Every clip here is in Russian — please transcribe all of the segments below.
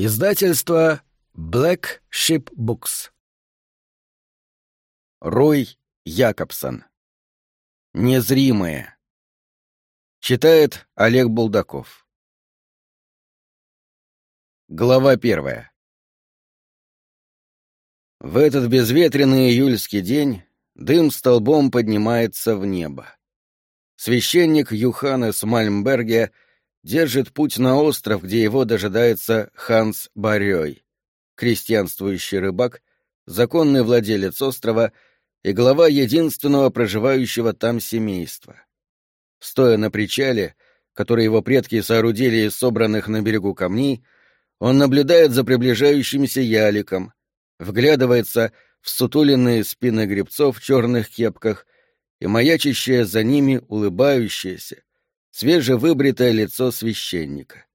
Издательство Black Ship Books. Рой Якобсон. Незримые. Читает Олег Булдаков. Глава первая. В этот безветренный июльский день дым столбом поднимается в небо. Священник Юханес Мальмберге — держит путь на остров, где его дожидается Ханс Барёй, крестьянствующий рыбак, законный владелец острова и глава единственного проживающего там семейства. Стоя на причале, который его предки соорудили из собранных на берегу камней, он наблюдает за приближающимся яликом, вглядывается в сутуленные спины гребцов в черных кепках и маячащее за ними улыбающееся, свежевыбритое лицо священника.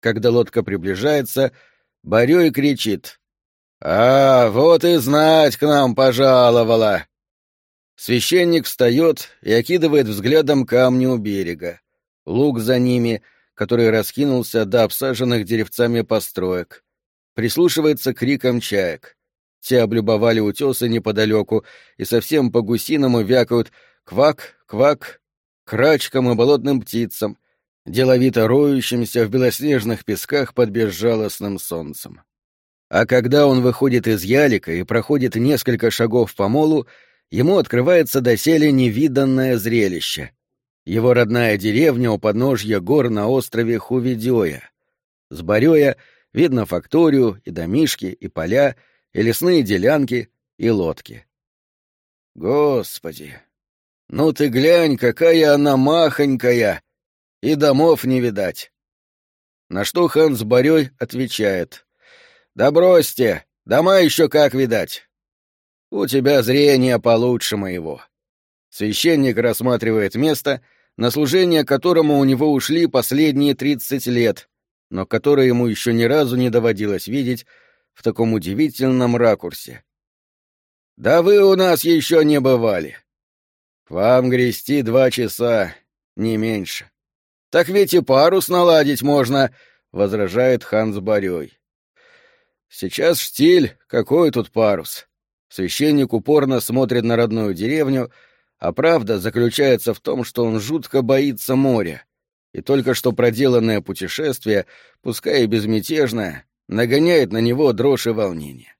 Когда лодка приближается, Борей кричит «А, вот и знать к нам пожаловала!» Священник встает и окидывает взглядом камни у берега, луг за ними, который раскинулся до обсаженных деревцами построек, прислушивается к крикам чаек. Те облюбовали утесы неподалеку и совсем по-гусиному вякают «квак, квак, крачкам и болотным птицам, деловито роющимся в белоснежных песках под безжалостным солнцем. А когда он выходит из ялика и проходит несколько шагов по молу, ему открывается доселе невиданное зрелище. Его родная деревня у подножья гор на острове Хувидёя. С Барёя видно факторию и домишки, и поля, и лесные делянки, и лодки. Господи, ну ты глянь, какая она махонькая! И домов не видать. На что хан с Борей отвечает. Да бросьте, дома еще как видать. У тебя зрение получше моего. Священник рассматривает место, на служение которому у него ушли последние тридцать лет, но которое ему еще ни разу не доводилось видеть в таком удивительном ракурсе. «Да вы у нас еще не бывали. Вам грести два часа, не меньше. Так ведь и парус наладить можно, возражает Ханс Барёй. Сейчас штиль, какой тут парус? Священник упорно смотрит на родную деревню, а правда заключается в том, что он жутко боится моря. И только что проделанное путешествие, пускай и безмятежное, нагоняет на него дрожь и волнение.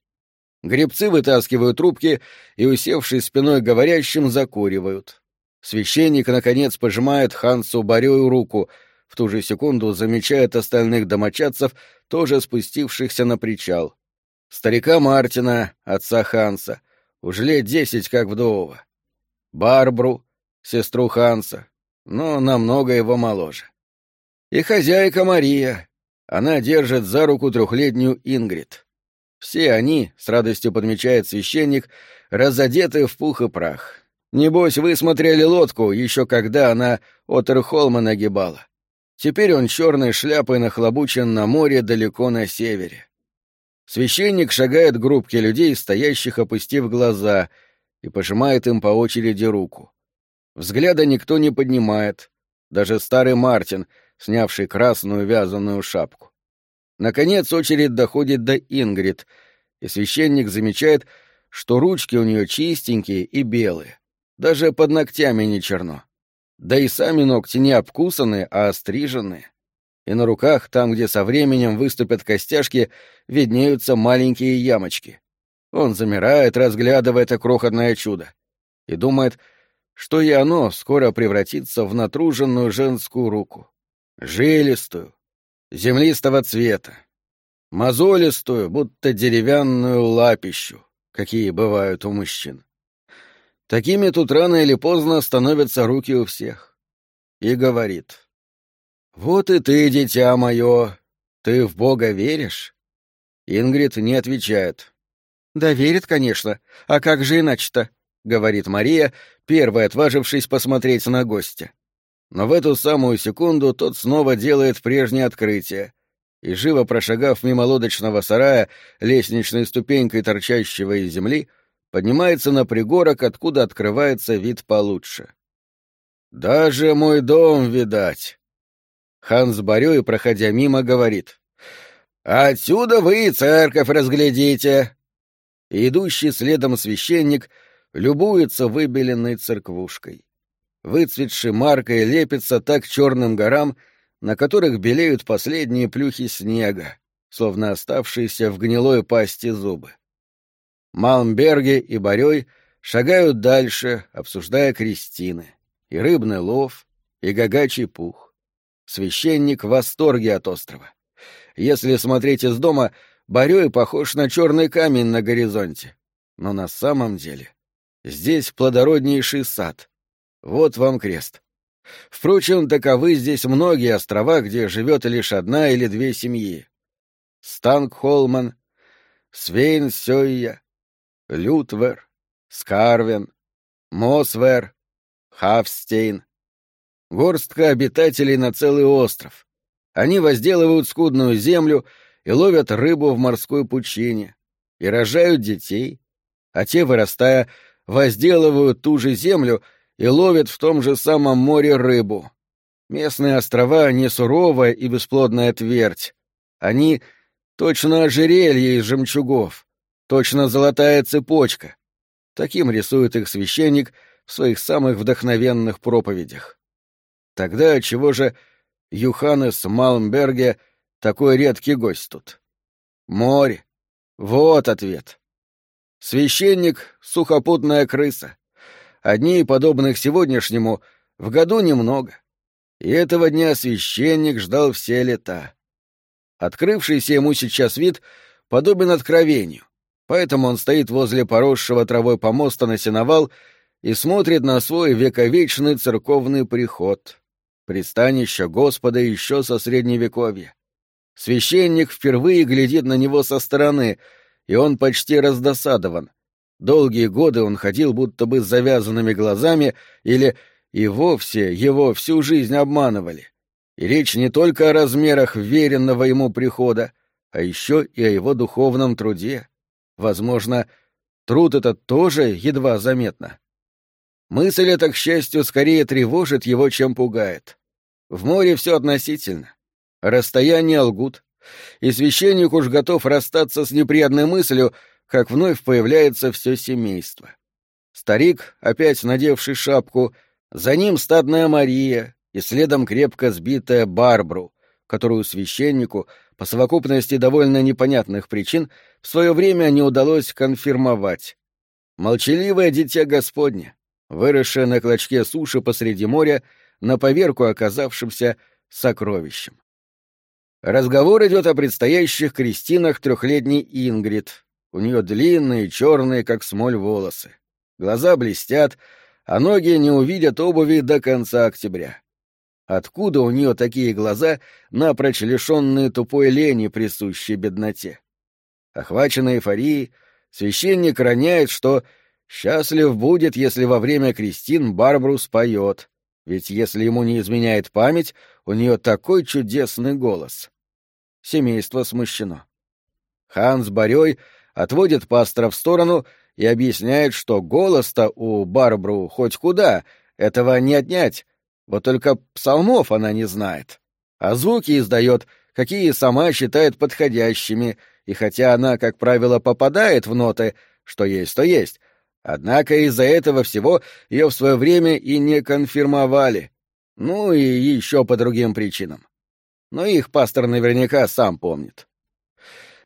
Гребцы вытаскивают трубки и, усевшись спиной говорящим, закуривают. Священник, наконец, пожимает Хансу Барёю руку, в ту же секунду замечает остальных домочадцев, тоже спустившихся на причал. Старика Мартина, отца Ханса, уже лет десять как вдового. Барбру, сестру Ханса, но намного его моложе. И хозяйка Мария, она держит за руку трехлетнюю Ингрид. Все они, с радостью подмечает священник, разодеты в пух и прах. Небось, вы смотрели лодку, еще когда она Отерхолма нагибала. Теперь он черной шляпой нахлобучен на море далеко на севере. Священник шагает группке людей, стоящих, опустив глаза, и пожимает им по очереди руку. Взгляда никто не поднимает, даже старый Мартин, снявший красную вязаную шапку. Наконец очередь доходит до Ингрид, и священник замечает, что ручки у нее чистенькие и белые, даже под ногтями не черно. Да и сами ногти не обкусаны, а остриженные. И на руках, там, где со временем выступят костяшки, виднеются маленькие ямочки. Он замирает, разглядывая это крохотное чудо, и думает, что и оно скоро превратится в натруженную женскую руку. Жилистую, землистого цвета, мозолистую, будто деревянную лапищу, какие бывают у мужчин. Такими тут рано или поздно становятся руки у всех. И говорит, «Вот и ты, дитя мое, ты в Бога веришь?» Ингрид не отвечает. «Да верит, конечно. А как же иначе-то?» — говорит Мария, первая отважившись посмотреть на гостя. Но в эту самую секунду тот снова делает прежнее открытие, и, живо прошагав мимо лодочного сарая, лестничной ступенькой торчащего из земли, поднимается на пригорок, откуда открывается вид получше. «Даже мой дом, видать!» Ханс Барёй, проходя мимо, говорит. Отсюда вы церковь разглядите. И идущий следом священник любуется выбеленной церквушкой. Выцветший маркой лепится так черным горам, на которых белеют последние плюхи снега, словно оставшиеся в гнилой пасти зубы. Малмберги и Борей шагают дальше, обсуждая крестины, и рыбный лов, и гагачий пух. Священник в восторге от острова. Если смотреть из дома, Борей похож на черный камень на горизонте. Но на самом деле здесь плодороднейший сад. Вот вам крест. Впрочем, таковы здесь многие острова, где живет лишь одна или две семьи. Станкхолман, Свейнсёйя, Лютвер, Скарвен, Мосвер, Хавстейн. Горстка обитателей на целый остров. Они возделывают скудную землю и ловят рыбу в морской пучине, и рожают детей, а те, вырастая, возделывают ту же землю и ловят в том же самом море рыбу. Местные острова — не суровая и бесплодная твердь. Они — точно ожерелье из жемчугов, точно золотая цепочка. Таким рисует их священник в своих самых вдохновенных проповедях. Тогда чего же Юханес Малмберге такой редкий гость тут? Море. Вот ответ. Священник — сухопутная крыса. Одни, подобных сегодняшнему, в году немного. И этого дня священник ждал все лета. Открывшийся ему сейчас вид подобен откровению, поэтому он стоит возле поросшего травой помоста на сеновал и смотрит на свой вековечный церковный приход, пристанище Господа еще со Средневековья. Священник впервые глядит на него со стороны, и он почти раздосадован. Долгие годы он ходил будто бы с завязанными глазами или и вовсе его всю жизнь обманывали. И речь не только о размерах веренного ему прихода, а еще и о его духовном труде. Возможно, труд этот тоже едва заметно. Мысль эта, к счастью, скорее тревожит его, чем пугает. В море все относительно. Расстояния лгут, и священник уж готов расстаться с неприятной мыслью, как вновь появляется все семейство. Старик, опять надевший шапку, за ним стадная Мария и следом крепко сбитая Барбру, которую священнику, по совокупности довольно непонятных причин, в свое время не удалось конфирмовать. Молчаливое дитя Господне, выросшее на клочке суши посреди моря, на поверку оказавшимся сокровищем. Разговор идет о предстоящих крестинах трехлетней Ингрид, у нее длинные, черные, как смоль, волосы. Глаза блестят, а ноги не увидят обуви до конца октября. Откуда у нее такие глаза, напрочь лишенные тупой лени, присущей бедноте? Охваченный эйфорией, священник роняет, что счастлив будет, если во время крестин Барбару споет, ведь если ему не изменяет память, у нее такой чудесный голос. Семейство смущено. Ханс Барей отводит пастора в сторону и объясняет, что голос-то у Барбру хоть куда, этого не отнять, вот только псалмов она не знает. А звуки издает, какие сама считает подходящими, и хотя она, как правило, попадает в ноты, что есть, то есть, однако из-за этого всего ее в свое время и не конфирмовали. Ну и еще по другим причинам. Но их пастор наверняка сам помнит.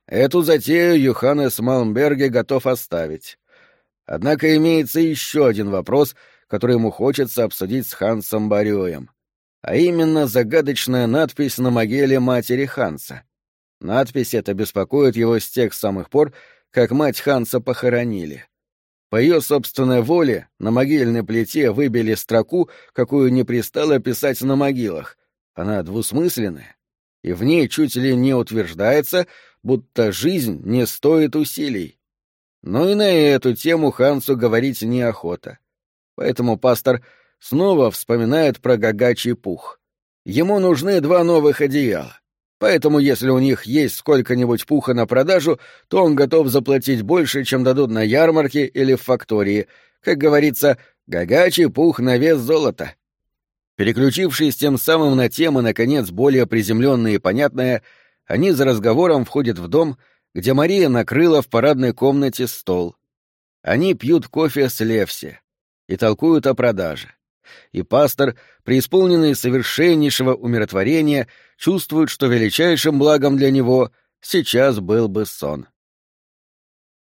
Эту затею Йоханнес Малмберге готов оставить. Однако имеется еще один вопрос, который ему хочется обсудить с Хансом Барюем. А именно загадочная надпись на могиле матери Ханса. Надпись эта беспокоит его с тех самых пор, как мать Ханса похоронили. По ее собственной воле на могильной плите выбили строку, какую не пристало писать на могилах. Она двусмысленная, и в ней чуть ли не утверждается, будто жизнь не стоит усилий. Но и на эту тему Хансу говорить неохота. Поэтому пастор снова вспоминает про гагачий пух. Ему нужны два новых одеяла. Поэтому, если у них есть сколько-нибудь пуха на продажу, то он готов заплатить больше, чем дадут на ярмарке или в фактории. Как говорится, гагачий пух на вес золота. Переключившись тем самым на темы, наконец, более приземленные и понятные, они за разговором входят в дом, где Мария накрыла в парадной комнате стол. Они пьют кофе с Левси и толкуют о продаже. И пастор, преисполненный совершеннейшего умиротворения, чувствует, что величайшим благом для него сейчас был бы сон.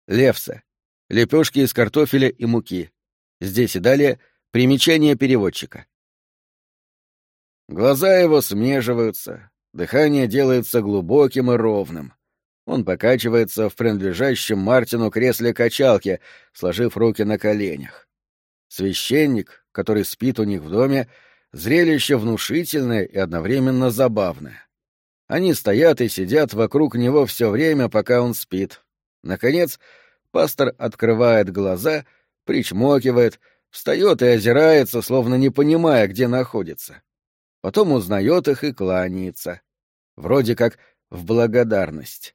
Левса. Лепешки из картофеля и муки. Здесь и далее примечание переводчика. Глаза его смеживаются, дыхание делается глубоким и ровным. Он покачивается в принадлежащем Мартину кресле качалки, сложив руки на коленях. Священник, который спит у них в доме, зрелище внушительное и одновременно забавное. Они стоят и сидят вокруг него все время, пока он спит. Наконец, пастор открывает глаза, причмокивает, встает и озирается, словно не понимая, где находится. Потом узнает их и кланяется. Вроде как в благодарность.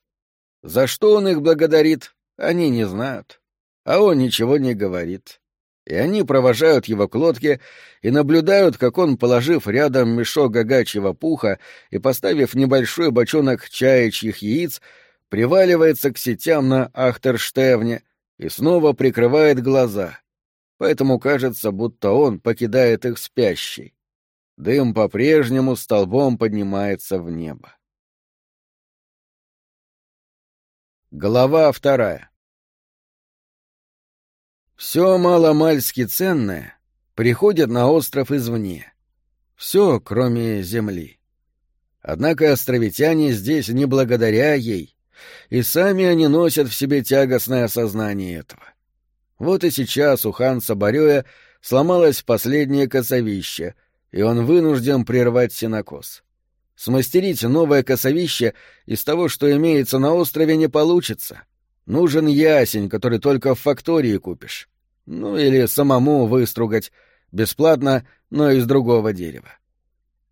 За что он их благодарит, они не знают. А он ничего не говорит. И они провожают его к лодке и наблюдают, как он, положив рядом мешок гагачьего пуха и поставив небольшой бочонок чаячьих яиц, приваливается к сетям на Ахтерштевне и снова прикрывает глаза. Поэтому кажется, будто он покидает их спящий. Дым по-прежнему столбом поднимается в небо. Глава вторая. Все маломальски ценное приходит на остров извне. Все, кроме земли. Однако островитяне здесь не благодаря ей, и сами они носят в себе тягостное осознание этого. Вот и сейчас у Ханса Барёя сломалось последнее косовище, и он вынужден прервать синокос. Смастерить новое косовище из того, что имеется на острове, не получится. Нужен ясень, который только в фактории купишь. Ну или самому выстругать, бесплатно, но из другого дерева.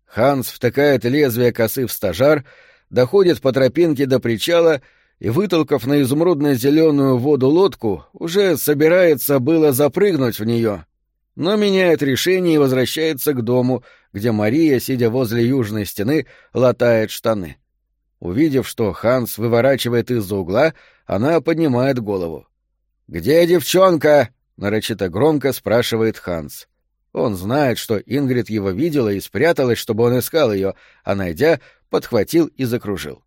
Ханс втыкает лезвие косы в стажар, доходит по тропинке до причала и, вытолкав на изумрудно-зеленую воду лодку, уже собирается было запрыгнуть в нее, но меняет решение и возвращается к дому, где Мария, сидя возле южной стены, латает штаны. Увидев, что Ханс выворачивает из-за угла, она поднимает голову. «Где девчонка?» — нарочито громко спрашивает Ханс. Он знает, что Ингрид его видела и спряталась, чтобы он искал ее, а, найдя, подхватил и закружил.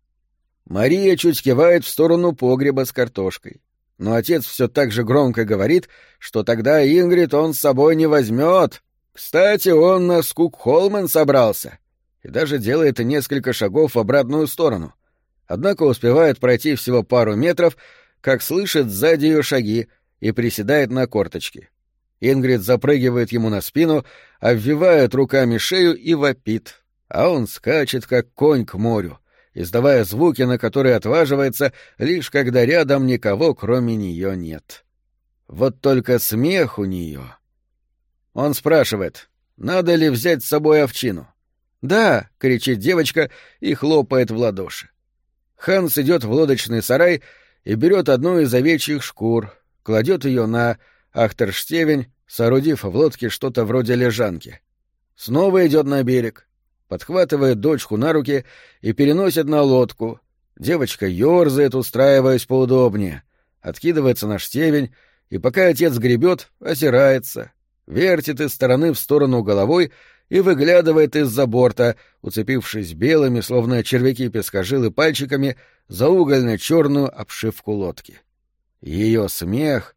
Мария чуть кивает в сторону погреба с картошкой но отец все так же громко говорит, что тогда Ингрид он с собой не возьмет. Кстати, он на Скукхолмен собрался и даже делает несколько шагов в обратную сторону. Однако успевает пройти всего пару метров, как слышит сзади ее шаги и приседает на корточки. Ингрид запрыгивает ему на спину, обвивает руками шею и вопит, а он скачет, как конь к морю издавая звуки, на которые отваживается, лишь когда рядом никого, кроме нее, нет. Вот только смех у нее. Он спрашивает, надо ли взять с собой овчину. «Да!» — кричит девочка и хлопает в ладоши. Ханс идет в лодочный сарай и берет одну из овечьих шкур, кладет ее на ахтерштевень, соорудив в лодке что-то вроде лежанки. Снова идет на берег, подхватывает дочку на руки и переносит на лодку. Девочка ерзает, устраиваясь поудобнее, откидывается на штевень, и пока отец гребет, озирается, вертит из стороны в сторону головой и выглядывает из-за борта, уцепившись белыми, словно червяки-пескожилы, пальчиками за угольно-черную обшивку лодки. Ее смех...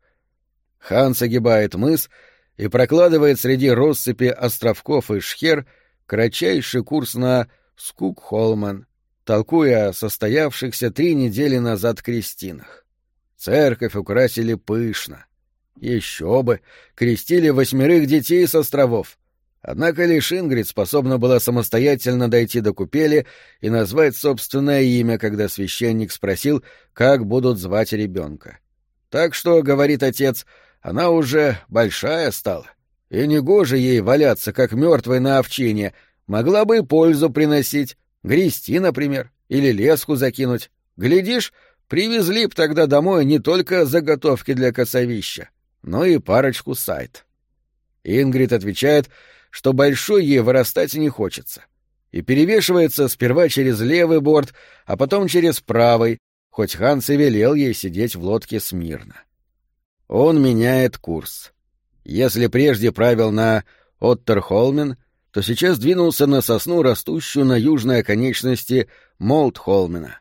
Хан согибает мыс и прокладывает среди россыпи островков и шхер — кратчайший курс на Скукхолман, толкуя о состоявшихся три недели назад крестинах. Церковь украсили пышно. Еще бы, крестили восьмерых детей с островов. Однако лишь Ингрид способна была самостоятельно дойти до купели и назвать собственное имя, когда священник спросил, как будут звать ребенка. Так что, говорит отец, она уже большая стала. И негоже ей валяться, как мертвой на овчине, могла бы и пользу приносить, грести, например, или леску закинуть. Глядишь, привезли б тогда домой не только заготовки для косовища, но и парочку сайт. Ингрид отвечает, что большой ей вырастать не хочется. и перевешивается сперва через левый борт, а потом через правый, хоть Ханс и велел ей сидеть в лодке смирно. Он меняет курс. Если прежде правил на Оттерхолмен, то сейчас двинулся на сосну, растущую на южной оконечности Молтхолмена.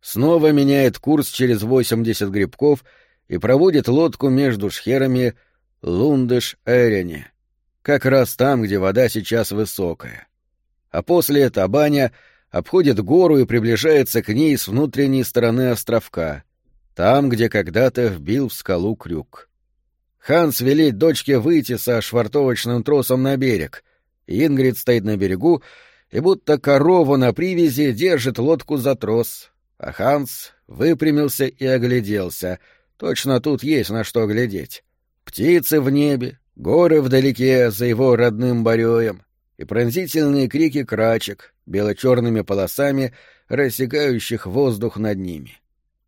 Снова меняет курс через 80 грибков и проводит лодку между шхерами Лундыш-Эрене, как раз там, где вода сейчас высокая. А после Табаня обходит гору и приближается к ней с внутренней стороны островка, там, где когда-то вбил в скалу крюк. Ханс велит дочке выйти со швартовочным тросом на берег. Ингрид стоит на берегу и будто корову на привязи держит лодку за трос. А Ханс выпрямился и огляделся. Точно тут есть на что глядеть. Птицы в небе, горы вдалеке за его родным Бореем и пронзительные крики крачек, бело-черными полосами, рассекающих воздух над ними.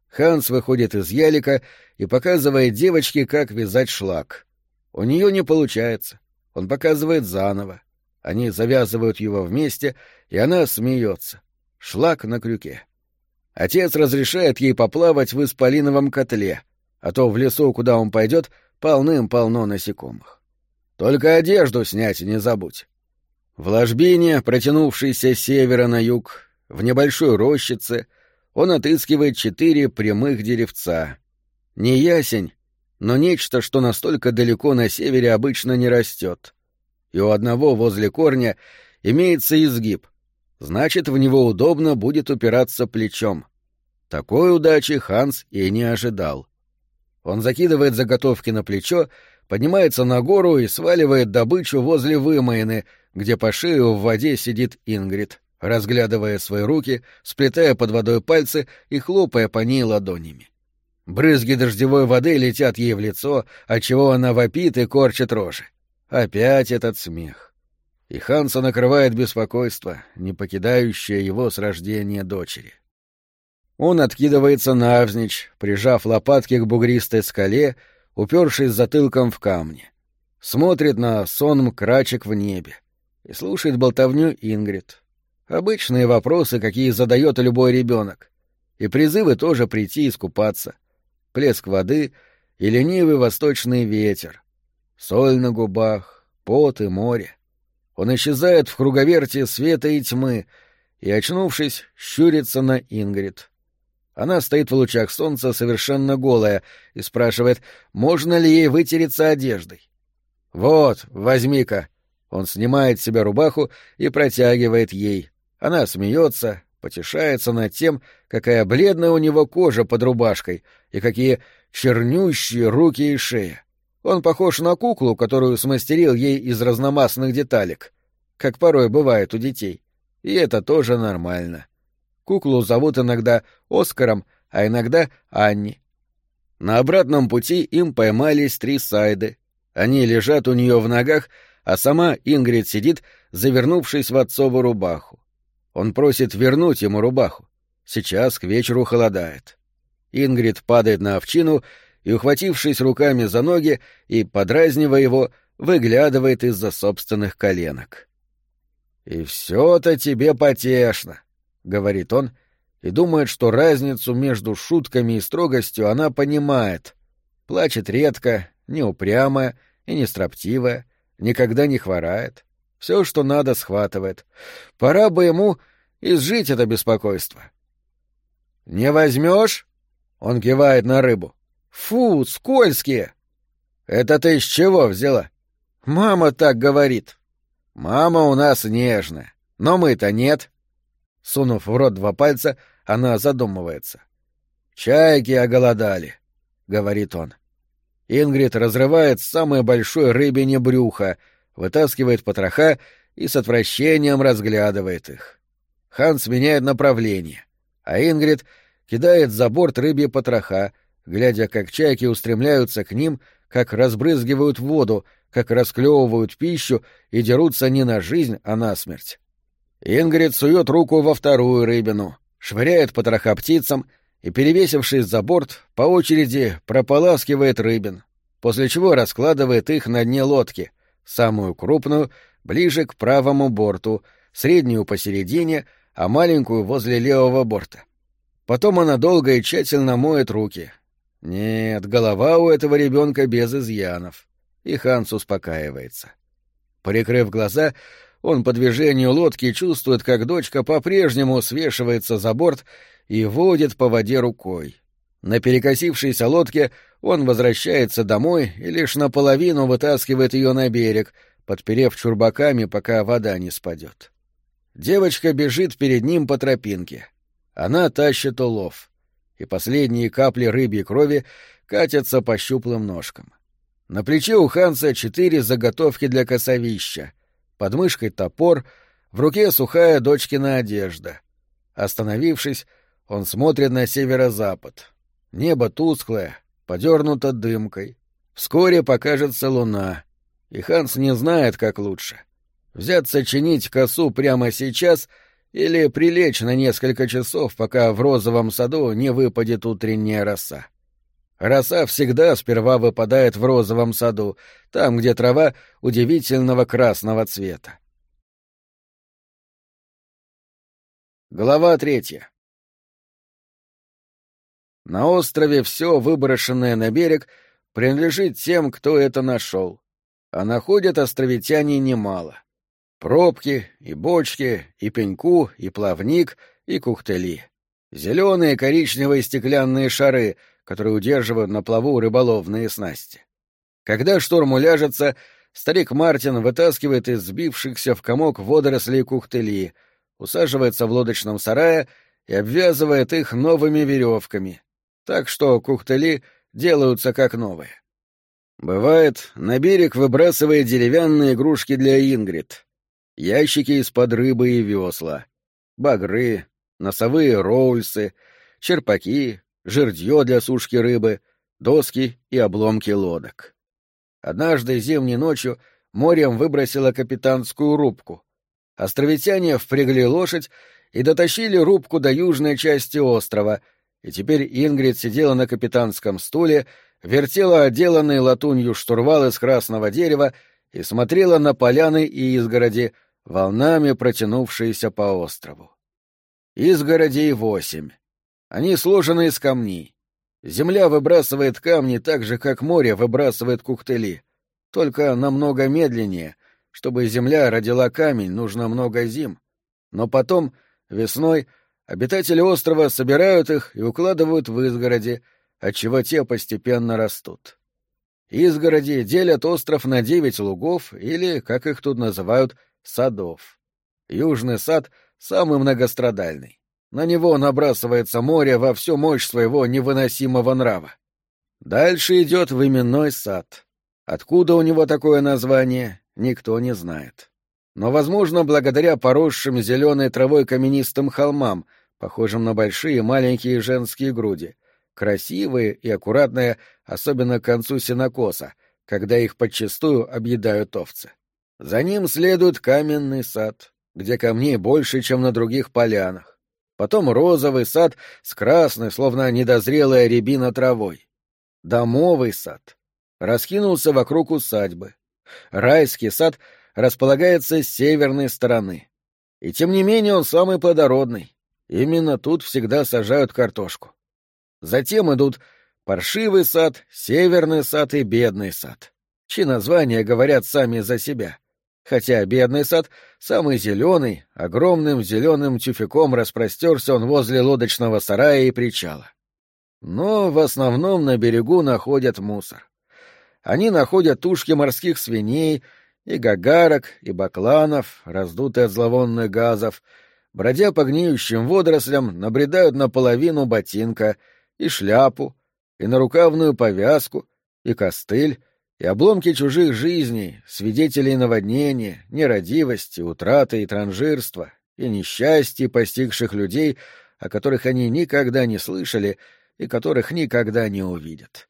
Ханс выходит из ялика и показывает девочке, как вязать шлак. У нее не получается. Он показывает заново. Они завязывают его вместе, и она смеется. Шлак на крюке. Отец разрешает ей поплавать в исполиновом котле, а то в лесу, куда он пойдет, полным-полно насекомых. Только одежду снять не забудь. В ложбине, протянувшейся с севера на юг, в небольшой рощице — он отыскивает четыре прямых деревца. Не ясень, но нечто, что настолько далеко на севере обычно не растет. И у одного возле корня имеется изгиб. Значит, в него удобно будет упираться плечом. Такой удачи Ханс и не ожидал. Он закидывает заготовки на плечо, поднимается на гору и сваливает добычу возле вымоины, где по шею в воде сидит Ингрид разглядывая свои руки, сплетая под водой пальцы и хлопая по ней ладонями. Брызги дождевой воды летят ей в лицо, отчего она вопит и корчит рожи. Опять этот смех. И Ханса накрывает беспокойство, не покидающее его с рождения дочери. Он откидывается навзничь, прижав лопатки к бугристой скале, упершись затылком в камни. Смотрит на сонм крачек в небе и слушает болтовню Ингрид, Обычные вопросы, какие задает любой ребенок. И призывы тоже прийти искупаться. Плеск воды и ленивый восточный ветер. Соль на губах, пот и море. Он исчезает в круговерте света и тьмы, и, очнувшись, щурится на Ингрид. Она стоит в лучах солнца совершенно голая и спрашивает, можно ли ей вытереться одеждой. «Вот, возьми-ка». Он снимает с себя рубаху и протягивает ей. Она смеется, потешается над тем, какая бледная у него кожа под рубашкой и какие чернющие руки и шея. Он похож на куклу, которую смастерил ей из разномастных деталек, как порой бывает у детей. И это тоже нормально. Куклу зовут иногда Оскаром, а иногда Анни. На обратном пути им поймались три сайды. Они лежат у нее в ногах, а сама Ингрид сидит, завернувшись в отцову рубаху. Он просит вернуть ему рубаху. Сейчас к вечеру холодает. Ингрид падает на овчину и, ухватившись руками за ноги и подразнивая его, выглядывает из-за собственных коленок. «И все-то тебе потешно», — говорит он, и думает, что разницу между шутками и строгостью она понимает. Плачет редко, не упрямая и не строптивая, никогда не хворает. Все, что надо, схватывает. Пора бы ему изжить это беспокойство. «Не возьмешь?» — он кивает на рыбу. «Фу, скользкие!» «Это ты из чего взяла?» «Мама так говорит». «Мама у нас нежная, но мы-то нет». Сунув в рот два пальца, она задумывается. «Чайки оголодали», — говорит он. Ингрид разрывает самое большое рыбине брюхо, вытаскивает потроха и с отвращением разглядывает их. Ханс меняет направление, а Ингрид кидает за борт рыбьи потроха, глядя, как чайки устремляются к ним, как разбрызгивают воду, как расклевывают пищу и дерутся не на жизнь, а на смерть. Ингрид сует руку во вторую рыбину, швыряет потроха птицам и, перевесившись за борт, по очереди прополаскивает рыбин, после чего раскладывает их на дне лодки, самую крупную, ближе к правому борту, среднюю посередине, а маленькую возле левого борта. Потом она долго и тщательно моет руки. Нет, голова у этого ребенка без изъянов. И Ханс успокаивается. Прикрыв глаза, он по движению лодки чувствует, как дочка по-прежнему свешивается за борт и водит по воде рукой. На перекосившейся лодке он возвращается домой и лишь наполовину вытаскивает ее на берег, подперев чурбаками, пока вода не спадет. Девочка бежит перед ним по тропинке. Она тащит улов, и последние капли рыбьей крови катятся по щуплым ножкам. На плече у Ханса четыре заготовки для косовища, под мышкой топор, в руке сухая дочкина одежда. Остановившись, он смотрит на северо-запад. Небо тусклое, подернуто дымкой. Вскоре покажется луна, и Ханс не знает, как лучше. Взяться чинить косу прямо сейчас или прилечь на несколько часов, пока в розовом саду не выпадет утренняя роса. Роса всегда сперва выпадает в розовом саду, там, где трава удивительного красного цвета. Глава третья. На острове все выброшенное на берег принадлежит тем, кто это нашел, а находят островитяне немало. Пробки и бочки, и пеньку, и плавник, и кухтели. Зеленые, коричневые стеклянные шары — которые удерживают на плаву рыболовные снасти. Когда шторм уляжется, старик Мартин вытаскивает из сбившихся в комок водорослей кухтыли, усаживается в лодочном сарае и обвязывает их новыми веревками, так что кухтыли делаются как новые. Бывает, на берег выбрасывает деревянные игрушки для Ингрид, ящики из-под рыбы и весла, багры, носовые роульсы, черпаки, жердье для сушки рыбы, доски и обломки лодок. Однажды зимней ночью морем выбросила капитанскую рубку. Островитяне впрягли лошадь и дотащили рубку до южной части острова, и теперь Ингрид сидела на капитанском стуле, вертела отделанный латунью штурвал из красного дерева и смотрела на поляны и изгороди, волнами протянувшиеся по острову. Изгородей восемь. Они сложены из камней. Земля выбрасывает камни так же, как море выбрасывает кухтели, только намного медленнее. Чтобы земля родила камень, нужно много зим. Но потом, весной, обитатели острова собирают их и укладывают в изгороди, отчего те постепенно растут. Изгороди делят остров на девять лугов или, как их тут называют, садов. Южный сад — самый многострадальный. На него набрасывается море во всю мощь своего невыносимого нрава. Дальше идет выменной сад. Откуда у него такое название, никто не знает. Но, возможно, благодаря поросшим зеленой травой каменистым холмам, похожим на большие маленькие женские груди, красивые и аккуратные, особенно к концу сенокоса, когда их подчистую объедают овцы. За ним следует каменный сад, где камней больше, чем на других полянах потом розовый сад с красной, словно недозрелая рябина травой. Домовый сад раскинулся вокруг усадьбы. Райский сад располагается с северной стороны. И тем не менее он самый плодородный. Именно тут всегда сажают картошку. Затем идут паршивый сад, северный сад и бедный сад, чьи названия говорят сами за себя хотя бедный сад, самый зеленый, огромным зеленым тюфяком распростерся он возле лодочного сарая и причала. Но в основном на берегу находят мусор. Они находят тушки морских свиней, и гагарок, и бакланов, раздутые от зловонных газов, бродя по гниющим водорослям, набредают наполовину ботинка, и шляпу, и нарукавную повязку, и костыль, и обломки чужих жизней, свидетелей наводнения, нерадивости, утраты и транжирства, и несчастья постигших людей, о которых они никогда не слышали и которых никогда не увидят.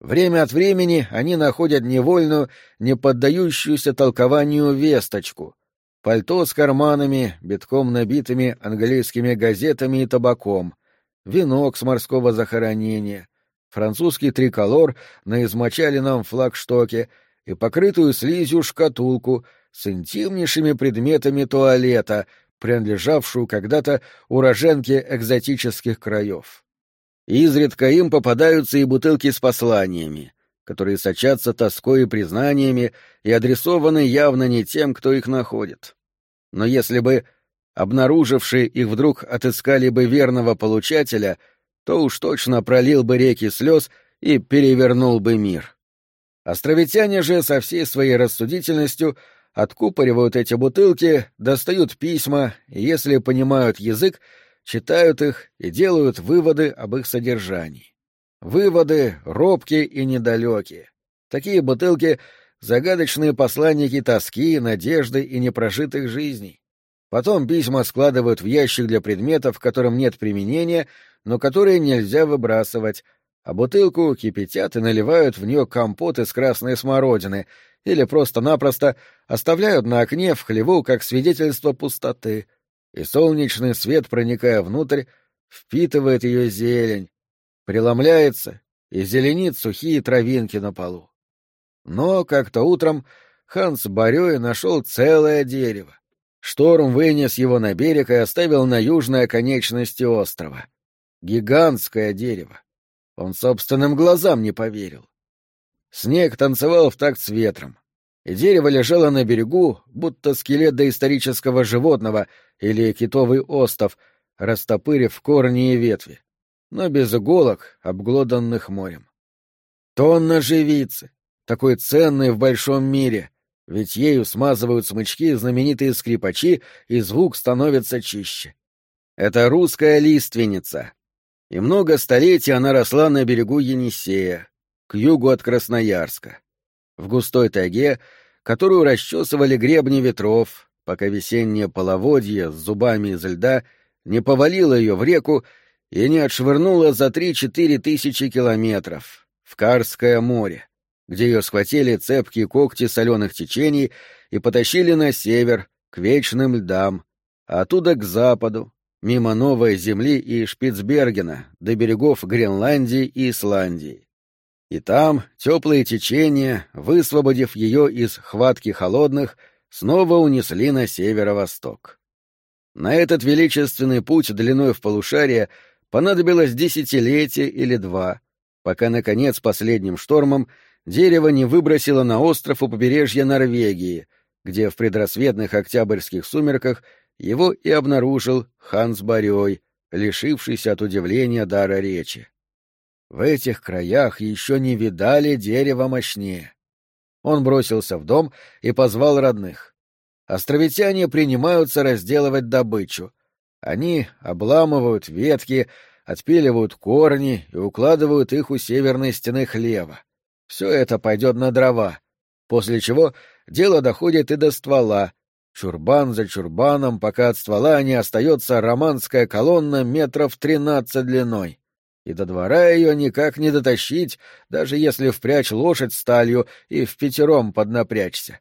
Время от времени они находят невольную, не поддающуюся толкованию весточку, пальто с карманами, битком набитыми английскими газетами и табаком, венок с морского захоронения, французский триколор на измочаленном флагштоке и покрытую слизью шкатулку с интимнейшими предметами туалета, принадлежавшую когда-то уроженке экзотических краев. Изредка им попадаются и бутылки с посланиями, которые сочатся тоской и признаниями и адресованы явно не тем, кто их находит. Но если бы обнаружившие их вдруг отыскали бы верного получателя, то уж точно пролил бы реки слез и перевернул бы мир. Островитяне же со всей своей рассудительностью откупоривают эти бутылки, достают письма, и если понимают язык, читают их и делают выводы об их содержании. Выводы робкие и недалекие. Такие бутылки — загадочные посланники тоски, надежды и непрожитых жизней. Потом письма складывают в ящик для предметов, которым нет применения, но которые нельзя выбрасывать, а бутылку кипятят и наливают в нее компот из красной смородины или просто-напросто оставляют на окне в хлеву как свидетельство пустоты, и солнечный свет, проникая внутрь, впитывает ее зелень, преломляется и зеленит сухие травинки на полу. Но как-то утром Ханс Барёй нашел целое дерево. Шторм вынес его на берег и оставил на южной оконечности острова. Гигантское дерево. Он собственным глазам не поверил. Снег танцевал в такт с ветром, и дерево лежало на берегу, будто скелет доисторического животного или китовый остов, растопырив корни и ветви, но без иголок, обглоданных морем. Тонна живицы, такой ценной в большом мире, ведь ею смазывают смычки знаменитые скрипачи, и звук становится чище. Это русская лиственница, и много столетий она росла на берегу Енисея, к югу от Красноярска, в густой тайге, которую расчесывали гребни ветров, пока весеннее половодье с зубами из льда не повалило ее в реку и не отшвырнуло за три-четыре тысячи километров в Карское море где ее схватили цепкие когти соленых течений и потащили на север, к вечным льдам, а оттуда к западу, мимо Новой Земли и Шпицбергена, до берегов Гренландии и Исландии. И там теплые течения, высвободив ее из хватки холодных, снова унесли на северо-восток. На этот величественный путь длиной в полушарие понадобилось десятилетие или два, пока, наконец, последним штормом дерево не выбросило на остров у побережья Норвегии, где в предрассветных октябрьских сумерках его и обнаружил Ханс Барёй, лишившийся от удивления дара речи. В этих краях еще не видали дерева мощнее. Он бросился в дом и позвал родных. Островитяне принимаются разделывать добычу. Они обламывают ветки, отпиливают корни и укладывают их у северной стены хлева. Все это пойдет на дрова, после чего дело доходит и до ствола. Чурбан за чурбаном, пока от ствола не остается романская колонна метров тринадцать длиной. И до двора ее никак не дотащить, даже если впрячь лошадь сталью и в пятером поднапрячься.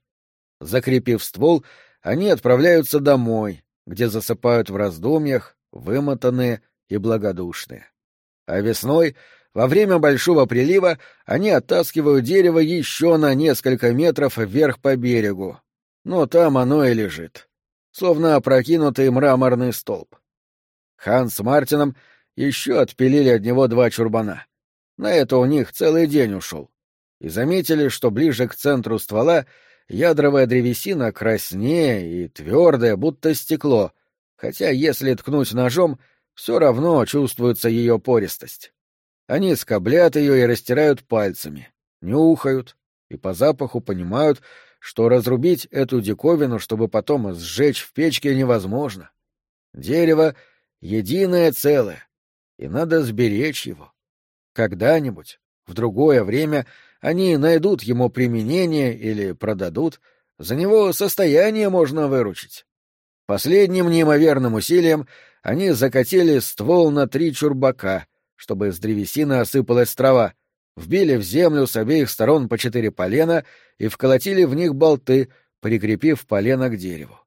Закрепив ствол, они отправляются домой, где засыпают в раздумьях, вымотанные и благодушные. А весной во время большого прилива они оттаскивают дерево еще на несколько метров вверх по берегу. Но там оно и лежит, словно опрокинутый мраморный столб. Ханс с Мартином еще отпилили от него два чурбана. На это у них целый день ушел. И заметили, что ближе к центру ствола ядровая древесина краснее и твердая, будто стекло, хотя если ткнуть ножом, все равно чувствуется ее пористость. Они скоблят ее и растирают пальцами, нюхают и по запаху понимают, что разрубить эту диковину, чтобы потом сжечь в печке, невозможно. Дерево — единое целое, и надо сберечь его. Когда-нибудь, в другое время, они найдут ему применение или продадут, за него состояние можно выручить. Последним неимоверным усилием они закатили ствол на три чурбака, чтобы с древесины осыпалась трава, вбили в землю с обеих сторон по четыре полена и вколотили в них болты, прикрепив полено к дереву.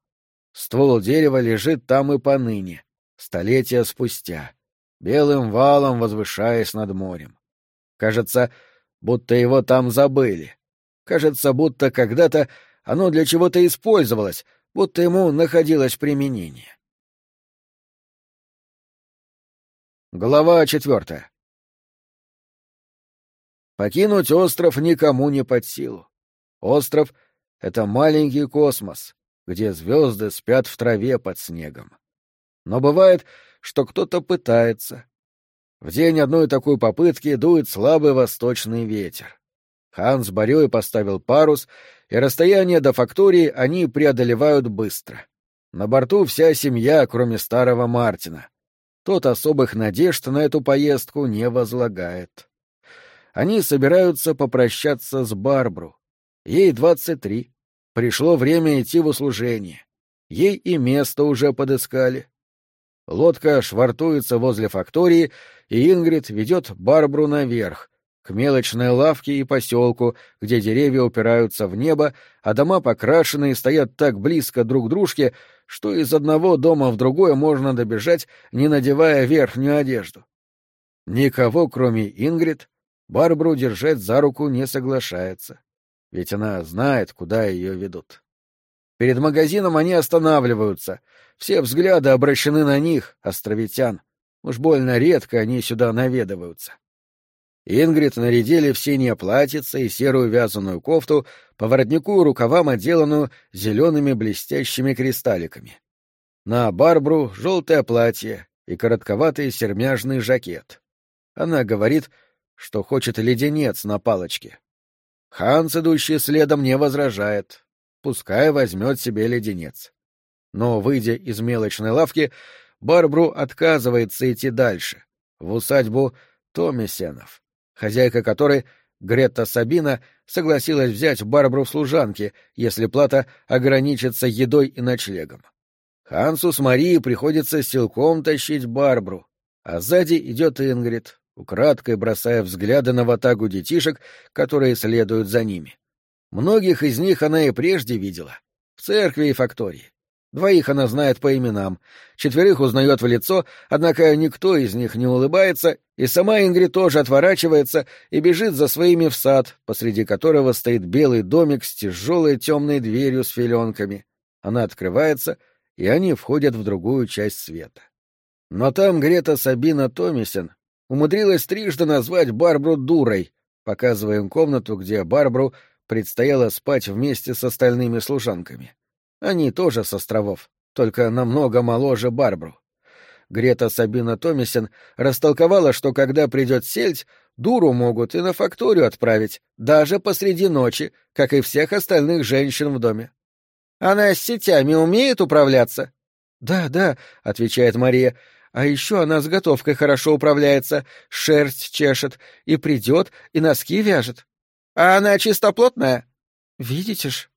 Ствол дерева лежит там и поныне, столетия спустя, белым валом возвышаясь над морем. Кажется, будто его там забыли. Кажется, будто когда-то оно для чего-то использовалось, будто ему находилось применение. Глава четвертая. Покинуть остров никому не под силу. Остров — это маленький космос, где звезды спят в траве под снегом. Но бывает, что кто-то пытается. В день одной такой попытки дует слабый восточный ветер. Ханс Барёй поставил парус, и расстояние до фактории они преодолевают быстро. На борту вся семья, кроме старого Мартина. Тот особых надежд на эту поездку не возлагает. Они собираются попрощаться с Барбру. Ей двадцать три. Пришло время идти в услужение. Ей и место уже подыскали. Лодка швартуется возле фактории, и Ингрид ведет Барбру наверх, к мелочной лавке и поселку, где деревья упираются в небо, а дома покрашены и стоят так близко друг к дружке, что из одного дома в другой можно добежать, не надевая верхнюю одежду. Никого, кроме Ингрид, Барбру держать за руку не соглашается, ведь она знает, куда ее ведут. Перед магазином они останавливаются, все взгляды обращены на них, островитян. Уж больно редко они сюда наведываются. Ингрид нарядили в синее платьице и серую вязаную кофту, по воротнику и рукавам отделанную зелеными блестящими кристалликами. На Барбру желтое платье и коротковатый сермяжный жакет. Она говорит, что хочет леденец на палочке. Ханс, идущий следом, не возражает. Пускай возьмет себе леденец. Но, выйдя из мелочной лавки, Барбру отказывается идти дальше, в усадьбу Томисенов хозяйка которой, Гретта Сабина, согласилась взять Барбару в служанки, если плата ограничится едой и ночлегом. Хансу с Марией приходится силком тащить Барбру, а сзади идет Ингрид, украдкой бросая взгляды на ватагу детишек, которые следуют за ними. Многих из них она и прежде видела, в церкви и фактории. Двоих она знает по именам, четверых узнает в лицо, однако никто из них не улыбается, и сама Ингрид тоже отворачивается и бежит за своими в сад, посреди которого стоит белый домик с тяжелой темной дверью с филенками. Она открывается, и они входят в другую часть света. Но там Грета Сабина Томисен умудрилась трижды назвать Барбру дурой, показывая им комнату, где Барбру предстояло спать вместе с остальными служанками. Они тоже с островов, только намного моложе Барбру. Грета Сабина Томисен растолковала, что когда придет сельдь, дуру могут и на факторию отправить, даже посреди ночи, как и всех остальных женщин в доме. Она с сетями умеет управляться? Да, да, отвечает Мария. А еще она с готовкой хорошо управляется, шерсть чешет, и придет, и носки вяжет. А она чистоплотная? Видите ж.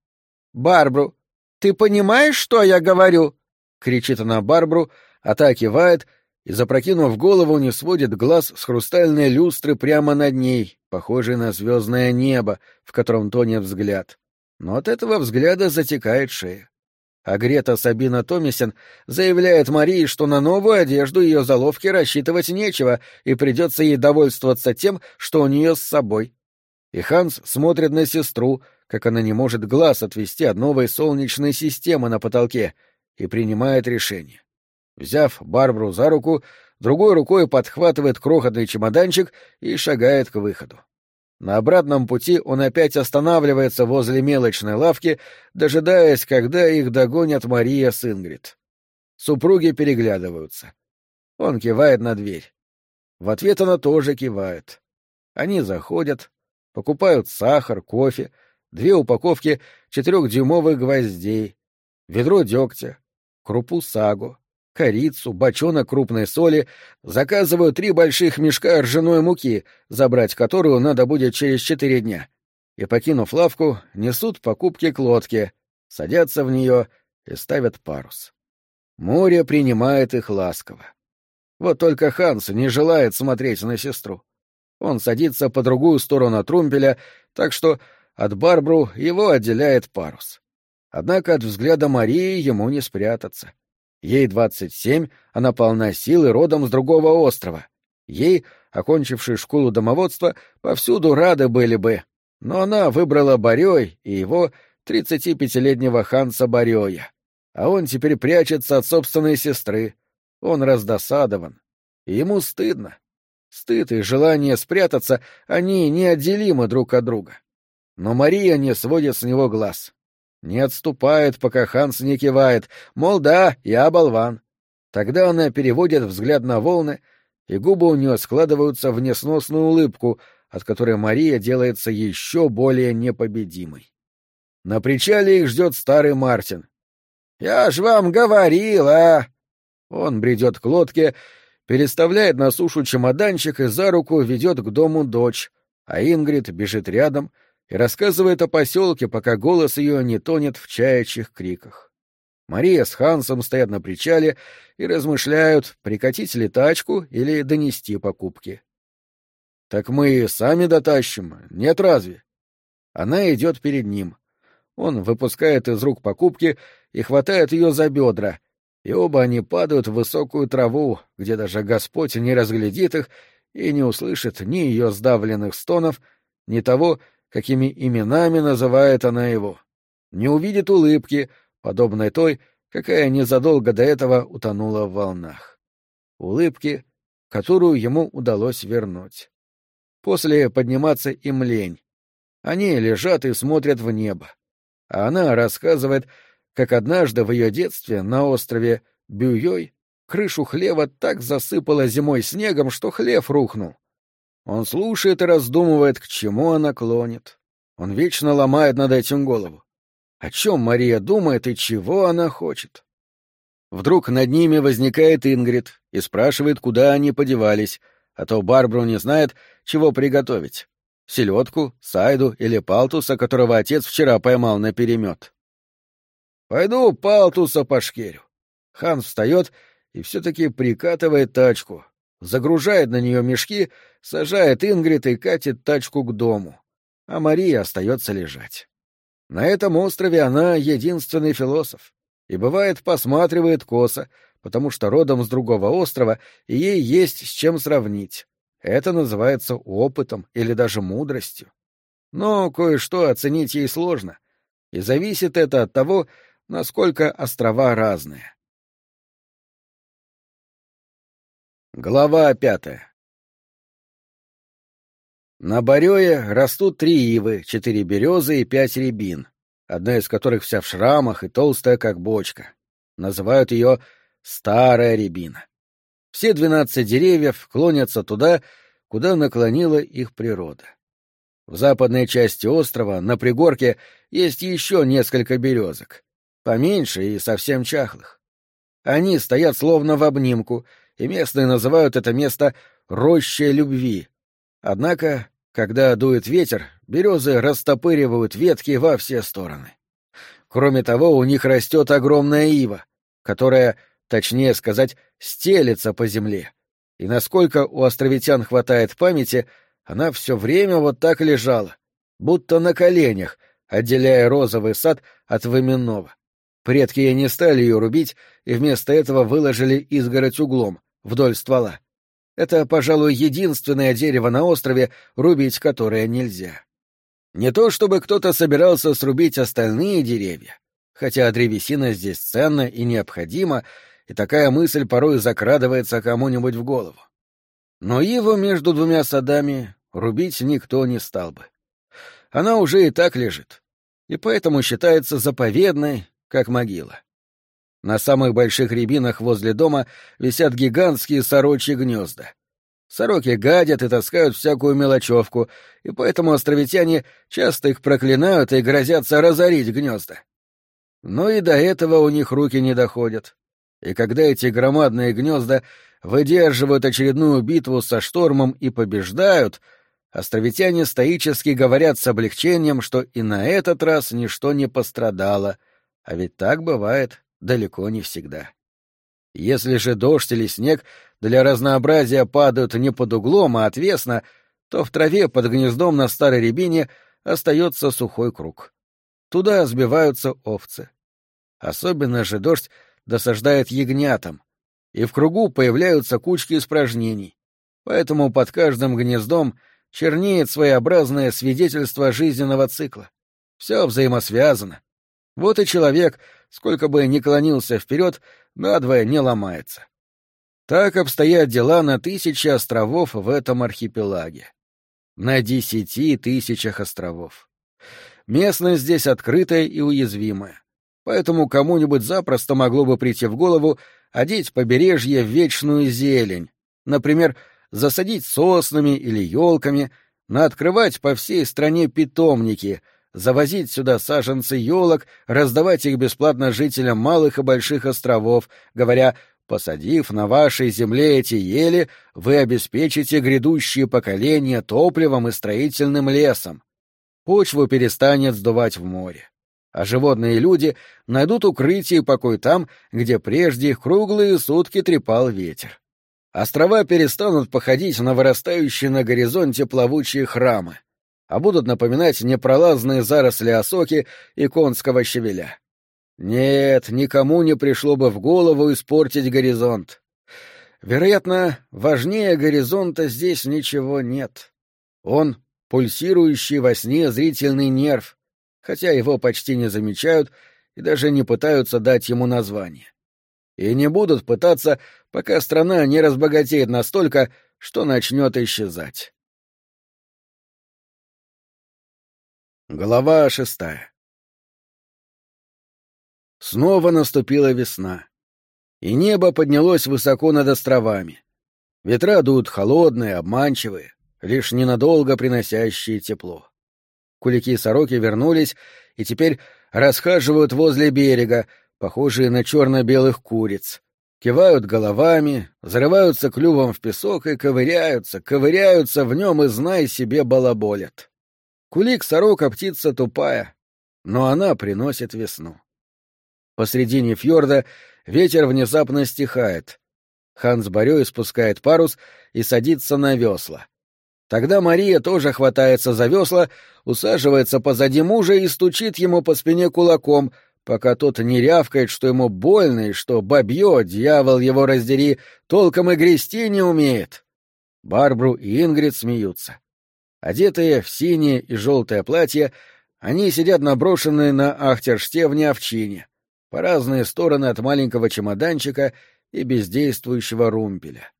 Барбру, ты понимаешь, что я говорю? кричит она Барбру, а та кивает и, запрокинув голову, не сводит глаз с хрустальной люстры прямо над ней, похожей на звездное небо, в котором тонет взгляд. Но от этого взгляда затекает шея. А Грета Сабина Томисен заявляет Марии, что на новую одежду ее заловки рассчитывать нечего, и придется ей довольствоваться тем, что у нее с собой. И Ханс смотрит на сестру, как она не может глаз отвести от новой солнечной системы на потолке, и принимает решение. Взяв Барбару за руку, другой рукой подхватывает крохотный чемоданчик и шагает к выходу. На обратном пути он опять останавливается возле мелочной лавки, дожидаясь, когда их догонят Мария с Ингрид. Супруги переглядываются. Он кивает на дверь. В ответ она тоже кивает. Они заходят, покупают сахар, кофе, две упаковки четырехдюймовых гвоздей, ведро дегтя, крупу сагу, корицу, бочонок крупной соли, заказываю три больших мешка ржаной муки, забрать которую надо будет через четыре дня. И, покинув лавку, несут покупки к лодке, садятся в нее и ставят парус. Море принимает их ласково. Вот только Ханс не желает смотреть на сестру. Он садится по другую сторону трумпеля, так что от Барбру его отделяет парус. Однако от взгляда Марии ему не спрятаться. Ей двадцать семь, она полна силы родом с другого острова. Ей, окончившей школу домоводства, повсюду рады были бы. Но она выбрала Борей и его тридцатипятилетнего Ханса Барёя. А он теперь прячется от собственной сестры. Он раздосадован. И ему стыдно. Стыд и желание спрятаться, они неотделимы друг от друга. Но Мария не сводит с него глаз. Не отступает, пока Ханс не кивает, мол, да, я болван. Тогда она переводит взгляд на волны, и губы у нее складываются в несносную улыбку, от которой Мария делается еще более непобедимой. На причале их ждет старый Мартин. «Я ж вам говорил, а!» Он бредет к лодке, переставляет на сушу чемоданчик и за руку ведет к дому дочь, а Ингрид бежит рядом и рассказывает о поселке, пока голос ее не тонет в чаячьих криках. Мария с Хансом стоят на причале и размышляют, прикатить ли тачку или донести покупки. «Так мы сами дотащим, нет разве?» Она идет перед ним. Он выпускает из рук покупки и хватает ее за бедра, и оба они падают в высокую траву, где даже Господь не разглядит их и не услышит ни ее сдавленных стонов, ни того, какими именами называет она его. Не увидит улыбки, подобной той, какая незадолго до этого утонула в волнах. Улыбки, которую ему удалось вернуть. После подниматься им лень. Они лежат и смотрят в небо. А она рассказывает, как однажды в ее детстве на острове Бюйой крышу хлева так засыпало зимой снегом, что хлев рухнул. Он слушает и раздумывает, к чему она клонит. Он вечно ломает над этим голову. О чем Мария думает и чего она хочет? Вдруг над ними возникает Ингрид и спрашивает, куда они подевались, а то Барбару не знает, чего приготовить. Селедку, сайду или палтуса, которого отец вчера поймал на перемет. «Пойду палтуса пошкерю». Хан встает и все-таки прикатывает тачку, загружает на нее мешки, сажает Ингрид и катит тачку к дому, а Мария остается лежать. На этом острове она единственный философ, и бывает посматривает косо, потому что родом с другого острова, и ей есть с чем сравнить. Это называется опытом или даже мудростью. Но кое-что оценить ей сложно, и зависит это от того, насколько острова разные. Глава пятая На Барёе растут три ивы, четыре березы и пять рябин, одна из которых вся в шрамах и толстая, как бочка. Называют ее «старая рябина». Все двенадцать деревьев клонятся туда, куда наклонила их природа. В западной части острова, на пригорке, есть еще несколько березок, поменьше и совсем чахлых. Они стоят словно в обнимку, и местные называют это место «рощей любви». Однако, когда дует ветер, березы растопыривают ветки во все стороны. Кроме того, у них растет огромная ива, которая, точнее сказать, стелется по земле. И насколько у островитян хватает памяти, она все время вот так лежала, будто на коленях, отделяя розовый сад от выменного. Предки не стали ее рубить и вместо этого выложили изгородь углом, вдоль ствола. Это, пожалуй, единственное дерево на острове, рубить которое нельзя. Не то чтобы кто-то собирался срубить остальные деревья, хотя древесина здесь ценна и необходима, и такая мысль порой закрадывается кому-нибудь в голову. Но его между двумя садами рубить никто не стал бы. Она уже и так лежит, и поэтому считается заповедной как могила. На самых больших рябинах возле дома висят гигантские сорочьи гнезда. Сороки гадят и таскают всякую мелочевку, и поэтому островитяне часто их проклинают и грозятся разорить гнезда. Но и до этого у них руки не доходят. И когда эти громадные гнезда выдерживают очередную битву со штормом и побеждают, островитяне стоически говорят с облегчением, что и на этот раз ничто не пострадало — а ведь так бывает далеко не всегда. Если же дождь или снег для разнообразия падают не под углом, а отвесно, то в траве под гнездом на старой рябине остается сухой круг. Туда сбиваются овцы. Особенно же дождь досаждает ягнятам, и в кругу появляются кучки испражнений, поэтому под каждым гнездом чернеет своеобразное свидетельство жизненного цикла. Все взаимосвязано. Вот и человек, сколько бы ни клонился вперед, надвое не ломается. Так обстоят дела на тысячи островов в этом архипелаге. На десяти тысячах островов. Местность здесь открытая и уязвимая. Поэтому кому-нибудь запросто могло бы прийти в голову одеть побережье в вечную зелень, например, засадить соснами или елками, наоткрывать по всей стране питомники, завозить сюда саженцы елок, раздавать их бесплатно жителям малых и больших островов, говоря «посадив на вашей земле эти ели, вы обеспечите грядущие поколения топливом и строительным лесом». Почву перестанет сдувать в море а животные и люди найдут укрытие и покой там, где прежде их круглые сутки трепал ветер. Острова перестанут походить на вырастающие на горизонте плавучие храмы, а будут напоминать непролазные заросли осоки и конского щавеля. Нет, никому не пришло бы в голову испортить горизонт. Вероятно, важнее горизонта здесь ничего нет. Он — пульсирующий во сне зрительный нерв, хотя его почти не замечают и даже не пытаются дать ему название. И не будут пытаться, пока страна не разбогатеет настолько, что начнет исчезать. Глава шестая Снова наступила весна, и небо поднялось высоко над островами. Ветра дуют холодные, обманчивые, лишь ненадолго приносящие тепло. Кулики-сороки вернулись и теперь расхаживают возле берега, похожие на черно-белых куриц. Кивают головами, зарываются клювом в песок и ковыряются, ковыряются в нем и, знай себе, балаболят. Кулик-сорока птица тупая, но она приносит весну. Посредине фьорда ветер внезапно стихает. Ханс Борё спускает парус и садится на весла. Тогда Мария тоже хватается за весла, усаживается позади мужа и стучит ему по спине кулаком, пока тот не рявкает, что ему больно и что бабье, дьявол его раздери, толком и грести не умеет. Барбру и Ингрид смеются. Одетые в синее и желтое платье, они сидят наброшенные на ахтерштевне овчине, по разные стороны от маленького чемоданчика и бездействующего румпеля.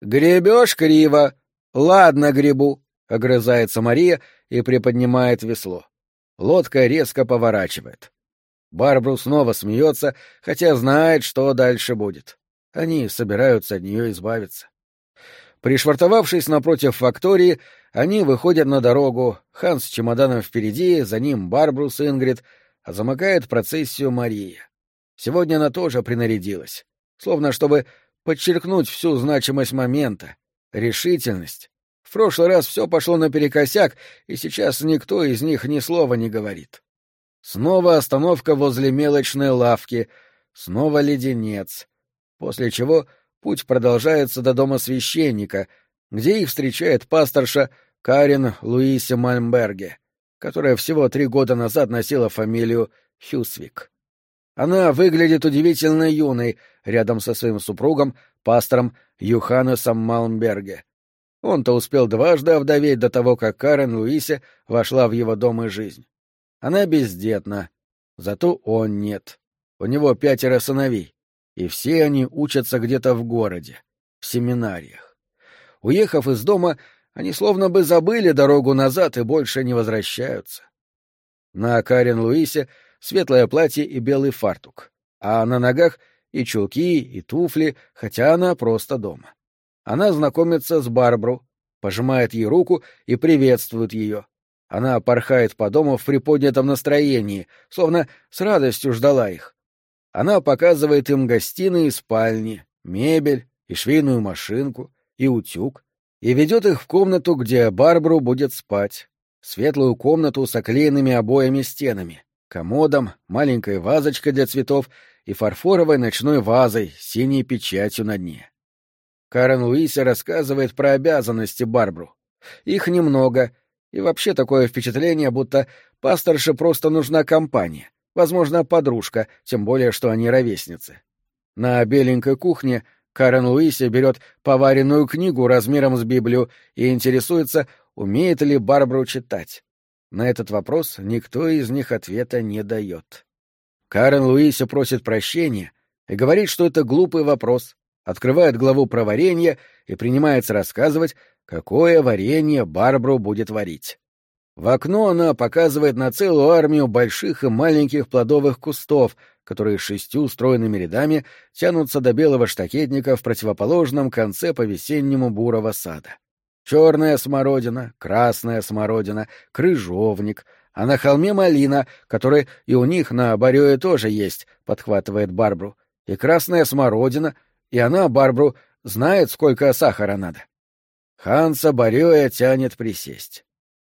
«Гребешь криво!» «Ладно, грибу», — огрызается Мария и приподнимает весло. Лодка резко поворачивает. Барбру снова смеется, хотя знает, что дальше будет. Они собираются от нее избавиться. Пришвартовавшись напротив фактории, они выходят на дорогу, Ханс с чемоданом впереди, за ним Барбру с Ингрид, а замыкает процессию Мария. Сегодня она тоже принарядилась, словно чтобы подчеркнуть всю значимость момента, решительность. В прошлый раз все пошло наперекосяк, и сейчас никто из них ни слова не говорит. Снова остановка возле мелочной лавки, снова леденец, после чего путь продолжается до дома священника, где их встречает пасторша Карин Луисе Мальмберге, которая всего три года назад носила фамилию Хюсвик. Она выглядит удивительно юной рядом со своим супругом, пастором Юханесом Малмберге. Он-то успел дважды овдоветь до того, как Карен Луисе вошла в его дом и жизнь. Она бездетна, зато он нет. У него пятеро сыновей, и все они учатся где-то в городе, в семинариях. Уехав из дома, они словно бы забыли дорогу назад и больше не возвращаются. На Карен Луисе светлое платье и белый фартук, а на ногах и чулки, и туфли, хотя она просто дома. Она знакомится с Барбру, пожимает ей руку и приветствует ее. Она порхает по дому в приподнятом настроении, словно с радостью ждала их. Она показывает им гостиные и спальни, мебель и швейную машинку, и утюг, и ведет их в комнату, где Барбру будет спать, светлую комнату с оклеенными обоями стенами, комодом, маленькой вазочкой для цветов и фарфоровой ночной вазой с синей печатью на дне. Карен Луиса рассказывает про обязанности Барбру. Их немного, и вообще такое впечатление, будто пасторше просто нужна компания, возможно, подружка, тем более, что они ровесницы. На беленькой кухне Карен Луисе берет поваренную книгу размером с Библию и интересуется, умеет ли Барбру читать. На этот вопрос никто из них ответа не дает. Карен Луисе просит прощения и говорит, что это глупый вопрос, открывает главу про варенье и принимается рассказывать, какое варенье Барбару будет варить. В окно она показывает на целую армию больших и маленьких плодовых кустов, которые шестью стройными рядами тянутся до белого штакетника в противоположном конце по весеннему бурого сада. Черная смородина, красная смородина, крыжовник, а на холме малина, который и у них на Барёе тоже есть, подхватывает Барбру, и красная смородина — и она, Барбру, знает, сколько сахара надо. Ханса Барёя тянет присесть.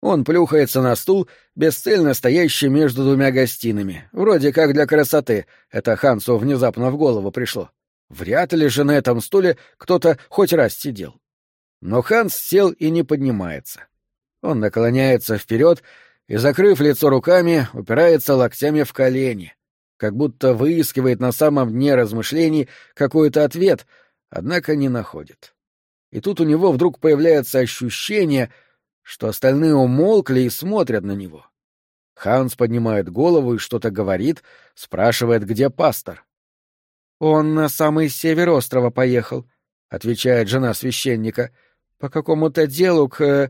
Он плюхается на стул, бесцельно стоящий между двумя гостинами, вроде как для красоты, это Хансу внезапно в голову пришло. Вряд ли же на этом стуле кто-то хоть раз сидел. Но Ханс сел и не поднимается. Он наклоняется вперед и, закрыв лицо руками, упирается локтями в колени, как будто выискивает на самом дне размышлений какой-то ответ, однако не находит. И тут у него вдруг появляется ощущение, что остальные умолкли и смотрят на него. Ханс поднимает голову и что-то говорит, спрашивает, где пастор. «Он на самый север острова поехал», — отвечает жена священника, — «по какому-то делу к...»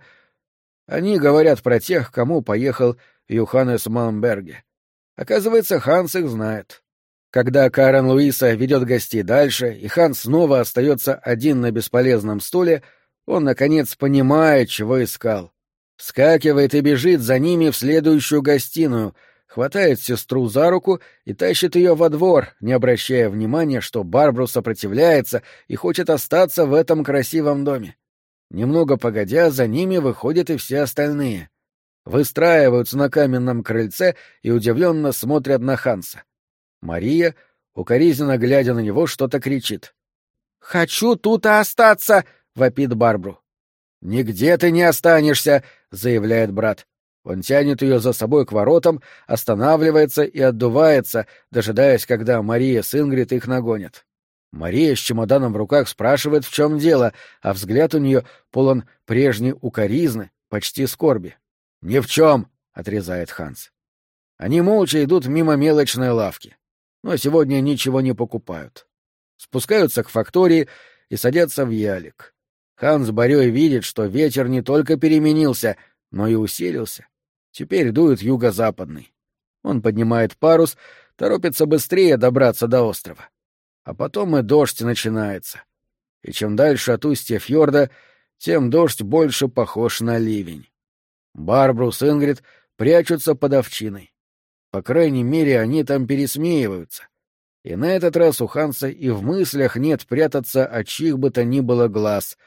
Они говорят про тех, кому поехал Юханес Мамберге. Оказывается, Ханс их знает. Когда Карен Луиса ведет гостей дальше, и Ханс снова остается один на бесполезном стуле, он, наконец, понимает, чего искал. Вскакивает и бежит за ними в следующую гостиную, хватает сестру за руку и тащит ее во двор, не обращая внимания, что Барбру сопротивляется и хочет остаться в этом красивом доме. Немного погодя, за ними выходят и все остальные выстраиваются на каменном крыльце и удивленно смотрят на Ханса. Мария, укоризненно глядя на него, что-то кричит. «Хочу тут остаться!» — вопит Барбру. «Нигде ты не останешься!» — заявляет брат. Он тянет ее за собой к воротам, останавливается и отдувается, дожидаясь, когда Мария с Ингрид их нагонят. Мария с чемоданом в руках спрашивает, в чем дело, а взгляд у нее полон прежней укоризны, почти скорби. «Ни в чем!» — отрезает Ханс. Они молча идут мимо мелочной лавки, но сегодня ничего не покупают. Спускаются к фактории и садятся в ялик. Ханс Борей видит, что ветер не только переменился, но и усилился. Теперь дует юго-западный. Он поднимает парус, торопится быстрее добраться до острова. А потом и дождь начинается. И чем дальше от устья фьорда, тем дождь больше похож на ливень. Барбрус и Ингрид прячутся под овчиной. По крайней мере, они там пересмеиваются. И на этот раз у Ханса и в мыслях нет прятаться от чьих бы то ни было глаз.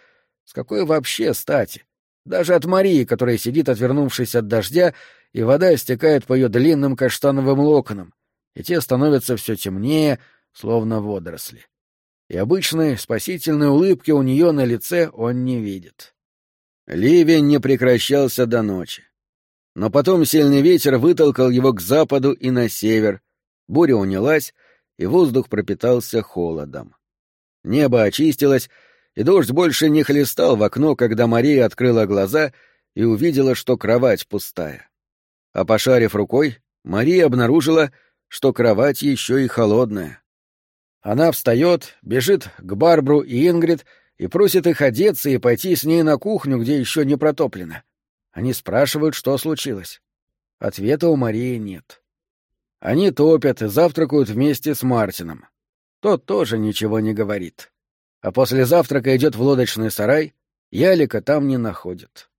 С какой вообще стати? Даже от Марии, которая сидит, отвернувшись от дождя, и вода стекает по ее длинным каштановым локонам, и те становятся все темнее, словно водоросли. И обычной спасительной улыбки у нее на лице он не видит. Ливень не прекращался до ночи. Но потом сильный ветер вытолкал его к западу и на север, буря унялась, и воздух пропитался холодом. Небо очистилось, и дождь больше не хлестал в окно, когда Мария открыла глаза и увидела, что кровать пустая. А пошарив рукой, Мария обнаружила, что кровать еще и холодная. Она встает, бежит к Барбру и Ингрид и просит их одеться и пойти с ней на кухню, где еще не протоплено. Они спрашивают, что случилось. Ответа у Марии нет. Они топят и завтракают вместе с Мартином. Тот тоже ничего не говорит. А после завтрака идет в лодочный сарай, Ялика там не находит.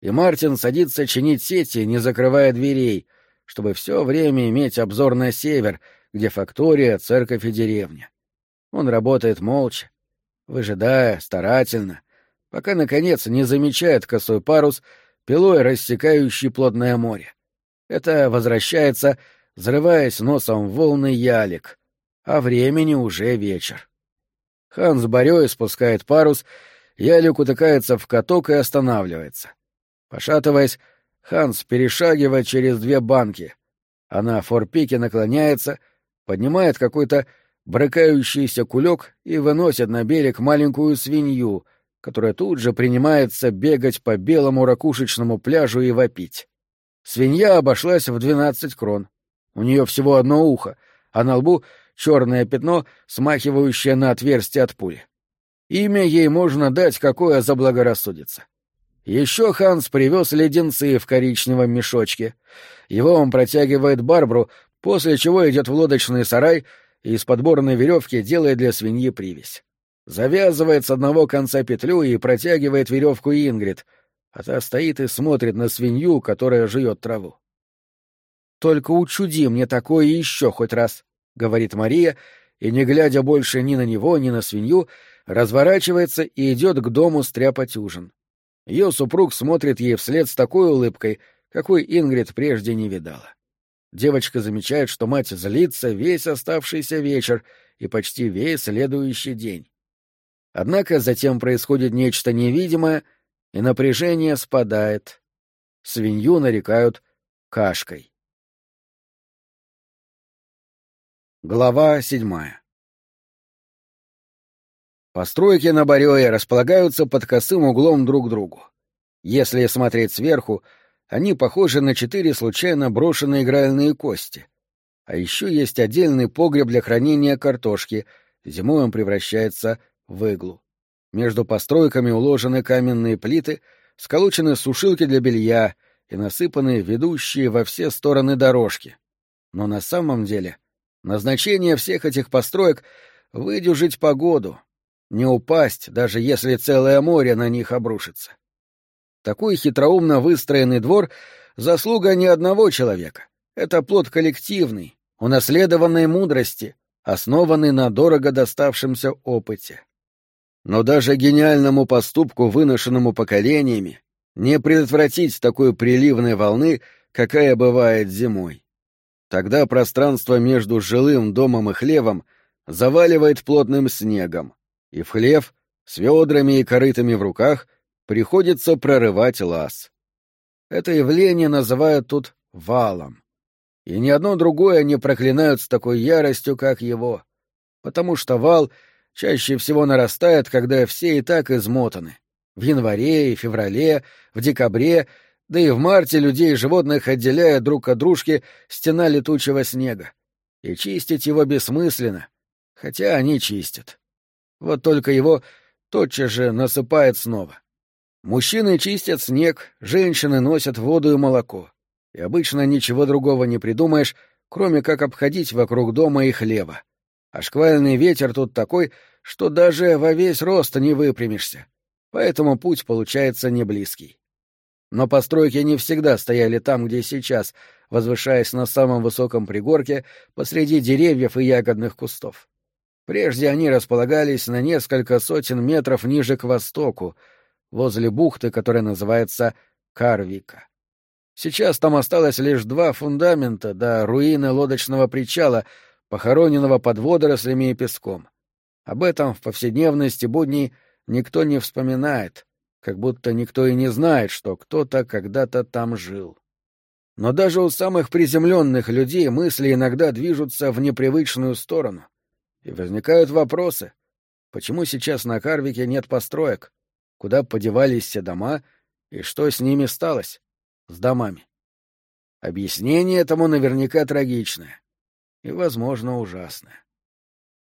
И Мартин садится чинить сети, не закрывая дверей, чтобы все время иметь обзор на север, где фактория, церковь и деревня. Он работает молча, выжидая, старательно, пока, наконец, не замечает косой парус, пилой рассекающий плотное море. Это возвращается, взрываясь носом в волны ялик, а времени уже вечер. Ханс Борёй спускает парус, ялик утыкается в каток и останавливается. Пошатываясь, Ханс перешагивает через две банки, а на форпике наклоняется, поднимает какой-то брыкающийся кулек и выносят на берег маленькую свинью, которая тут же принимается бегать по белому ракушечному пляжу и вопить. Свинья обошлась в двенадцать крон. У нее всего одно ухо, а на лбу черное пятно, смахивающее на отверстие от пули. Имя ей можно дать, какое заблагорассудится. Еще Ханс привез леденцы в коричневом мешочке. Его он протягивает Барбру, после чего идет в лодочный сарай и из подборной веревки делает для свиньи привязь. Завязывает с одного конца петлю и протягивает веревку Ингрид, а та стоит и смотрит на свинью, которая жует траву. «Только учуди мне такое еще хоть раз», — говорит Мария, и, не глядя больше ни на него, ни на свинью, разворачивается и идет к дому стряпать ужин. Ее супруг смотрит ей вслед с такой улыбкой, какой Ингрид прежде не видала. Девочка замечает, что мать злится весь оставшийся вечер и почти весь следующий день. Однако затем происходит нечто невидимое, и напряжение спадает. Свинью нарекают кашкой. Глава седьмая Постройки на Барёе располагаются под косым углом друг к другу. Если смотреть сверху, они похожи на четыре случайно брошенные игральные кости. А еще есть отдельный погреб для хранения картошки, зимой он превращается в иглу. Между постройками уложены каменные плиты, сколочены сушилки для белья и насыпаны ведущие во все стороны дорожки. Но на самом деле назначение всех этих построек — выдержать погоду, не упасть, даже если целое море на них обрушится. Такой хитроумно выстроенный двор — заслуга не одного человека. Это плод коллективный, унаследованной мудрости, основанный на дорого доставшемся опыте. Но даже гениальному поступку, выношенному поколениями, не предотвратить такой приливной волны, какая бывает зимой. Тогда пространство между жилым домом и хлевом заваливает плотным снегом, и в хлев с ведрами и корытами в руках приходится прорывать лаз. Это явление называют тут валом. И ни одно другое не проклинают с такой яростью, как его, потому что вал чаще всего нарастает, когда все и так измотаны. В январе и феврале, в декабре, да и в марте людей и животных отделяет друг от дружки стена летучего снега. И чистить его бессмысленно, хотя они чистят. Вот только его тотчас же насыпает снова. Мужчины чистят снег, женщины носят воду и молоко. И обычно ничего другого не придумаешь, кроме как обходить вокруг дома и хлеба. А шквальный ветер тут такой, что даже во весь рост не выпрямишься. Поэтому путь получается не близкий. Но постройки не всегда стояли там, где сейчас, возвышаясь на самом высоком пригорке посреди деревьев и ягодных кустов. Прежде они располагались на несколько сотен метров ниже к востоку, возле бухты, которая называется Карвика. Сейчас там осталось лишь два фундамента до руины лодочного причала, похороненного под водорослями и песком. Об этом в повседневности будней никто не вспоминает, как будто никто и не знает, что кто-то когда-то там жил. Но даже у самых приземленных людей мысли иногда движутся в непривычную сторону — и возникают вопросы. Почему сейчас на Карвике нет построек? Куда подевались все дома? И что с ними сталось? С домами? Объяснение этому наверняка трагичное. И, возможно, ужасное.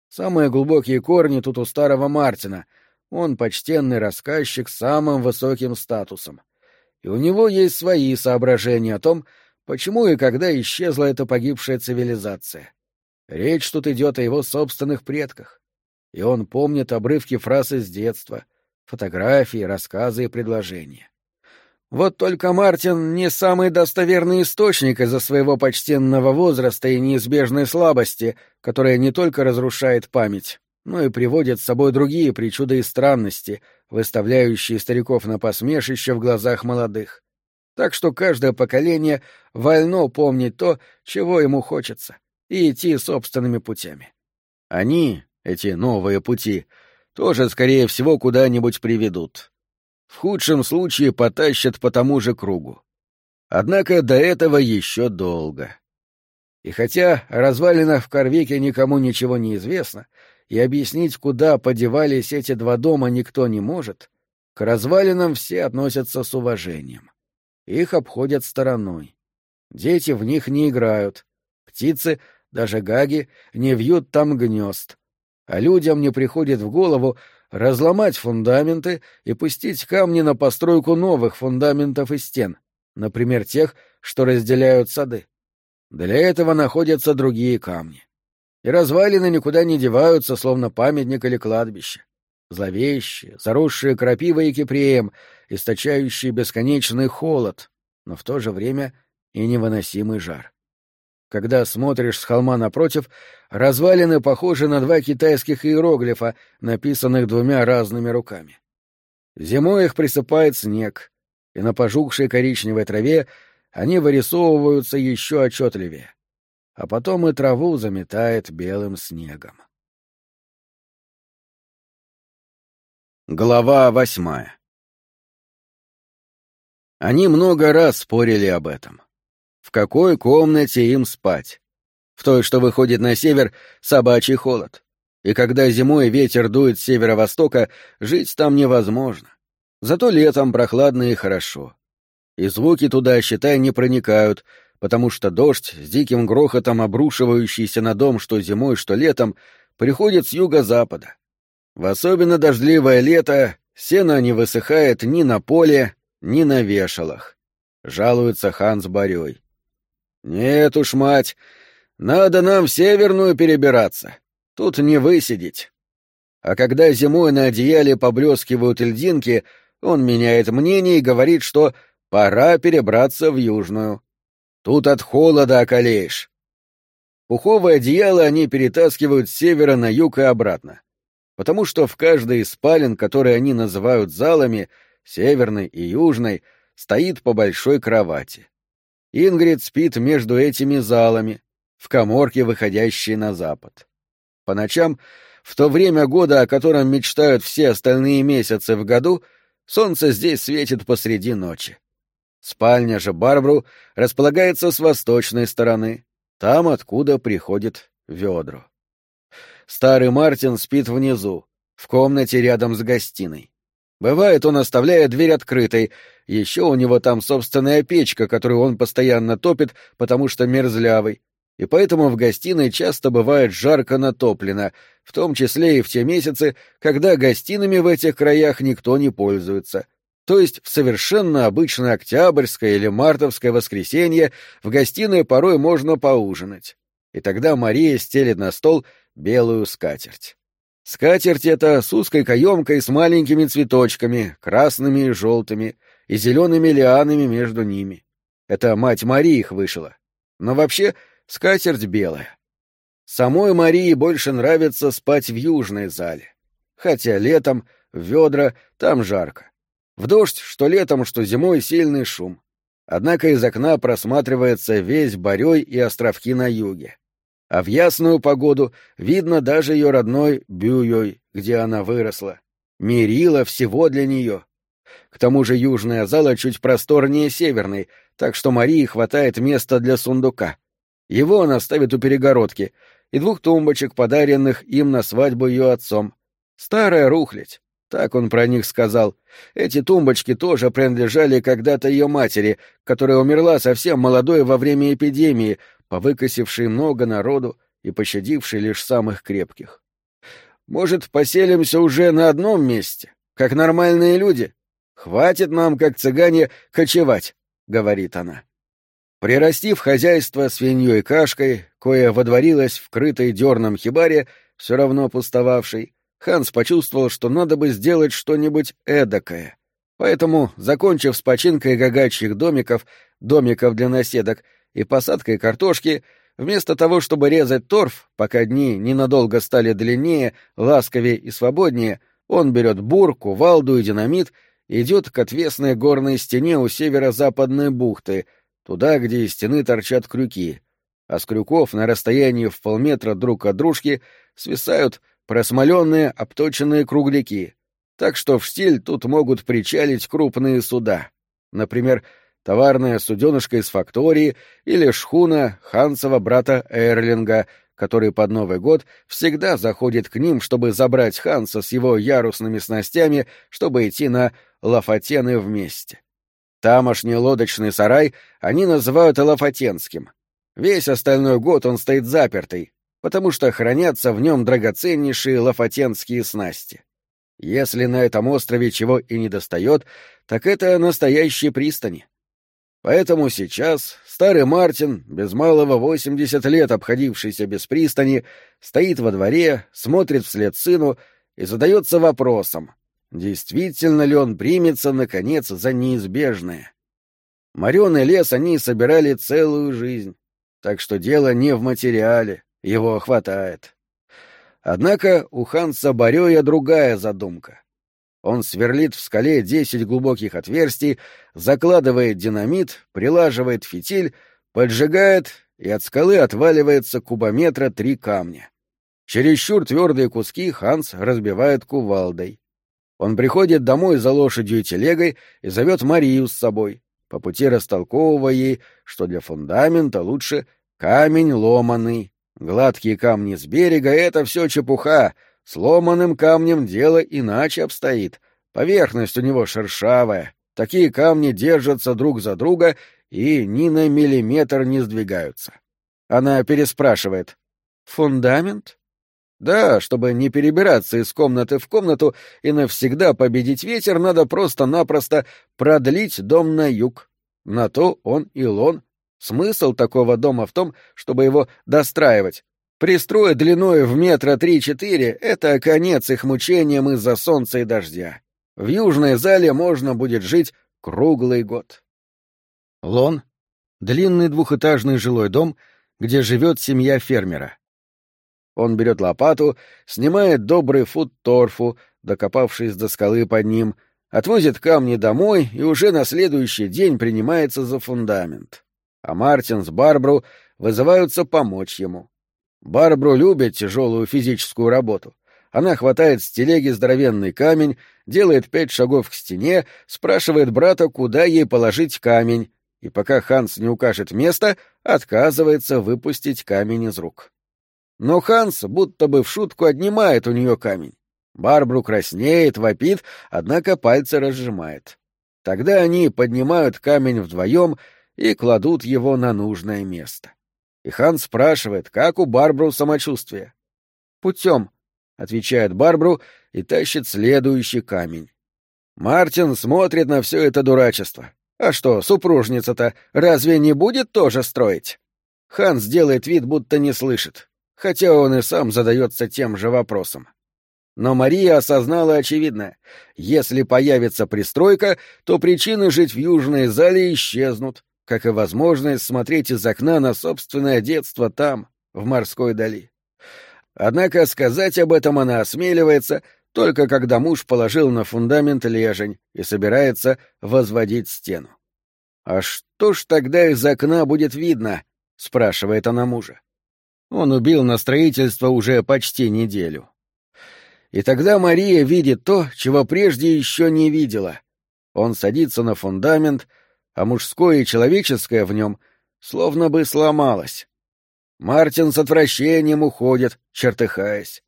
Самые глубокие корни тут у старого Мартина. Он почтенный рассказчик с самым высоким статусом. И у него есть свои соображения о том, почему и когда исчезла эта погибшая цивилизация. Речь тут идет о его собственных предках. И он помнит обрывки фраз из детства, фотографии, рассказы и предложения. Вот только Мартин не самый достоверный источник из-за своего почтенного возраста и неизбежной слабости, которая не только разрушает память, но и приводит с собой другие причуды и странности, выставляющие стариков на посмешище в глазах молодых. Так что каждое поколение вольно помнить то, чего ему хочется и идти собственными путями. Они, эти новые пути, тоже, скорее всего, куда-нибудь приведут. В худшем случае потащат по тому же кругу. Однако до этого еще долго. И хотя о развалинах в Корвеке никому ничего не известно, и объяснить, куда подевались эти два дома, никто не может, к развалинам все относятся с уважением. Их обходят стороной. Дети в них не играют. Птицы, даже гаги, не вьют там гнезд. А людям не приходит в голову разломать фундаменты и пустить камни на постройку новых фундаментов и стен, например, тех, что разделяют сады. Для этого находятся другие камни. И развалины никуда не деваются, словно памятник или кладбище. Зловещие, заросшие крапивой и кипреем, источающие бесконечный холод, но в то же время и невыносимый жар. Когда смотришь с холма напротив, развалины похожи на два китайских иероглифа, написанных двумя разными руками. Зимой их присыпает снег, и на пожухшей коричневой траве они вырисовываются еще отчетливее а потом и траву заметает белым снегом. Глава восьмая Они много раз спорили об этом. В какой комнате им спать? В той, что выходит на север, собачий холод. И когда зимой ветер дует с северо-востока, жить там невозможно. Зато летом прохладно и хорошо. И звуки туда, считай, не проникают, потому что дождь, с диким грохотом обрушивающийся на дом что зимой, что летом, приходит с юго-запада. В особенно дождливое лето сено не высыхает ни на поле, ни на вешалах. Жалуется хан с Борей. «Нет уж, мать, надо нам в Северную перебираться. Тут не высидеть». А когда зимой на одеяле поблескивают льдинки, он меняет мнение и говорит, что пора перебраться в Южную. Тут от холода околеешь. Пуховое одеяло они перетаскивают с севера на юг и обратно. Потому что в каждой из спален, которые они называют залами, северной и южной, стоит по большой кровати. Ингрид спит между этими залами, в коморке, выходящей на запад. По ночам, в то время года, о котором мечтают все остальные месяцы в году, солнце здесь светит посреди ночи. Спальня же Барбру располагается с восточной стороны, там, откуда приходит ведро. Старый Мартин спит внизу, в комнате рядом с гостиной. Бывает, он оставляет дверь открытой, еще у него там собственная печка, которую он постоянно топит, потому что мерзлявый, и поэтому в гостиной часто бывает жарко натоплено, в том числе и в те месяцы, когда гостиными в этих краях никто не пользуется — то есть в совершенно обычное октябрьское или мартовское воскресенье в гостиной порой можно поужинать. И тогда Мария стелит на стол белую скатерть. Скатерть эта с узкой каемкой с маленькими цветочками, красными и желтыми, и зелеными лианами между ними. Это мать Марии их вышила. Но вообще скатерть белая. Самой Марии больше нравится спать в южной зале. Хотя летом, в ведра, там жарко. В дождь, что летом, что зимой, сильный шум. Однако из окна просматривается весь Борей и островки на юге. А в ясную погоду видно даже ее родной Бюйой, где она выросла. Мерила всего для нее. К тому же южная зала чуть просторнее северной, так что Марии хватает места для сундука. Его она ставит у перегородки, и двух тумбочек, подаренных им на свадьбу ее отцом. Старая рухлядь. Так он про них сказал. Эти тумбочки тоже принадлежали когда-то ее матери, которая умерла совсем молодой во время эпидемии, повыкосившей много народу и пощадившей лишь самых крепких. Может, поселимся уже на одном месте, как нормальные люди? Хватит нам, как цыгане, кочевать, — говорит она. Прирастив хозяйство свиньей кашкой, кое водворилось в крытой дерном хибаре, все равно пустовавшей, Ханс почувствовал, что надо бы сделать что-нибудь эдакое. Поэтому, закончив с починкой гагачьих домиков, домиков для наседок и посадкой картошки, вместо того, чтобы резать торф, пока дни ненадолго стали длиннее, ласковее и свободнее, он берет бурку, валду и динамит и идет к отвесной горной стене у северо-западной бухты, туда, где из стены торчат крюки, а с крюков на расстоянии в полметра друг от дружки свисают просмоленные обточенные кругляки, так что в штиль тут могут причалить крупные суда. Например, товарная суденышка из фактории или шхуна Хансова брата Эрлинга, который под Новый год всегда заходит к ним, чтобы забрать Ханса с его ярусными снастями, чтобы идти на Лафатены вместе. Тамошний лодочный сарай они называют Элафатенским. Весь остальной год он стоит запертый, потому что хранятся в нем драгоценнейшие лафатенские снасти. Если на этом острове чего и не достает, так это настоящие пристани. Поэтому сейчас старый Мартин, без малого восемьдесят лет обходившийся без пристани, стоит во дворе, смотрит вслед сыну и задается вопросом, действительно ли он примется, наконец, за неизбежное. Мореный лес они собирали целую жизнь, так что дело не в материале, его хватает. Однако у Ханса Барёя другая задумка. Он сверлит в скале десять глубоких отверстий, закладывает динамит, прилаживает фитиль, поджигает, и от скалы отваливается кубометра три камня. Чересчур твердые куски Ханс разбивает кувалдой. Он приходит домой за лошадью и телегой и зовет Марию с собой, по пути растолковывая ей, что для фундамента лучше камень ломаный. Гладкие камни с берега — это все чепуха, сломанным камнем дело иначе обстоит. Поверхность у него шершавая, такие камни держатся друг за друга и ни на миллиметр не сдвигаются. Она переспрашивает. «Фундамент?» Да, чтобы не перебираться из комнаты в комнату и навсегда победить ветер, надо просто-напросто продлить дом на юг. На то он и лон. Смысл такого дома в том, чтобы его достраивать. Пристрой длиной в метра три-четыре — это конец их мучениям из-за солнца и дождя. В южной зале можно будет жить круглый год. Лон — длинный двухэтажный жилой дом, где живет семья фермера. Он берет лопату, снимает добрый фут торфу, докопавшись до скалы под ним, отвозит камни домой и уже на следующий день принимается за фундамент. А Мартин с Барбру вызываются помочь ему. Барбру любит тяжелую физическую работу. Она хватает с телеги здоровенный камень, делает пять шагов к стене, спрашивает брата, куда ей положить камень, и пока Ханс не укажет место, отказывается выпустить камень из рук. Но Ханс будто бы в шутку отнимает у нее камень. Барбру краснеет, вопит, однако пальцы разжимает. Тогда они поднимают камень вдвоем и кладут его на нужное место. И Ханс спрашивает, как у Барбру самочувствие. «Путем», — отвечает Барбру и тащит следующий камень. Мартин смотрит на все это дурачество. А что, супружница-то разве не будет тоже строить? Ханс делает вид, будто не слышит хотя он и сам задается тем же вопросом. Но Мария осознала очевидное. Если появится пристройка, то причины жить в Южной зале исчезнут, как и возможность смотреть из окна на собственное детство там, в морской дали. Однако сказать об этом она осмеливается, только когда муж положил на фундамент лежень и собирается возводить стену. «А что ж тогда из окна будет видно?» — спрашивает она мужа. Он убил на строительство уже почти неделю. И тогда Мария видит то, чего прежде еще не видела. Он садится на фундамент, а мужское и человеческое в нем словно бы сломалось. Мартин с отвращением уходит, чертыхаясь.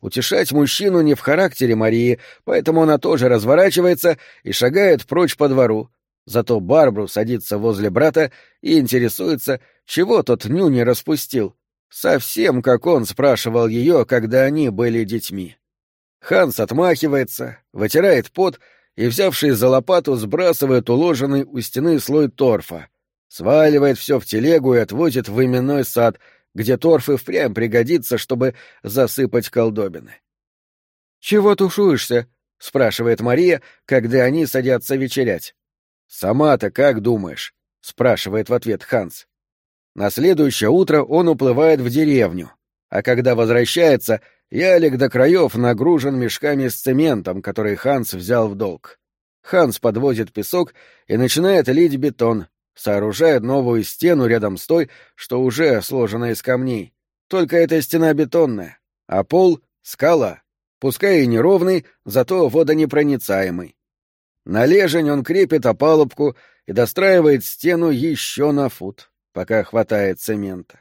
Утешать мужчину не в характере Марии, поэтому она тоже разворачивается и шагает прочь по двору. Зато Барбру садится возле брата и интересуется, чего тот нюни распустил, Совсем как он спрашивал ее, когда они были детьми. Ханс отмахивается, вытирает пот и, взявшись за лопату, сбрасывает уложенный у стены слой торфа, сваливает все в телегу и отвозит в именной сад, где торф и впрямь пригодится, чтобы засыпать колдобины. «Чего тушуешься?» — спрашивает Мария, когда они садятся вечерять. «Сама-то как думаешь?» — спрашивает в ответ Ханс. На следующее утро он уплывает в деревню, а когда возвращается, ялик до краев нагружен мешками с цементом, который Ханс взял в долг. Ханс подвозит песок и начинает лить бетон, сооружает новую стену рядом с той, что уже сложена из камней. Только эта стена бетонная, а пол — скала, пускай и неровный, зато водонепроницаемый. На лежень он крепит опалубку и достраивает стену еще на фут пока хватает цемента.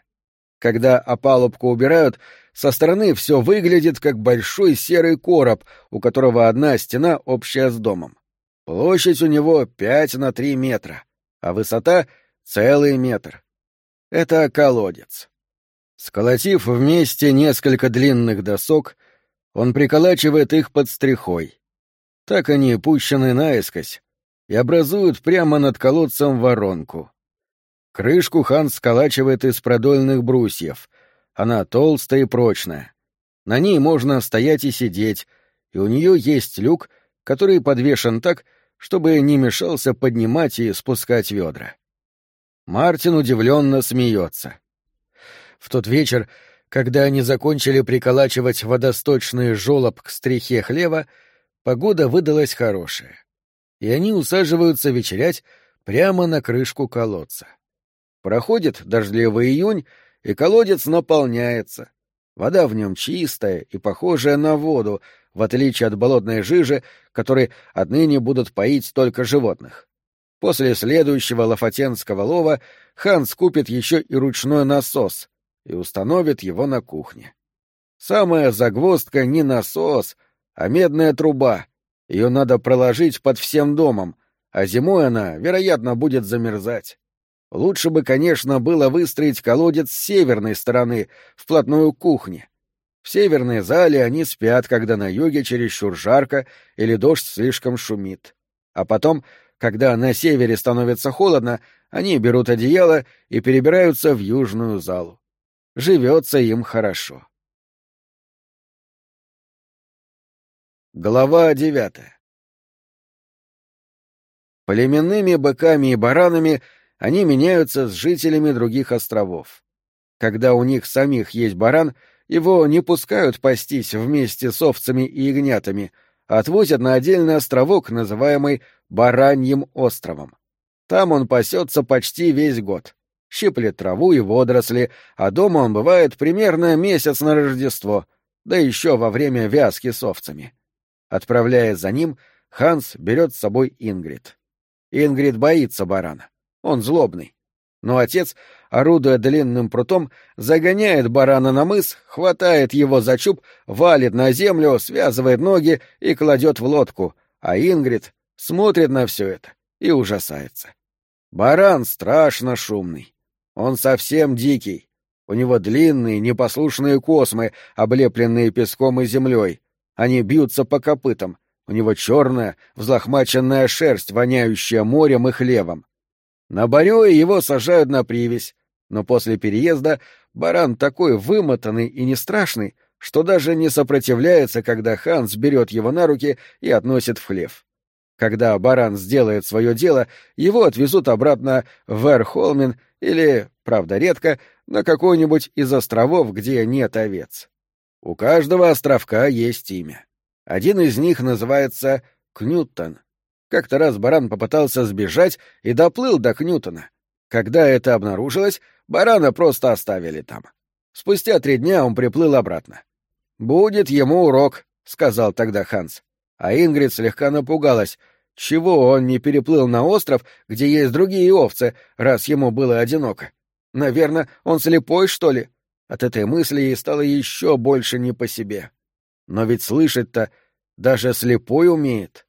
Когда опалубку убирают, со стороны все выглядит как большой серый короб, у которого одна стена общая с домом. Площадь у него пять на три метра, а высота — целый метр. Это колодец. Сколотив вместе несколько длинных досок, он приколачивает их под стрихой. Так они пущены наискось и образуют прямо над колодцем воронку. Крышку хан сколачивает из продольных брусьев. Она толстая и прочная. На ней можно стоять и сидеть, и у нее есть люк, который подвешен так, чтобы не мешался поднимать и спускать ведра. Мартин удивленно смеется. В тот вечер, когда они закончили приколачивать водосточный жолоб к стрихе хлева, погода выдалась хорошая, и они усаживаются вечерять прямо на крышку колодца. Проходит дождливый июнь, и колодец наполняется. Вода в нем чистая и похожая на воду, в отличие от болотной жижи, которой отныне будут поить только животных. После следующего лафатенского лова Ханс купит еще и ручной насос, и установит его на кухне. Самая загвоздка не насос, а медная труба. Ее надо проложить под всем домом, а зимой она, вероятно, будет замерзать. Лучше бы, конечно, было выстроить колодец с северной стороны, вплотную к кухне. В северной зале они спят, когда на юге чересчур жарко или дождь слишком шумит. А потом, когда на севере становится холодно, они берут одеяло и перебираются в южную залу живется им хорошо. Глава девятая Племенными быками и баранами они меняются с жителями других островов. Когда у них самих есть баран, его не пускают пастись вместе с овцами и ягнятами, а отвозят на отдельный островок, называемый Бараньим островом. Там он пасется почти весь год щиплет траву и водоросли, а дома он бывает примерно месяц на Рождество, да еще во время вязки с овцами. Отправляясь за ним, Ханс берет с собой Ингрид. Ингрид боится барана. Он злобный. Но отец, орудуя длинным прутом, загоняет барана на мыс, хватает его за чуб, валит на землю, связывает ноги и кладет в лодку, а Ингрид смотрит на все это и ужасается. Баран страшно шумный. Он совсем дикий. У него длинные, непослушные космы, облепленные песком и землей. Они бьются по копытам. У него черная, взлохмаченная шерсть, воняющая морем и хлебом. На Барёе его сажают на привязь, но после переезда баран такой вымотанный и не страшный, что даже не сопротивляется, когда Ханс берет его на руки и относит в хлев. Когда баран сделает свое дело, его отвезут обратно в Эрхолмен или, правда редко, на какой-нибудь из островов, где нет овец. У каждого островка есть имя. Один из них называется Кнютон. Как-то раз баран попытался сбежать и доплыл до Кнютона. Когда это обнаружилось, барана просто оставили там. Спустя три дня он приплыл обратно. «Будет ему урок», — сказал тогда Ханс. А Ингрид слегка напугалась. Чего он не переплыл на остров, где есть другие овцы, раз ему было одиноко? Наверное, он слепой, что ли? От этой мысли ей стало еще больше не по себе. Но ведь слышать-то даже слепой умеет.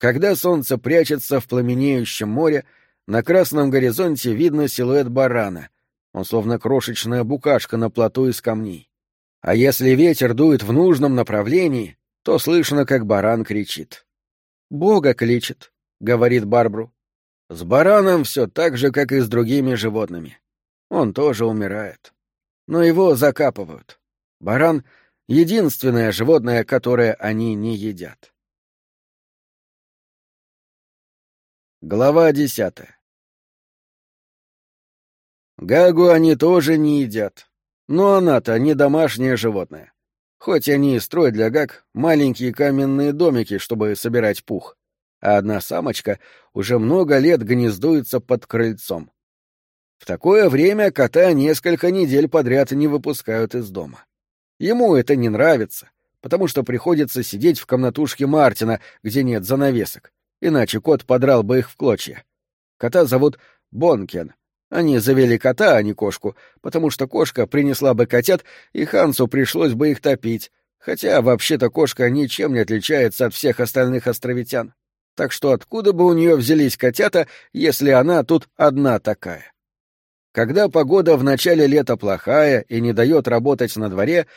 Когда солнце прячется в пламенеющем море, на красном горизонте видно силуэт барана. Он словно крошечная букашка на плоту из камней. А если ветер дует в нужном направлении, то слышно, как баран кричит. «Бога кличет», — говорит Барбру. С бараном все так же, как и с другими животными. Он тоже умирает. Но его закапывают. Баран — единственное животное, которое они не едят. Глава десятая Гагу они тоже не едят. Но она-то не домашнее животное хоть они и строят для гаг маленькие каменные домики, чтобы собирать пух, а одна самочка уже много лет гнездуется под крыльцом. В такое время кота несколько недель подряд не выпускают из дома. Ему это не нравится, потому что приходится сидеть в комнатушке Мартина, где нет занавесок, иначе кот подрал бы их в клочья. Кота зовут Бонкен, они завели кота, а не кошку, потому что кошка принесла бы котят, и Хансу пришлось бы их топить, хотя вообще-то кошка ничем не отличается от всех остальных островитян. Так что откуда бы у нее взялись котята, если она тут одна такая? Когда погода в начале лета плохая и не дает работать на дворе,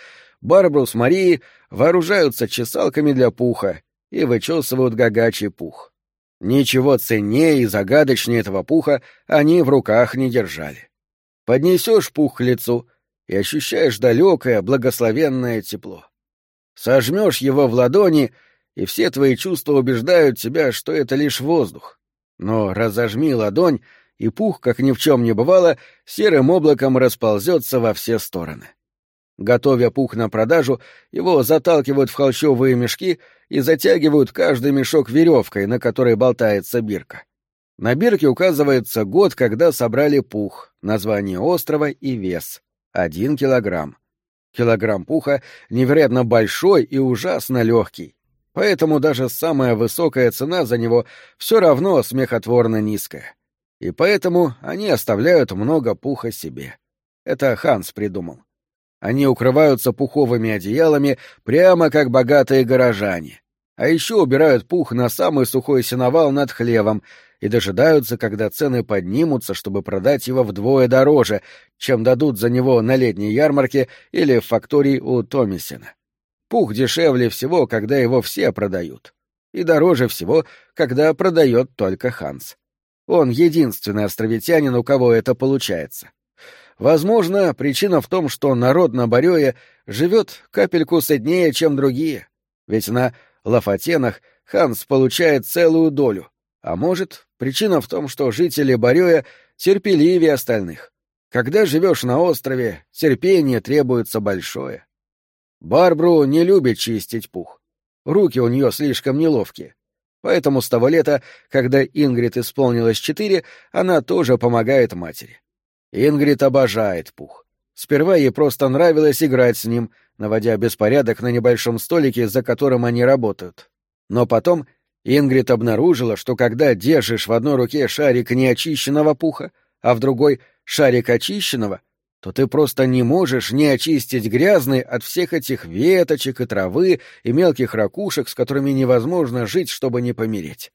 Барбару с Марией вооружаются чесалками для пуха и вычесывают гагачий пух. Ничего ценнее и загадочнее этого пуха они в руках не держали. Поднесешь пух к лицу и ощущаешь далекое, благословенное тепло. Сожмешь его в ладони, и все твои чувства убеждают тебя, что это лишь воздух. Но разожми ладонь, и пух, как ни в чем не бывало, серым облаком расползется во все стороны. Готовя пух на продажу, его заталкивают в холщовые мешки и затягивают каждый мешок веревкой, на которой болтается бирка. На бирке указывается год, когда собрали пух, название острова и вес — один килограмм. Килограмм пуха невероятно большой и ужасно легкий, поэтому даже самая высокая цена за него все равно смехотворно низкая. И поэтому они оставляют много пуха себе. Это Ханс придумал. Они укрываются пуховыми одеялами, прямо как богатые горожане. А еще убирают пух на самый сухой сеновал над хлевом и дожидаются, когда цены поднимутся, чтобы продать его вдвое дороже, чем дадут за него на летней ярмарке или в фактории у Томисина. Пух дешевле всего, когда его все продают. И дороже всего, когда продает только Ханс. Он единственный островитянин, у кого это получается. Возможно, причина в том, что народ на Барёе живет капельку сытнее, чем другие, ведь на Лафатенах Ханс получает целую долю, а может, причина в том, что жители Барёя терпеливее остальных. Когда живешь на острове, терпение требуется большое. Барбру не любит чистить пух. Руки у нее слишком неловкие. Поэтому с того лета, когда Ингрид исполнилось четыре, она тоже помогает матери. Ингрид обожает пух. Сперва ей просто нравилось играть с ним, наводя беспорядок на небольшом столике, за которым они работают. Но потом Ингрид обнаружила, что когда держишь в одной руке шарик неочищенного пуха, а в другой — шарик очищенного, то ты просто не можешь не очистить грязный от всех этих веточек и травы и мелких ракушек, с которыми невозможно жить, чтобы не помереть.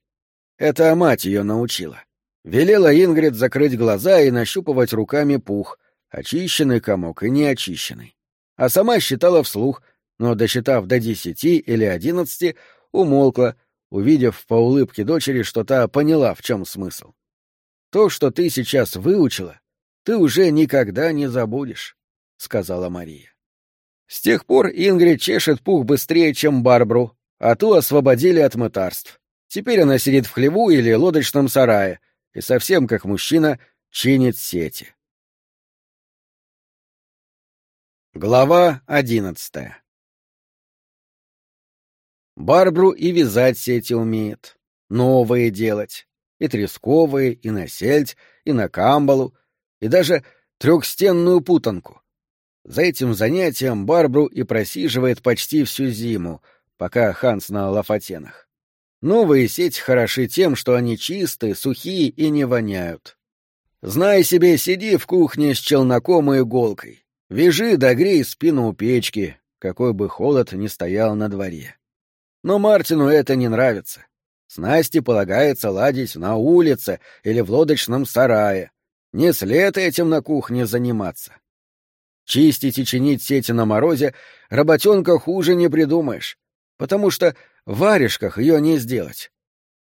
Это мать ее научила. Велела Ингрид закрыть глаза и нащупывать руками пух, очищенный комок и неочищенный. А сама считала вслух, но, досчитав до десяти или одиннадцати, умолкла, увидев по улыбке дочери, что та поняла, в чем смысл. «То, что ты сейчас выучила, ты уже никогда не забудешь», — сказала Мария. С тех пор Ингрид чешет пух быстрее, чем Барбру, а ту освободили от мытарств. Теперь она сидит в хлеву или лодочном сарае, и совсем как мужчина чинит сети. Глава одиннадцатая Барбру и вязать сети умеет, новые делать, и тресковые, и на сельдь, и на камбалу, и даже трехстенную путанку. За этим занятием Барбру и просиживает почти всю зиму, пока Ханс на лафатенах. Новые сети хороши тем, что они чистые, сухие и не воняют. Знай себе, сиди в кухне с челноком и иголкой. Вяжи да грей спину у печки, какой бы холод ни стоял на дворе. Но Мартину это не нравится. Снасти полагается ладить на улице или в лодочном сарае. Не след этим на кухне заниматься. Чистить и чинить сети на морозе работенка хуже не придумаешь, потому что варежках ее не сделать.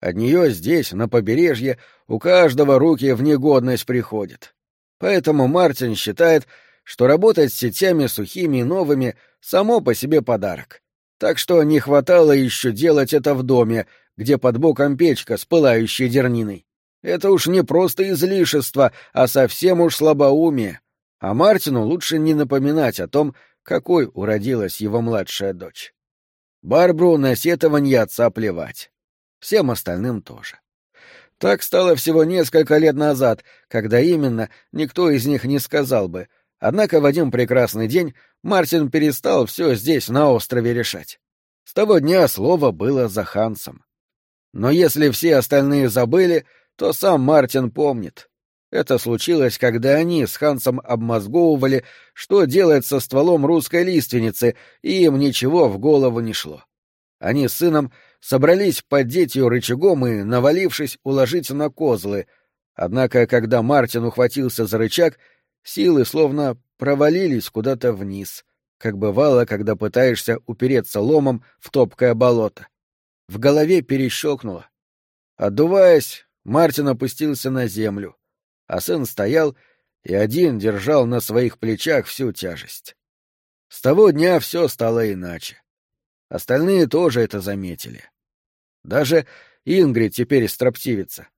От нее здесь, на побережье, у каждого руки в негодность приходит. Поэтому Мартин считает, что работать с сетями сухими и новыми — само по себе подарок. Так что не хватало еще делать это в доме, где под боком печка с пылающей дерниной. Это уж не просто излишество, а совсем уж слабоумие. А Мартину лучше не напоминать о том, какой уродилась его младшая дочь. Барбру на сетование отца плевать. Всем остальным тоже. Так стало всего несколько лет назад, когда именно никто из них не сказал бы. Однако в один прекрасный день Мартин перестал все здесь, на острове, решать. С того дня слово было за Хансом. Но если все остальные забыли, то сам Мартин помнит. Это случилось, когда они с Хансом обмозговывали, что делать со стволом русской лиственницы, и им ничего в голову не шло. Они с сыном собрались поддеть ее рычагом и, навалившись, уложить на козлы. Однако, когда Мартин ухватился за рычаг, силы словно провалились куда-то вниз, как бывало, когда пытаешься упереться ломом в топкое болото. В голове перещелкнуло. Отдуваясь, Мартин опустился на землю, а сын стоял и один держал на своих плечах всю тяжесть. С того дня все стало иначе. Остальные тоже это заметили. Даже Ингрид теперь строптивится.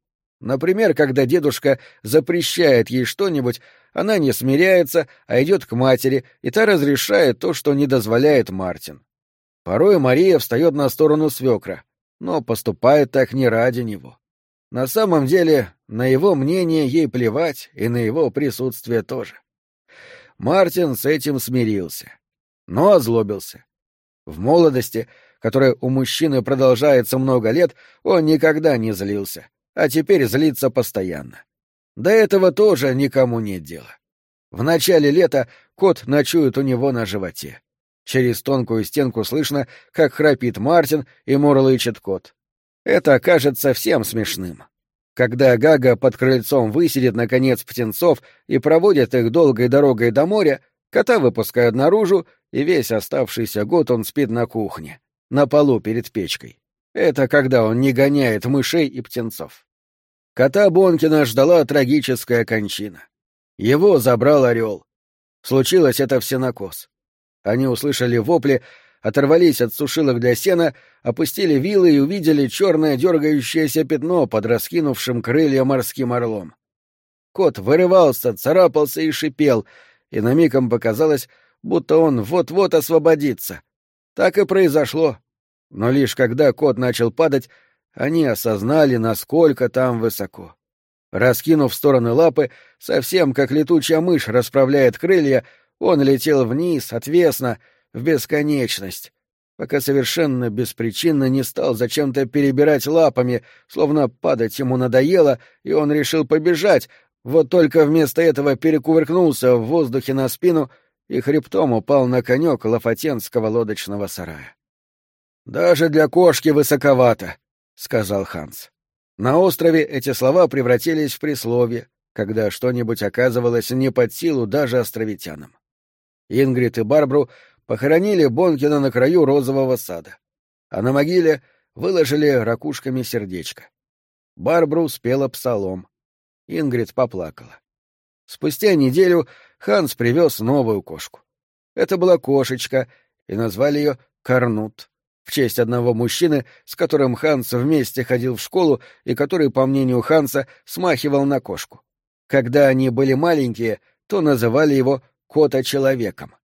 Например, когда дедушка запрещает ей что-нибудь, она не смиряется, а идет к матери, и та разрешает то, что не дозволяет Мартин. Порой Мария встает на сторону свекра, но поступает так не ради него. На самом деле, на его мнение ей плевать, и на его присутствие тоже. Мартин с этим смирился, но озлобился. В молодости, которая у мужчины продолжается много лет, он никогда не злился, а теперь злится постоянно. До этого тоже никому нет дела. В начале лета кот ночует у него на животе. Через тонкую стенку слышно, как храпит Мартин и мурлычет кот. Это кажется всем смешным. Когда Гага под крыльцом высидит, наконец, птенцов и проводит их долгой дорогой до моря, кота выпускают наружу, и весь оставшийся год он спит на кухне, на полу перед печкой. Это когда он не гоняет мышей и птенцов. Кота Бонкина ждала трагическая кончина. Его забрал орел. Случилось это в сенокос. Они услышали вопли, оторвались от сушилок для сена, опустили вилы и увидели черное дергающееся пятно под раскинувшим крылья морским орлом. Кот вырывался, царапался и шипел, и на миг им показалось, будто он вот-вот освободится. Так и произошло. Но лишь когда кот начал падать, они осознали, насколько там высоко. Раскинув в стороны лапы, совсем как летучая мышь расправляет крылья, он летел вниз, отвесно, в бесконечность, пока совершенно беспричинно не стал зачем-то перебирать лапами, словно падать ему надоело, и он решил побежать, вот только вместо этого перекувыркнулся в воздухе на спину и хребтом упал на конек лафатенского лодочного сарая. «Даже для кошки высоковато», — сказал Ханс. На острове эти слова превратились в присловие, когда что-нибудь оказывалось не под силу даже островитянам. Ингрид и Барбру похоронили Бонкина на краю розового сада, а на могиле выложили ракушками сердечко. Барбру спела псалом. Ингрид поплакала. Спустя неделю Ханс привез новую кошку. Это была кошечка, и назвали ее Корнут, в честь одного мужчины, с которым Ханс вместе ходил в школу и который, по мнению Ханса, смахивал на кошку. Когда они были маленькие, то называли его кота-человеком.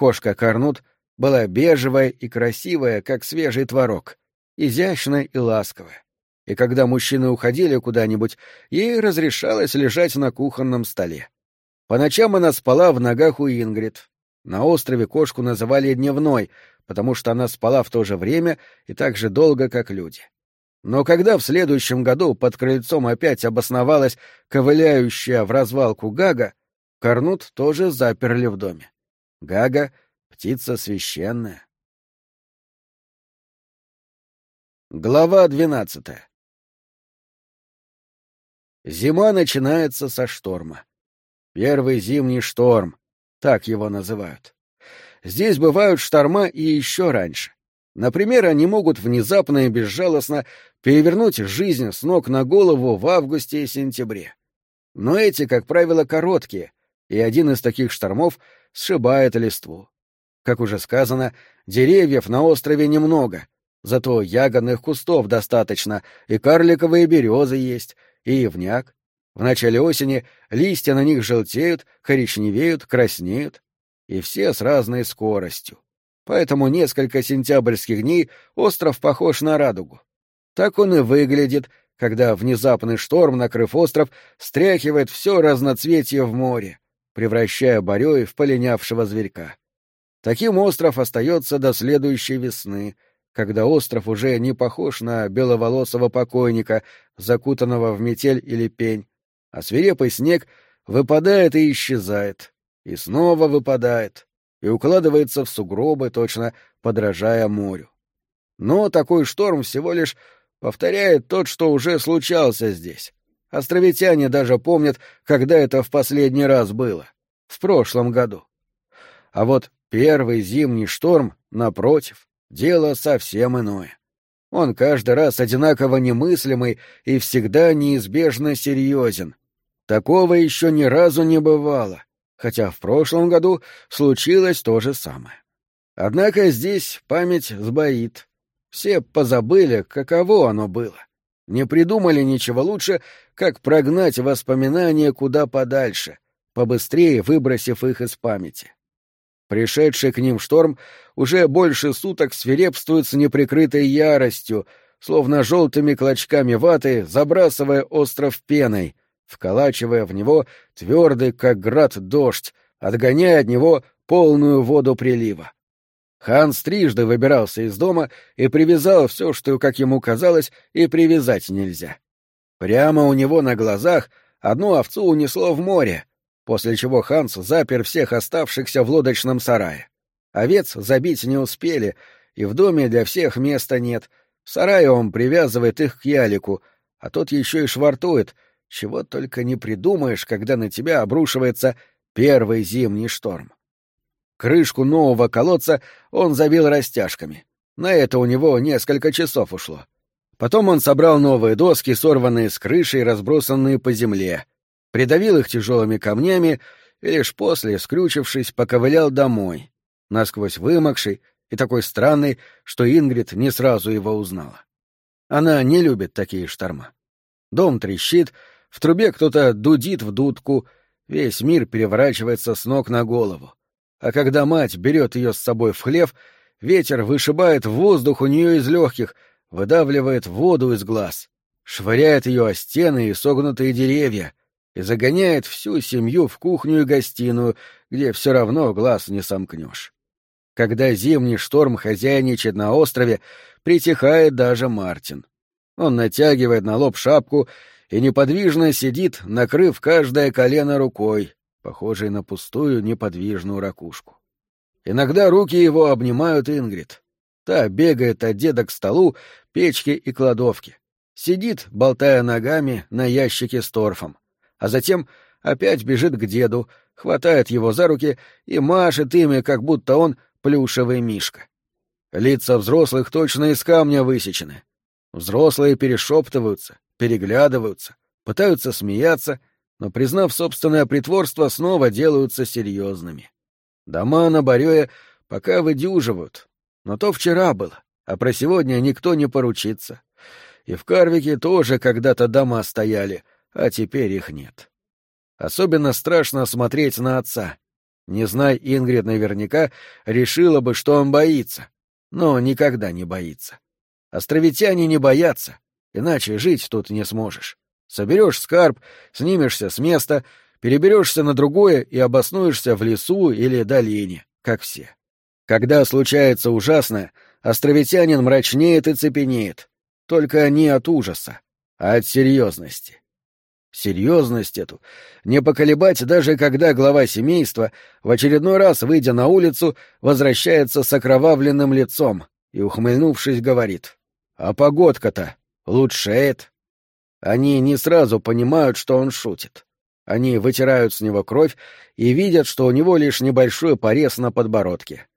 Кошка Корнут была бежевая и красивая, как свежий творог, изящная и ласковая. И когда мужчины уходили куда-нибудь, ей разрешалось лежать на кухонном столе. По ночам она спала в ногах у Ингрид. На острове кошку называли дневной, потому что она спала в то же время и так же долго, как люди. Но когда в следующем году под крыльцом опять обосновалась ковыляющая в развалку Гага, Корнут тоже заперли в доме. Гага — птица священная. Глава двенадцатая Зима начинается со шторма. Первый зимний шторм, так его называют. Здесь бывают шторма и еще раньше. Например, они могут внезапно и безжалостно перевернуть жизнь с ног на голову в августе и сентябре. Но эти, как правило, короткие, и один из таких штормов сшибает листву. Как уже сказано, деревьев на острове немного, зато ягодных кустов достаточно, и карликовые березы есть, и ивняк. В начале осени листья на них желтеют, коричневеют, краснеют, и все с разной скоростью. Поэтому несколько сентябрьских дней остров похож на радугу. Так он и выглядит, когда внезапный шторм, накрыв остров, стряхивает все разноцветие в море, превращая Борей в полинявшего зверька. Таким остров остается до следующей весны, когда остров уже не похож на беловолосого покойника, закутанного в метель или пень, а свирепый снег выпадает и исчезает, и снова выпадает, и укладывается в сугробы, точно подражая морю. Но такой шторм всего лишь повторяет тот, что уже случался здесь. Островитяне даже помнят, когда это в последний раз было. В прошлом году. А вот первый зимний шторм, напротив, дело совсем иное. Он каждый раз одинаково немыслимый и всегда неизбежно серьезен. Такого еще ни разу не бывало, хотя в прошлом году случилось то же самое. Однако здесь память сбоит. Все позабыли, каково оно было. Не придумали ничего лучше, как прогнать воспоминания куда подальше, побыстрее выбросив их из памяти. Пришедший к ним шторм уже больше суток свирепствует с неприкрытой яростью, словно желтыми клочками ваты, забрасывая остров пеной, вколачивая в него твердый, как град, дождь, отгоняя от него полную воду прилива. Ханс трижды выбирался из дома и привязал все, что, как ему казалось, и привязать нельзя. Прямо у него на глазах одну овцу унесло в море, после чего Ханс запер всех оставшихся в лодочном сарае. Овец забить не успели, и в доме для всех места нет. В сарае он привязывает их к ялику, а тот еще и швартует, чего только не придумаешь, когда на тебя обрушивается первый зимний шторм. Крышку нового колодца он забил растяжками. На это у него несколько часов ушло. Потом он собрал новые доски, сорванные с крыши и разбросанные по земле, придавил их тяжелыми камнями и лишь после, скрючившись, поковылял домой, насквозь вымокший и такой странный, что Ингрид не сразу его узнала. Она не любит такие шторма. Дом трещит, в трубе кто-то дудит в дудку, весь мир переворачивается с ног на голову. А когда мать берет ее с собой в хлев, ветер вышибает воздух у нее из легких, выдавливает воду из глаз, швыряет ее о стены и согнутые деревья, и загоняет всю семью в кухню и гостиную, где все равно глаз не сомкнешь. Когда зимний шторм хозяйничает на острове, притихает даже Мартин. Он натягивает на лоб шапку и неподвижно сидит, накрыв каждое колено рукой, похожей на пустую неподвижную ракушку. Иногда руки его обнимают Ингрид. Та бегает от деда к столу, печке и кладовке. Сидит, болтая ногами, на ящике с торфом а затем опять бежит к деду, хватает его за руки и машет ими, как будто он плюшевый мишка. Лица взрослых точно из камня высечены. Взрослые перешептываются, переглядываются, пытаются смеяться, но, признав собственное притворство, снова делаются серьезными. Дома на Барёе пока выдюживают, но то вчера было, а про сегодня никто не поручится. И в Карвике тоже когда-то дома стояли — а теперь их нет. Особенно страшно смотреть на отца. Не зная Ингрид наверняка, решила бы, что он боится. Но никогда не боится. Островитяне не боятся, иначе жить тут не сможешь. Соберешь скарб, снимешься с места, переберешься на другое и обоснуешься в лесу или долине, как все. Когда случается ужасное, островитянин мрачнеет и цепенеет, только не от ужаса, а от серьезности. Серьезность эту не поколебать даже когда глава семейства, в очередной раз, выйдя на улицу, возвращается с окровавленным лицом и, ухмыльнувшись, говорит «А погодка-то лучшеет». Они не сразу понимают, что он шутит. Они вытирают с него кровь и видят, что у него лишь небольшой порез на подбородке.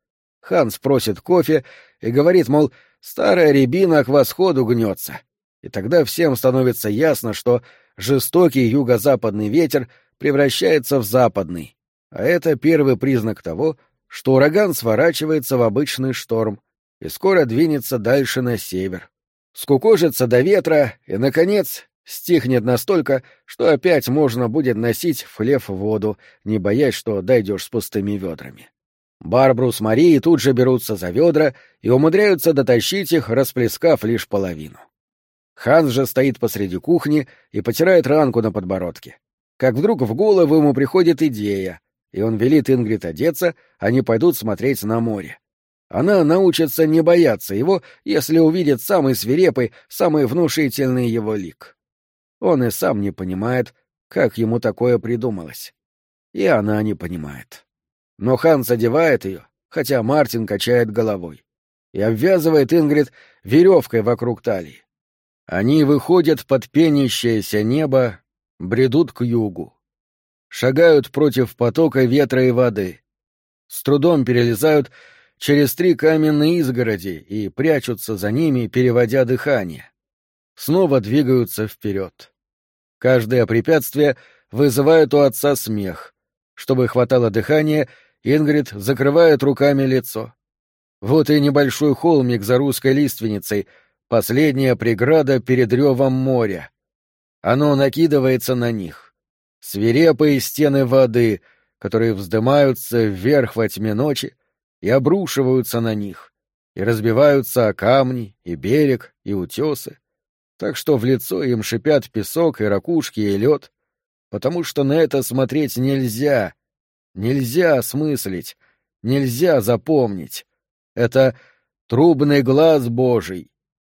Ханс просит кофе и говорит, мол, старая рябина к восходу гнется. И тогда всем становится ясно, что жестокий юго-западный ветер превращается в западный, а это первый признак того, что ураган сворачивается в обычный шторм и скоро двинется дальше на север. Скукожится до ветра и, наконец, стихнет настолько, что опять можно будет носить в хлев воду, не боясь, что дойдешь с пустыми ведрами. Барбру с Марией тут же берутся за ведра и умудряются дотащить их, расплескав лишь половину. Ханс же стоит посреди кухни и потирает ранку на подбородке. Как вдруг в голову ему приходит идея, и он велит Ингрид одеться, они пойдут смотреть на море. Она научится не бояться его, если увидит самый свирепый, самый внушительный его лик. Он и сам не понимает, как ему такое придумалось. И она не понимает. Но Ханс одевает ее, хотя Мартин качает головой. и обвязывает Ингрид веревкой вокруг талии. Они выходят под пенящееся небо, бредут к югу. Шагают против потока ветра и воды. С трудом перелезают через три каменные изгороди и прячутся за ними, переводя дыхание. Снова двигаются вперед. Каждое препятствие вызывает у отца смех. Чтобы хватало дыхания, Ингрид закрывает руками лицо. Вот и небольшой холмик за русской лиственницей, последняя преграда перед ревом моря. Оно накидывается на них. Свирепые стены воды, которые вздымаются вверх во тьме ночи и обрушиваются на них, и разбиваются о камни, и берег, и утесы, так что в лицо им шипят песок и ракушки и лед, потому что на это смотреть нельзя, нельзя осмыслить, нельзя запомнить. Это трубный глаз Божий,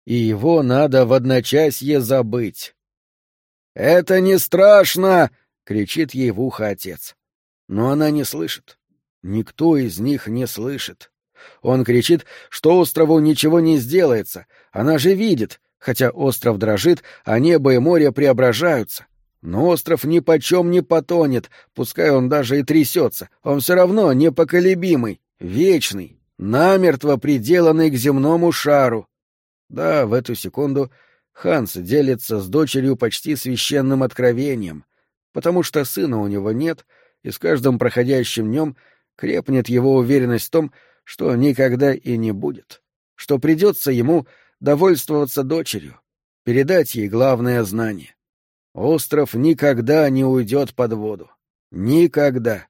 и его надо в одночасье забыть. «Это не страшно!» — кричит ей в ухо отец. Но она не слышит. Никто из них не слышит. Он кричит, что острову ничего не сделается. Она же видит, хотя остров дрожит, а небо и море преображаются. Но остров ни почем не потонет, пускай он даже и трясется. Он все равно непоколебимый, вечный, намертво приделанный к земному шару. Да, в эту секунду Ханс делится с дочерью почти священным откровением, потому что сына у него нет, и с каждым проходящим днем крепнет его уверенность в том, что никогда и не будет, что придется ему довольствоваться дочерью, передать ей главное знание. Остров никогда не уйдет под воду. Никогда.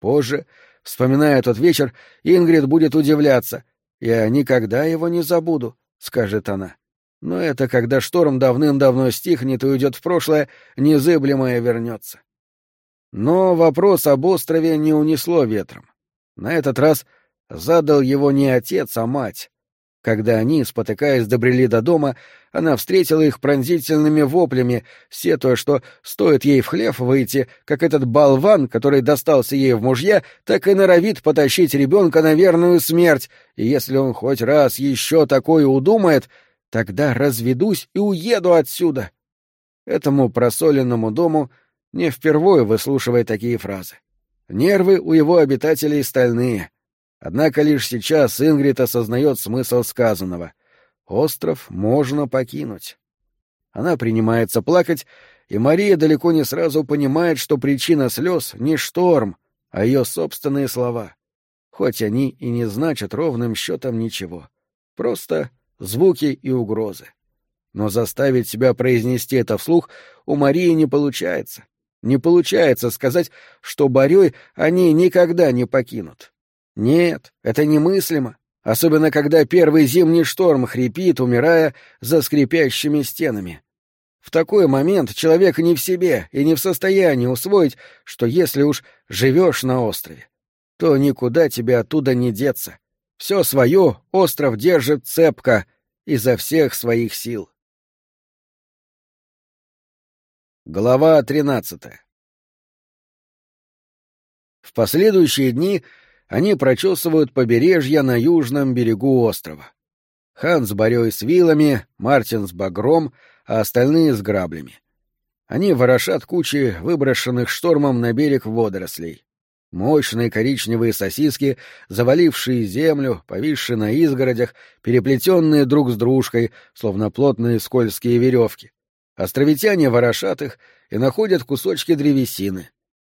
Позже Вспоминая тот вечер, Ингрид будет удивляться. «Я никогда его не забуду», — скажет она. Но это когда шторм давным-давно стихнет и уйдет в прошлое, незыблемое вернется. Но вопрос об острове не унесло ветром. На этот раз задал его не отец, а мать. Когда они, спотыкаясь, добрели до дома, она встретила их пронзительными воплями, сетуя, что стоит ей в хлев выйти, как этот болван, который достался ей в мужья, так и норовит потащить ребенка на верную смерть, и если он хоть раз еще такое удумает, тогда разведусь и уеду отсюда. Этому просоленному дому не впервые выслушивая такие фразы. Нервы у его обитателей стальные — Однако лишь сейчас Ингрид осознает смысл сказанного. Остров можно покинуть. Она принимается плакать, и Мария далеко не сразу понимает, что причина слез не шторм, а ее собственные слова. Хоть они и не значат ровным счетом ничего. Просто звуки и угрозы. Но заставить себя произнести это вслух у Марии не получается. Не получается сказать, что Борей они никогда не покинут. Нет, это немыслимо, особенно когда первый зимний шторм хрипит, умирая за скрипящими стенами. В такой момент человек не в себе и не в состоянии усвоить, что если уж живешь на острове, то никуда тебе оттуда не деться. Все свое остров держит цепко изо всех своих сил. Глава тринадцатая В последующие дни они прочесывают побережье на южном берегу острова. Хан с Борей с вилами, Мартин с багром, а остальные с граблями. Они ворошат кучи выброшенных штормом на берег водорослей. Мощные коричневые сосиски, завалившие землю, повисшие на изгородях, переплетенные друг с дружкой, словно плотные скользкие веревки. Островитяне ворошат их и находят кусочки древесины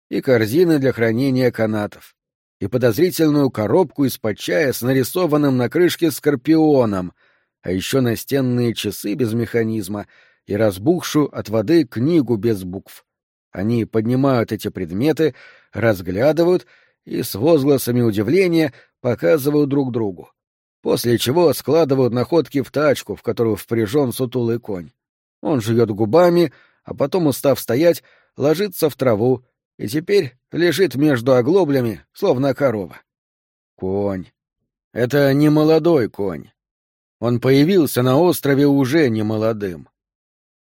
и корзины для хранения канатов и подозрительную коробку из-под чая с нарисованным на крышке скорпионом, а еще настенные часы без механизма и разбухшую от воды книгу без букв. Они поднимают эти предметы, разглядывают и с возгласами удивления показывают друг другу. После чего складывают находки в тачку, в которую впряжен сутулый конь. Он жует губами, а потом, устав стоять, ложится в траву и теперь лежит между оглоблями, словно корова. Конь. Это не молодой конь. Он появился на острове уже не молодым.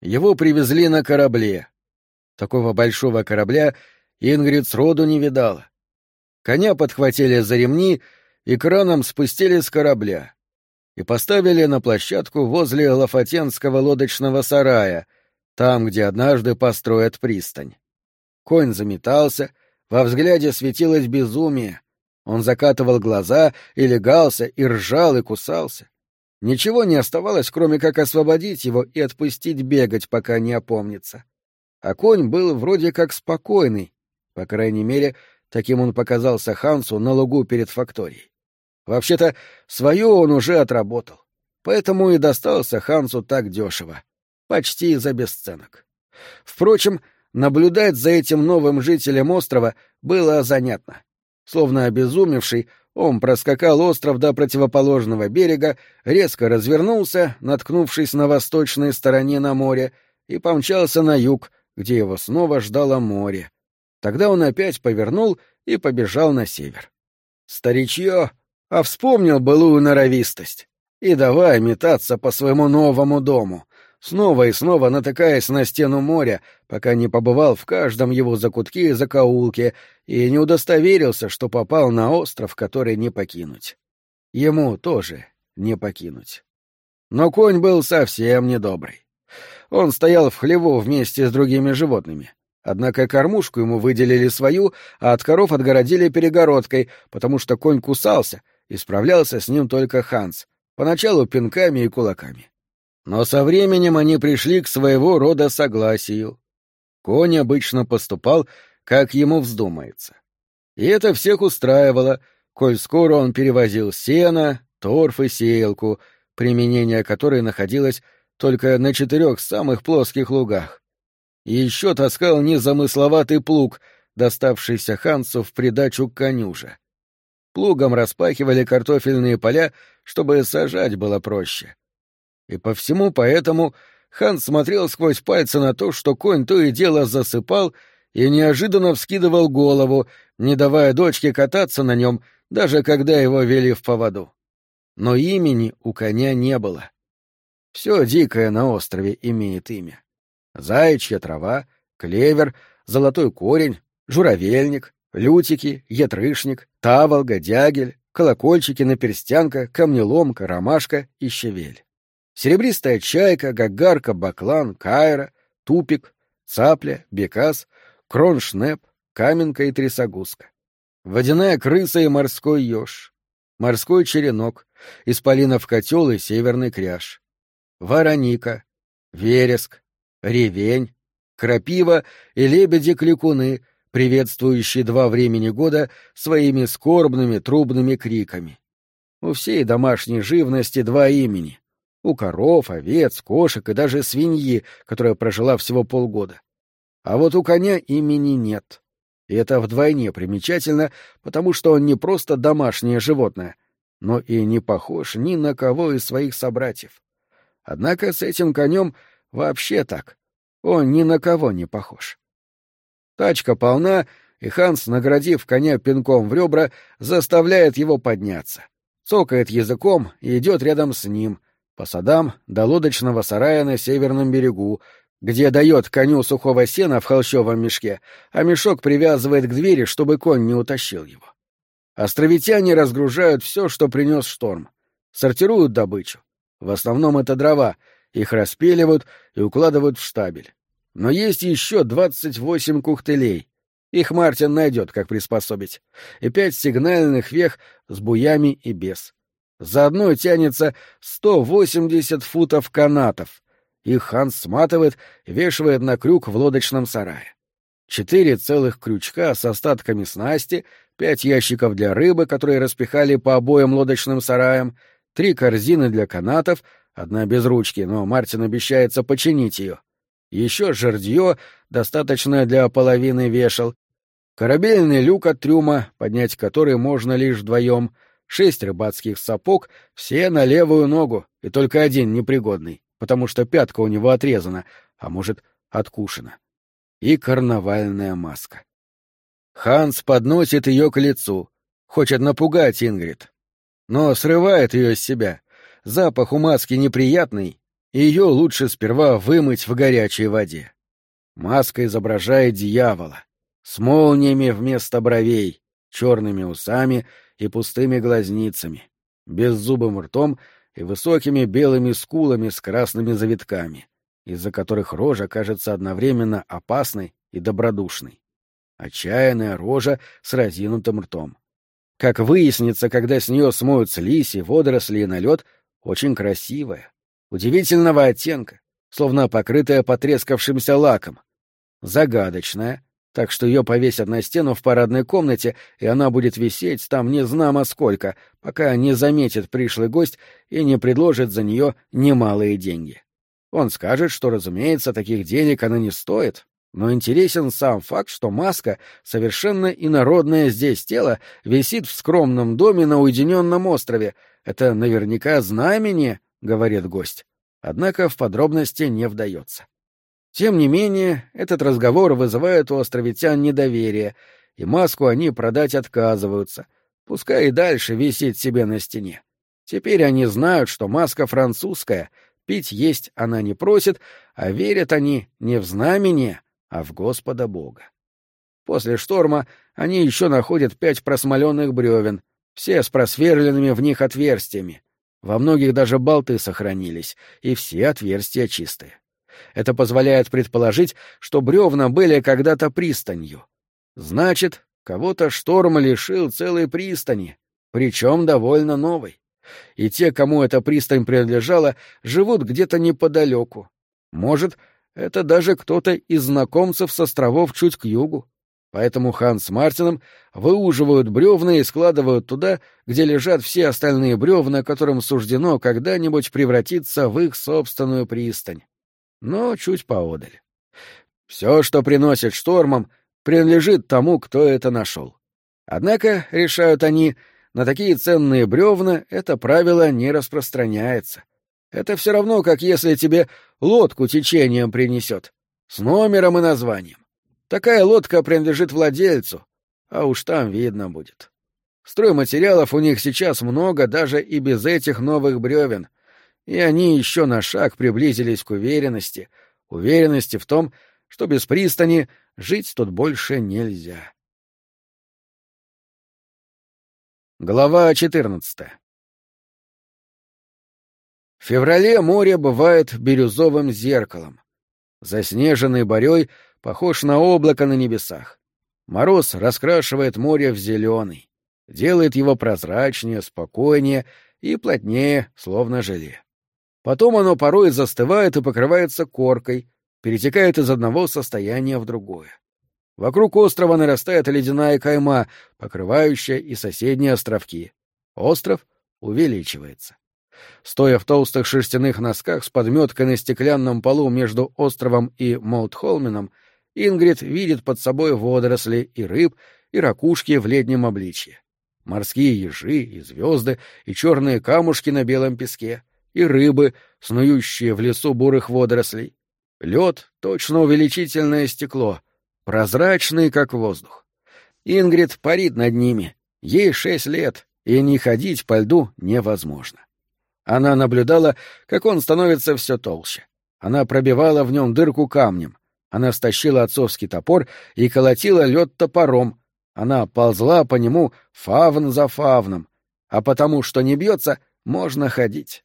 Его привезли на корабле. Такого большого корабля Ингрид сроду не видала. Коня подхватили за ремни и краном спустили с корабля. и поставили на площадку возле Лафатенского лодочного сарая, там, где однажды построят пристань. Конь заметался, во взгляде светилось безумие. Он закатывал глаза и легался, и ржал, и кусался. Ничего не оставалось, кроме как освободить его и отпустить бегать, пока не опомнится. А конь был вроде как спокойный, по крайней мере, таким он показался Хансу на лугу перед факторией. Вообще-то, свое он уже отработал, поэтому и достался Хансу так дешево, почти за бесценок. Впрочем, наблюдать за этим новым жителем острова было занятно. Словно обезумевший, он проскакал остров до противоположного берега, резко развернулся, наткнувшись на восточной стороне на море, и помчался на юг, где его снова ждало море. Тогда он опять повернул и побежал на север. Старичье, а вспомнил былую норовистость. И давай метаться по своему новому дому, снова и снова натыкаясь на стену моря, пока не побывал в каждом его закутке и закоулке и не удостоверился, что попал на остров, который не покинуть. Ему тоже не покинуть. Но конь был совсем недобрый. Он стоял в хлеву вместе с другими животными. Однако кормушку ему выделили свою, а от коров отгородили перегородкой, потому что конь кусался, и справлялся с ним только Ханс, поначалу пинками и кулаками. Но со временем они пришли к своего рода согласию. Конь обычно поступал, как ему вздумается. И это всех устраивало, коль скоро он перевозил сено, торф и сеялку, применение которой находилось только на четырех самых плоских лугах. И еще таскал незамысловатый плуг, доставшийся Хансу в придачу к коню же. Плугом распахивали картофельные поля, чтобы сажать было проще и по всему поэтому Ханс смотрел сквозь пальцы на то, что конь то и дело засыпал и неожиданно вскидывал голову, не давая дочке кататься на нем, даже когда его вели в поводу. Но имени у коня не было. Все дикое на острове имеет имя. Заячья трава, клевер, золотой корень, журавельник, лютики, ятрышник, таволга, дягель, колокольчики, наперстянка, камнеломка, ромашка и щавель. Серебристая чайка, гагарка, баклан, кайра, тупик, цапля, бекас, кроншнеп, каменка и трясогузка. Водяная крыса и морской еж. Морской черенок, исполинов котел и северный кряж. Вороника, вереск, ревень, крапива и лебеди-кликуны, приветствующие два времени года своими скорбными трубными криками. У всей домашней живности два имени у коров, овец, кошек и даже свиньи, которая прожила всего полгода. А вот у коня имени нет. И это вдвойне примечательно, потому что он не просто домашнее животное, но и не похож ни на кого из своих собратьев. Однако с этим конем вообще так. Он ни на кого не похож. Тачка полна, и Ханс, наградив коня пинком в ребра, заставляет его подняться. Цокает языком и идет рядом с ним — по садам до лодочного сарая на северном берегу, где дает коню сухого сена в холщовом мешке, а мешок привязывает к двери, чтобы конь не утащил его. Островитяне разгружают все, что принес шторм, сортируют добычу. В основном это дрова, их распиливают и укладывают в штабель. Но есть еще двадцать восемь кухтелей. Их Мартин найдет, как приспособить. И пять сигнальных вех с буями и без. За одной тянется 180 футов канатов. Их Ханс сматывает вешивает на крюк в лодочном сарае. Четыре целых крючка с остатками снасти, пять ящиков для рыбы, которые распихали по обоим лодочным сараям, три корзины для канатов, одна без ручки, но Мартин обещается починить ее. Еще жердье, достаточное для половины вешал, корабельный люк от трюма, поднять который можно лишь вдвоем — шесть рыбацких сапог, все на левую ногу, и только один непригодный, потому что пятка у него отрезана, а может, откушена. И карнавальная маска. Ханс подносит ее к лицу, хочет напугать Ингрид. Но срывает ее с себя. Запах у маски неприятный, ее лучше сперва вымыть в горячей воде. Маска изображает дьявола, с молниями вместо бровей, черными усами и пустыми глазницами, беззубым ртом и высокими белыми скулами с красными завитками, из-за которых рожа кажется одновременно опасной и добродушной. Отчаянная рожа с разинутым ртом. Как выяснится, когда с нее смоют слизь и водоросли и налет, очень красивая, удивительного оттенка, словно покрытая потрескавшимся лаком. Загадочная, так что ее повесят на стену в парадной комнате, и она будет висеть там не знамо сколько, пока не заметит пришлый гость и не предложит за нее немалые деньги. Он скажет, что, разумеется, таких денег она не стоит, но интересен сам факт, что маска, совершенно инородное здесь тело, висит в скромном доме на уединенном острове. Это наверняка знамение, — говорит гость. Однако в подробности не вдается. Тем не менее, этот разговор вызывает у островитян недоверие, и маску они продать отказываются, пускай и дальше висит себе на стене. Теперь они знают, что маска французская, пить есть она не просит, а верят они не в знамение, а в Господа Бога. После шторма они еще находят пять просмоленных бревен, все с просверленными в них отверстиями. Во многих даже болты сохранились, и все отверстия чистые. Это позволяет предположить, что бревна были когда-то пристанью. Значит, кого-то шторм лишил целой пристани, причем довольно новой. И те, кому эта пристань принадлежала, живут где-то неподалеку. Может, это даже кто-то из знакомцев с островов чуть к югу. Поэтому Хан с Мартином выуживают бревна и складывают туда, где лежат все остальные бревна, которым суждено когда-нибудь превратиться в их собственную пристань но чуть поодаль. Все, что приносит штормом, принадлежит тому, кто это нашел. Однако, решают они, на такие ценные бревна это правило не распространяется. Это все равно, как если тебе лодку течением принесет, с номером и названием. Такая лодка принадлежит владельцу, а уж там видно будет. Стройматериалов у них сейчас много даже и без этих новых бревен — и они еще на шаг приблизились к уверенности, уверенности в том, что без пристани жить тут больше нельзя. Глава 14 В феврале море бывает бирюзовым зеркалом. Заснеженный борей похож на облако на небесах. Мороз раскрашивает море в зеленый, делает его прозрачнее, спокойнее и плотнее, словно желе. Потом оно порой застывает и покрывается коркой, перетекает из одного состояния в другое. Вокруг острова нарастает ледяная кайма, покрывающая и соседние островки. Остров увеличивается. Стоя в толстых шерстяных носках с подметкой на стеклянном полу между островом и Молтхолменом, Ингрид видит под собой водоросли и рыб, и ракушки в летнем обличье. Морские ежи и звезды, и черные камушки на белом песке — и рыбы, снующие в лесу бурых водорослей. Лед — точно увеличительное стекло, прозрачный, как воздух. Ингрид парит над ними. Ей шесть лет, и не ходить по льду невозможно. Она наблюдала, как он становится все толще. Она пробивала в нем дырку камнем. Она стащила отцовский топор и колотила лед топором. Она ползла по нему фавн за фавном. А потому, что не бьется, можно ходить.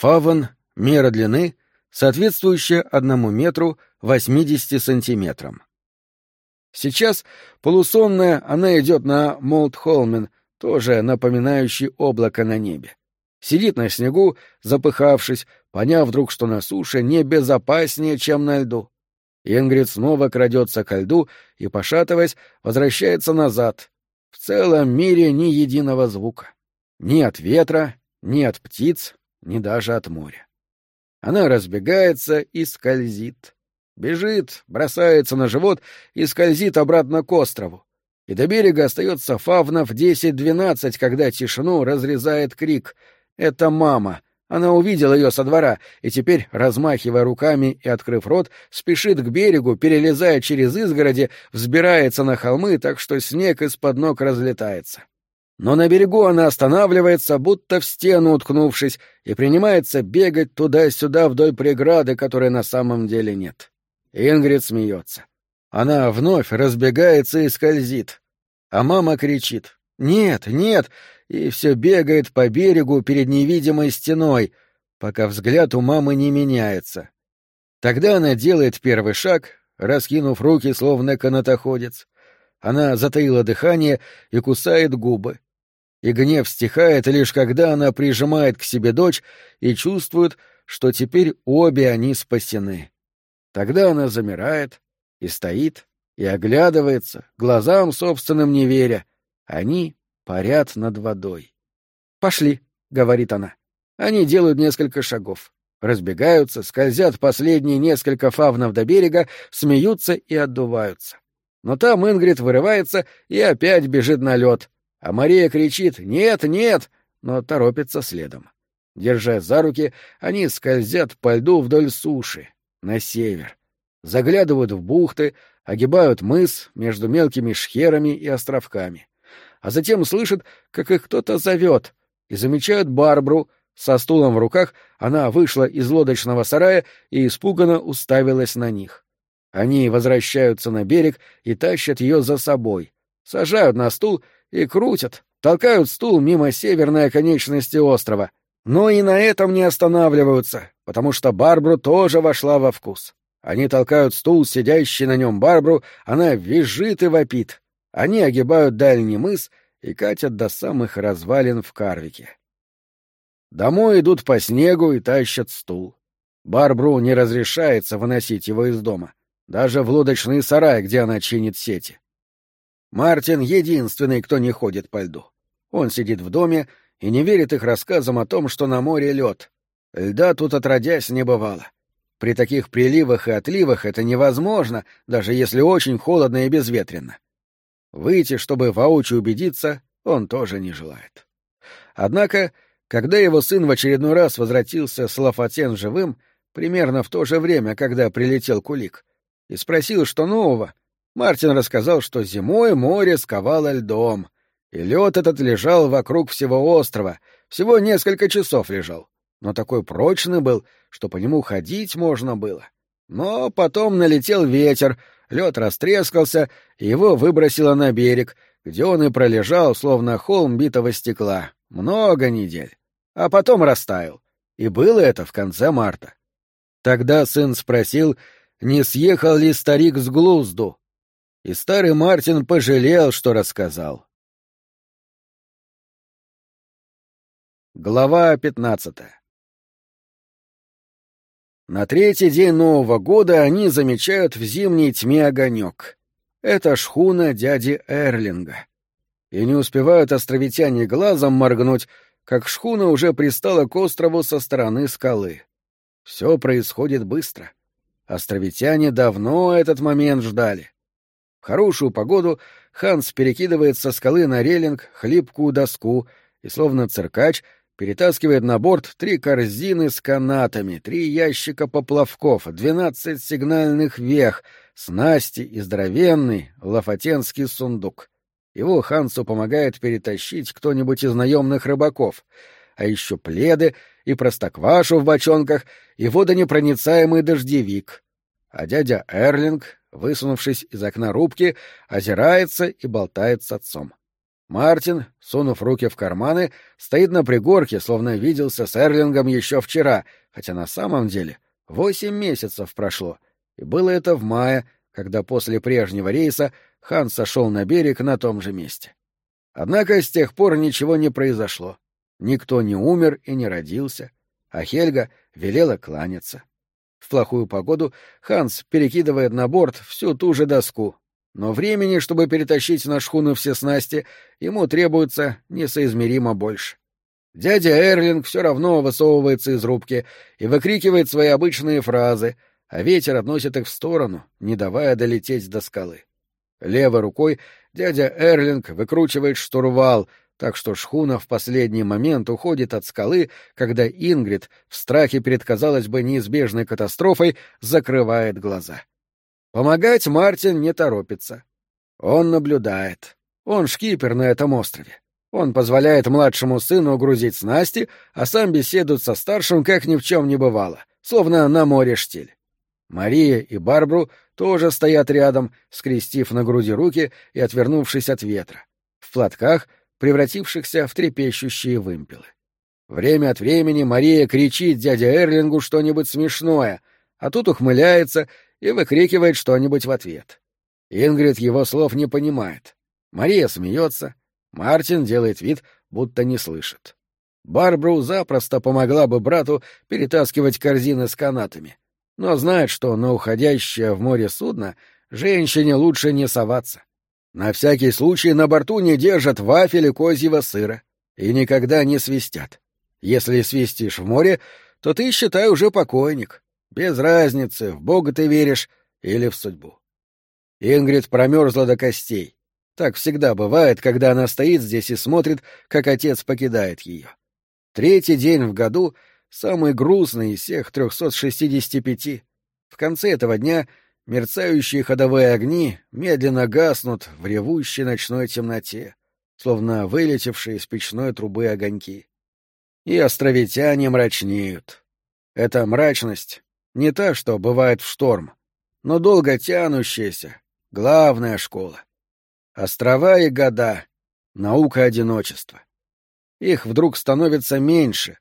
Фаван — мера длины, соответствующая одному метру 80 сантиметрам. Сейчас, полусонная, она идет на Молтхолмен, тоже напоминающий облако на небе. Сидит на снегу, запыхавшись, поняв вдруг, что на суше небезопаснее, чем на льду. Ингрид снова крадется ко льду и, пошатываясь, возвращается назад. В целом мире ни единого звука. Ни от ветра, ни от птиц, ни даже от моря. Она разбегается и скользит. Бежит, бросается на живот и скользит обратно к острову. И до берега остается фавнов десять-двенадцать, когда тишину разрезает крик. Это мама. Она увидела ее со двора и теперь, размахивая руками и открыв рот, спешит к берегу, перелезая через изгороди, взбирается на холмы, так что снег из-под ног разлетается но на берегу она останавливается, будто в стену уткнувшись, и принимается бегать туда-сюда вдоль преграды, которой на самом деле нет. Ингрид смеется. Она вновь разбегается и скользит. А мама кричит. «Нет, нет!» и все бегает по берегу перед невидимой стеной, пока взгляд у мамы не меняется. Тогда она делает первый шаг, раскинув руки, словно канатоходец. Она затаила дыхание и кусает губы. И гнев стихает лишь когда она прижимает к себе дочь и чувствует, что теперь обе они спасены. Тогда она замирает и стоит, и оглядывается, глазам собственным не веря. Они парят над водой. «Пошли», — говорит она. Они делают несколько шагов. Разбегаются, скользят последние несколько фавнов до берега, смеются и отдуваются. Но там Ингрид вырывается и опять бежит на лед, а Мария кричит «Нет, нет!», но торопится следом. Держа за руки, они скользят по льду вдоль суши, на север. Заглядывают в бухты, огибают мыс между мелкими шхерами и островками. А затем слышат, как их кто-то зовет, и замечают Барбру. Со стулом в руках она вышла из лодочного сарая и испуганно уставилась на них. Они возвращаются на берег и тащат ее за собой, сажают на стул и крутят, толкают стул мимо северной оконечности острова. Но и на этом не останавливаются, потому что Барбру тоже вошла во вкус. Они толкают стул, сидящий на нем Барбру, она визжит и вопит. Они огибают дальний мыс и катят до самых развалин в Карвике. Домой идут по снегу и тащат стул. Барбру не разрешается выносить его из дома, даже в лодочный сарай, где она чинит сети. Мартин — единственный, кто не ходит по льду. Он сидит в доме и не верит их рассказам о том, что на море лед. Льда тут отродясь не бывало. При таких приливах и отливах это невозможно, даже если очень холодно и безветренно. Выйти, чтобы воочию убедиться, он тоже не желает. Однако, когда его сын в очередной раз возвратился с Лафатен живым, примерно в то же время, когда прилетел Кулик, и спросил, что нового, Мартин рассказал, что зимой море сковало льдом, и лед этот лежал вокруг всего острова, всего несколько часов лежал но такой прочный был, что по нему ходить можно было. Но потом налетел ветер, лед растрескался, и его выбросило на берег, где он и пролежал, словно холм битого стекла, много недель. А потом растаял. И было это в конце марта. Тогда сын спросил, не съехал ли старик с глузду. И старый Мартин пожалел, что рассказал. Глава пятнадцатая на третий день Нового года они замечают в зимней тьме огонек. Это шхуна дяди Эрлинга. И не успевают островитяне глазом моргнуть, как шхуна уже пристала к острову со стороны скалы. Все происходит быстро. Островитяне давно этот момент ждали. В хорошую погоду Ханс перекидывает со скалы на релинг хлипкую доску и, словно циркач, перетаскивает на борт три корзины с канатами, три ящика поплавков, двенадцать сигнальных вех, снасти и здоровенный лафатенский сундук. Его Хансу помогает перетащить кто-нибудь из наемных рыбаков, а еще пледы и простоквашу в бочонках и водонепроницаемый дождевик. А дядя Эрлинг, высунувшись из окна рубки, озирается и болтает с отцом. Мартин, сунув руки в карманы, стоит на пригорке, словно виделся с Эрлингом еще вчера, хотя на самом деле восемь месяцев прошло, и было это в мае, когда после прежнего рейса Хан сошел на берег на том же месте. Однако с тех пор ничего не произошло. Никто не умер и не родился, а Хельга велела кланяться. В плохую погоду Ханс перекидывает на борт всю ту же доску, но времени, чтобы перетащить на шхуну все снасти, ему требуется несоизмеримо больше. Дядя Эрлинг все равно высовывается из рубки и выкрикивает свои обычные фразы, а ветер относит их в сторону, не давая долететь до скалы. Левой рукой дядя Эрлинг выкручивает штурвал, так что шхуна в последний момент уходит от скалы, когда Ингрид, в страхе перед, казалось бы, неизбежной катастрофой, закрывает глаза. Помогать Мартин не торопится. Он наблюдает. Он шкипер на этом острове. Он позволяет младшему сыну грузить снасти, а сам беседует со старшим, как ни в чем не бывало, словно на море штиль. Мария и Барбру тоже стоят рядом, скрестив на груди руки и отвернувшись от ветра. В платках, превратившихся в трепещущие вымпелы. Время от времени Мария кричит дяде Эрлингу что-нибудь смешное, а тут ухмыляется и выкрикивает что-нибудь в ответ. Ингрид его слов не понимает. Мария смеется, Мартин делает вид, будто не слышит. Барбру запросто помогла бы брату перетаскивать корзины с канатами, но знает, что на уходящее в море судно женщине лучше не соваться. На всякий случай на борту не держат вафели козьего сыра и никогда не свистят. Если свистишь в море, то ты, считай, уже покойник. Без разницы, в Бога ты веришь или в судьбу. Ингрид промерзла до костей. Так всегда бывает, когда она стоит здесь и смотрит, как отец покидает ее. Третий день в году — самый грустный из всех 365. В конце этого дня мерцающие ходовые огни медленно гаснут в ревущей ночной темноте, словно вылетевшие из печной трубы огоньки. И островитяне мрачнеют. Эта мрачность не та, что бывает в шторм, но долго тянущаяся, главная школа. Острова и года, наука одиночества. Их вдруг становится меньше.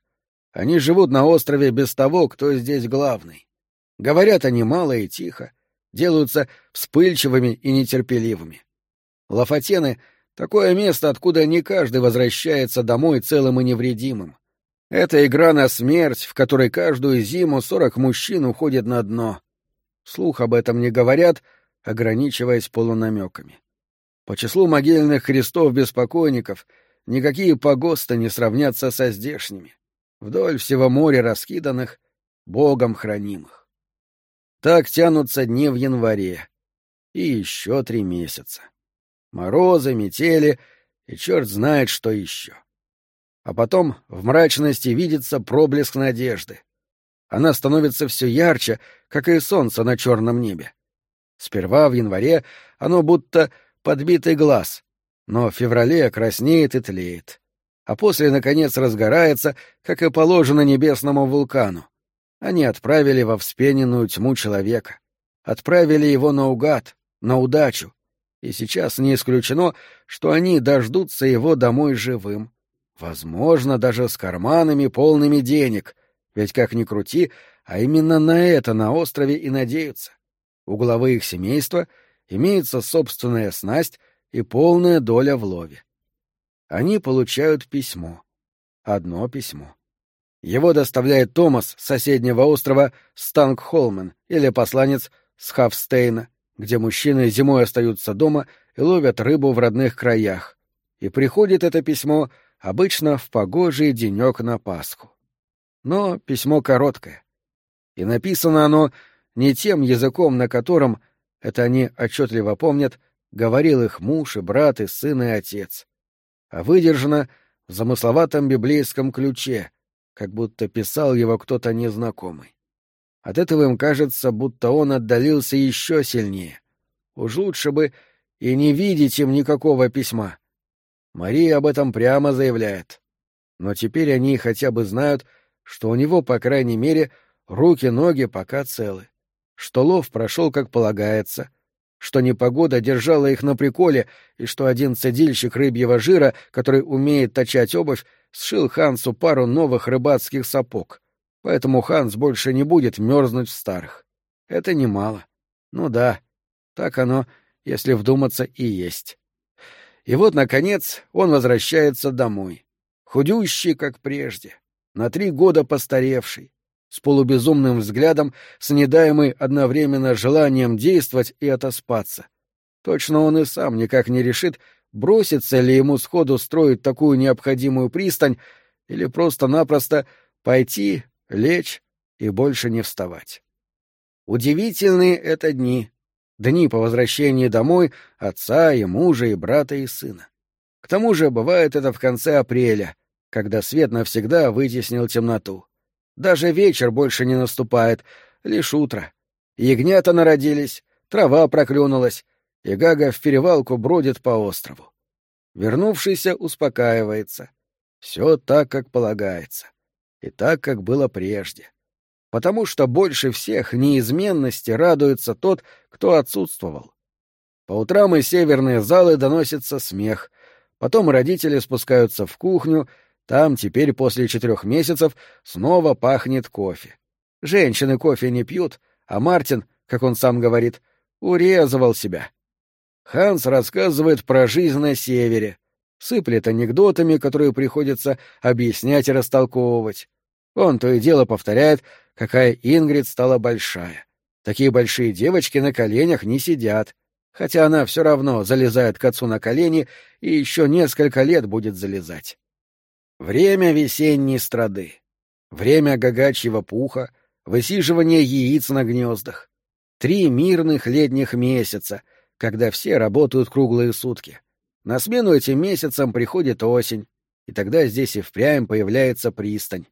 Они живут на острове без того, кто здесь главный. Говорят они мало и тихо, делаются вспыльчивыми и нетерпеливыми. Лафатены — такое место, откуда не каждый возвращается домой целым и невредимым. Это игра на смерть, в которой каждую зиму сорок мужчин уходит на дно. Слух об этом не говорят, ограничиваясь полунамеками. По числу могильных крестов беспокойников никакие погосты не сравнятся со здешними, вдоль всего моря раскиданных, богом хранимых. Так тянутся дни в январе. И еще три месяца. Морозы, метели и черт знает, что еще. — а потом в мрачности видится проблеск надежды. Она становится все ярче, как и солнце на черном небе. Сперва в январе оно будто подбитый глаз, но в феврале краснеет и тлеет, а после, наконец, разгорается, как и положено небесному вулкану. Они отправили во вспененную тьму человека, отправили его наугад, на удачу, и сейчас не исключено, что они дождутся его домой живым, Возможно, даже с карманами полными денег, ведь как ни крути, а именно на это на острове и надеются. У главы их семейства имеется собственная снасть и полная доля в лове. Они получают письмо. Одно письмо. Его доставляет Томас с соседнего острова Стангхолмен или посланец с Хавстейна, где мужчины зимой остаются дома и ловят рыбу в родных краях. И приходит это письмо обычно в погожий денек на Пасху. Но письмо короткое. И написано оно не тем языком, на котором, это они отчетливо помнят, говорил их муж и брат и сын и отец, а выдержано в замысловатом библейском ключе, как будто писал его кто-то незнакомый. От этого им кажется, будто он отдалился еще сильнее. Уж лучше бы и не видеть им никакого письма. Мария об этом прямо заявляет. Но теперь они хотя бы знают, что у него, по крайней мере, руки-ноги пока целы, что лов прошел как полагается, что непогода держала их на приколе и что один цедильщик рыбьего жира, который умеет точать обувь, сшил Хансу пару новых рыбацких сапог, поэтому Ханс больше не будет мерзнуть в старых. Это немало. Ну да, так оно, если вдуматься, и есть. И вот, наконец, он возвращается домой. Худющий, как прежде, на три года постаревший, с полубезумным взглядом, с недаемой одновременно желанием действовать и отоспаться. Точно он и сам никак не решит, бросится ли ему сходу строить такую необходимую пристань или просто-напросто пойти, лечь и больше не вставать. Удивительные это дни, дни по возвращении домой отца и мужа и брата и сына. К тому же бывает это в конце апреля, когда свет навсегда вытеснил темноту. Даже вечер больше не наступает, лишь утро. Ягнята народились, трава проклюнулась, и Гага в перевалку бродит по острову. Вернувшийся успокаивается. Все так, как полагается. И так, как было прежде потому что больше всех неизменности радуется тот, кто отсутствовал. По утрам из северной залы доносится смех, Потом родители спускаются в кухню, там теперь после четырех месяцев снова пахнет кофе. Женщины кофе не пьют, а Мартин, как он сам говорит, урезывал себя. Ханс рассказывает про жизнь на севере, сыплет анекдотами, которые приходится объяснять и растолковывать. Он то и дело повторяет, какая Ингрид стала большая. Такие большие девочки на коленях не сидят, хотя она все равно залезает к отцу на колени и еще несколько лет будет залезать. Время весенней страды, время гагачьего пуха, высиживание яиц на гнездах, три мирных летних месяца, когда все работают круглые сутки. На смену этим месяцам приходит осень, и тогда здесь и впрямь появляется пристань.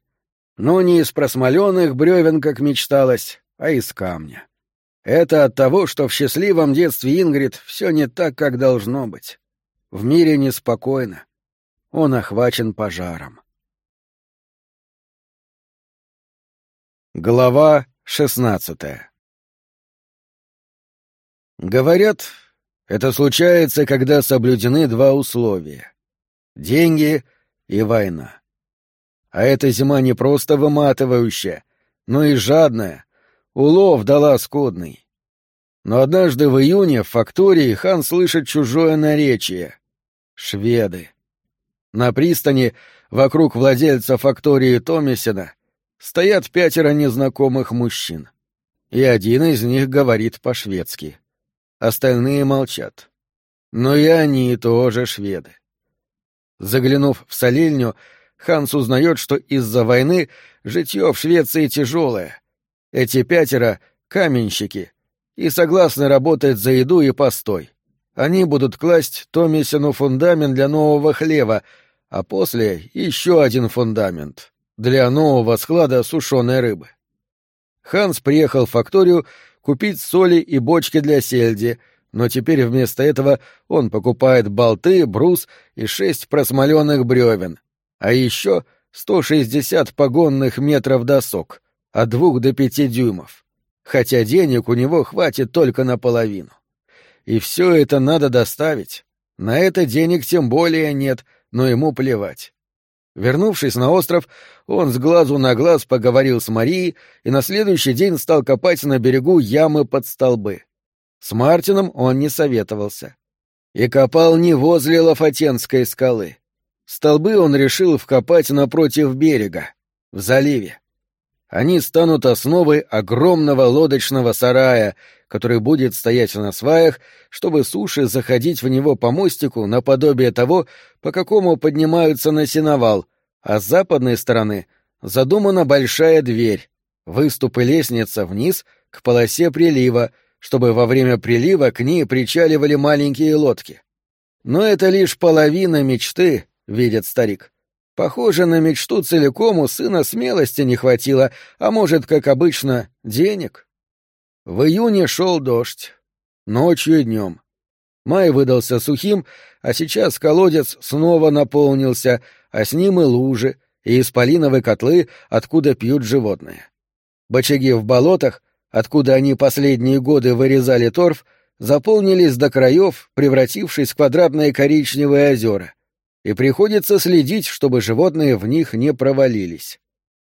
Но не из просмоленных бревен, как мечталось, а из камня. Это от того, что в счастливом детстве Ингрид все не так, как должно быть. В мире неспокойно. Он охвачен пожаром. Глава шестнадцатая Говорят, это случается, когда соблюдены два условия — деньги и война. А эта зима не просто выматывающая, но и жадная, улов дала скудный. Но однажды в июне в фактории хан слышит чужое наречие — шведы. На пристани, вокруг владельца фактории Томисина, стоят пятеро незнакомых мужчин. И один из них говорит по-шведски. Остальные молчат. Но и они тоже шведы. Заглянув в солильню, Ханс узнает, что из-за войны житье в Швеции тяжелое. Эти пятеро — каменщики, и согласны работать за еду и постой. Они будут класть Томисину фундамент для нового хлева, а после еще один фундамент для нового склада сушеной рыбы. Ханс приехал в факторию купить соли и бочки для сельди, но теперь вместо этого он покупает болты, брус и шесть просмоленных бревен, а еще 160 погонных метров досок, от двух до пяти дюймов, хотя денег у него хватит только наполовину. И все это надо доставить. На это денег тем более нет, но ему плевать. Вернувшись на остров, он с глазу на глаз поговорил с Марией и на следующий день стал копать на берегу ямы под столбы. С Мартином он не советовался. И копал не возле Лафатенской скалы. Столбы он решил вкопать напротив берега, в заливе. Они станут основой огромного лодочного сарая, который будет стоять на сваях, чтобы суши заходить в него по мостику наподобие того, по какому поднимаются на сеновал, а с западной стороны задумана большая дверь, выступ и лестница вниз к полосе прилива, чтобы во время прилива к ней причаливали маленькие лодки. Но это лишь половина мечты, видит старик. Похоже, на мечту целиком у сына смелости не хватило, а может, как обычно, денег. В июне шел дождь. Ночью и днем. Май выдался сухим, а сейчас колодец снова наполнился, а с ним и лужи, и исполиновые котлы, откуда пьют животные. Бочаги в болотах, откуда они последние годы вырезали торф, заполнились до краев, превратившись в квадратные коричневые озера, и приходится следить, чтобы животные в них не провалились.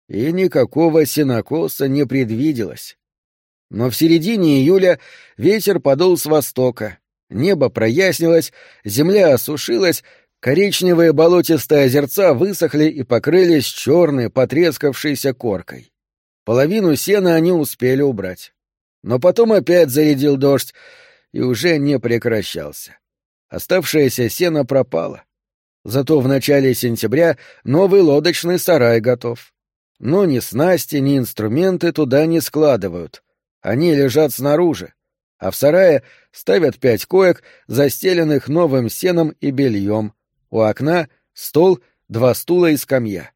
И никакого сенокоса не предвиделось. Но в середине июля ветер подул с востока, небо прояснилось, земля осушилась, коричневые болотистые озерца высохли и покрылись черной, потрескавшейся коркой. Половину сена они успели убрать. Но потом опять зарядил дождь, и уже не прекращался. Оставшееся сено пропало. Зато в начале сентября новый лодочный сарай готов. Но ни снасти, ни инструменты туда не складывают. Они лежат снаружи, а в сарае ставят пять коек, застеленных новым сеном и бельем. У окна — стол, два стула и скамья.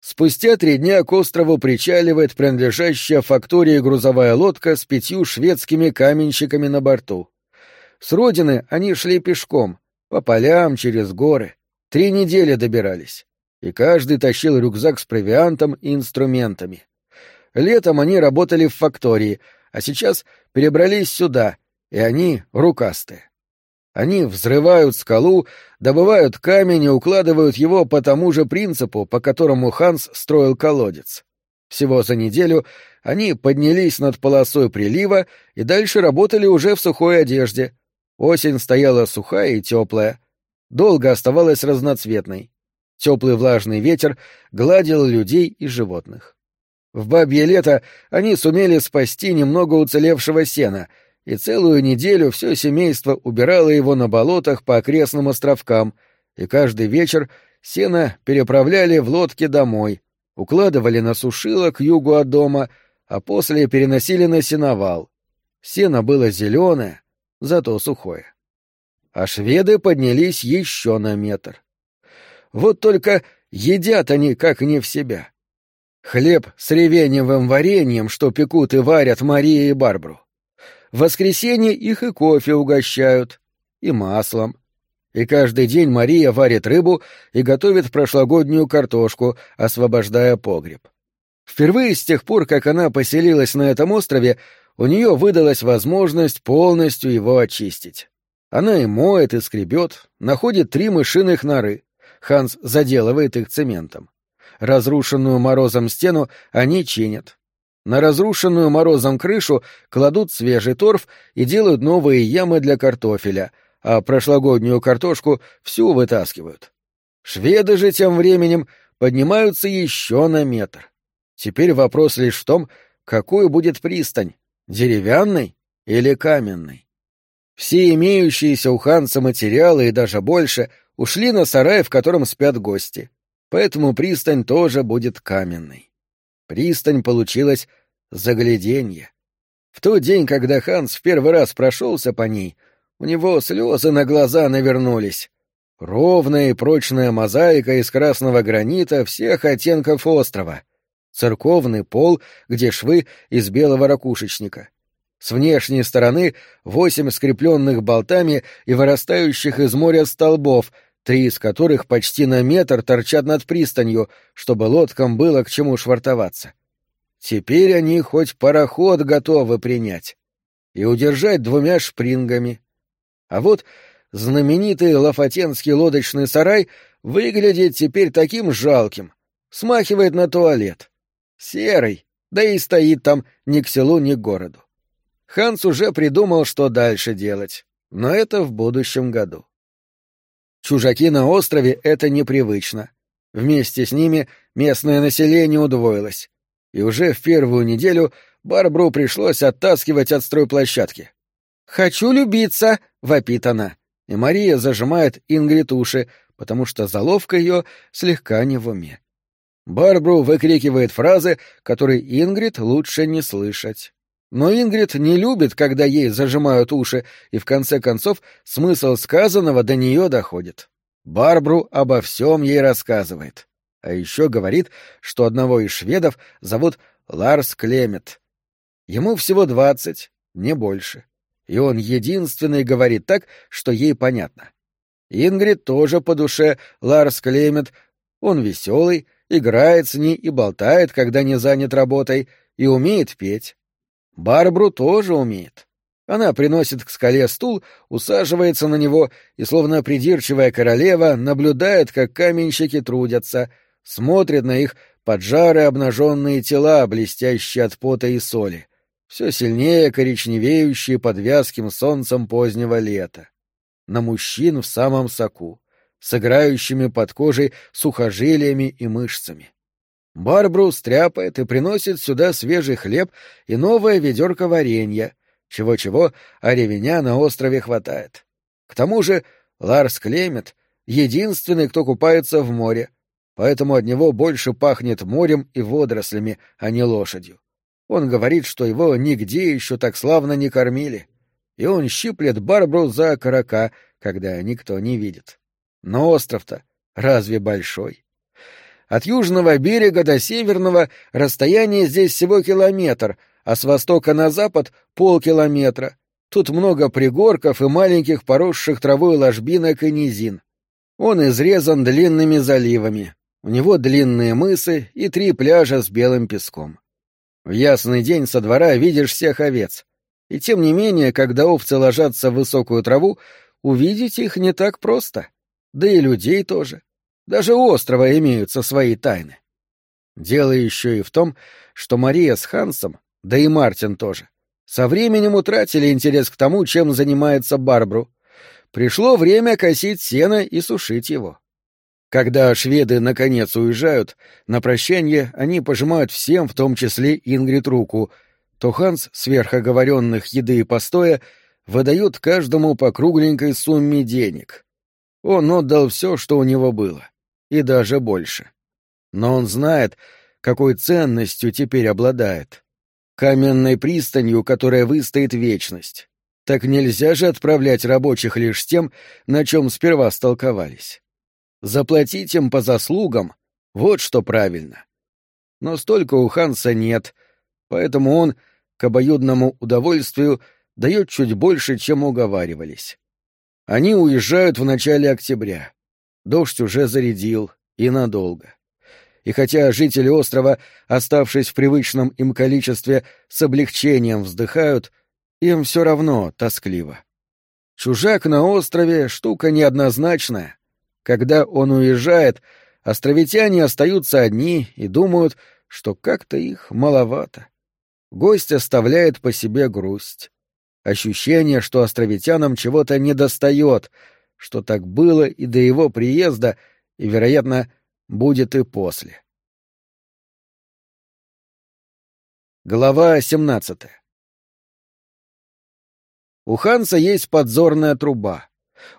Спустя три дня к острову причаливает принадлежащая фактории грузовая лодка с пятью шведскими каменщиками на борту. С родины они шли пешком, по полям, через горы. Три недели добирались. И каждый тащил рюкзак с провиантом и инструментами. Летом они работали в фактории, а сейчас перебрались сюда, и они рукастые. Они взрывают скалу, добывают камень и укладывают его по тому же принципу, по которому Ханс строил колодец. Всего за неделю они поднялись над полосой прилива и дальше работали уже в сухой одежде. Осень стояла сухая и теплая. Долго оставалась разноцветной. Теплый влажный ветер гладил людей и животных. В бабье лето они сумели спасти немного уцелевшего сена — и целую неделю все семейство убирало его на болотах по окрестным островкам, и каждый вечер сено переправляли в лодке домой, укладывали на сушило к югу от дома, а после переносили на сеновал. Сено было зеленое, зато сухое. А шведы поднялись еще на метр. Вот только едят они как не в себя. Хлеб с ревеневым вареньем, что пекут и варят Мария и Барбару. В воскресенье их и кофе угощают, и маслом. И каждый день Мария варит рыбу и готовит прошлогоднюю картошку, освобождая погреб. Впервые с тех пор, как она поселилась на этом острове, у нее выдалась возможность полностью его очистить. Она и моет, и скребет, находит три мышиных норы. Ханс заделывает их цементом. Разрушенную морозом стену они чинят. На разрушенную морозом крышу кладут свежий торф и делают новые ямы для картофеля, а прошлогоднюю картошку всю вытаскивают. Шведы же тем временем поднимаются еще на метр. Теперь вопрос лишь в том, какой будет пристань — деревянной или каменной. Все имеющиеся у Ханса материалы и даже больше ушли на сарай, в котором спят гости. Поэтому пристань тоже будет каменной. Пристань получилась загляденье. В тот день, когда Ханс в первый раз прошелся по ней, у него слезы на глаза навернулись. Ровная и прочная мозаика из красного гранита всех оттенков острова. Церковный пол, где швы из белого ракушечника. С внешней стороны восемь скрепленных болтами и вырастающих из моря столбов, три из которых почти на метр торчат над пристанью, чтобы лодкам было к чему швартоваться. Теперь они хоть пароход готовы принять и удержать двумя шпрингами. А вот знаменитый лафатенский лодочный сарай выглядит теперь таким жалким, смахивает на туалет. Серый, да и стоит там ни к селу, ни к городу. Ханс уже придумал, что дальше делать, но это в будущем году. Чужаки на острове — это непривычно. Вместе с ними местное население удвоилось и уже в первую неделю Барбру пришлось оттаскивать от стройплощадки. «Хочу любиться!» — вопит она. И Мария зажимает Ингрид уши, потому что заловка ее слегка не в уме. Барбру выкрикивает фразы, которые Ингрид лучше не слышать. Но Ингрид не любит, когда ей зажимают уши, и в конце концов смысл сказанного до нее доходит. Барбру обо всем ей рассказывает. А еще говорит, что одного из шведов зовут Ларс Клемет. Ему всего двадцать, не больше. И он единственный говорит так, что ей понятно. Ингрид тоже по душе Ларс Клемет. Он веселый, играет с ней и болтает, когда не занят работой, и умеет петь. Барбру тоже умеет. Она приносит к скале стул, усаживается на него и, словно придирчивая королева, наблюдает, как каменщики трудятся — смотрит на их поджарые обнаженные тела, блестящие от пота и соли, все сильнее коричневеющие под вязким солнцем позднего лета. На мужчин в самом соку, с играющими под кожей сухожилиями и мышцами. Барбру стряпает и приносит сюда свежий хлеб и новое ведерко варенья, чего-чего, а ревеня на острове хватает. К тому же Ларс Клемет — единственный, кто купается в море, поэтому от него больше пахнет морем и водорослями, а не лошадью. Он говорит, что его нигде еще так славно не кормили, и он щиплет Барбру за карака, когда никто не видит. Но остров-то разве большой? От южного берега до северного расстояние здесь всего километр, а с востока на запад — полкилометра. Тут много пригорков и маленьких поросших травой ложбинок и низин. Он изрезан длинными заливами, у него длинные мысы и три пляжа с белым песком. В ясный день со двора видишь всех овец. И тем не менее, когда овцы ложатся в высокую траву, увидеть их не так просто. Да и людей тоже. Даже у острова имеются свои тайны. Дело еще и в том, что Мария с Хансом, да и Мартин тоже, со временем утратили интерес к тому, чем занимается Барбру. Пришло время косить сено и сушить его. Когда шведы наконец уезжают, на прощание они пожимают всем, в том числе Ингрид, руку, то Ханс, сверхоговоренных еды и постоя, выдает каждому по кругленькой сумме денег. Он отдал все, что у него было, и даже больше. Но он знает, какой ценностью теперь обладает. Каменной пристанью, которая выстоит вечность. Так нельзя же отправлять рабочих лишь тем, на чем сперва столковались. Заплатить им по заслугам — вот что правильно. Но столько у Ханса нет, поэтому он, к обоюдному удовольствию, дает чуть больше, чем уговаривались. Они уезжают в начале октября. Дождь уже зарядил, и надолго. И хотя жители острова, оставшись в привычном им количестве, с облегчением вздыхают, им все равно тоскливо. Чужак на острове — штука неоднозначная. Когда он уезжает, островитяне остаются одни и думают, что как-то их маловато. Гость оставляет по себе грусть. Ощущение, что островитянам чего-то недостает, что так было и до его приезда, и, вероятно, будет и после. Глава 17 У Ханса есть подзорная труба.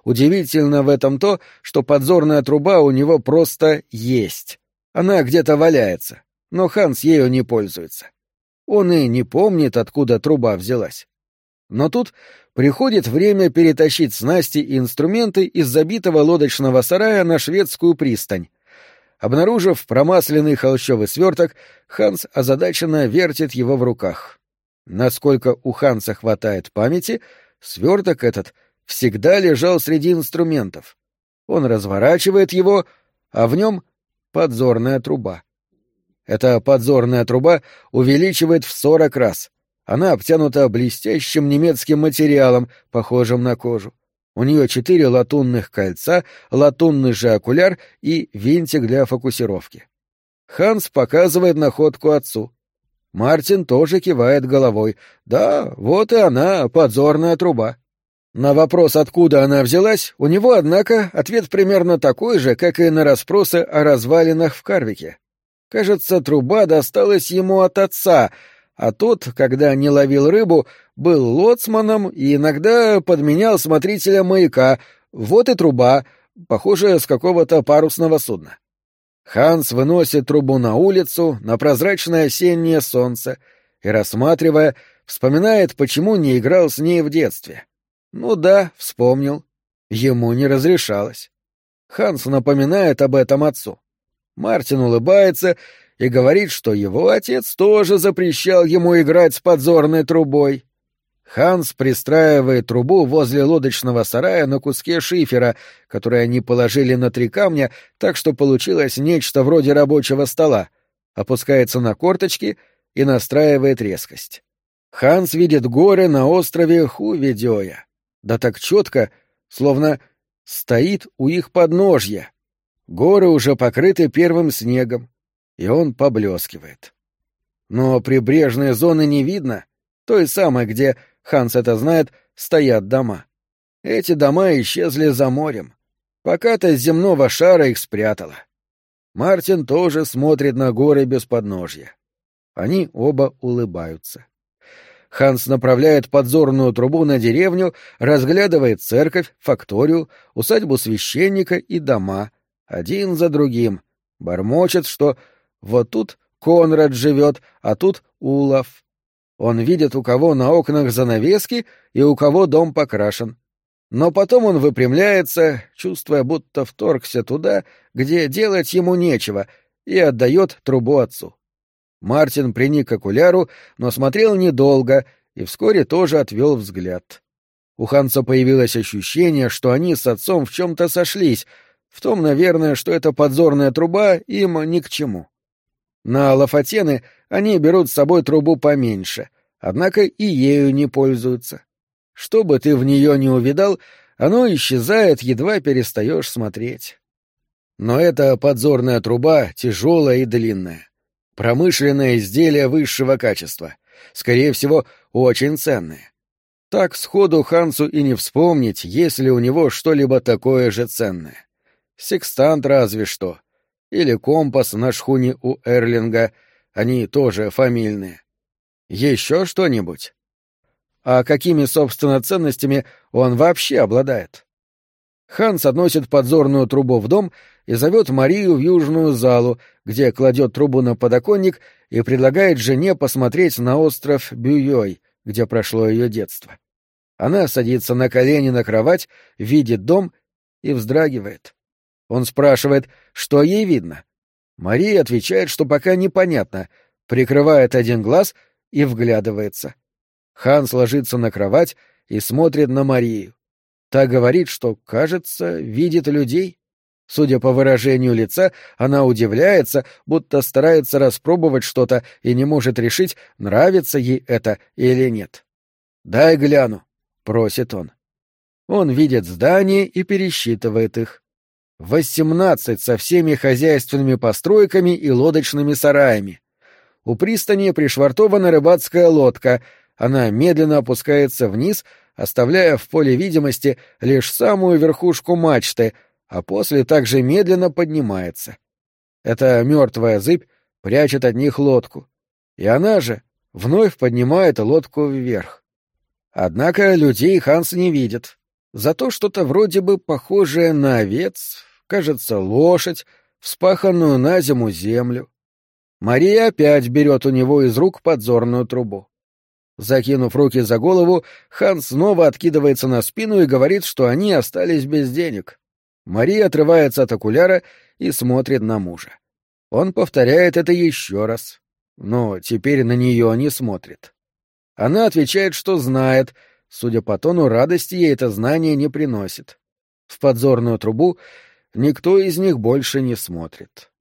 Удивительно в этом то, что подзорная труба у него просто есть. Она где-то валяется, но Ханс ею не пользуется. Он и не помнит, откуда труба взялась. Но тут приходит время перетащить снасти и инструменты из забитого лодочного сарая на шведскую пристань. Обнаружив промасленный холщовый сверток, Ханс озадаченно вертит его в руках. Насколько у Ханса хватает памяти, сверток этот — всегда лежал среди инструментов. Он разворачивает его, а в нем подзорная труба. Эта подзорная труба увеличивает в сорок раз. Она обтянута блестящим немецким материалом, похожим на кожу. У нее четыре латунных кольца, латунный же окуляр и винтик для фокусировки. Ханс показывает находку отцу. Мартин тоже кивает головой. Да, вот и она, подзорная труба. На вопрос, откуда она взялась, у него, однако, ответ примерно такой же, как и на расспросы о развалинах в Карвике. Кажется, труба досталась ему от отца, а тот, когда не ловил рыбу, был лоцманом и иногда подменял смотрителя маяка. Вот и труба, похожая с какого-то парусного судна. Ханс выносит трубу на улицу, на прозрачное осеннее солнце, и, рассматривая, вспоминает, почему не играл с ней в детстве. Ну да, вспомнил. Ему не разрешалось. Ханс напоминает об этом отцу. Мартин улыбается и говорит, что его отец тоже запрещал ему играть с подзорной трубой. Ханс пристраивает трубу возле лодочного сарая на куске шифера, который они положили на три камня, так что получилось нечто вроде рабочего стола, опускается на корточки и настраивает резкость. Ханс видит горы на острове Хуведёя да так четко, словно стоит у их подножья. Горы уже покрыты первым снегом, и он поблескивает. Но прибрежные зоны не видно, той самой, где, Ханс это знает, стоят дома. Эти дома исчезли за морем. Пока-то земного шара их спрятала. Мартин тоже смотрит на горы без подножья. Они оба улыбаются. Ханс направляет подзорную трубу на деревню, разглядывает церковь, факторию, усадьбу священника и дома, один за другим. Бормочет, что вот тут Конрад живет, а тут Улов. Он видит, у кого на окнах занавески и у кого дом покрашен. Но потом он выпрямляется, чувствуя, будто вторгся туда, где делать ему нечего, и отдает трубу отцу. Мартин приник к окуляру, но смотрел недолго и вскоре тоже отвел взгляд. У Ханса появилось ощущение, что они с отцом в чем-то сошлись, в том, наверное, что эта подзорная труба им ни к чему. На Лафатены они берут с собой трубу поменьше, однако и ею не пользуются. Что бы ты в нее не увидал, оно исчезает, едва перестаешь смотреть. Но эта подзорная труба тяжелая и длинная. Промышленное изделие высшего качества. Скорее всего, очень ценное. Так сходу Хансу и не вспомнить, есть ли у него что-либо такое же ценное. Секстант разве что. Или компас на шхуне у Эрлинга, они тоже фамильные. Еще что-нибудь? А какими, собственно, ценностями он вообще обладает? Ханс относит подзорную трубу в дом и зовет Марию в южную залу, где кладет трубу на подоконник и предлагает жене посмотреть на остров Бюйой, где прошло ее детство. Она садится на колени на кровать, видит дом и вздрагивает. Он спрашивает, что ей видно. Мария отвечает, что пока непонятно, прикрывает один глаз и вглядывается. Ханс ложится на кровать и смотрит на Марию. Та говорит, что, кажется, видит людей. Судя по выражению лица, она удивляется, будто старается распробовать что-то и не может решить, нравится ей это или нет. «Дай гляну», — просит он. Он видит здания и пересчитывает их. Восемнадцать со всеми хозяйственными постройками и лодочными сараями. У пристани пришвартована рыбацкая лодка, она медленно опускается вниз, оставляя в поле видимости лишь самую верхушку мачты, а после также медленно поднимается. Эта мертвая зыбь прячет от них лодку, и она же вновь поднимает лодку вверх. Однако людей Ханс не видит. Зато что-то вроде бы похожее на овец, кажется, лошадь, вспаханную на зиму землю. Мария опять берет у него из рук подзорную трубу. Закинув руки за голову, Хан снова откидывается на спину и говорит, что они остались без денег. Мария отрывается от окуляра и смотрит на мужа. Он повторяет это еще раз, но теперь на нее не смотрит. Она отвечает, что знает, судя по тону радости ей это знание не приносит. В подзорную трубу никто из них больше не смотрит.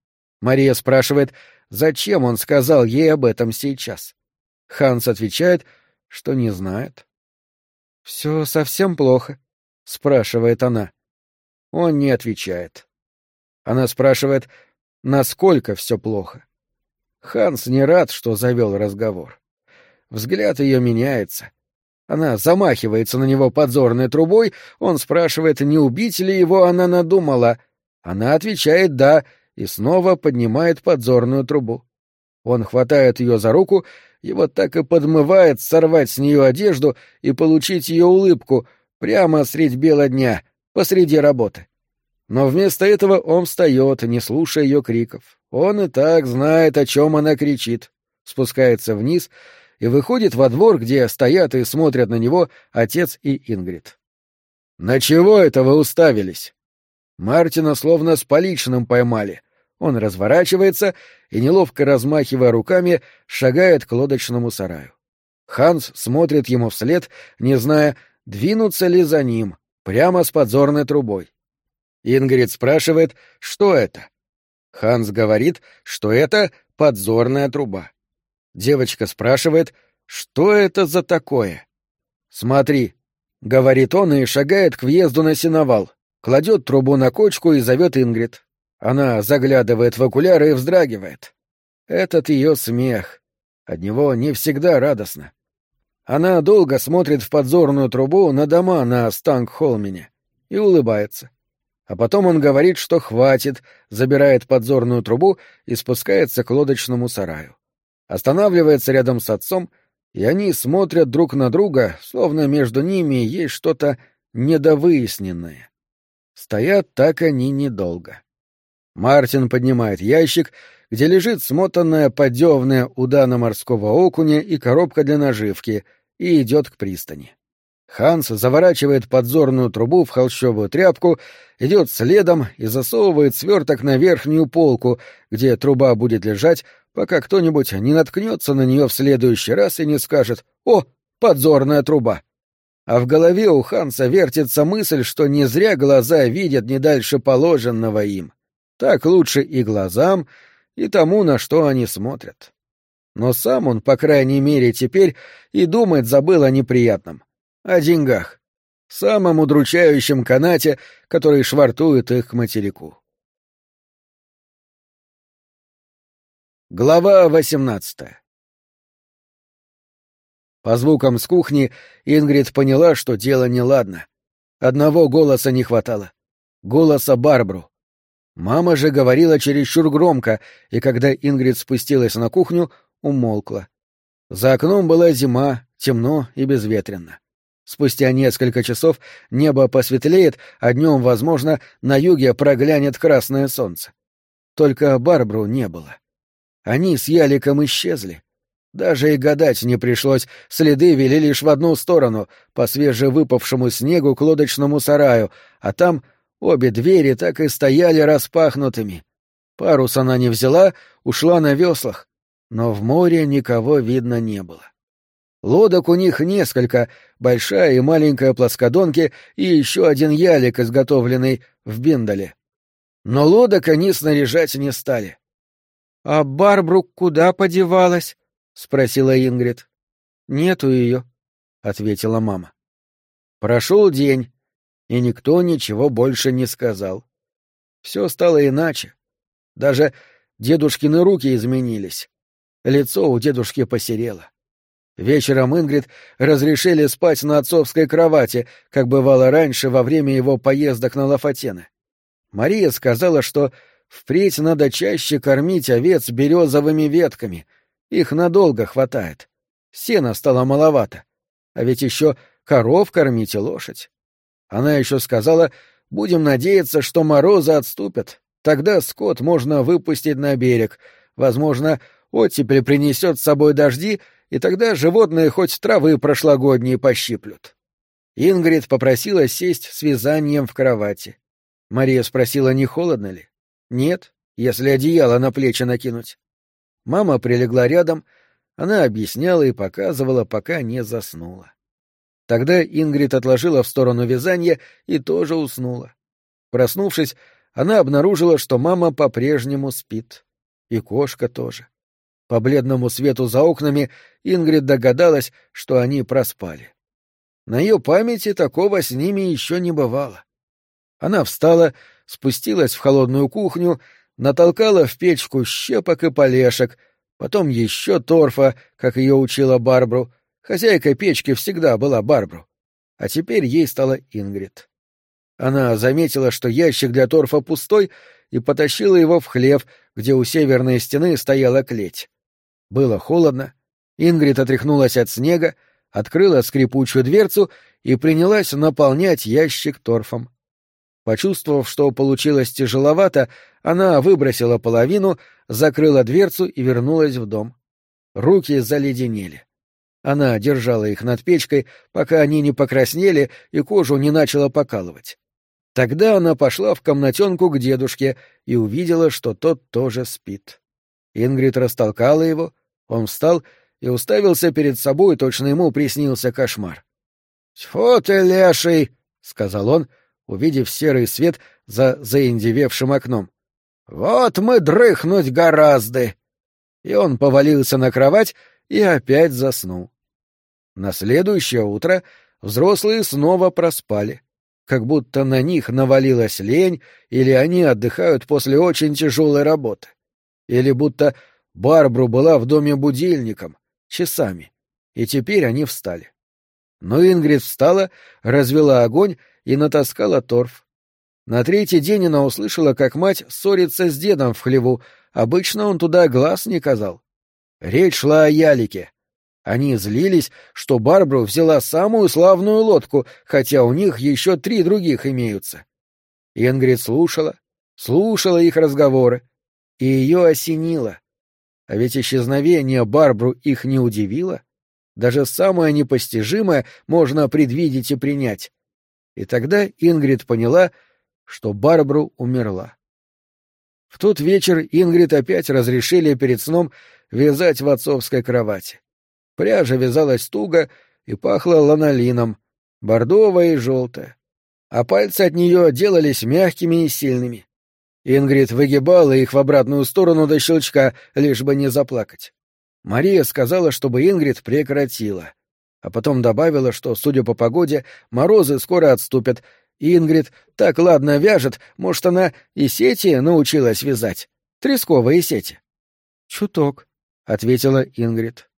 Мария спрашивает, зачем он сказал ей об этом сейчас. Ханс отвечает, что не знает. «Все совсем плохо?» — спрашивает она. Он не отвечает. Она спрашивает, насколько все плохо. Ханс не рад, что завел разговор. Взгляд ее меняется. Она замахивается на него подзорной трубой, он спрашивает, не убить ли его она надумала. Она отвечает «да» и снова поднимает подзорную трубу. Он хватает ее за руку его так и подмывает сорвать с нее одежду и получить ее улыбку прямо средь бела дня, посреди работы. Но вместо этого он встает, не слушая ее криков. Он и так знает, о чем она кричит. Спускается вниз и выходит во двор, где стоят и смотрят на него отец и Ингрид. «На чего это вы уставились?» Мартина словно с поличным поймали. Он разворачивается и, неловко размахивая руками, шагает к лодочному сараю. Ханс смотрит ему вслед, не зная, двинуться ли за ним, прямо с подзорной трубой. Ингрид спрашивает, что это. Ханс говорит, что это подзорная труба. Девочка спрашивает, что это за такое. «Смотри», — говорит он и шагает к въезду на сеновал, кладет трубу на кочку и зовет Ингрид. Она заглядывает в окуляры и вздрагивает. Этот ее смех. От него не всегда радостно. Она долго смотрит в подзорную трубу на дома на Станг-Холмене и улыбается. А потом он говорит, что хватит, забирает подзорную трубу и спускается к лодочному сараю. Останавливается рядом с отцом, и они смотрят друг на друга, словно между ними есть что-то недовыясненное. Стоят так они недолго. Мартин поднимает ящик, где лежит смотанная поддевная удана морского окуня и коробка для наживки, и идет к пристани. Ханс заворачивает подзорную трубу в холщовую тряпку, идет следом и засовывает сверток на верхнюю полку, где труба будет лежать, пока кто-нибудь не наткнется на нее в следующий раз и не скажет «О, подзорная труба!». А в голове у Ханса вертится мысль, что не зря глаза видят не дальше положенного им. Так лучше и глазам, и тому, на что они смотрят. Но сам он, по крайней мере, теперь и думать забыл о неприятном. О деньгах. самом удручающем канате, который швартует их к материку. Глава восемнадцатая По звукам с кухни Ингрид поняла, что дело неладно. Одного голоса не хватало. Голоса Барбру. Мама же говорила чересчур громко, и когда Ингрид спустилась на кухню, умолкла. За окном была зима, темно и безветренно. Спустя несколько часов небо посветлеет, а днем, возможно, на юге проглянет красное солнце. Только Барбру не было. Они с Яликом исчезли. Даже и гадать не пришлось, следы вели лишь в одну сторону, по свежевыпавшему снегу к лодочному сараю, а там обе двери так и стояли распахнутыми. Парус она не взяла, ушла на веслах, но в море никого видно не было. Лодок у них несколько, большая и маленькая плоскодонки и еще один ялик, изготовленный в Биндале. Но лодок они снаряжать не стали. — А Барбрук куда подевалась? — спросила Ингрид. — Нету ее, — ответила мама. Прошел день, и никто ничего больше не сказал. Все стало иначе. Даже дедушкины руки изменились. Лицо у дедушки посерело. Вечером Ингрид разрешили спать на отцовской кровати, как бывало раньше во время его поездок на Лафатены. Мария сказала, что впредь надо чаще кормить овец березовыми ветками. Их надолго хватает. Сена стало маловато. А ведь еще коров кормить и лошадь. Она еще сказала, будем надеяться, что морозы отступят. Тогда скот можно выпустить на берег. Возможно, Оттепель принесет с собой дожди, и тогда животные хоть травы прошлогодние пощиплют. Ингрид попросила сесть с вязанием в кровати. Мария спросила, не холодно ли. Нет, если одеяло на плечи накинуть. Мама прилегла рядом, она объясняла и показывала, пока не заснула. Тогда Ингрид отложила в сторону вязание и тоже уснула. Проснувшись, она обнаружила, что мама по-прежнему спит. И кошка тоже. По бледному свету за окнами Ингрид догадалась, что они проспали. На ее памяти такого с ними еще не бывало. Она встала, спустилась в холодную кухню, натолкала в печку щепок и полешек, потом еще торфа, как ее учила Барбру. Хозяйка печки всегда была Барбру. А теперь ей стала Ингрид. Она заметила, что ящик для торфа пустой, и потащила его в хлев, где у северной стены стояла клеть. Было холодно. Ингрид отряхнулась от снега, открыла скрипучую дверцу и принялась наполнять ящик торфом. Почувствовав, что получилось тяжеловато, она выбросила половину, закрыла дверцу и вернулась в дом. Руки заледенели. Она держала их над печкой, пока они не покраснели и кожу не начала покалывать. Тогда она пошла в комнатенку к дедушке и увидела, что тот тоже спит. Ингрид растолкала его, он встал и уставился перед собой, точно ему приснился кошмар. — Тьфу ты, леший! — сказал он, увидев серый свет за заиндевевшим окном. — Вот мы дрыхнуть гораздо! И он повалился на кровать и опять заснул. На следующее утро взрослые снова проспали, как будто на них навалилась лень или они отдыхают после очень тяжелой работы или будто Барбру была в доме будильником, часами, и теперь они встали. Но Ингрид встала, развела огонь и натаскала торф. На третий день она услышала, как мать ссорится с дедом в хлеву, обычно он туда глаз не казал. Речь шла о ялике. Они злились, что Барбру взяла самую славную лодку, хотя у них еще три других имеются. Ингрид слушала, слушала их разговоры, и ее осенило. А ведь исчезновение Барбру их не удивило. Даже самое непостижимое можно предвидеть и принять. И тогда Ингрид поняла, что Барбру умерла. В тот вечер Ингрид опять разрешили перед сном вязать в отцовской кровати. Пряжа вязалась туго и пахла ланолином, бордовая и желтая. А пальцы от нее делались мягкими и сильными. Ингрид выгибала их в обратную сторону до щелчка, лишь бы не заплакать. Мария сказала, чтобы Ингрид прекратила. А потом добавила, что, судя по погоде, морозы скоро отступят, Ингрид так ладно вяжет, может, она и сети научилась вязать. Тресковые сети. — Чуток, — ответила Ингрид.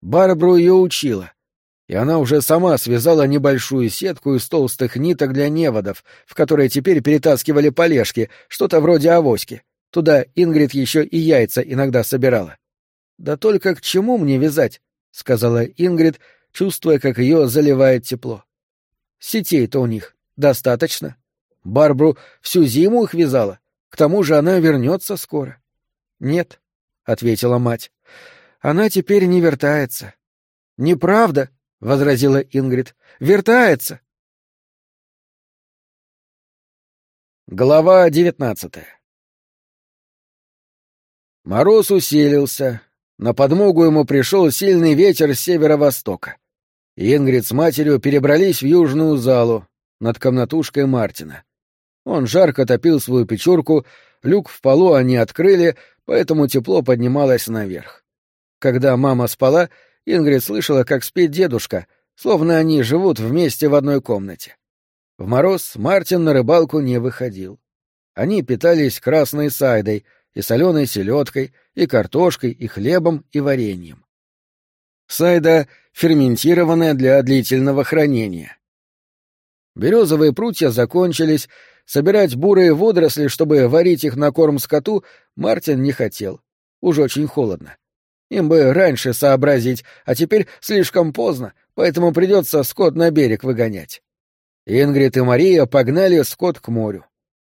Барбару ее учила, и она уже сама связала небольшую сетку из толстых ниток для неводов, в которые теперь перетаскивали полежки, что-то вроде авоськи. Туда Ингрид еще и яйца иногда собирала. «Да только к чему мне вязать?» — сказала Ингрид, чувствуя, как ее заливает тепло. «Сетей-то у них достаточно. Барбру всю зиму их вязала. К тому же она вернется скоро». «Нет», — ответила мать. «Она теперь не вертается». «Неправда», — возразила Ингрид. «Вертается!» Глава девятнадцатая Мороз усилился. На подмогу ему пришел сильный ветер с северо-востока. Ингрид с матерью перебрались в южную залу над комнатушкой Мартина. Он жарко топил свою печурку, люк в полу они открыли, поэтому тепло поднималось наверх. Когда мама спала, Ингрид слышала, как спит дедушка, словно они живут вместе в одной комнате. В мороз Мартин на рыбалку не выходил. Они питались красной сайдой и соленой селедкой, и картошкой, и хлебом, и вареньем. Сайда ферментированная для длительного хранения. Березовые прутья закончились, собирать бурые водоросли, чтобы варить их на корм скоту, Мартин не хотел. Уж очень холодно. Им бы раньше сообразить, а теперь слишком поздно, поэтому придется скот на берег выгонять. Ингрид и Мария погнали скот к морю.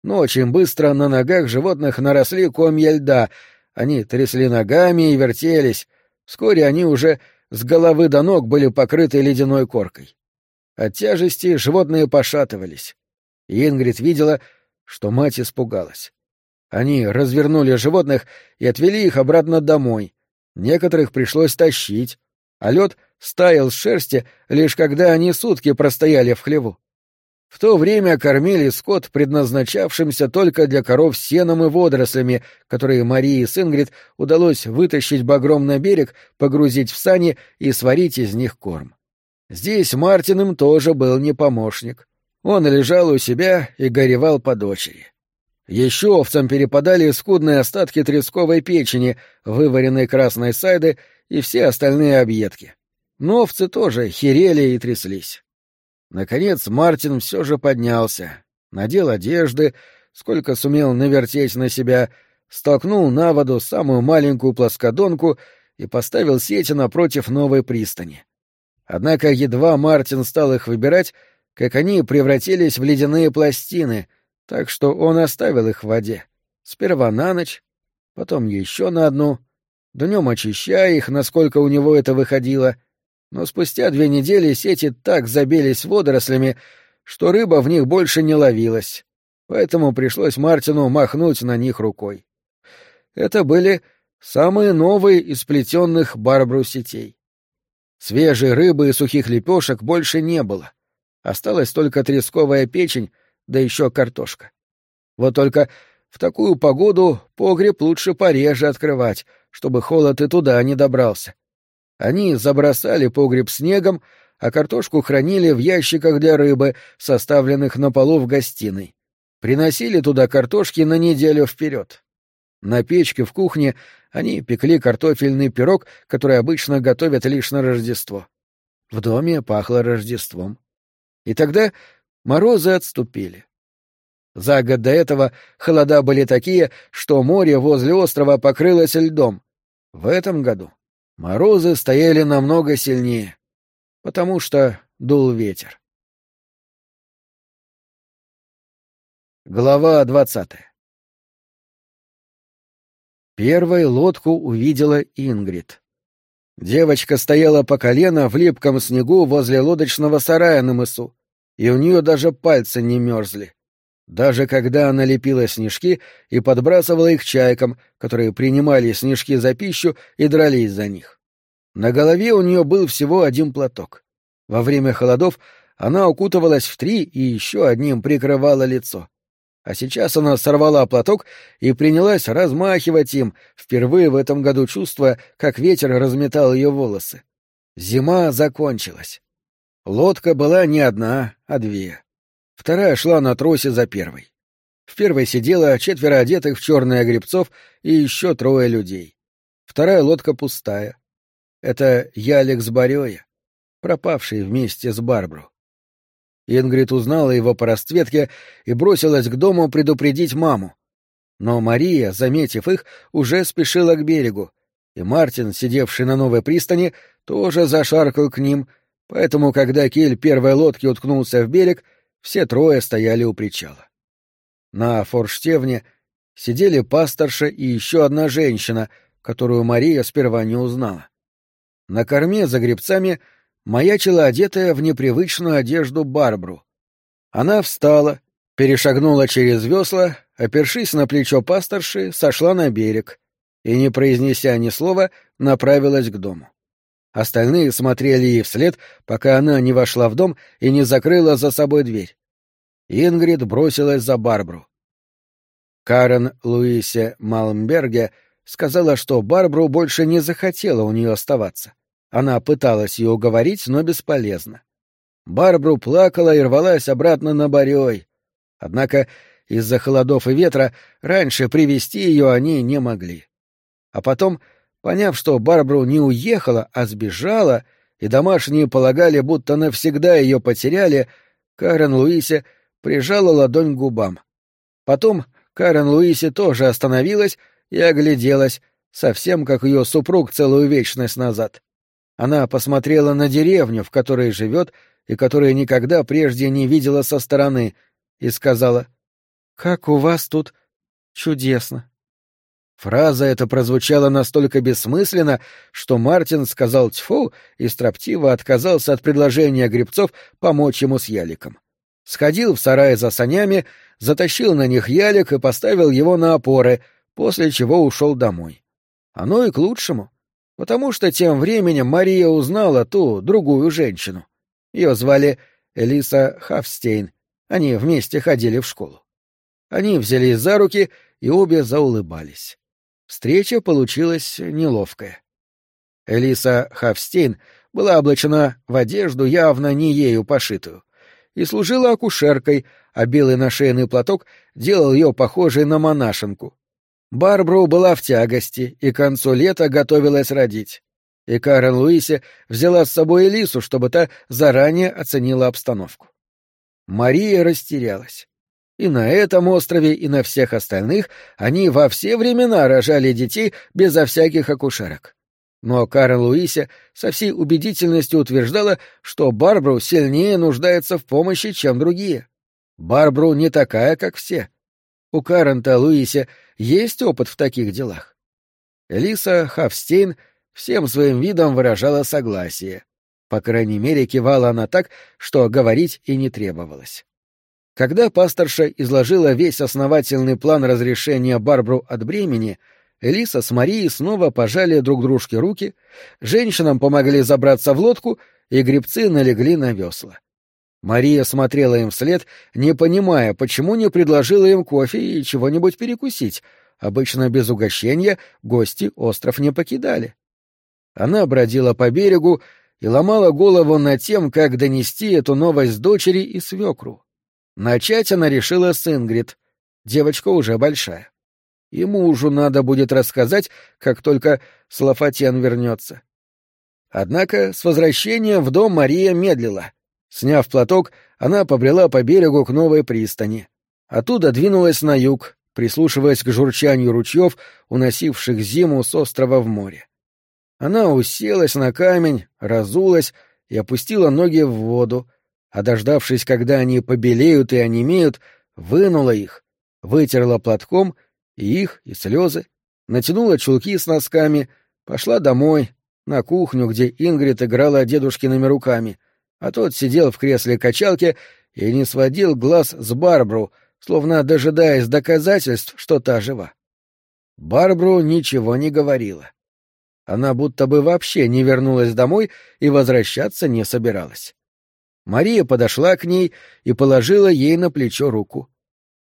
Но очень быстро на ногах животных наросли комья льда, они трясли ногами и вертелись. Вскоре они уже с головы до ног были покрыты ледяной коркой. От тяжести животные пошатывались. Ингрид видела, что мать испугалась. Они развернули животных и отвели их обратно домой, Некоторых пришлось тащить, а лед стаял с шерсти, лишь когда они сутки простояли в хлеву. В то время кормили скот, предназначавшимся только для коров сеном и водорослями, которые Марии с Ингрид удалось вытащить багром на берег, погрузить в сани и сварить из них корм. Здесь Мартин им тоже был не помощник. Он лежал у себя и горевал по дочери. Еще овцам перепадали скудные остатки тресковой печени, вываренной красной сайды и все остальные объедки. Но овцы тоже херели и тряслись. Наконец Мартин все же поднялся, надел одежды, сколько сумел навертеть на себя, столкнул на воду самую маленькую плоскодонку и поставил сети напротив новой пристани. Однако едва Мартин стал их выбирать, как они превратились в ледяные пластины — так что он оставил их в воде. Сперва на ночь, потом еще на одну, днем очищая их, насколько у него это выходило. Но спустя две недели сети так забились водорослями, что рыба в них больше не ловилась. Поэтому пришлось Мартину махнуть на них рукой. Это были самые новые из сплетенных барбру сетей. Свежей рыбы и сухих лепешек больше не было. Осталась только тресковая печень, да еще картошка. Вот только в такую погоду погреб лучше пореже открывать, чтобы холод и туда не добрался. Они забросали погреб снегом, а картошку хранили в ящиках для рыбы, составленных на полу в гостиной. Приносили туда картошки на неделю вперед. На печке в кухне они пекли картофельный пирог, который обычно готовят лишь на Рождество. В доме пахло Рождеством. И тогда Морозы отступили. За год до этого холода были такие, что море возле острова покрылось льдом. В этом году морозы стояли намного сильнее, потому что дул ветер. Глава двадцатая Первой лодку увидела Ингрид. Девочка стояла по колено в липком снегу возле лодочного сарая на мысу и у нее даже пальцы не мерзли. Даже когда она лепила снежки и подбрасывала их чайкам, которые принимали снежки за пищу и дрались за них. На голове у нее был всего один платок. Во время холодов она укутывалась в три и еще одним прикрывала лицо. А сейчас она сорвала платок и принялась размахивать им, впервые в этом году чувствуя, как ветер разметал ее волосы. Зима закончилась. Лодка была не одна, а две. Вторая шла на тросе за первой. В первой сидело четверо одетых в черные гребцов и еще трое людей. Вторая лодка пустая. Это Ялик с Барёя, пропавший вместе с Барбру. Ингрид узнала его по расцветке и бросилась к дому предупредить маму. Но Мария, заметив их, уже спешила к берегу, и Мартин, сидевший на новой пристани, тоже зашаркал к ним, поэтому, когда киль первой лодки уткнулся в берег, все трое стояли у причала. На форштевне сидели пасторша и еще одна женщина, которую Мария сперва не узнала. На корме за гребцами маячила одетая в непривычную одежду Барбру. Она встала, перешагнула через весла, опершись на плечо пасторши, сошла на берег и, не произнеся ни слова, направилась к дому. Остальные смотрели ей вслед, пока она не вошла в дом и не закрыла за собой дверь. Ингрид бросилась за Барбру. Карен Луисе Малмберге сказала, что Барбру больше не захотела у нее оставаться. Она пыталась ее уговорить, но бесполезно. Барбру плакала и рвалась обратно на Борей. Однако из-за холодов и ветра раньше привести ее они не могли. А потом, поняв, что Барбру не уехала, а сбежала, и домашние полагали, будто навсегда ее потеряли, Карен Луисе прижала ладонь к губам. Потом Карен Луисе тоже остановилась и огляделась, совсем как ее супруг целую вечность назад. Она посмотрела на деревню, в которой живет и которую никогда прежде не видела со стороны, и сказала, «Как у вас тут чудесно!» Фраза эта прозвучала настолько бессмысленно, что Мартин сказал «тьфу» и строптиво отказался от предложения грибцов помочь ему с яликом. Сходил в сарай за санями, затащил на них ялик и поставил его на опоры, после чего ушел домой. Оно и к лучшему, потому что тем временем Мария узнала ту, другую женщину. Ее звали Элиса Хафстейн, они вместе ходили в школу. Они взялись за руки и обе заулыбались. Встреча получилась неловкая. Элиса Хафстейн была облачена в одежду, явно не ею пошитую, и служила акушеркой, а белый нашейный платок делал ее похожей на монашенку. Барбру была в тягости и к концу лета готовилась родить. И Карен Луисе взяла с собой Элису, чтобы та заранее оценила обстановку. Мария растерялась. И на этом острове, и на всех остальных они во все времена рожали детей безо всяких акушерок. Но Карен Луисе со всей убедительностью утверждала, что Барбру сильнее нуждается в помощи, чем другие. Барбру не такая, как все. У Карента Луисе есть опыт в таких делах. Элиса Хафстейн всем своим видом выражала согласие. По крайней мере, кивала она так, что говорить и не требовалось. Когда пасторша изложила весь основательный план разрешения Барбру от бремени, Элиса с Марией снова пожали друг дружке руки, женщинам помогли забраться в лодку, и гребцы налегли на весла. Мария смотрела им вслед, не понимая, почему не предложила им кофе и чего-нибудь перекусить. Обычно без угощения гости остров не покидали. Она бродила по берегу и ломала голову над тем, как донести эту новость дочери и свекру. Начать она решила с Ингрид. Девочка уже большая. И мужу надо будет рассказать, как только Слафатен вернется. Однако с возвращением в дом Мария медлила. Сняв платок, она побрела по берегу к новой пристани. Оттуда двинулась на юг, прислушиваясь к журчанию ручьев, уносивших зиму с острова в море. Она уселась на камень, разулась и опустила ноги в воду, а дождавшись, когда они побелеют и онемеют, вынула их, вытерла платком и их, и слезы, натянула чулки с носками, пошла домой, на кухню, где Ингрид играла дедушкиными руками, а тот сидел в кресле качалки и не сводил глаз с Барбру, словно дожидаясь доказательств, что та жива. Барбру ничего не говорила. Она будто бы вообще не вернулась домой и возвращаться не собиралась. Мария подошла к ней и положила ей на плечо руку.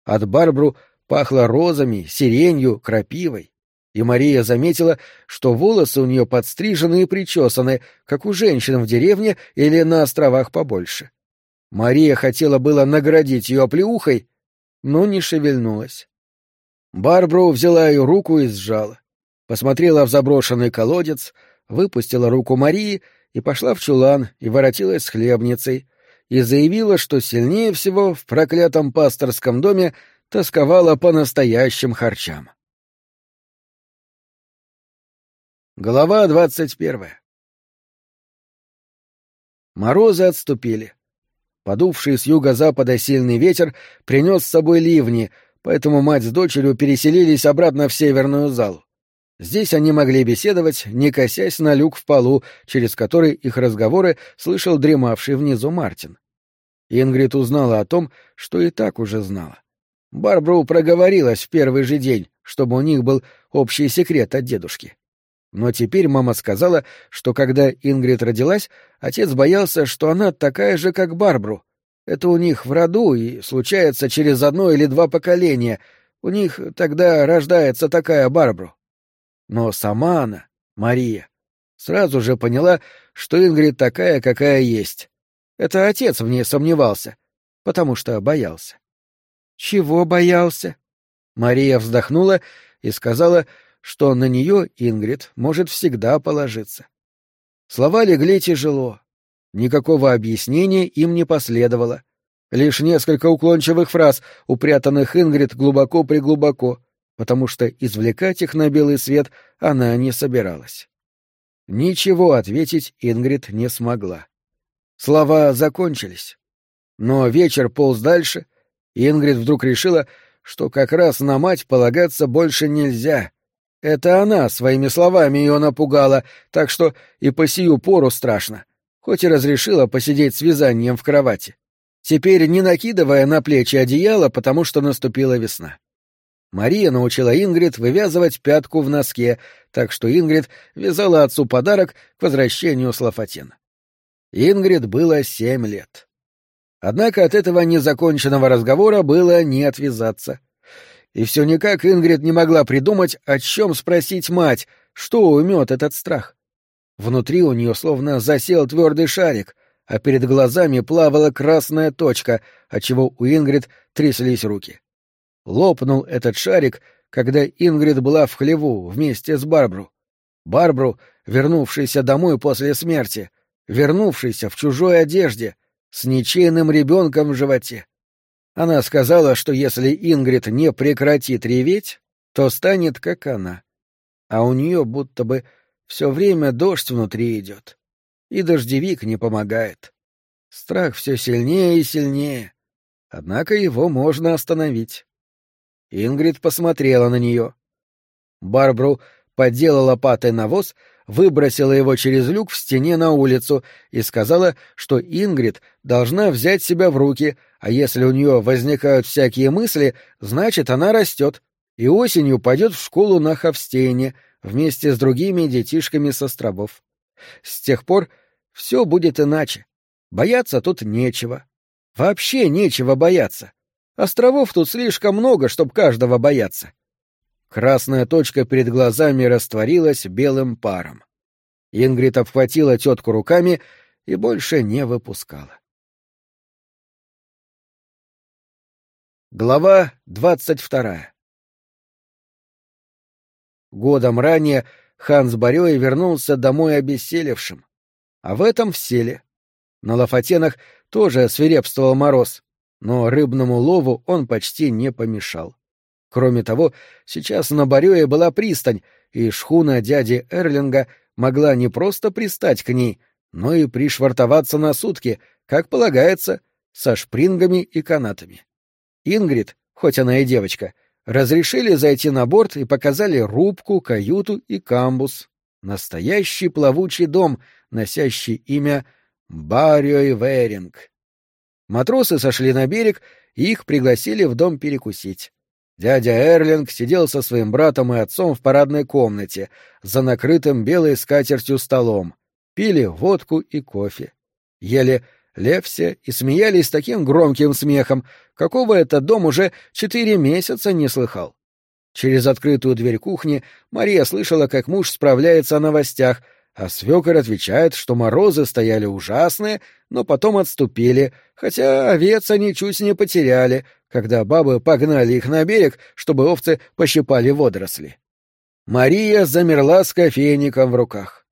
От Барбру пахло розами, сиренью, крапивой. и Мария заметила, что волосы у нее подстрижены и причесаны, как у женщин в деревне или на островах побольше. Мария хотела было наградить ее оплеухой, но не шевельнулась. Барбару взяла ее руку и сжала. Посмотрела в заброшенный колодец, выпустила руку Марии и пошла в чулан и воротилась с хлебницей, и заявила, что сильнее всего в проклятом пасторском доме тосковала по настоящим харчам. Глава двадцать первая Морозы отступили. Подувший с юго-запада сильный ветер принес с собой ливни, поэтому мать с дочерью переселились обратно в северную залу. Здесь они могли беседовать, не косясь на люк в полу, через который их разговоры слышал дремавший внизу Мартин. Ингрид узнала о том, что и так уже знала. Барбру проговорилась в первый же день, чтобы у них был общий секрет от дедушки. Но теперь мама сказала, что когда Ингрид родилась, отец боялся, что она такая же, как Барбру. Это у них в роду и случается через одно или два поколения. У них тогда рождается такая Барбру. Но сама она, Мария, сразу же поняла, что Ингрид такая, какая есть. Это отец в ней сомневался, потому что боялся. Чего боялся? Мария вздохнула и сказала, что на нее Ингрид может всегда положиться. Слова легли тяжело. Никакого объяснения им не последовало. Лишь несколько уклончивых фраз, упрятанных Ингрид глубоко-преглубоко, потому что извлекать их на белый свет она не собиралась. Ничего ответить Ингрид не смогла. Слова закончились. Но вечер полз дальше, и Ингрид вдруг решила, что как раз на мать полагаться больше нельзя. Это она своими словами ее напугала, так что и по сию пору страшно, хоть и разрешила посидеть с вязанием в кровати. Теперь не накидывая на плечи одеяло, потому что наступила весна. Мария научила Ингрид вывязывать пятку в носке, так что Ингрид вязала отцу подарок к возвращению с. Ингрид было семь лет. Однако от этого незаконченного разговора было не отвязаться. И все никак Ингрид не могла придумать, о чем спросить мать, что уймет этот страх. Внутри у нее словно засел твердый шарик, а перед глазами плавала красная точка, отчего у Ингрид тряслись руки. Лопнул этот шарик, когда Ингрид была в хлеву вместе с Барбру. Барбру, вернувшийся домой после смерти, вернувшийся в чужой одежде, с ничейным ребенком в животе. Она сказала, что если Ингрид не прекратит реветь, то станет как она. А у нее будто бы все время дождь внутри идет. И дождевик не помогает. Страх все сильнее и сильнее. Однако его можно остановить. Ингрид посмотрела на нее. Барбру подела лопатой навоз, выбросила его через люк в стене на улицу и сказала, что Ингрид должна взять себя в руки, а если у нее возникают всякие мысли, значит, она растет, и осенью пойдет в школу на Хавстейне вместе с другими детишками с островов. С тех пор все будет иначе. Бояться тут нечего. Вообще нечего бояться. Островов тут слишком много, чтоб каждого бояться. Красная точка перед глазами растворилась белым паром. Ингрид обхватила тетку руками и больше не выпускала. Глава двадцать вторая Годом ранее Ханс Барёй вернулся домой обессилевшим. А в этом в селе. На Лафатенах тоже свирепствовал мороз, но рыбному лову он почти не помешал. Кроме того, сейчас на Барёе была пристань, и шхуна дяди Эрлинга могла не просто пристать к ней, но и пришвартоваться на сутки, как полагается, со шпрингами и канатами. Ингрид, хоть она и девочка, разрешили зайти на борт и показали рубку, каюту и камбус. Настоящий плавучий дом, носящий имя Бариой Веринг. Матросы сошли на берег, и их пригласили в дом перекусить. Дядя Эрлинг сидел со своим братом и отцом в парадной комнате, за накрытым белой скатертью столом. Пили водку и кофе. Ели левсе и смеялись таким громким смехом, какого этот дом уже четыре месяца не слыхал. Через открытую дверь кухни Мария слышала, как муж справляется о новостях, а свекор отвечает, что морозы стояли ужасные, но потом отступили, хотя овец они чуть не потеряли, когда бабы погнали их на берег, чтобы овцы пощипали водоросли. Мария замерла с кофейником в руках.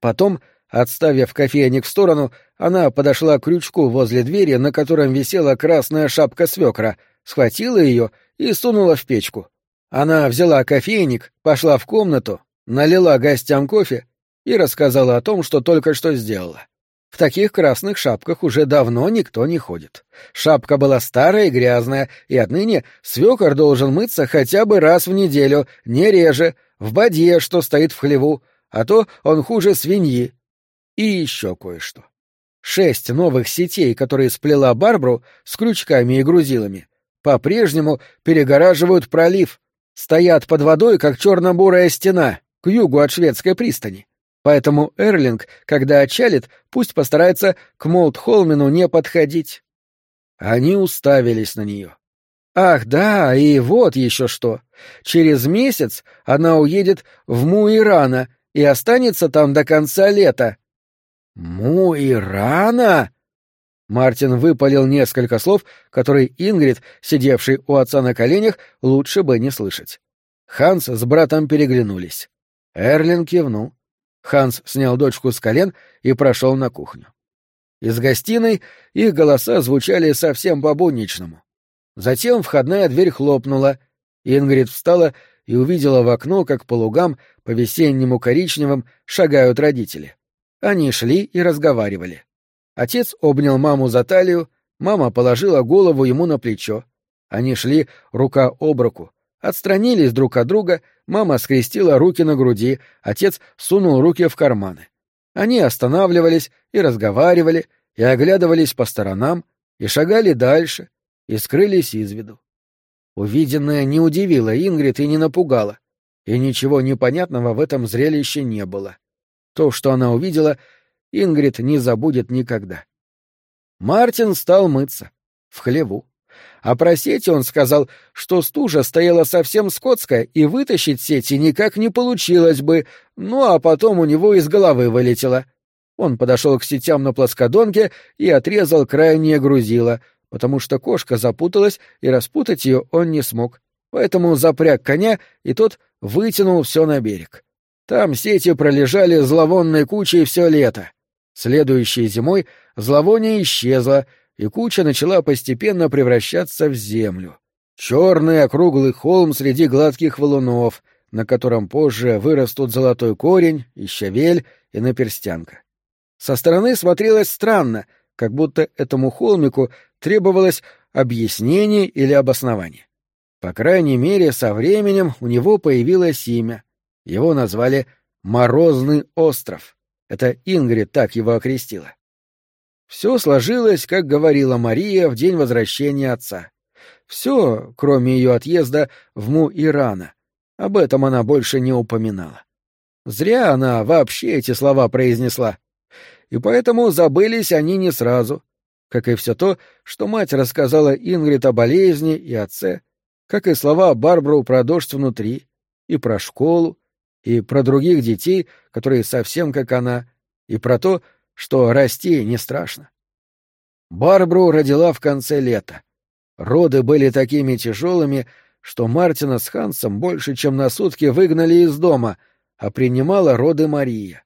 Потом, отставив кофейник в сторону, она подошла к крючку возле двери, на котором висела красная шапка свекра, схватила ее и сунула в печку. Она взяла кофейник, пошла в комнату, налила гостям кофе и рассказала о том, что только что сделала. В таких красных шапках уже давно никто не ходит. Шапка была старая и грязная, и отныне свекор должен мыться хотя бы раз в неделю, не реже, в бадье, что стоит в хлеву, а то он хуже свиньи. И еще кое-что. Шесть новых сетей, которые сплела Барбру с крючками и грузилами, по-прежнему перегораживают пролив, стоят под водой, как черно-бурая стена, к югу от шведской пристани. Поэтому Эрлинг, когда отчалит, пусть постарается к Молдхолмену не подходить. Они уставились на нее. Ах, да, и вот еще что. Через месяц она уедет в Муирана и останется там до конца лета. Муирана? Мартин выпалил несколько слов, которые Ингрид, сидевший у отца на коленях, лучше бы не слышать. Ханс с братом переглянулись. Эрлин кивнул. Ханс снял дочку с колен и прошел на кухню. Из гостиной их голоса звучали совсем по-будничному. Затем входная дверь хлопнула. Ингрид встала и увидела в окно, как по лугам, по весеннему коричневым, шагают родители. Они шли и разговаривали. Отец обнял маму за талию, мама положила голову ему на плечо. Они шли рука об руку, отстранились друг от друга, мама скрестила руки на груди, отец сунул руки в карманы. Они останавливались и разговаривали, и оглядывались по сторонам, и шагали дальше, и скрылись из виду. Увиденное не удивило Ингрид и не напугало, и ничего непонятного в этом зрелище не было. То, что она увидела, Ингрид не забудет никогда. Мартин стал мыться. В хлеву. А про сети он сказал, что стужа стояла совсем скотская, и вытащить сети никак не получилось бы, ну а потом у него из головы вылетело. Он подошел к сетям на плоскодонке и отрезал крайнее грузило, потому что кошка запуталась, и распутать ее он не смог. Поэтому запряг коня, и тот вытянул все на берег. Там сети пролежали зловонной кучей все лето. Следующей зимой зловоние исчезло, и куча начала постепенно превращаться в землю. Черный округлый холм среди гладких валунов, на котором позже вырастут золотой корень, и щавель, и наперстянка. Со стороны смотрелось странно, как будто этому холмику требовалось объяснение или обоснование. По крайней мере, со временем у него появилось имя. Его назвали «Морозный остров». Это Ингрид так его окрестила. Все сложилось, как говорила Мария в день возвращения отца. Все, кроме ее отъезда в Му-Ирана. Об этом она больше не упоминала. Зря она вообще эти слова произнесла. И поэтому забылись они не сразу, как и все то, что мать рассказала Ингрид о болезни и отце, как и слова Барбару про дождь внутри, и про школу, и про других детей, которые совсем как она, и про то, что расти не страшно. Барбру родила в конце лета. Роды были такими тяжелыми, что Мартина с Хансом больше, чем на сутки выгнали из дома, а принимала роды Мария.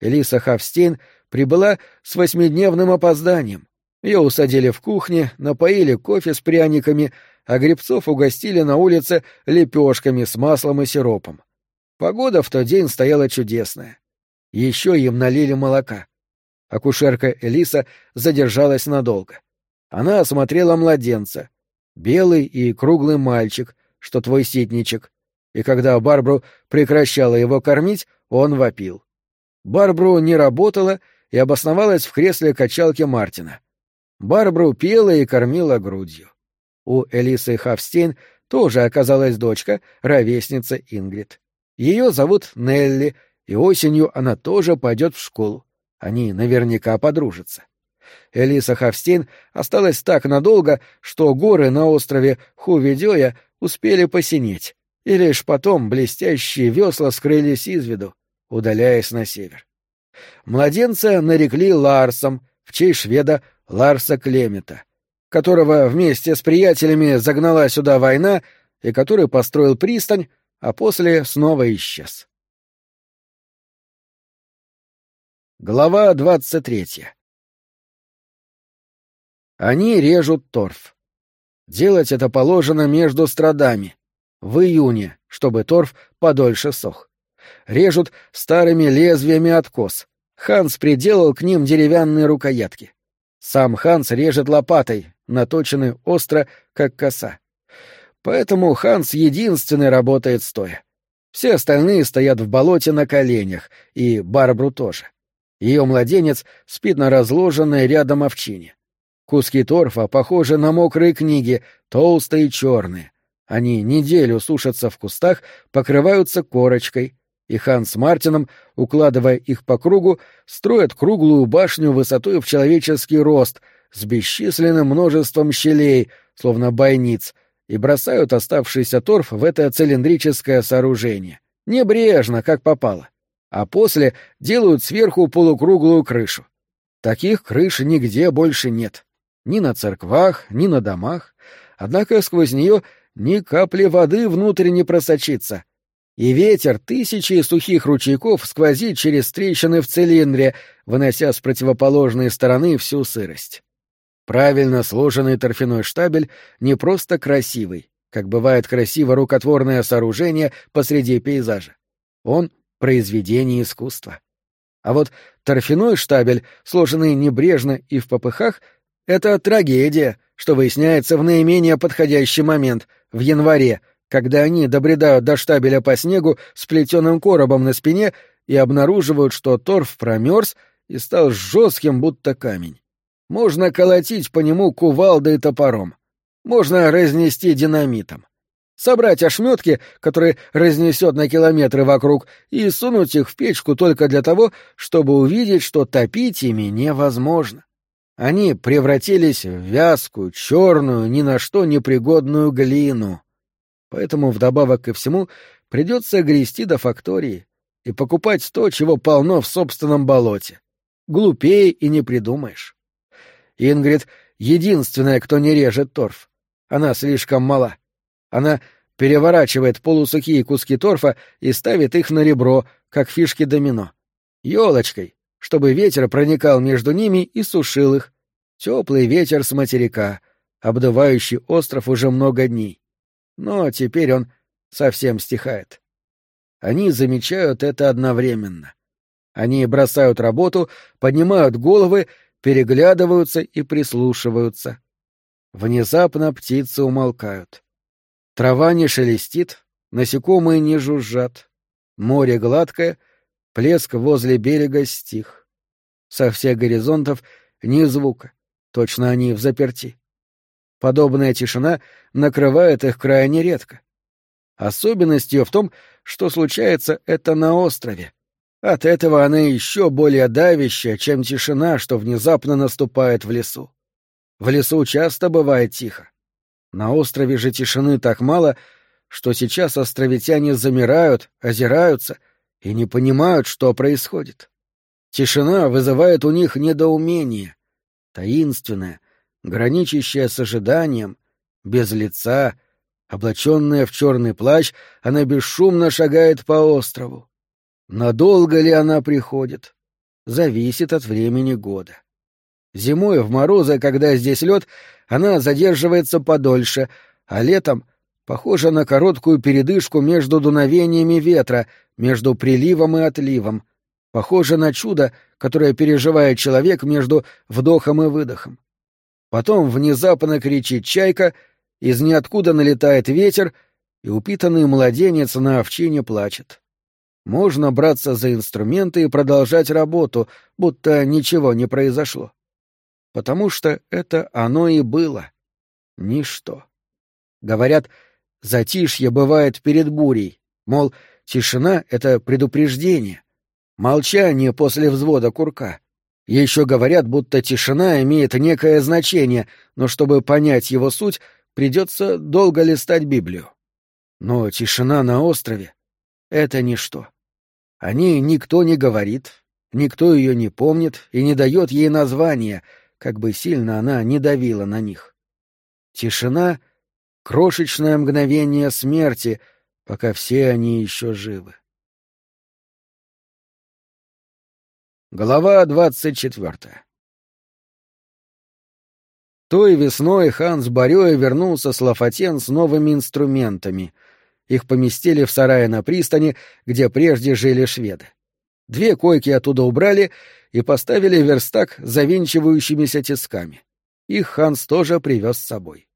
Элиса Хавстейн прибыла с восьмидневным опозданием. Ее усадили в кухне, напоили кофе с пряниками, а грибцов угостили на улице лепешками с маслом и сиропом. Погода в тот день стояла чудесная. Еще им налили молока. Акушерка Элиса задержалась надолго. Она осмотрела младенца. Белый и круглый мальчик, что твой ситничек. И когда Барбру прекращала его кормить, он вопил. Барбру не работала и обосновалась в кресле качалки Мартина. Барбру пела и кормила грудью. У Элисы Хавстейн тоже оказалась дочка, ровесница Ингрид. Ее зовут Нелли, и осенью она тоже пойдет в школу. Они наверняка подружатся. Элиса Хавстейн осталась так надолго, что горы на острове Хуведёя успели посинеть, и лишь потом блестящие весла скрылись из виду, удаляясь на север. Младенца нарекли Ларсом в честь шведа Ларса Клемета, которого вместе с приятелями загнала сюда война и который построил пристань, а после снова исчез. Глава двадцать третья Они режут торф. Делать это положено между страдами, в июне, чтобы торф подольше сох. Режут старыми лезвиями откос. Ханс приделал к ним деревянные рукоятки. Сам Ханс режет лопатой, наточенной остро, как коса. Поэтому Ханс единственный работает стоя. Все остальные стоят в болоте на коленях, и Барбру тоже. Ее младенец спит на разложенной рядом овчине. Куски торфа похожи на мокрые книги, толстые и черные. Они неделю сушатся в кустах, покрываются корочкой, и Хан с Мартином, укладывая их по кругу, строят круглую башню высотой в человеческий рост, с бесчисленным множеством щелей, словно бойниц, и бросают оставшийся торф в это цилиндрическое сооружение. Небрежно, как попало. А после делают сверху полукруглую крышу. Таких крыш нигде больше нет. Ни на церквах, ни на домах. Однако сквозь нее ни капли воды внутрь не просочится. И ветер тысячи сухих ручейков сквозит через трещины в цилиндре, вынося с противоположной стороны всю сырость. Правильно сложенный торфяной штабель не просто красивый, как бывает красиво рукотворное сооружение посреди пейзажа. Он — произведение искусства. А вот торфяной штабель, сложенный небрежно и в попыхах, — это трагедия, что выясняется в наименее подходящий момент — в январе, когда они добредают до штабеля по снегу с плетеным коробом на спине и обнаруживают, что торф промерз и стал жестким, будто камень. Можно колотить по нему кувалдой и топором. Можно разнести динамитом. Собрать ошметки, которые разнесет на километры вокруг, и сунуть их в печку только для того, чтобы увидеть, что топить ими невозможно. Они превратились в вязкую, черную, ни на что непригодную глину. Поэтому вдобавок ко всему придется грести до фактории и покупать то, чего полно в собственном болоте. Глупее и не придумаешь. Ингрид — единственная, кто не режет торф. Она слишком мала. Она переворачивает полусухие куски торфа и ставит их на ребро, как фишки домино. Ёлочкой, чтобы ветер проникал между ними и сушил их. Теплый ветер с материка, обдувающий остров уже много дней. Но теперь он совсем стихает. Они замечают это одновременно. Они бросают работу, поднимают головы, переглядываются и прислушиваются. Внезапно птицы умолкают. Трава не шелестит, насекомые не жужжат. Море гладкое, Плеск возле берега стих. Со всех горизонтов ни звука, точно они в заперти. Подобная тишина накрывает их крайне редко. Особенность ее в том, что случается это на острове. От этого она еще более давящая, чем тишина, что внезапно наступает в лесу. В лесу часто бывает тихо. На острове же тишины так мало, что сейчас островитяне замирают, озираются и не понимают, что происходит. Тишина вызывает у них недоумение, таинственное, граничащее с ожиданием, без лица, облаченная в черный плащ, она бесшумно шагает по острову. Надолго ли она приходит? Зависит от времени года. Зимой в морозы, когда здесь лед, она задерживается подольше, а летом похожа на короткую передышку между дуновениями ветра, между приливом и отливом, похоже на чудо, которое переживает человек между вдохом и выдохом. Потом внезапно кричит чайка, из ниоткуда налетает ветер, и упитанный младенец на овчине плачет. Можно браться за инструменты и продолжать работу, будто ничего не произошло. Потому что это оно и было. Ничто. Говорят, затишье бывает перед бурей, мол, Тишина — это предупреждение. Молчание после взвода курка. Еще говорят, будто тишина имеет некое значение, но чтобы понять его суть, придется долго листать Библию. Но тишина на острове — это ничто. О ней никто не говорит, никто ее не помнит и не дает ей названия, как бы сильно она не давила на них. Тишина — крошечное мгновение смерти, пока все они еще живы. Глава двадцать четвертая Той весной Ханс Барёя вернулся с Лафатен с новыми инструментами. Их поместили в сарае на пристани, где прежде жили шведы. Две койки оттуда убрали и поставили верстак с завинчивающимися тисками. Их Ханс тоже привез с собой.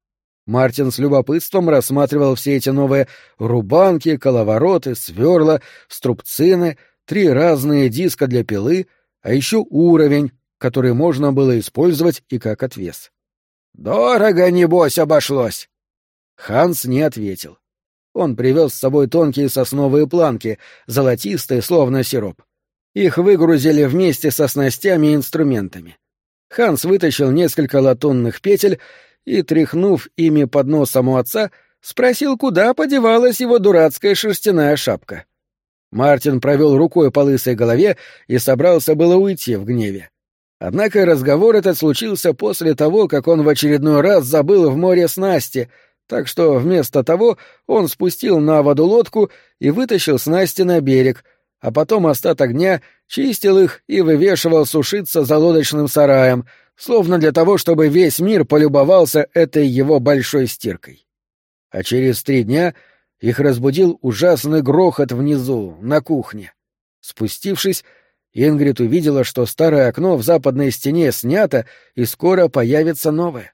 Мартин с любопытством рассматривал все эти новые рубанки, коловороты, сверла, струбцины, три разные диска для пилы — а еще уровень, который можно было использовать и как отвес. «Дорого, небось, обошлось!» Ханс не ответил. Он привез с собой тонкие сосновые планки, золотистые, словно сироп. Их выгрузили вместе со снастями и инструментами. Ханс вытащил несколько латунных петель и, тряхнув ими под носом у отца, спросил, куда подевалась его дурацкая шерстяная шапка. Мартин провел рукой по лысой голове и собрался было уйти в гневе. Однако разговор этот случился после того, как он в очередной раз забыл в море снасти, так что вместо того он спустил на воду лодку и вытащил снасти на берег, а потом остаток дня чистил их и вывешивал сушиться за лодочным сараем, словно для того, чтобы весь мир полюбовался этой его большой стиркой. А через три дня — их разбудил ужасный грохот внизу, на кухне. Спустившись, Ингрид увидела, что старое окно в западной стене снято, и скоро появится новое.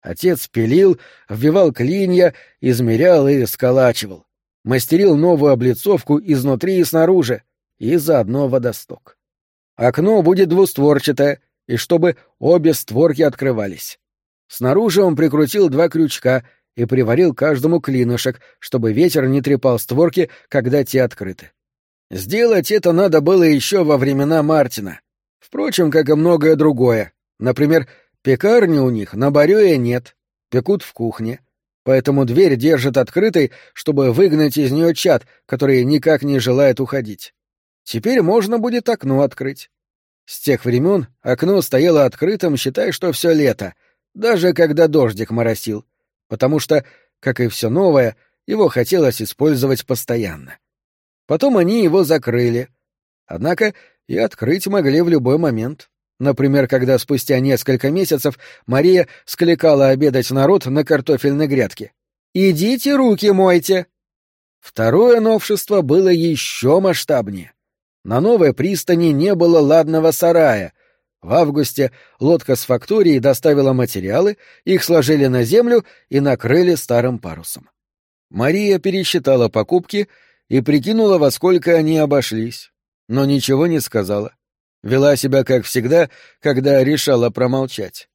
Отец пилил, вбивал клинья, измерял и сколачивал. Мастерил новую облицовку изнутри и снаружи, и заодно водосток. Окно будет двустворчатое, и чтобы обе створки открывались. Снаружи он прикрутил два крючка — и приварил каждому клинышек, чтобы ветер не трепал створки, когда те открыты. Сделать это надо было еще во времена Мартина. Впрочем, как и многое другое. Например, пекарни у них на Барёе нет, пекут в кухне. Поэтому дверь держат открытой, чтобы выгнать из нее чад, который никак не желает уходить. Теперь можно будет окно открыть. С тех времен окно стояло открытым, считай, что все лето, даже когда дождик моросил потому что, как и все новое, его хотелось использовать постоянно. Потом они его закрыли. Однако и открыть могли в любой момент. Например, когда спустя несколько месяцев Мария скликала обедать народ на картофельной грядке. «Идите руки мойте!» Второе новшество было еще масштабнее. На новой пристани не было ладного сарая, в августе лодка с факторией доставила материалы, их сложили на землю и накрыли старым парусом. Мария пересчитала покупки и прикинула, во сколько они обошлись, но ничего не сказала. Вела себя, как всегда, когда решала промолчать.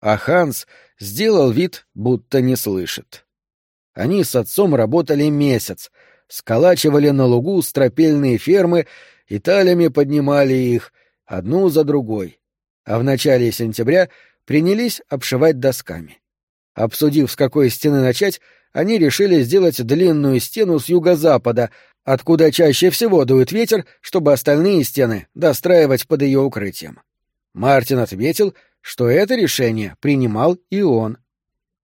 А Ханс сделал вид, будто не слышит. Они с отцом работали месяц, сколачивали на лугу стропельные фермы и талями поднимали их, одну за другой а в начале сентября принялись обшивать досками. Обсудив, с какой стены начать, они решили сделать длинную стену с юго-запада, откуда чаще всего дует ветер, чтобы остальные стены достраивать под ее укрытием. Мартин ответил, что это решение принимал и он.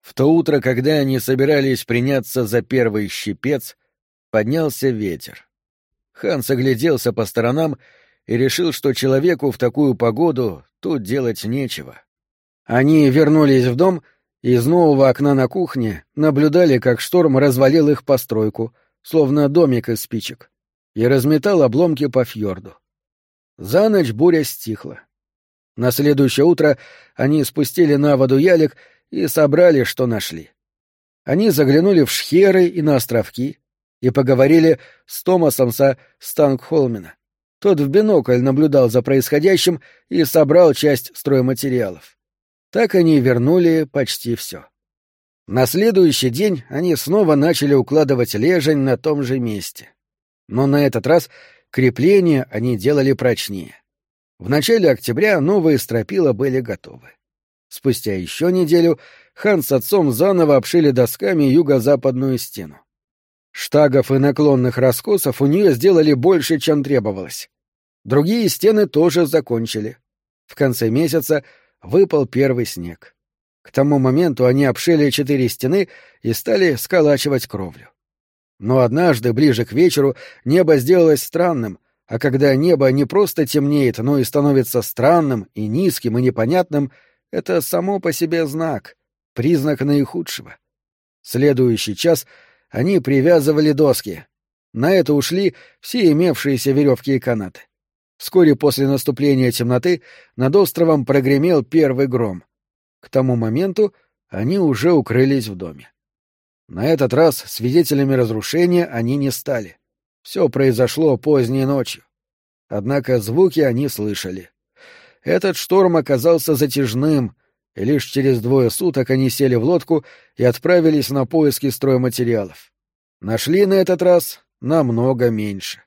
В то утро, когда они собирались приняться за первый щипец, поднялся ветер. Ханс огляделся по сторонам и решил, что человеку в такую погоду тут делать нечего. Они вернулись в дом и из нового окна на кухне наблюдали, как шторм развалил их постройку, словно домик из спичек, и разметал обломки по фьорду. За ночь буря стихла. На следующее утро они спустили на воду ялик и собрали, что нашли. Они заглянули в шхеры и на островки и поговорили с Томасом со Стангхолмена. Тот в бинокль наблюдал за происходящим и собрал часть стройматериалов. Так они вернули почти все. На следующий день они снова начали укладывать лежень на том же месте. Но на этот раз крепления они делали прочнее. В начале октября новые стропила были готовы. Спустя еще неделю Хан с отцом заново обшили досками юго-западную стену. Штагов и наклонных раскосов у нее сделали больше, чем требовалось. Другие стены тоже закончили. В конце месяца выпал первый снег. К тому моменту они обшили четыре стены и стали сколачивать кровлю. Но однажды, ближе к вечеру, небо сделалось странным, а когда небо не просто темнеет, но и становится странным и низким и непонятным, это само по себе знак, признак наихудшего. Следующий час они привязывали доски. На это ушли все имевшиеся веревки и канаты. Вскоре после наступления темноты над островом прогремел первый гром. К тому моменту они уже укрылись в доме. На этот раз свидетелями разрушения они не стали. Все произошло поздней ночью. Однако звуки они слышали. Этот шторм оказался затяжным, и лишь через двое суток они сели в лодку и отправились на поиски стройматериалов. Нашли на этот раз намного меньше.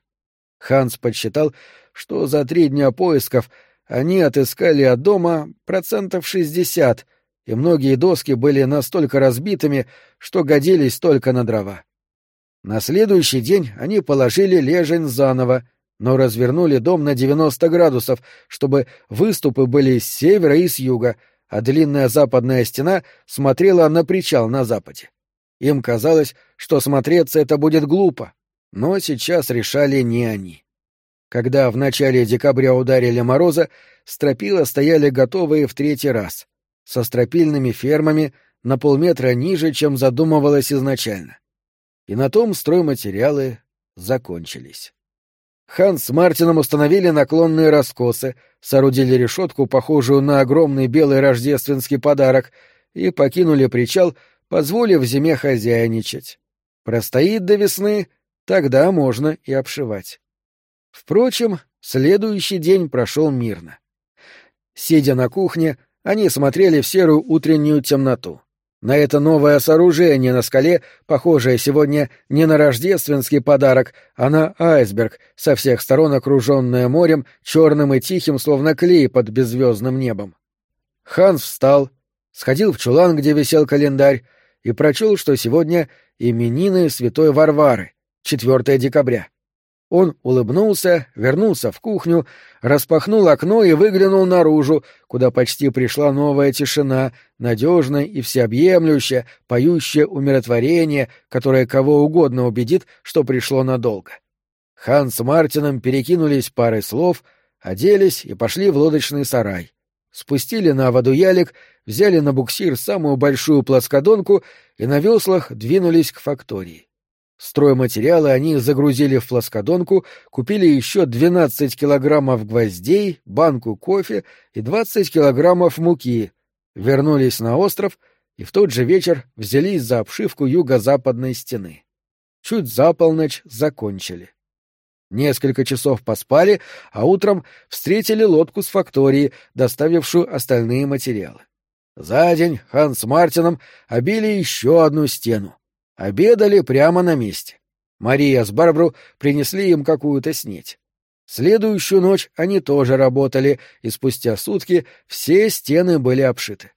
Ханс подсчитал, что за три дня поисков они отыскали от дома процентов шестьдесят, и многие доски были настолько разбитыми, что годились только на дрова. На следующий день они положили лежень заново, но развернули дом на 90 градусов, чтобы выступы были с севера и с юга, а длинная западная стена смотрела на причал на западе. Им казалось, что смотреться это будет глупо, но сейчас решали не они. Когда в начале декабря ударили мороза, стропила стояли готовые в третий раз, со стропильными фермами на полметра ниже, чем задумывалось изначально. И на том стройматериалы закончились. Ханс с Мартином установили наклонные раскосы, соорудили решетку, похожую на огромный белый рождественский подарок, и покинули причал, позволив зиме хозяйничать. Простоит до весны, тогда можно и обшивать. Впрочем, следующий день прошел мирно. Сидя на кухне, они смотрели в серую утреннюю темноту. На это новое сооружение на скале, похожее сегодня не на рождественский подарок, а на айсберг, со всех сторон окруженное морем, черным и тихим, словно клей под беззвездным небом. Ханс встал, сходил в чулан, где висел календарь, и прочел, что сегодня именины святой Варвары, 4 декабря. Он улыбнулся, вернулся в кухню, распахнул окно и выглянул наружу, куда почти пришла новая тишина, надежная и всеобъемлющая, поющая умиротворение, которое кого угодно убедит, что пришло надолго. Хан с Мартином перекинулись парой слов, оделись и пошли в лодочный сарай. Спустили на воду ялик, взяли на буксир самую большую плоскодонку и на веслах двинулись к фактории. Стройматериалы они загрузили в плоскодонку, купили еще 12 килограммов гвоздей, банку кофе и 20 килограммов муки, вернулись на остров и в тот же вечер взялись за обшивку юго-западной стены. Чуть за полночь закончили. Несколько часов поспали, а утром встретили лодку с фактории, доставившую остальные материалы. За день Хан с Мартином обили еще одну стену Обедали прямо на месте. Мария с Барбару принесли им какую-то снеть. Следующую ночь они тоже работали, и спустя сутки все стены были обшиты.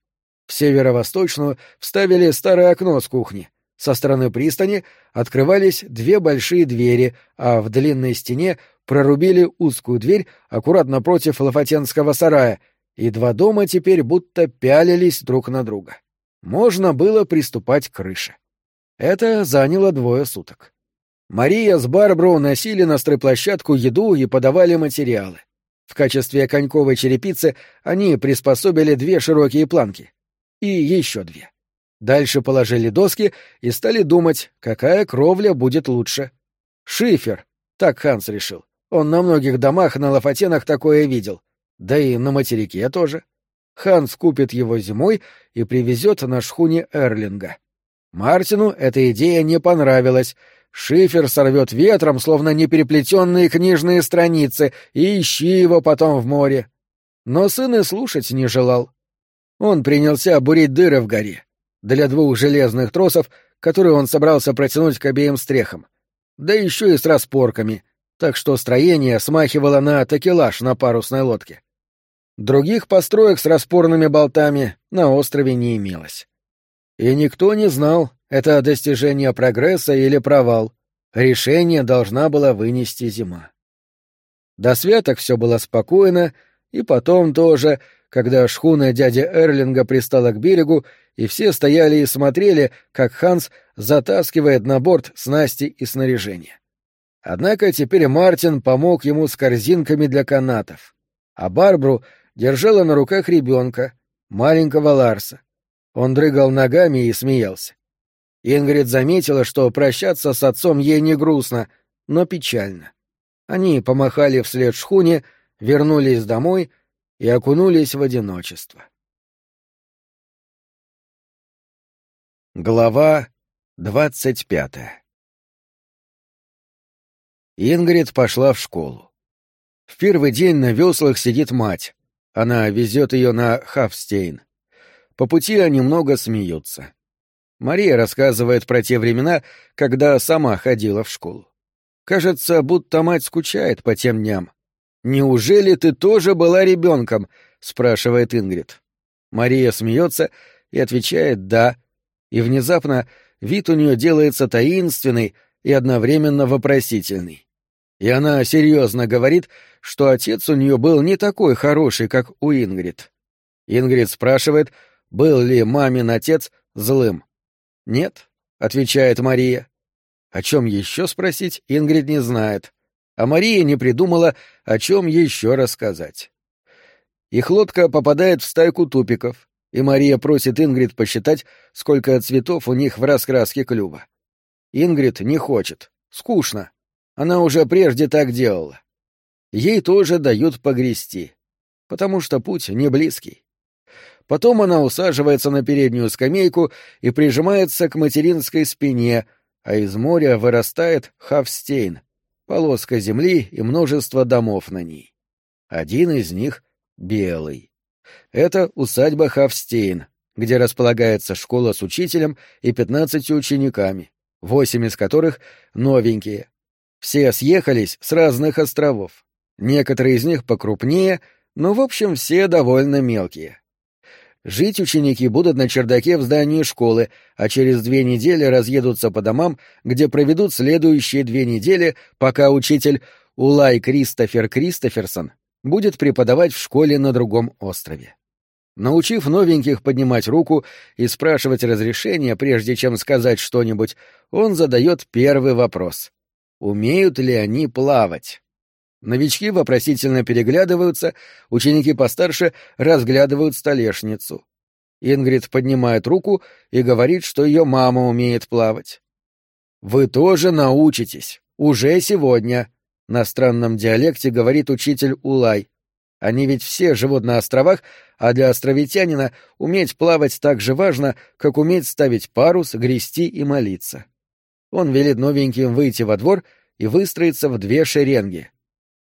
В северо-восточную вставили старое окно с кухни. Со стороны пристани открывались две большие двери, а в длинной стене прорубили узкую дверь аккуратно против лафатенского сарая, и два дома теперь будто пялились друг на друга. Можно было приступать к крыше. Это заняло двое суток. Мария с Барбро носили на стройплощадку еду и подавали материалы. В качестве коньковой черепицы они приспособили две широкие планки. И еще две. Дальше положили доски и стали думать, какая кровля будет лучше. Шифер, так Ханс решил. Он на многих домах на Лафатенах такое видел. Да и на материке тоже. Ханс купит его зимой и привезет на шхуне Эрлинга. Мартину эта идея не понравилась. Шифер сорвет ветром, словно непереплетенные книжные страницы, и ищи его потом в море. Но сын и слушать не желал. Он принялся бурить дыры в горе для двух железных тросов, которые он собрался протянуть к обеим стрехам. Да еще и с распорками, так что строение смахивало на такелаж на парусной лодке. Других построек с распорными болтами на острове не имелось. И никто не знал, это достижение прогресса или провал, Решение должна была вынести зима. До святок все было спокойно, и потом тоже, когда шхуна дяди Эрлинга пристала к берегу, и все стояли и смотрели, как Ханс затаскивает на борт снасти и снаряжение. Однако теперь Мартин помог ему с корзинками для канатов, а Барбру держала на руках ребенка, маленького Ларса. Он дрыгал ногами и смеялся. Ингрид заметила, что прощаться с отцом ей не грустно, но печально. Они помахали вслед шхуне, вернулись домой и окунулись в одиночество. Глава двадцать пятая Ингрид пошла в школу. В первый день на веслах сидит мать. Она везет ее на Хафстейн. По пути они много смеются. Мария рассказывает про те времена, когда сама ходила в школу. Кажется, будто мать скучает по тем дням. «Неужели ты тоже была ребенком?» — спрашивает Ингрид. Мария смеется и отвечает «да», и внезапно вид у нее делается таинственный и одновременно вопросительный. И она серьезно говорит, что отец у нее был не такой хороший, как у Ингрид. Ингрид спрашивает, был ли мамин отец злым. «Нет», — отвечает Мария. О чем еще спросить, Ингрид не знает, а Мария не придумала, о чем еще рассказать. Их лодка попадает в стайку тупиков, и Мария просит Ингрид посчитать, сколько цветов у них в раскраске клюва. Ингрид не хочет. Скучно. Она уже прежде так делала. Ей тоже дают погрести, потому что путь не близкий. Потом она усаживается на переднюю скамейку и прижимается к материнской спине, а из моря вырастает Хавстейн, полоска земли и множество домов на ней. Один из них — белый. Это усадьба Хавстейн, где располагается школа с учителем и пятнадцатью учениками, восемь из которых новенькие. Все съехались с разных островов. Некоторые из них покрупнее, но, в общем, все довольно мелкие. Жить ученики будут на чердаке в здании школы, а через две недели разъедутся по домам, где проведут следующие две недели, пока учитель Улай Кристофер Кристоферсон будет преподавать в школе на другом острове. Научив новеньких поднимать руку и спрашивать разрешения, прежде чем сказать что-нибудь, он задает первый вопрос. Умеют ли они плавать? Новички вопросительно переглядываются, ученики постарше разглядывают столешницу. Ингрид поднимает руку и говорит, что ее мама умеет плавать. «Вы тоже научитесь. Уже сегодня», — на странном диалекте говорит учитель Улай. Они ведь все живут на островах, а для островитянина уметь плавать так же важно, как уметь ставить парус, грести и молиться. Он велит новеньким выйти во двор и выстроиться в две шеренги.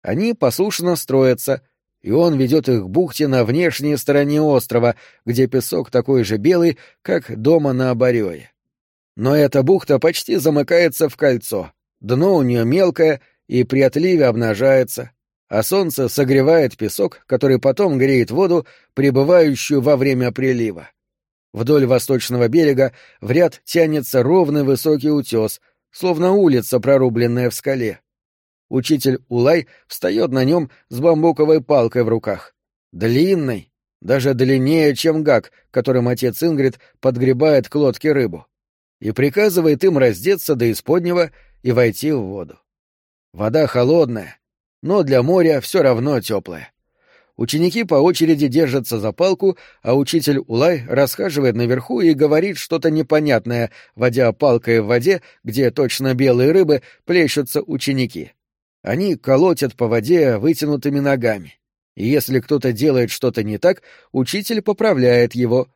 Они послушно строятся, и он ведет их к бухте на внешней стороне острова, где песок такой же белый, как дома на Оборёе. Но эта бухта почти замыкается в кольцо, дно у нее мелкое и при отливе обнажается, а солнце согревает песок, который потом греет воду, пребывающую во время прилива. Вдоль восточного берега в ряд тянется ровный высокий утес, словно улица, прорубленная в скале. Учитель Улай встает на нем с бамбуковой палкой в руках. Длинной, даже длиннее, чем гак, которым отец Ингрид подгребает к лодке рыбу. И приказывает им раздеться до исподнего и войти в воду. Вода холодная, но для моря все равно теплая. Ученики по очереди держатся за палку, а учитель Улай расхаживает наверху и говорит что-то непонятное, водя палкой в воде, где точно белые рыбы плещутся ученики. Они колотят по воде вытянутыми ногами. И если кто-то делает что-то не так, учитель поправляет его.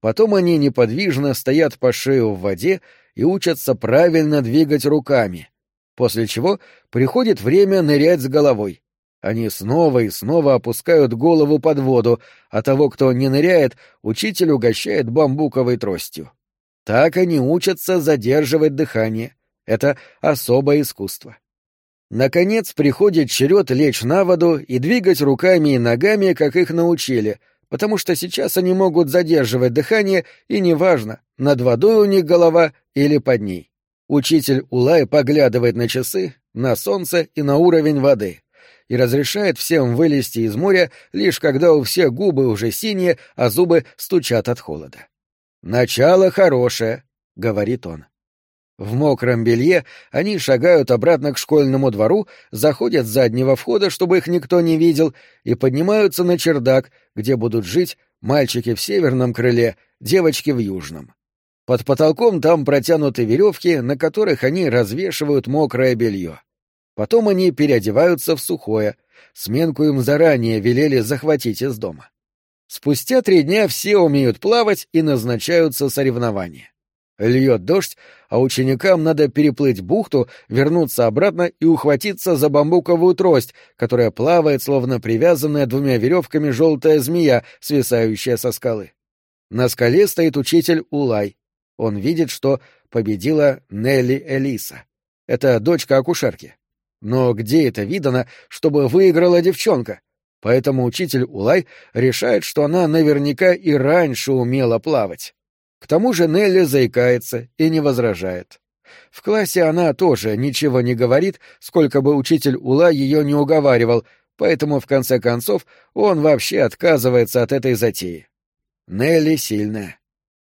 Потом они неподвижно стоят по шею в воде и учатся правильно двигать руками. После чего приходит время нырять с головой. Они снова и снова опускают голову под воду, а того, кто не ныряет, учитель угощает бамбуковой тростью. Так они учатся задерживать дыхание. Это особое искусство. Наконец приходит черед лечь на воду и двигать руками и ногами, как их научили, потому что сейчас они могут задерживать дыхание, и неважно, над водой у них голова или под ней. Учитель Улай поглядывает на часы, на солнце и на уровень воды и разрешает всем вылезти из моря, лишь когда у всех губы уже синие, а зубы стучат от холода. «Начало хорошее», — говорит он. В мокром белье они шагают обратно к школьному двору, заходят с заднего входа, чтобы их никто не видел, и поднимаются на чердак, где будут жить мальчики в северном крыле, девочки в южном. Под потолком там протянуты веревки, на которых они развешивают мокрое белье. Потом они переодеваются в сухое. Сменку им заранее велели захватить из дома. Спустя три дня все умеют плавать и назначаются соревнования. Льет дождь, а ученикам надо переплыть бухту, вернуться обратно и ухватиться за бамбуковую трость, которая плавает, словно привязанная двумя веревками желтая змея, свисающая со скалы. На скале стоит учитель Улай. Он видит, что победила Нелли Элиса. Это дочка акушерки. Но где это видано, чтобы выиграла девчонка? Поэтому учитель Улай решает, что она наверняка и раньше умела плавать. К тому же Нелли заикается и не возражает. В классе она тоже ничего не говорит, сколько бы учитель Улай ее не уговаривал, поэтому в конце концов он вообще отказывается от этой затеи. Нелли сильная.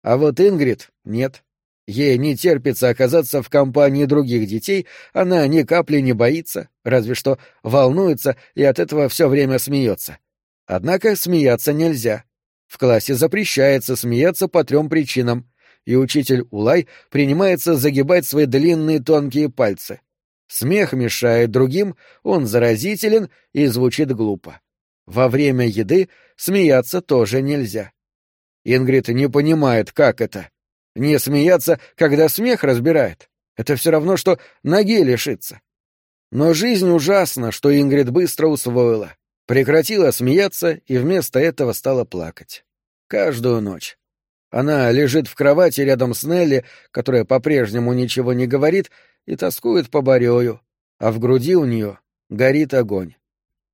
А вот Ингрид нет. Ей не терпится оказаться в компании других детей, она ни капли не боится, разве что волнуется и от этого все время смеется. Однако смеяться нельзя. В классе запрещается смеяться по трем причинам, и учитель Улай принимается загибать свои длинные тонкие пальцы. Смех мешает другим, он заразителен и звучит глупо. Во время еды смеяться тоже нельзя. Ингрид не понимает, как это не смеяться, когда смех разбирает. Это все равно, что ноги лишиться. Но жизнь ужасна, что Ингрид быстро усвоила. Прекратила смеяться и вместо этого стала плакать. Каждую ночь. Она лежит в кровати рядом с Нелли, которая по-прежнему ничего не говорит, и тоскует по Борею, а в груди у нее горит огонь.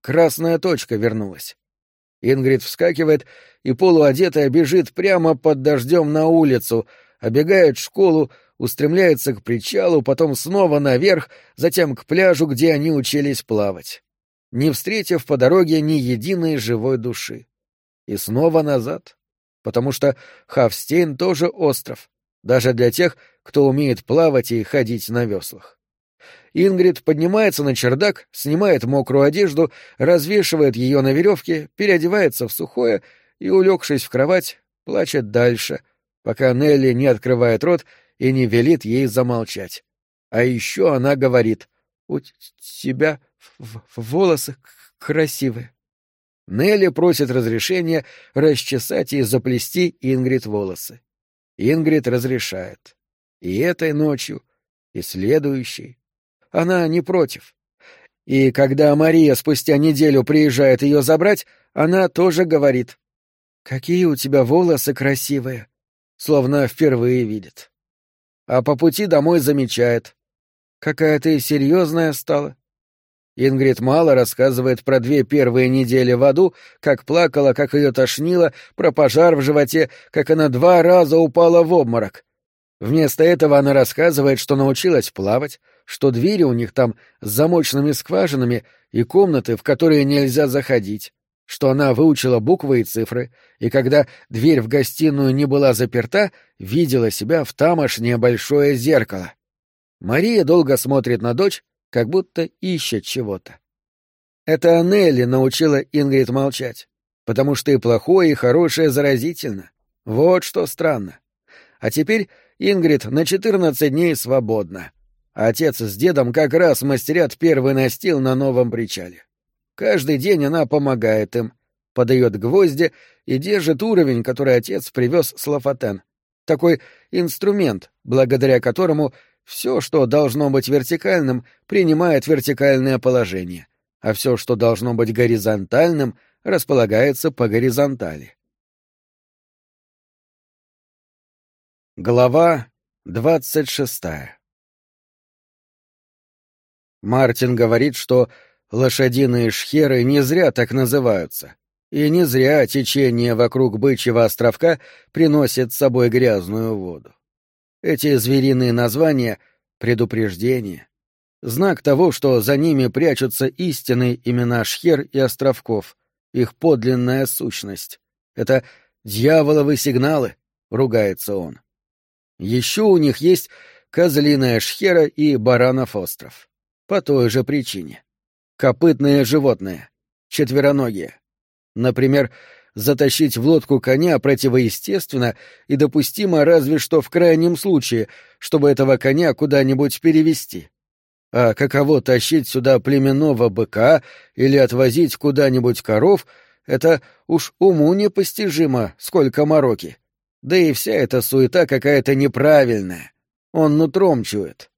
Красная точка вернулась. Ингрид вскакивает и полуодетая бежит прямо под дождем на улицу, обегает школу, устремляется к причалу, потом снова наверх, затем к пляжу, где они учились плавать, не встретив по дороге ни единой живой души. И снова назад, потому что Хавстейн тоже остров, даже для тех, кто умеет плавать и ходить на веслах. Ингрид поднимается на чердак, снимает мокрую одежду, развешивает ее на веревке, переодевается в сухое и, улегшись в кровать, плачет дальше, пока Нелли не открывает рот и не велит ей замолчать. А еще она говорит «У тебя волосы красивые». Нелли просит разрешения расчесать и заплести Ингрид волосы. Ингрид разрешает. И этой ночью, и следующей. Она не против. И когда Мария спустя неделю приезжает ее забрать, она тоже говорит. «Какие у тебя волосы красивые!» словно впервые видит. А по пути домой замечает. Какая ты серьезная стала. Ингрид мало рассказывает про две первые недели в аду, как плакала, как ее тошнило, про пожар в животе, как она два раза упала в обморок. Вместо этого она рассказывает, что научилась плавать, что двери у них там с замочными скважинами и комнаты, в которые нельзя заходить, что она выучила буквы и цифры, и когда дверь в гостиную не была заперта, видела себя в тамошнее большое зеркало. Мария долго смотрит на дочь, как будто ищет чего-то. Это Нелли научила Ингрид молчать, потому что и плохое, и хорошее заразительно. Вот что странно. А теперь Ингрид на четырнадцать дней свободна. Отец с дедом как раз мастерят первый настил на новом причале. Каждый день она помогает им, подает гвозди и держит уровень, который отец привез с Лафатен. Такой инструмент, благодаря которому все, что должно быть вертикальным, принимает вертикальное положение, а все, что должно быть горизонтальным, располагается по горизонтали. Глава двадцать шестая Мартин говорит, что Лошадиные шхеры не зря так называются. И не зря течение вокруг бычьего островка приносит с собой грязную воду. Эти звериные названия предупреждение, знак того, что за ними прячутся истинные имена Шхер и островков, их подлинная сущность. Это дьяволовы сигналы, ругается он. Еще у них есть козлиная Шхера и Баранов остров. По той же причине. Копытные животные, четвероногие. Например, затащить в лодку коня противоестественно и допустимо разве что в крайнем случае, чтобы этого коня куда-нибудь перевести. А каково тащить сюда племенного быка или отвозить куда-нибудь коров, это уж уму непостижимо, сколько мороки. Да и вся эта суета какая-то неправильная. Он нутром чует.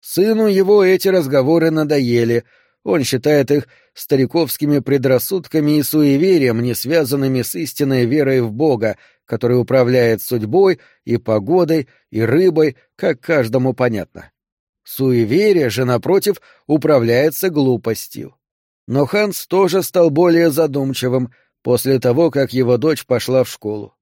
Сыну его эти разговоры надоели, он считает их стариковскими предрассудками и суеверием, не связанными с истинной верой в Бога, который управляет судьбой и погодой и рыбой, как каждому понятно. Суеверие же, напротив, управляется глупостью. Но Ханс тоже стал более задумчивым после того, как его дочь пошла в школу.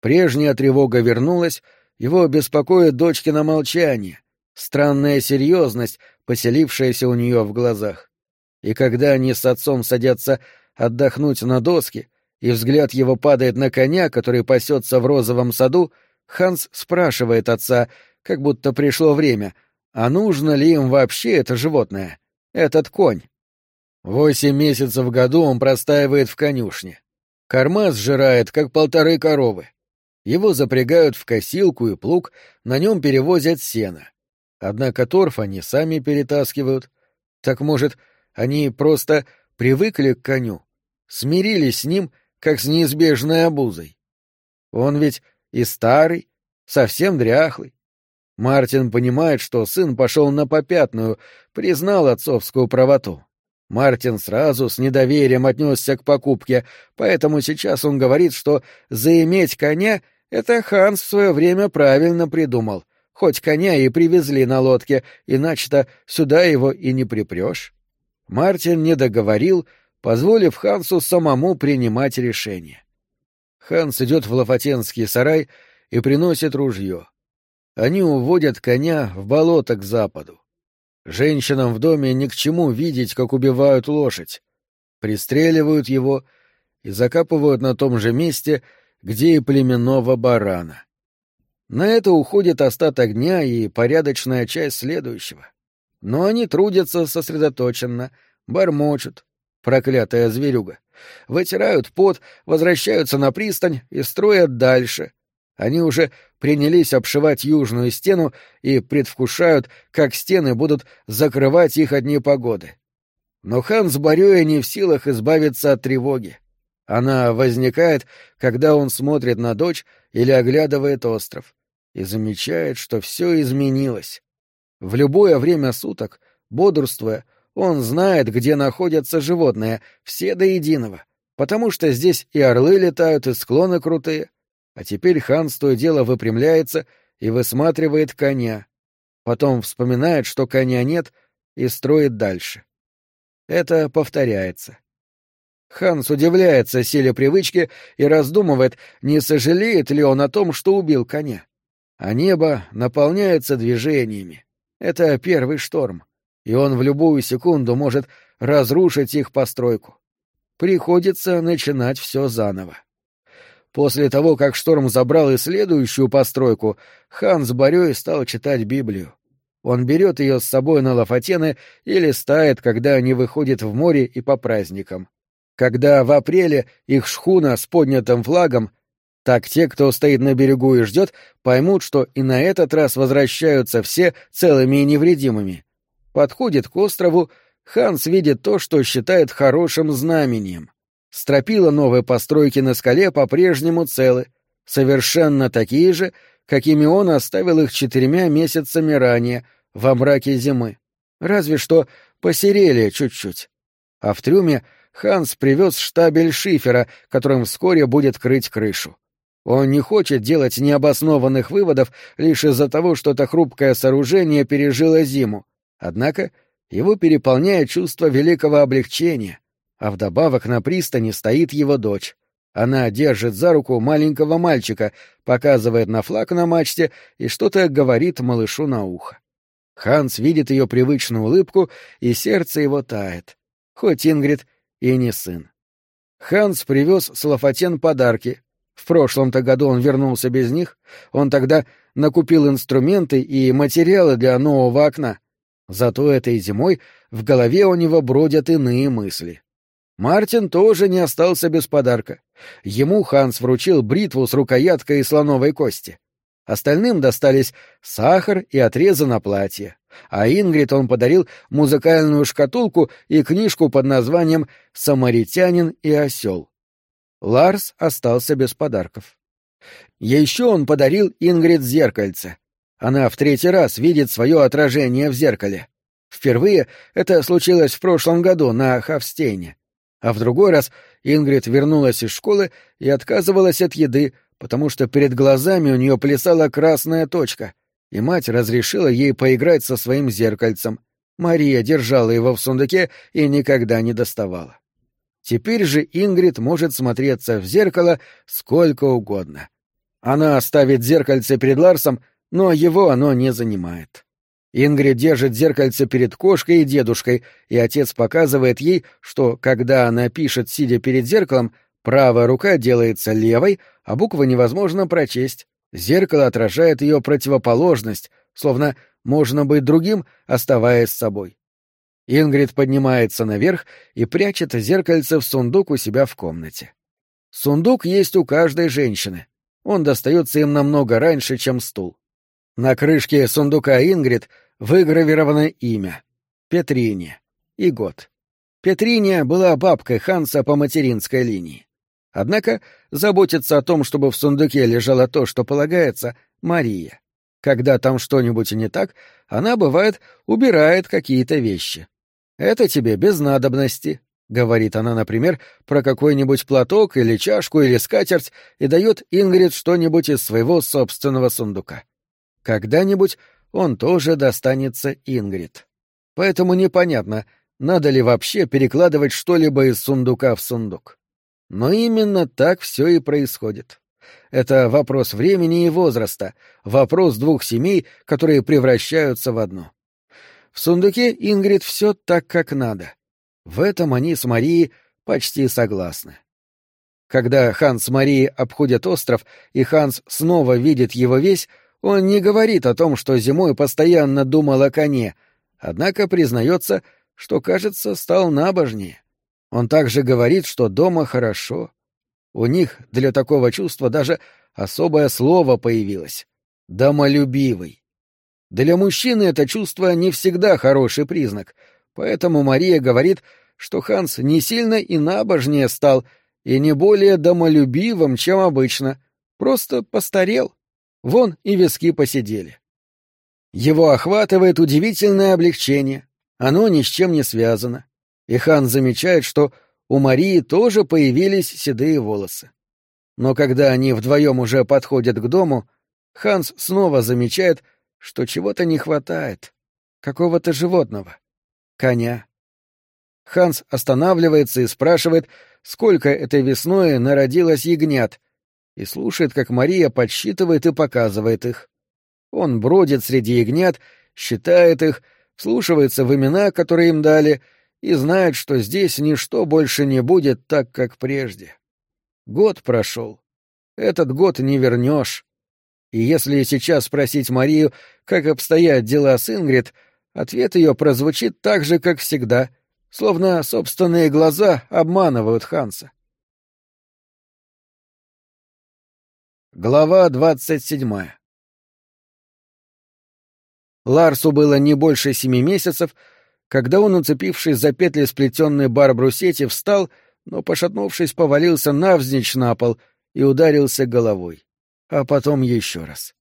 Прежняя тревога вернулась, его беспокоит дочкино молчание, странная серьезность, поселившаяся у нее в глазах. И когда они с отцом садятся отдохнуть на доске, и взгляд его падает на коня, который пасется в розовом саду, Ханс спрашивает отца, как будто пришло время, а нужно ли им вообще это животное, этот конь? Восемь месяцев в году он простаивает в конюшне. Корма сжирает, как полторы коровы. Его запрягают в косилку и плуг, на нем перевозят сено. Однако торф они сами перетаскивают. Так, может, они просто привыкли к коню, смирились с ним, как с неизбежной обузой. Он ведь и старый, совсем дряхлый, Мартин понимает, что сын пошел на попятную, признал отцовскую правоту. Мартин сразу с недоверием отнесся к покупке, поэтому сейчас он говорит, что заиметь коня — это Ханс в свое время правильно придумал. Хоть коня и привезли на лодке, иначе-то сюда его и не припрешь. Мартин не договорил, позволив Хансу самому принимать решение. Ханс идет в Лафатенский сарай и приносит ружье. Они уводят коня в болото к западу. Женщинам в доме ни к чему видеть, как убивают лошадь. Пристреливают его и закапывают на том же месте, где и племенного барана. На это уходит остаток дня и порядочная часть следующего. Но они трудятся сосредоточенно, бормочут, проклятая зверюга, вытирают пот, возвращаются на пристань и строят дальше — они уже принялись обшивать южную стену и предвкушают, как стены будут закрывать их от непогоды. Но хан с Барёя не в силах избавиться от тревоги. Она возникает, когда он смотрит на дочь или оглядывает остров, и замечает, что все изменилось. В любое время суток, бодрствуя, он знает, где находятся животные, все до единого, потому что здесь и орлы летают, и склоны крутые, а теперь хан с то дело выпрямляется и высматривает коня. Потом вспоминает, что коня нет, и строит дальше. Это повторяется. Ханс удивляется силе привычки и раздумывает, не сожалеет ли он о том, что убил коня. А небо наполняется движениями. Это первый шторм, и он в любую секунду может разрушить их постройку. Приходится начинать все заново. После того, как шторм забрал и следующую постройку, хан с стал читать Библию. Он берет ее с собой на Лафатены и листает, когда они выходят в море и по праздникам. Когда в апреле их шхуна с поднятым флагом, так те, кто стоит на берегу и ждет, поймут, что и на этот раз возвращаются все целыми и невредимыми. Подходит к острову, Ханс видит то, что считает хорошим знамением. Стропила новой постройки на скале по-прежнему целы, совершенно такие же, какими он оставил их четырьмя месяцами ранее, во мраке зимы. Разве что посерели чуть-чуть. А в трюме Ханс привез штабель шифера, которым вскоре будет крыть крышу. Он не хочет делать необоснованных выводов лишь из-за того, что это хрупкое сооружение пережило зиму. Однако его переполняет чувство великого облегчения, а вдобавок на пристани стоит его дочь. Она держит за руку маленького мальчика, показывает на флаг на мачте и что-то говорит малышу на ухо. Ханс видит ее привычную улыбку, и сердце его тает. Хоть Ингрид и не сын. Ханс привез Слафатен подарки. В прошлом-то году он вернулся без них. Он тогда накупил инструменты и материалы для нового окна. Зато этой зимой в голове у него бродят иные мысли. Мартин тоже не остался без подарка. Ему Ханс вручил бритву с рукояткой из слоновой кости. Остальным достались сахар и отрезы на платье. А Ингрид он подарил музыкальную шкатулку и книжку под названием «Самаритянин и осел». Ларс остался без подарков. Еще он подарил Ингрид зеркальце. Она в третий раз видит свое отражение в зеркале. Впервые это случилось в прошлом году на Хавстейне. А в другой раз Ингрид вернулась из школы и отказывалась от еды, потому что перед глазами у нее плясала красная точка, и мать разрешила ей поиграть со своим зеркальцем. Мария держала его в сундуке и никогда не доставала. Теперь же Ингрид может смотреться в зеркало сколько угодно. Она оставит зеркальце перед Ларсом, но его оно не занимает. Ингрид держит зеркальце перед кошкой и дедушкой, и отец показывает ей, что, когда она пишет, сидя перед зеркалом, правая рука делается левой, а буквы невозможно прочесть. Зеркало отражает ее противоположность, словно можно быть другим, оставаясь собой. Ингрид поднимается наверх и прячет зеркальце в сундук у себя в комнате. Сундук есть у каждой женщины. Он достается им намного раньше, чем стул. На крышке сундука Ингрид выгравировано имя — Петриния и год. Петриния была бабкой Ханса по материнской линии. Однако заботиться о том, чтобы в сундуке лежало то, что полагается, Мария. Когда там что-нибудь не так, она, бывает, убирает какие-то вещи. «Это тебе без надобности», — говорит она, например, про какой-нибудь платок или чашку или скатерть и дает Ингрид что-нибудь из своего собственного сундука. Когда-нибудь он тоже достанется Ингрид. Поэтому непонятно, надо ли вообще перекладывать что-либо из сундука в сундук. Но именно так все и происходит. Это вопрос времени и возраста, вопрос двух семей, которые превращаются в одну. В сундуке Ингрид все так, как надо. В этом они с Марией почти согласны. Когда Ханс с Марией обходят остров, и Ханс снова видит его весь, он не говорит о том, что зимой постоянно думал о коне, однако признается, что, кажется, стал набожнее. Он также говорит, что дома хорошо. У них для такого чувства даже особое слово появилось — «домолюбивый». Для мужчины это чувство не всегда хороший признак, поэтому Мария говорит, что Ханс не сильно и набожнее стал, и не более домолюбивым, чем обычно, просто постарел. Вон и виски посидели. Его охватывает удивительное облегчение, оно ни с чем не связано. И Хан замечает, что у Марии тоже появились седые волосы. Но когда они вдвоем уже подходят к дому, Ханс снова замечает, что чего-то не хватает. Какого-то животного. Коня. Ханс останавливается и спрашивает, сколько этой весной народилось ягнят, и слушает, как Мария подсчитывает и показывает их. Он бродит среди ягнят, считает их, вслушивается в имена, которые им дали, и знает, что здесь ничто больше не будет так, как прежде. Год прошел. Этот год не вернешь. И если сейчас спросить Марию, как обстоят дела с Ингрид, ответ ее прозвучит так же, как всегда, словно собственные глаза обманывают Ханса. Глава двадцать седьмая Ларсу было не больше семи месяцев, когда он, уцепившись за петли сплетенной барбру сети, встал, но, пошатнувшись, повалился навзничь на пол и ударился головой а потом еще раз.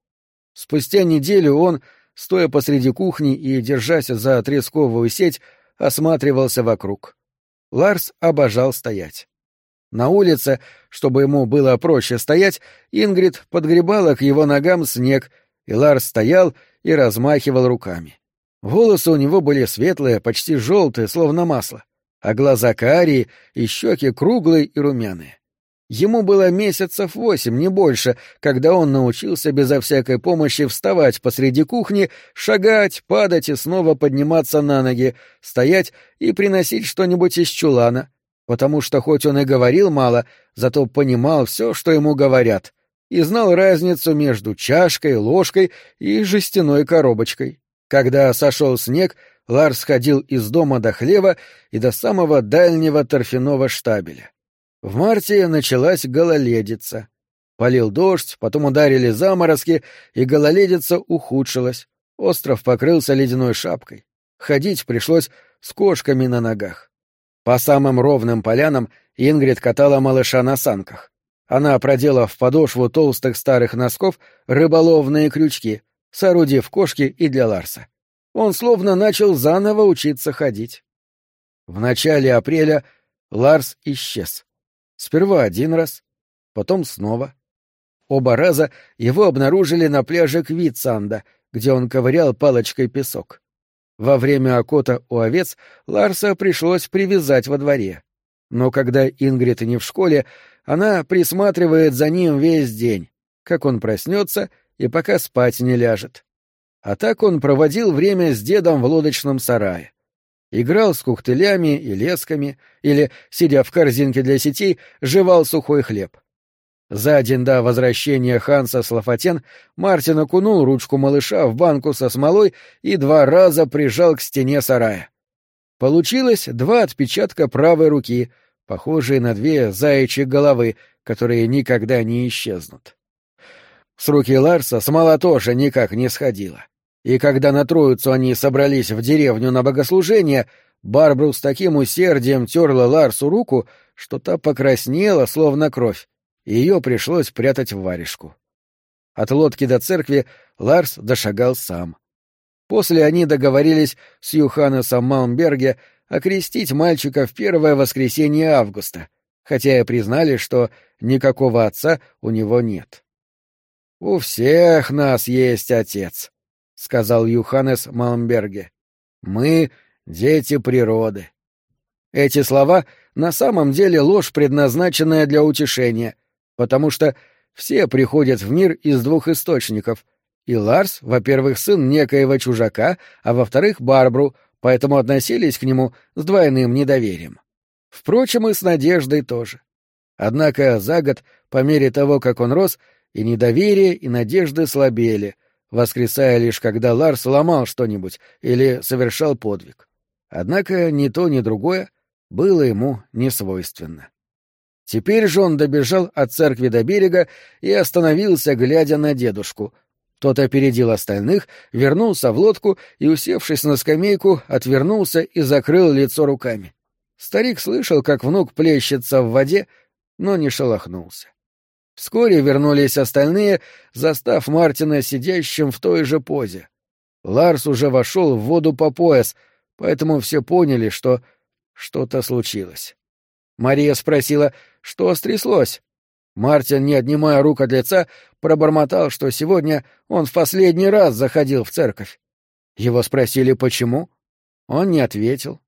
Спустя неделю он, стоя посреди кухни и держась за тресковую сеть, осматривался вокруг. Ларс обожал стоять. На улице, чтобы ему было проще стоять, Ингрид подгребала к его ногам снег, и Ларс стоял и размахивал руками. Волосы у него были светлые, почти желтые, словно масло, а глаза карие и щеки круглые и румяные. Ему было месяцев восемь, не больше, когда он научился безо всякой помощи вставать посреди кухни, шагать, падать и снова подниматься на ноги, стоять и приносить что-нибудь из чулана, потому что хоть он и говорил мало, зато понимал все, что ему говорят, и знал разницу между чашкой, ложкой и жестяной коробочкой. Когда сошел снег, Ларс ходил из дома до хлева и до самого дальнего торфяного штабеля. В марте началась гололедица. Полил дождь, потом ударили заморозки, и гололедица ухудшилась. Остров покрылся ледяной шапкой. Ходить пришлось с кошками на ногах. По самым ровным полянам Ингрид катала малыша на санках. Она продела в подошву толстых старых носков рыболовные крючки, соорудив кошки и для Ларса. Он словно начал заново учиться ходить. В начале апреля Ларс исчез. Сперва один раз, потом снова. Оба раза его обнаружили на пляже Квитсанда, где он ковырял палочкой песок. Во время окота у овец Ларса пришлось привязать во дворе. Но когда Ингрид не в школе, она присматривает за ним весь день, как он проснется и пока спать не ляжет. А так он проводил время с дедом в лодочном сарае. Играл с кухтылями и лесками, или, сидя в корзинке для сетей, жевал сухой хлеб. За день до возвращения Ханса с Лафатен Мартин окунул ручку малыша в банку со смолой и два раза прижал к стене сарая. Получилось два отпечатка правой руки, похожие на две заячьи головы, которые никогда не исчезнут. С руки Ларса смола тоже никак не сходила. И когда на Троицу они собрались в деревню на богослужение, Барбру с таким усердием терла Ларсу руку, что та покраснела, словно кровь, и ее пришлось прятать в варежку. От лодки до церкви Ларс дошагал сам. После они договорились с Юханесом Малмберге окрестить мальчика в первое воскресенье августа, хотя и признали, что никакого отца у него нет. «У всех нас есть отец», — сказал Юханес Малмберге. «Мы — дети природы». Эти слова на самом деле ложь, предназначенная для утешения, потому что все приходят в мир из двух источников, и Ларс, во-первых, сын некоего чужака, а во-вторых, Барбру, поэтому относились к нему с двойным недоверием. Впрочем, и с надеждой тоже. Однако за год, по мере того, как он рос, и недоверие, и надежды слабели, воскресая лишь когда Ларс ломал что-нибудь или совершал подвиг. Однако ни то, ни другое было ему не свойственно. Теперь же он добежал от церкви до берега и остановился, глядя на дедушку. Тот опередил остальных, вернулся в лодку и, усевшись на скамейку, отвернулся и закрыл лицо руками. Старик слышал, как внук плещется в воде, но не шелохнулся. Вскоре вернулись остальные, застав Мартина сидящим в той же позе. Ларс уже вошел в воду по пояс, поэтому все поняли, что что-то случилось. Мария спросила, что стряслось. Мартин, не отнимая рук от лица, пробормотал, что сегодня он в последний раз заходил в церковь. Его спросили, почему. Он не ответил.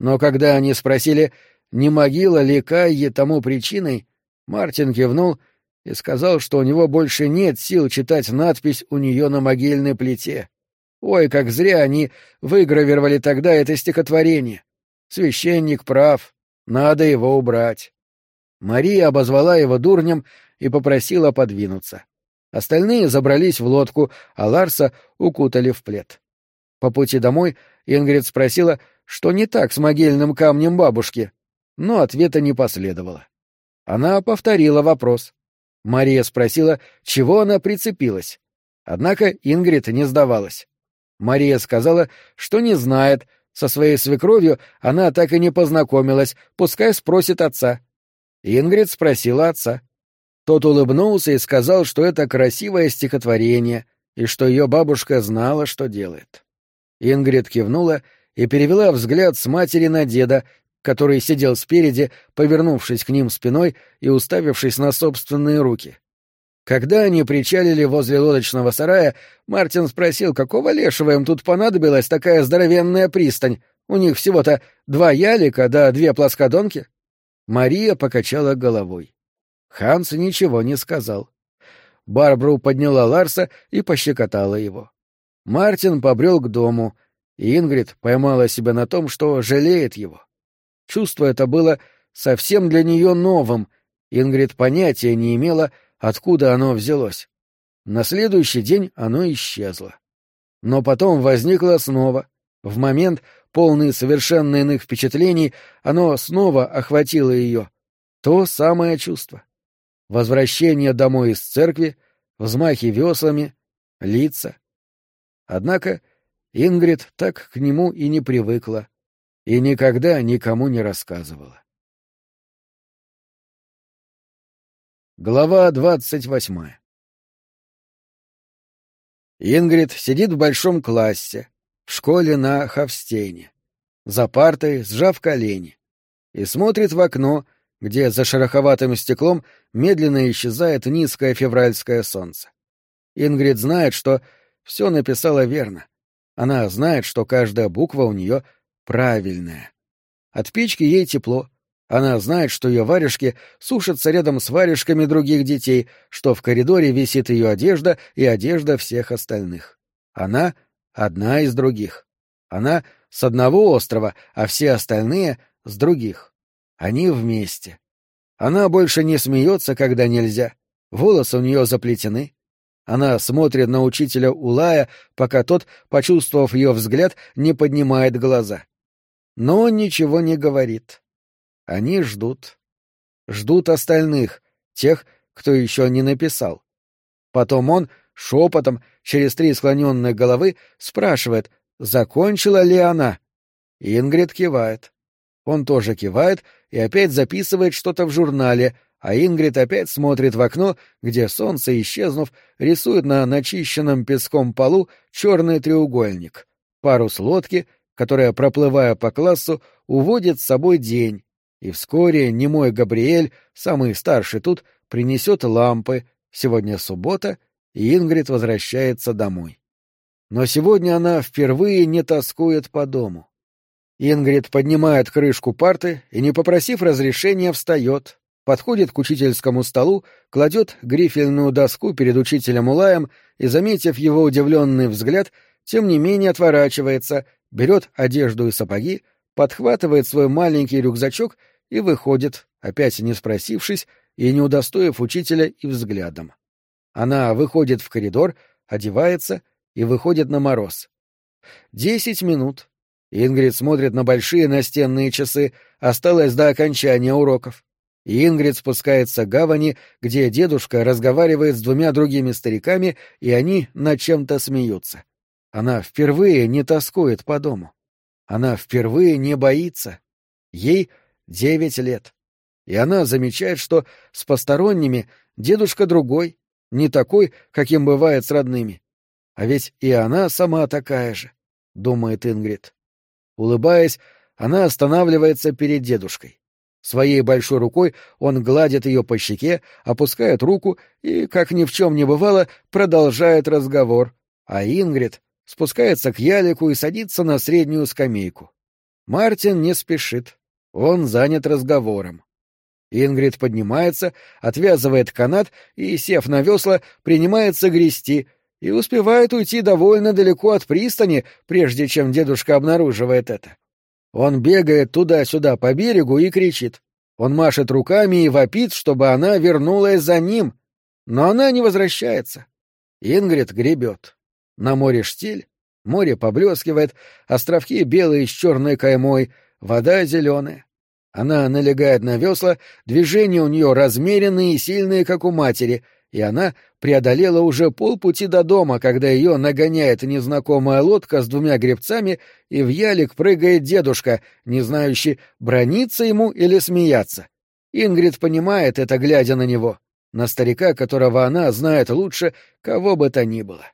Но когда они спросили, не могила ли Кайи тому причиной, Мартин кивнул и сказал, что у него больше нет сил читать надпись у нее на могильной плите. Ой, как зря они выгравировали тогда это стихотворение. Священник прав, надо его убрать. Мария обозвала его дурнем и попросила подвинуться. Остальные забрались в лодку, а Ларса укутали в плед. По пути домой Ингрид спросила, что не так с могильным камнем бабушки, но ответа не последовало. Она повторила вопрос. Мария спросила, чего она прицепилась. Однако Ингрид не сдавалась. Мария сказала, что не знает, со своей свекровью она так и не познакомилась, пускай спросит отца. Ингрид спросила отца. Тот улыбнулся и сказал, что это красивое стихотворение, и что ее бабушка знала, что делает. Ингрид кивнула и перевела взгляд с матери на деда, который сидел спереди, повернувшись к ним спиной и уставившись на собственные руки. Когда они причалили возле лодочного сарая, Мартин спросил, какого лешего им тут понадобилась такая здоровенная пристань? У них всего-то два ялика да две плоскодонки. Мария покачала головой. Ханс ничего не сказал. Барбру подняла Ларса и пощекотала его. Мартин побрел к дому, и Ингрид поймала себя на том, что жалеет его. Чувство это было совсем для нее новым, Ингрид понятия не имела, откуда оно взялось. На следующий день оно исчезло. Но потом возникло снова. В момент, полный совершенно иных впечатлений, оно снова охватило ее. То самое чувство. Возвращение домой из церкви, взмахи веслами, лица. Однако Ингрид так к нему и не привыкла и никогда никому не рассказывала. Глава двадцать восьмая Ингрид сидит в большом классе, в школе на Хавстейне, за партой, сжав колени, и смотрит в окно, где за шероховатым стеклом медленно исчезает низкое февральское солнце. Ингрид знает, что все написала верно. Она знает, что каждая буква у нее правильная. От печки ей тепло, она знает, что ее варежки сушатся рядом с варежками других детей, что в коридоре висит ее одежда и одежда всех остальных. Она — одна из других. Она — с одного острова, а все остальные — с других. Они вместе. Она больше не смеется, когда нельзя. Волосы у нее заплетены. Она смотрит на учителя Улая, пока тот, почувствовав ее взгляд, не поднимает глаза. Но ничего не говорит. Они ждут. Ждут остальных, тех, кто еще не написал. Потом он, шепотом, через три склоненные головы, спрашивает, закончила ли она. Ингрид кивает. Он тоже кивает и опять записывает что-то в журнале, а Ингрид опять смотрит в окно, где солнце, исчезнув, рисует на начищенном песком полу черный треугольник, парус лодки, которая, проплывая по классу, уводит с собой день, и вскоре немой Габриэль, самый старший тут, принесет лампы. Сегодня суббота, и Ингрид возвращается домой. Но сегодня она впервые не тоскует по дому. Ингрид поднимает крышку парты и, не попросив разрешения, встает, подходит к учительскому столу, кладет грифельную доску перед учителем Улаем и, заметив его удивленный взгляд, тем не менее отворачивается, берет одежду и сапоги, подхватывает свой маленький рюкзачок и выходит, опять не спросившись и не удостоив учителя и взглядом. Она выходит в коридор, одевается и выходит на мороз. Десять минут. Ингрид смотрит на большие настенные часы, осталось до окончания уроков. И Ингрид спускается к гавани, где дедушка разговаривает с двумя другими стариками, и они над чем-то смеются. Она впервые не тоскует по дому. Она впервые не боится. Ей Девять лет. И она замечает, что с посторонними дедушка другой, не такой, каким бывает с родными. А ведь и она сама такая же, — думает Ингрид. Улыбаясь, она останавливается перед дедушкой. Своей большой рукой он гладит ее по щеке, опускает руку и, как ни в чем не бывало, продолжает разговор, а Ингрид спускается к ялику и садится на среднюю скамейку. Мартин не спешит. Он занят разговором. Ингрид поднимается, отвязывает канат и, сев на весла, принимается грести и успевает уйти довольно далеко от пристани, прежде чем дедушка обнаруживает это. Он бегает туда-сюда по берегу и кричит. Он машет руками и вопит, чтобы она вернулась за ним. Но она не возвращается. Ингрид гребет. На море штиль, море поблескивает, островки белые с черной каймой — вода зеленая. Она налегает на весла, движения у нее размеренные и сильные, как у матери, и она преодолела уже полпути до дома, когда ее нагоняет незнакомая лодка с двумя гребцами, и в ялик прыгает дедушка, не знающий, брониться ему или смеяться. Ингрид понимает это, глядя на него, на старика, которого она знает лучше кого бы то ни было.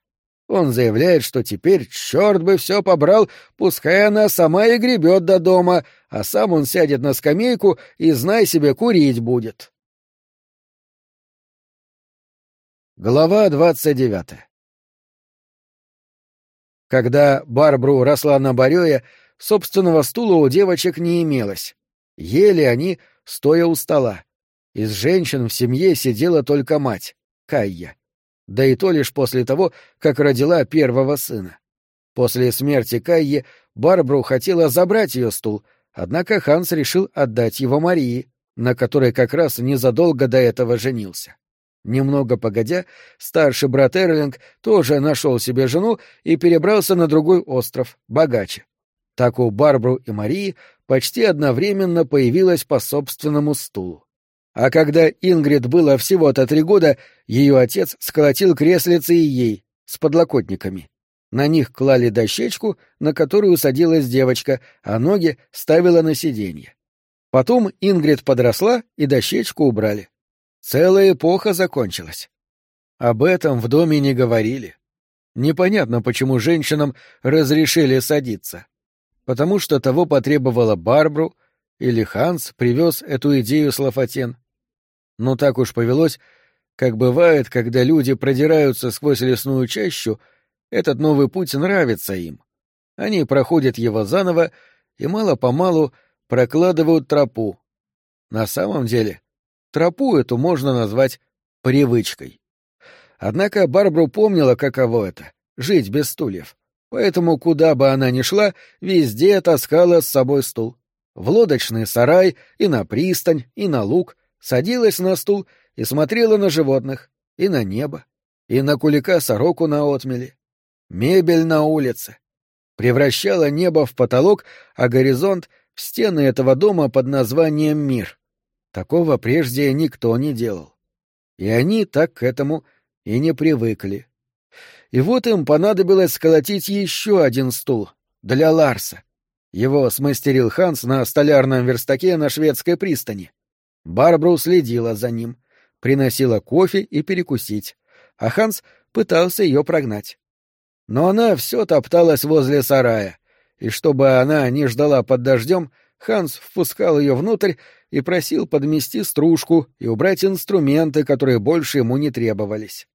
Он заявляет, что теперь, черт бы все побрал, пускай она сама и гребет до дома, а сам он сядет на скамейку и, знай себе, курить будет. Глава двадцать девятая Когда Барбру росла на Барёе, собственного стула у девочек не имелось. Ели они, стоя у стола. Из женщин в семье сидела только мать, Кайя. Да и то лишь после того, как родила первого сына. После смерти Кайи Барбру хотела забрать ее стул, однако Ханс решил отдать его Марии, на которой как раз незадолго до этого женился. Немного погодя, старший брат Эрлинг тоже нашел себе жену и перебрался на другой остров, богаче. Так у Барбру и Марии почти одновременно появилась по собственному стулу. А когда Ингрид было всего-то три года, ее отец сколотил креслицы и ей, с подлокотниками. На них клали дощечку, на которую садилась девочка, а ноги ставила на сиденье. Потом Ингрид подросла, и дощечку убрали. Целая эпоха закончилась. Об этом в доме не говорили. Непонятно, почему женщинам разрешили садиться. Потому что того потребовала Барбру, или Ханс привез эту идею с Лафатен. Но так уж повелось, как бывает, когда люди продираются сквозь лесную чащу, этот новый путь нравится им. Они проходят его заново и мало-помалу прокладывают тропу. На самом деле, тропу эту можно назвать привычкой. Однако Барбару помнила, каково это — жить без стульев. Поэтому, куда бы она ни шла, везде таскала с собой стул. В лодочный сарай, и на пристань, и на луг, садилась на стул и смотрела на животных, и на небо, и на кулика-сороку на отмеле. Мебель на улице. Превращала небо в потолок, а горизонт — в стены этого дома под названием «Мир». Такого прежде никто не делал. И они так к этому и не привыкли. И вот им понадобилось сколотить еще один стул для Ларса. Его смастерил Ханс на столярном верстаке на шведской пристани. Барбру следила за ним, приносила кофе и перекусить, а Ханс пытался ее прогнать. Но она все топталась возле сарая, и чтобы она не ждала под дождем, Ханс впускал ее внутрь и просил подмести стружку и убрать инструменты, которые больше ему не требовались.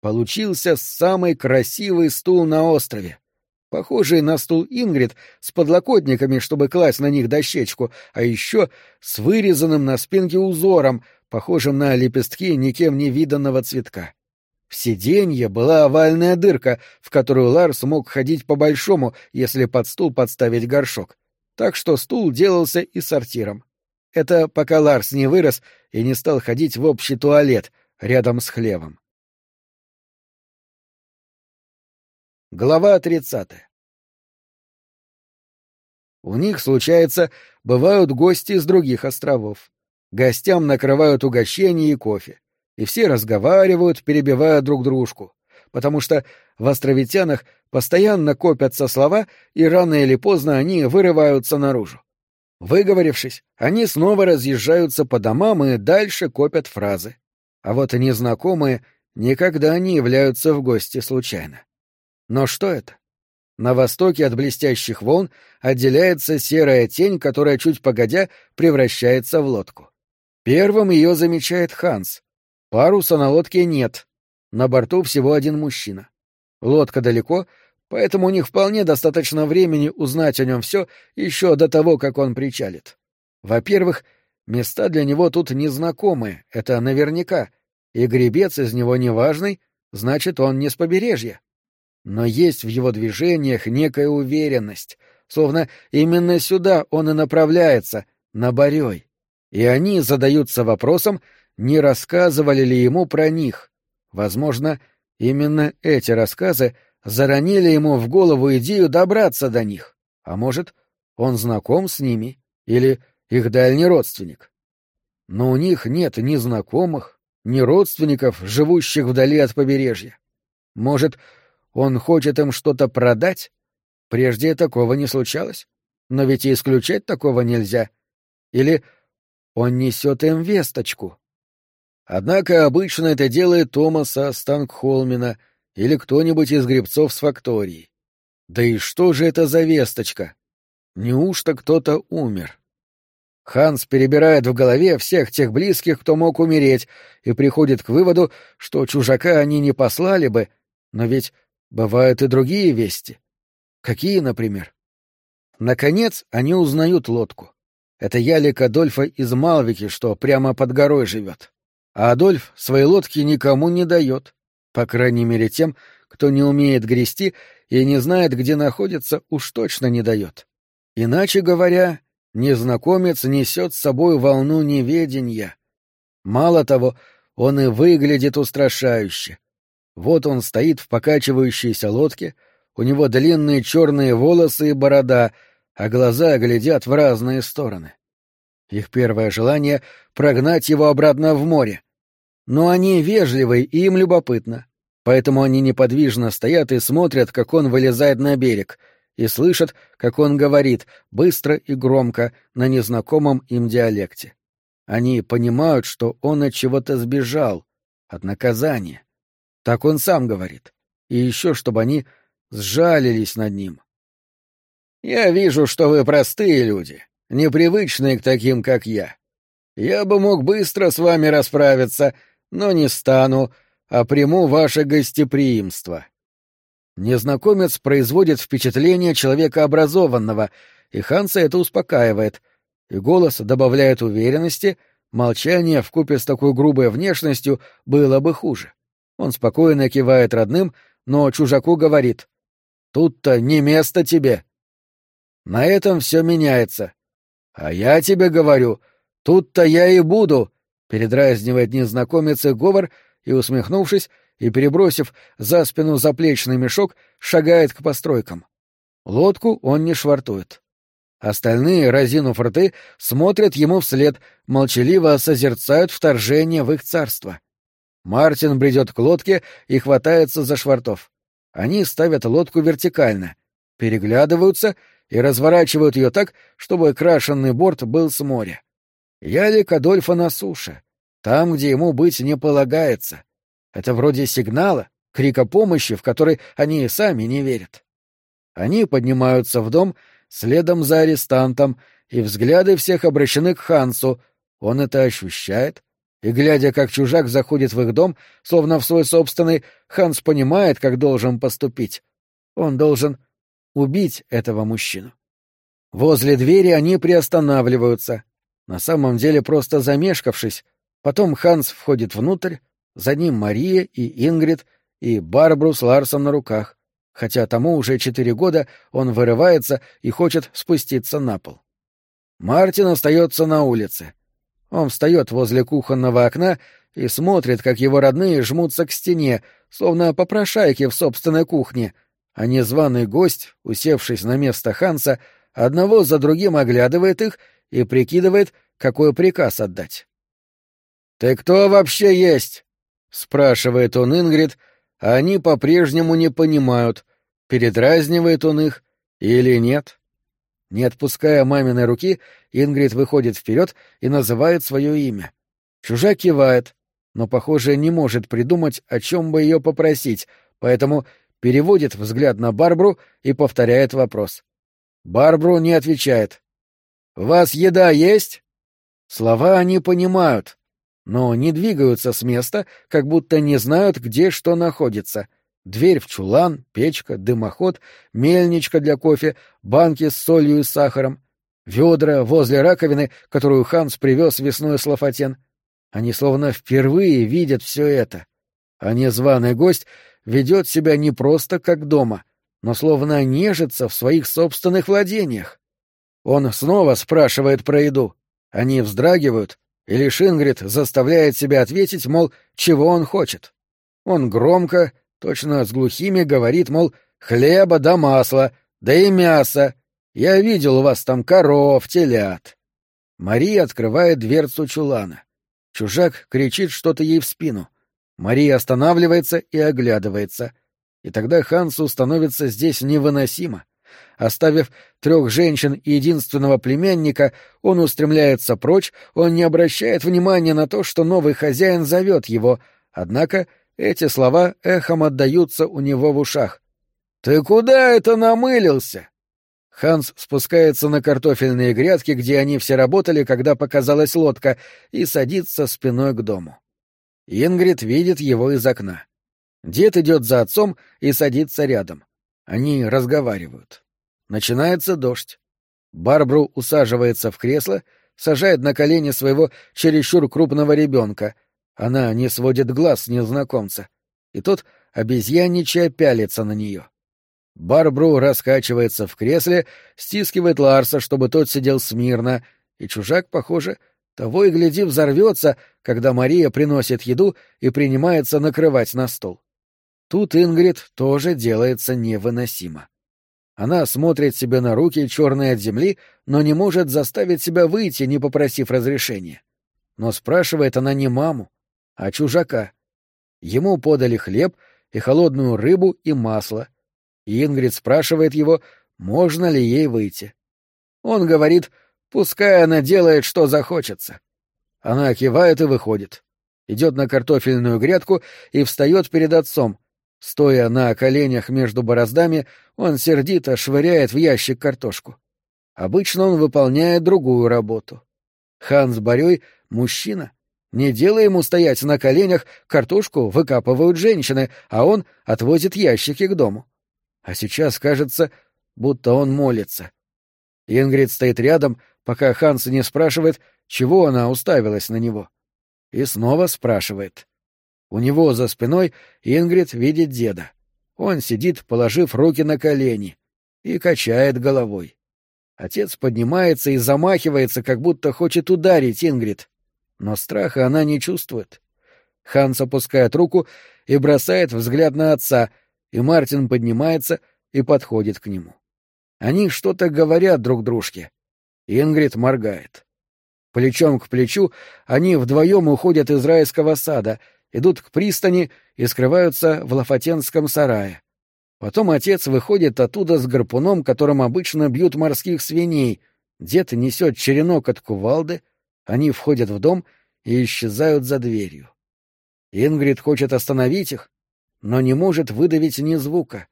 Получился самый красивый стул на острове. Похожий на стул Ингрид, с подлокотниками, чтобы класть на них дощечку, а еще с вырезанным на спинке узором, похожим на лепестки никем не виданного цветка. В сиденье была овальная дырка, в которую Ларс мог ходить по-большому, если под стул подставить горшок. Так что стул делался и сортиром. Это пока Ларс не вырос и не стал ходить в общий туалет рядом с хлевом. Глава тридцатая У них, случается, бывают гости из других островов. Гостям накрывают угощение и кофе и все разговаривают, перебивая друг дружку, потому что в островитянах постоянно копятся слова, и рано или поздно они вырываются наружу. Выговорившись, они снова разъезжаются по домам и дальше копят фразы. А вот незнакомые никогда не являются в гости случайно. Но что это? На востоке от блестящих волн отделяется серая тень, которая чуть погодя превращается в лодку. Первым ее замечает Ханс, Паруса на лодке нет. На борту всего один мужчина. Лодка далеко, поэтому у них вполне достаточно времени узнать о нем все еще до того, как он причалит. Во-первых, места для него тут незнакомые, это наверняка, и гребец из него неважный, значит, он не с побережья. Но есть в его движениях некая уверенность, словно именно сюда он и направляется, на Борей. И они задаются вопросом, не рассказывали ли ему про них. Возможно, именно эти рассказы заронили ему в голову идею добраться до них. А может, он знаком с ними или их дальний родственник. Но у них нет ни знакомых, ни родственников, живущих вдали от побережья. Может, он хочет им что-то продать? Прежде такого не случалось. Но ведь и исключать такого нельзя. Или он несет им весточку. Однако обычно это делает Томаса Станкхолмина или кто-нибудь из гребцов с фактории. Да и что же это за весточка? Неужто кто-то умер? Ханс перебирает в голове всех тех близких, кто мог умереть, и приходит к выводу, что чужака они не послали бы, но ведь бывают и другие вести. Какие, например? Наконец, они узнают лодку. Это ялик Адольфа из Малвики, что прямо под горой живет. А Адольф своей лодки никому не дает, по крайней мере тем, кто не умеет грести и не знает, где находится, уж точно не дает. Иначе говоря, незнакомец несет с собой волну неведения. Мало того, он и выглядит устрашающе. Вот он стоит в покачивающейся лодке, у него длинные черные волосы и борода, а глаза глядят в разные стороны. Их первое желание — прогнать его обратно в море. Но они вежливы и им любопытно, поэтому они неподвижно стоят и смотрят, как он вылезает на берег, и слышат, как он говорит, быстро и громко, на незнакомом им диалекте. Они понимают, что он от чего-то сбежал, от наказания. Так он сам говорит. И еще, чтобы они сжалились над ним. «Я вижу, что вы простые люди, непривычные к таким, как я. Я бы мог быстро с вами расправиться, но не стану, а приму ваше гостеприимство». Незнакомец производит впечатление человека образованного, и Ханса это успокаивает, и голос добавляет уверенности, молчание вкупе с такой грубой внешностью было бы хуже. Он спокойно кивает родным, но чужаку говорит «Тут-то не место тебе». На этом все меняется. «А я тебе говорю, тут-то я и буду», — передразнивает незнакомец и говор, и, усмехнувшись, и, перебросив за спину заплечный мешок, шагает к постройкам. Лодку он не швартует. Остальные, разинув рты, смотрят ему вслед, молчаливо созерцают вторжение в их царство. Мартин бредет к лодке и хватается за швартов. Они ставят лодку вертикально, переглядываются и разворачивают ее так, чтобы крашенный борт был с моря. Ялик Адольфа на суше, там, где ему быть не полагается. Это вроде сигнала, крика помощи, в который они и сами не верят. Они поднимаются в дом следом за арестантом, и взгляды всех обращены к Хансу. Он это ощущает, и, глядя, как чужак заходит в их дом, словно в свой собственный, Ханс понимает, как должен поступить. Он должен убить этого мужчину. Возле двери они приостанавливаются, на самом деле просто замешкавшись. Потом Ханс входит внутрь, за ним Мария и Ингрид, и Барбру с Ларсом на руках, хотя тому уже четыре года он вырывается и хочет спуститься на пол. Мартин остается на улице — он встает возле кухонного окна и смотрит, как его родные жмутся к стене, словно попрошайки в собственной кухне, а незваный гость, усевшись на место Ханса, одного за другим оглядывает их и прикидывает, какой приказ отдать. «Ты кто вообще есть?» — спрашивает он Ингрид, а они по-прежнему не понимают, передразнивает он их или нет. Не отпуская маминой руки, Ингрид выходит вперед и называет свое имя. Чужак кивает, но, похоже, не может придумать, о чем бы ее попросить, поэтому переводит взгляд на Барбру и повторяет вопрос. Барбру не отвечает. «У вас еда есть?» Слова они понимают, но не двигаются с места, как будто не знают, где что находится — Дверь в чулан, печка, дымоход, мельничка для кофе, банки с солью и сахаром, ведра возле раковины, которую Ханс привез весной с Лафатен. Они словно впервые видят все это. А незваный гость ведет себя не просто как дома, но словно нежится в своих собственных владениях. Он снова спрашивает про еду. Они вздрагивают, и лишь заставляет себя ответить, мол, чего он хочет. Он громко, Точно с глухими говорит, мол, хлеба да масла, да и мясо. Я видел у вас там коров, телят. Мария открывает дверцу чулана. Чужак кричит что-то ей в спину. Мария останавливается и оглядывается. И тогда Хансу становится здесь невыносимо. Оставив трех женщин и единственного племянника, он устремляется прочь, он не обращает внимания на то, что новый хозяин зовет его, однако эти слова эхом отдаются у него в ушах. «Ты куда это намылился?» Ханс спускается на картофельные грядки, где они все работали, когда показалась лодка, и садится спиной к дому. Ингрид видит его из окна. Дед идет за отцом и садится рядом. Они разговаривают. Начинается дождь. Барбру усаживается в кресло, сажает на колени своего чересчур крупного ребенка. Она не сводит глаз с незнакомца. И тот, обезьянничая, пялится на нее. Барбру раскачивается в кресле, стискивает Ларса, чтобы тот сидел смирно, и чужак, похоже, того и гляди взорвется, когда Мария приносит еду и принимается накрывать на стол. Тут Ингрид тоже делается невыносимо. Она смотрит себе на руки, черные от земли, но не может заставить себя выйти, не попросив разрешения. Но спрашивает она не маму, а чужака. Ему подали хлеб и холодную рыбу и масло. И Ингрид спрашивает его, можно ли ей выйти. Он говорит, пускай она делает, что захочется. Она кивает и выходит. Идет на картофельную грядку и встает перед отцом, Стоя на коленях между бороздами, он сердито швыряет в ящик картошку. Обычно он выполняет другую работу. Ханс Борей — мужчина. Не делая ему стоять на коленях, картошку выкапывают женщины, а он отвозит ящики к дому. А сейчас кажется, будто он молится. Ингрид стоит рядом, пока Ханс не спрашивает, чего она уставилась на него. И снова спрашивает. У него за спиной Ингрид видит деда. Он сидит, положив руки на колени, и качает головой. Отец поднимается и замахивается, как будто хочет ударить Ингрид. Но страха она не чувствует. Ханс опускает руку и бросает взгляд на отца, и Мартин поднимается и подходит к нему. Они что-то говорят друг дружке. Ингрид моргает. Плечом к плечу они вдвоем уходят из райского сада — идут к пристани и скрываются в Лафатенском сарае. Потом отец выходит оттуда с гарпуном, которым обычно бьют морских свиней. Дед несет черенок от кувалды, они входят в дом и исчезают за дверью. Ингрид хочет остановить их, но не может выдавить ни звука.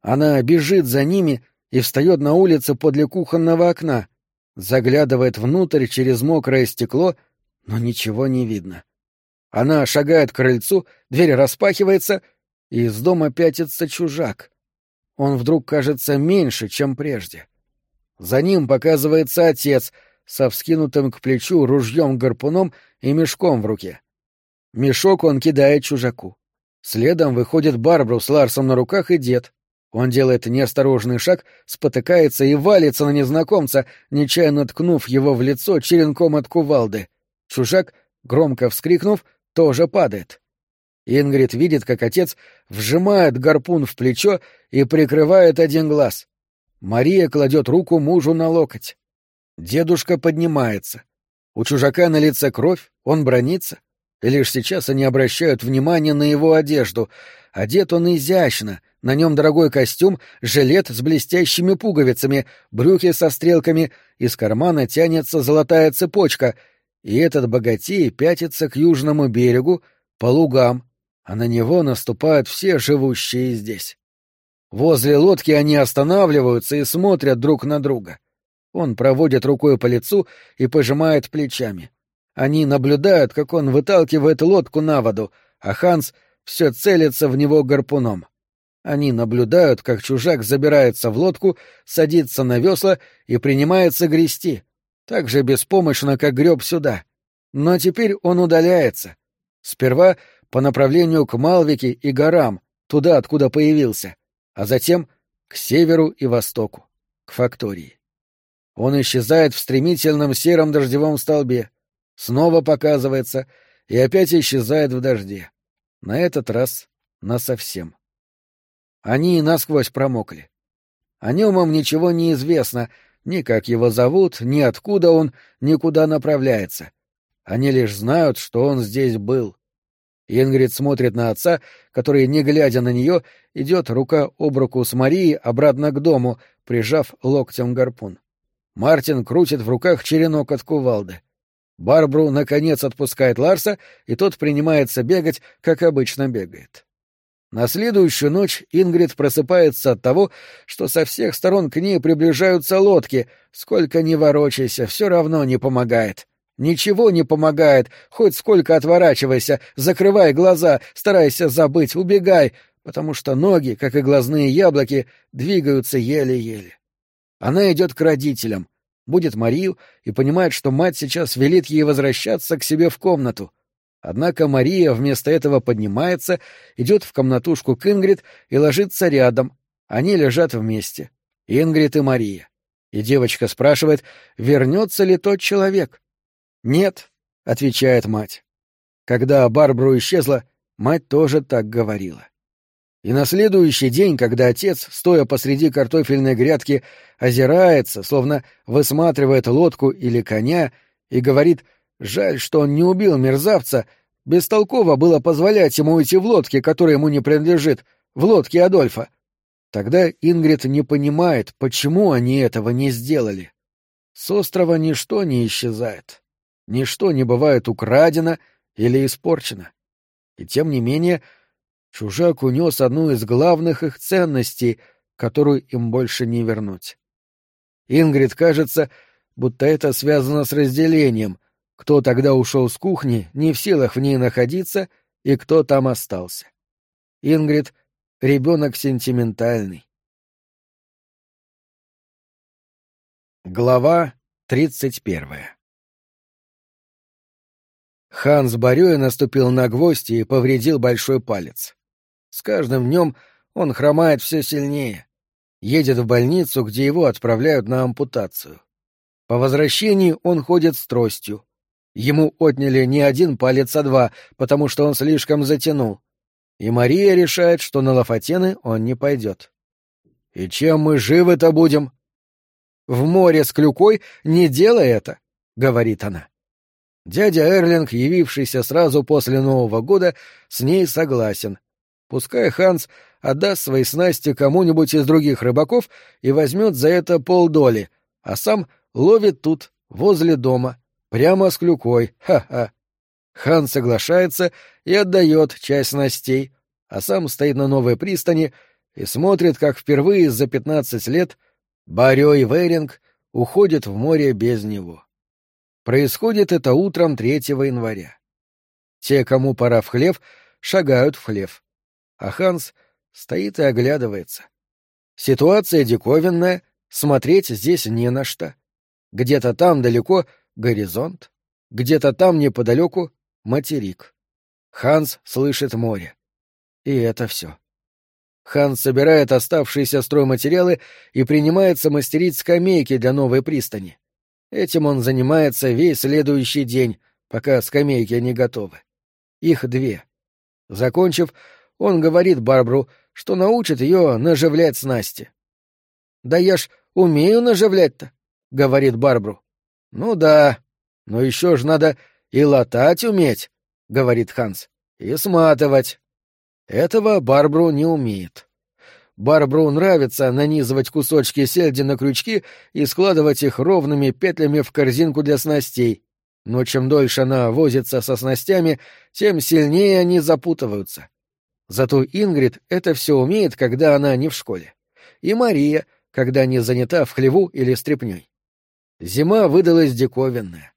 Она бежит за ними и встает на улице подле кухонного окна, заглядывает внутрь через мокрое стекло, но ничего не видно. Она шагает к крыльцу, дверь распахивается, и из дома пятится чужак. Он вдруг кажется меньше, чем прежде. За ним показывается отец со вскинутым к плечу ружьем-гарпуном и мешком в руке. Мешок он кидает чужаку. Следом выходит Барбру с Ларсом на руках и дед. Он делает неосторожный шаг, спотыкается и валится на незнакомца, нечаянно ткнув его в лицо черенком от кувалды. Чужак, громко вскрикнув, тоже падает. Ингрид видит, как отец вжимает гарпун в плечо и прикрывает один глаз. Мария кладет руку мужу на локоть. Дедушка поднимается. У чужака на лице кровь, он бронится. И лишь сейчас они обращают внимание на его одежду. Одет он изящно, на нем дорогой костюм, жилет с блестящими пуговицами, брюки со стрелками, из кармана тянется золотая цепочка — и этот богатей пятится к южному берегу, по лугам, а на него наступают все живущие здесь. Возле лодки они останавливаются и смотрят друг на друга. Он проводит рукой по лицу и пожимает плечами. Они наблюдают, как он выталкивает лодку на воду, а Ханс все целится в него гарпуном. Они наблюдают, как чужак забирается в лодку, садится на весла и принимается грести — так же беспомощно, как греб сюда. Но теперь он удаляется. Сперва по направлению к Малвике и горам, туда, откуда появился, а затем к северу и востоку, к фактории. Он исчезает в стремительном сером дождевом столбе, снова показывается и опять исчезает в дожде. На этот раз насовсем. Они насквозь промокли. О нем им ничего не известно, ни как его зовут, ни откуда он, ни куда направляется. Они лишь знают, что он здесь был. Ингрид смотрит на отца, который, не глядя на нее, идет рука об руку с Марией обратно к дому, прижав локтем гарпун. Мартин крутит в руках черенок от кувалды. Барбру, наконец, отпускает Ларса, и тот принимается бегать, как обычно бегает. На следующую ночь Ингрид просыпается от того, что со всех сторон к ней приближаются лодки. Сколько ни ворочайся, все равно не помогает. Ничего не помогает, хоть сколько отворачивайся, закрывай глаза, старайся забыть, убегай, потому что ноги, как и глазные яблоки, двигаются еле-еле. Она идет к родителям, будет Марию и понимает, что мать сейчас велит ей возвращаться к себе в комнату. Однако Мария вместо этого поднимается, идет в комнатушку к Ингрид и ложится рядом. Они лежат вместе. Ингрид и Мария. И девочка спрашивает, вернется ли тот человек. «Нет», — отвечает мать. Когда Барбару исчезла, мать тоже так говорила. И на следующий день, когда отец, стоя посреди картофельной грядки, озирается, словно высматривает лодку или коня, и говорит «Жаль, что он не убил мерзавца», бестолково было позволять ему уйти в лодке, которая ему не принадлежит, в лодке Адольфа. Тогда Ингрид не понимает, почему они этого не сделали. С острова ничто не исчезает. Ничто не бывает украдено или испорчено. И тем не менее, чужак унес одну из главных их ценностей, которую им больше не вернуть. Ингрид кажется, будто это связано с разделением, кто тогда ушел с кухни, не в силах в ней находиться, и кто там остался. Ингрид — ребенок сентиментальный. Глава тридцать первая Ханс Барёя наступил на гвоздь и повредил большой палец. С каждым днем он хромает все сильнее. Едет в больницу, где его отправляют на ампутацию. По возвращении он ходит с тростью. Ему отняли не один палец, а два, потому что он слишком затянул. И Мария решает, что на Лафатены он не пойдет. «И чем мы живы-то будем?» «В море с клюкой не делай это», — говорит она. Дядя Эрлинг, явившийся сразу после Нового года, с ней согласен. Пускай Ханс отдаст свои снасти кому-нибудь из других рыбаков и возьмет за это полдоли, а сам ловит тут, возле дома, прямо с клюкой, ха-ха. Хан соглашается и отдает часть снастей, а сам стоит на новой пристани и смотрит, как впервые за пятнадцать лет Барё и Вейринг уходят в море без него. Происходит это утром 3 января. Те, кому пора в хлев, шагают в хлев. А Ханс стоит и оглядывается. Ситуация диковинная, смотреть здесь не на что. Где-то там далеко горизонт, где-то там неподалеку материк. Ханс слышит море. И это все. Ханс собирает оставшиеся стройматериалы и принимается мастерить скамейки для новой пристани. Этим он занимается весь следующий день, пока скамейки не готовы. Их две. Закончив, он говорит Барбру, что научит ее наживлять снасти. «Да я ж умею наживлять-то», — говорит Барбру. «Ну да, но еще ж надо и латать уметь», — говорит Ханс, — «и сматывать». Этого Барбру не умеет. Барбру нравится нанизывать кусочки сельди на крючки и складывать их ровными петлями в корзинку для снастей. Но чем дольше она возится со снастями, тем сильнее они запутываются. Зато Ингрид это все умеет, когда она не в школе. И Мария, когда не занята в хлеву или стряпнёй. Зима выдалась диковинная.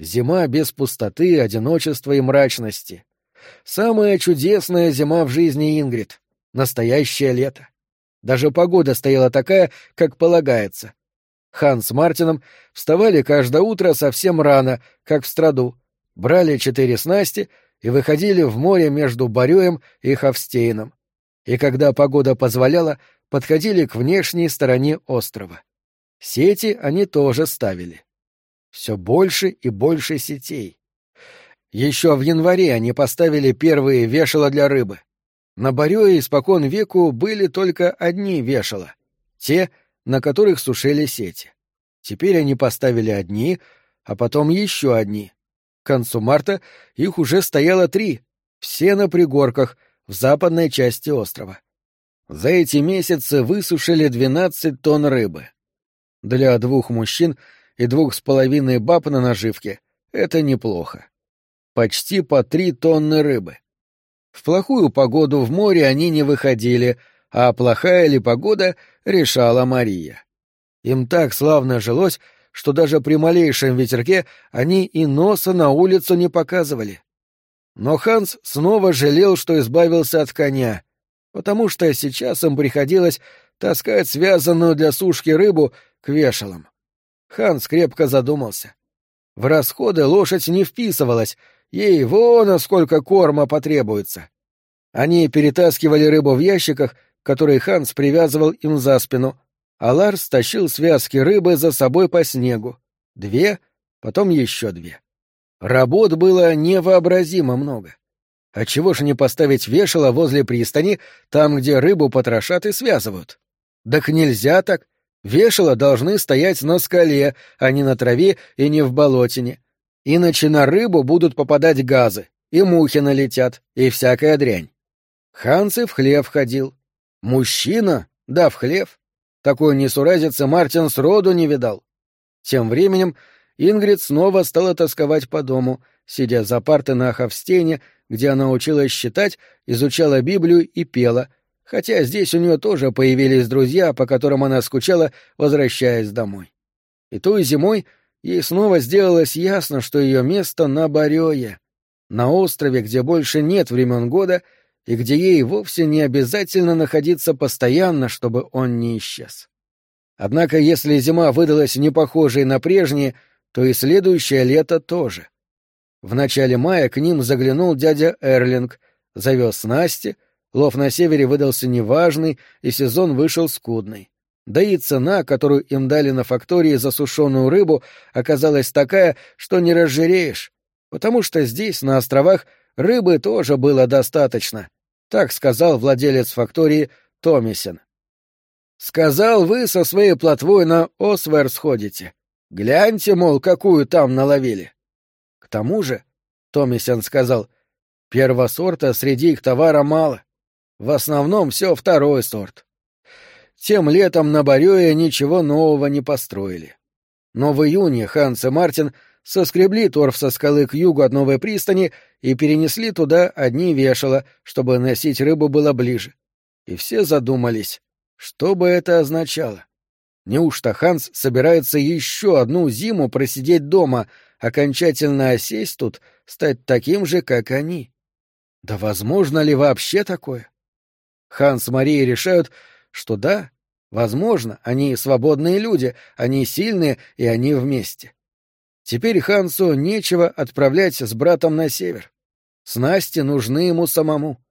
Зима без пустоты, одиночества и мрачности. Самая чудесная зима в жизни Ингрид. Настоящее лето. Даже погода стояла такая, как полагается. Хан с Мартином вставали каждое утро совсем рано, как в страду, брали четыре снасти и выходили в море между Барюем и Хавстейном. И когда погода позволяла, подходили к внешней стороне острова. Сети они тоже ставили. Все больше и больше сетей. Еще в январе они поставили первые вешала для рыбы. На Барёе испокон веку были только одни вешала, те, на которых сушили сети. Теперь они поставили одни, а потом еще одни. К концу марта их уже стояло три, все на пригорках, в западной части острова. За эти месяцы высушили 12 тонн рыбы. Для двух мужчин и двух с половиной баб на наживке это неплохо. Почти по три тонны рыбы. В плохую погоду в море они не выходили, а плохая ли погода решала Мария. Им так славно жилось, что даже при малейшем ветерке они и носа на улицу не показывали. Но Ханс снова жалел, что избавился от коня, потому что сейчас им приходилось таскать связанную для сушки рыбу к вешалам. Ханс крепко задумался. В расходы лошадь не вписывалась, ей вон сколько корма потребуется. Они перетаскивали рыбу в ящиках, которые Ханс привязывал им за спину, а Ларс тащил связки рыбы за собой по снегу. Две, потом еще две. Работ было невообразимо много. А чего ж не поставить вешало возле пристани, там, где рыбу потрошат и связывают? Так нельзя так. Вешала должны стоять на скале, а не на траве и не в болотине. Иначе на рыбу будут попадать газы, и мухи налетят, и всякая дрянь. Ханс и в хлев ходил. Мужчина? Да, в хлев. Такой несуразицы Мартин сроду не видал. Тем временем Ингрид снова стала тосковать по дому, сидя за партой на Хавстене, где она училась считать, изучала Библию и пела — хотя здесь у нее тоже появились друзья, по которым она скучала, возвращаясь домой. И той зимой ей снова сделалось ясно, что ее место на Барёе, на острове, где больше нет времен года и где ей вовсе не обязательно находиться постоянно, чтобы он не исчез. Однако если зима выдалась не похожей на прежние, то и следующее лето тоже. В начале мая к ним заглянул дядя Эрлинг, завез Насти — Лов на севере выдался неважный, и сезон вышел скудный. Да и цена, которую им дали на фактории за сушеную рыбу, оказалась такая, что не разжиреешь, потому что здесь, на островах, рыбы тоже было достаточно. Так сказал владелец фактории Томисен. «Сказал, вы со своей плотвой на Освер сходите. Гляньте, мол, какую там наловили». К тому же, Томисен сказал, первосорта среди их товара мало. В основном все второй сорт. Тем летом на Барёе ничего нового не построили. Но в июне Ханс и Мартин соскребли торф со скалы к югу от новой пристани и перенесли туда одни вешала, чтобы носить рыбу было ближе. И все задумались, что бы это означало. Неужто Ханс собирается еще одну зиму просидеть дома, окончательно осесть тут, стать таким же, как они? Да возможно ли вообще такое? Ханс с Марией решают, что да, возможно, они свободные люди, они сильные, и они вместе. Теперь Хансу нечего отправлять с братом на север. Снасти нужны ему самому.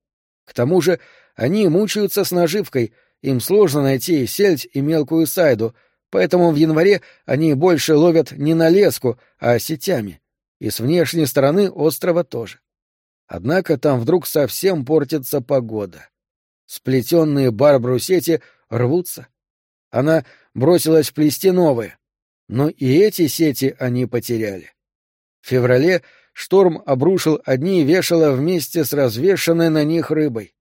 К тому же они мучаются с наживкой, им сложно найти сельдь и мелкую сайду, поэтому в январе они больше ловят не на леску, а сетями. И с внешней стороны острова тоже. Однако там вдруг совсем портится погода сплетенные Барбару сети рвутся. Она бросилась плести новые, но и эти сети они потеряли. В феврале шторм обрушил одни вешала вместе с развешанной на них рыбой.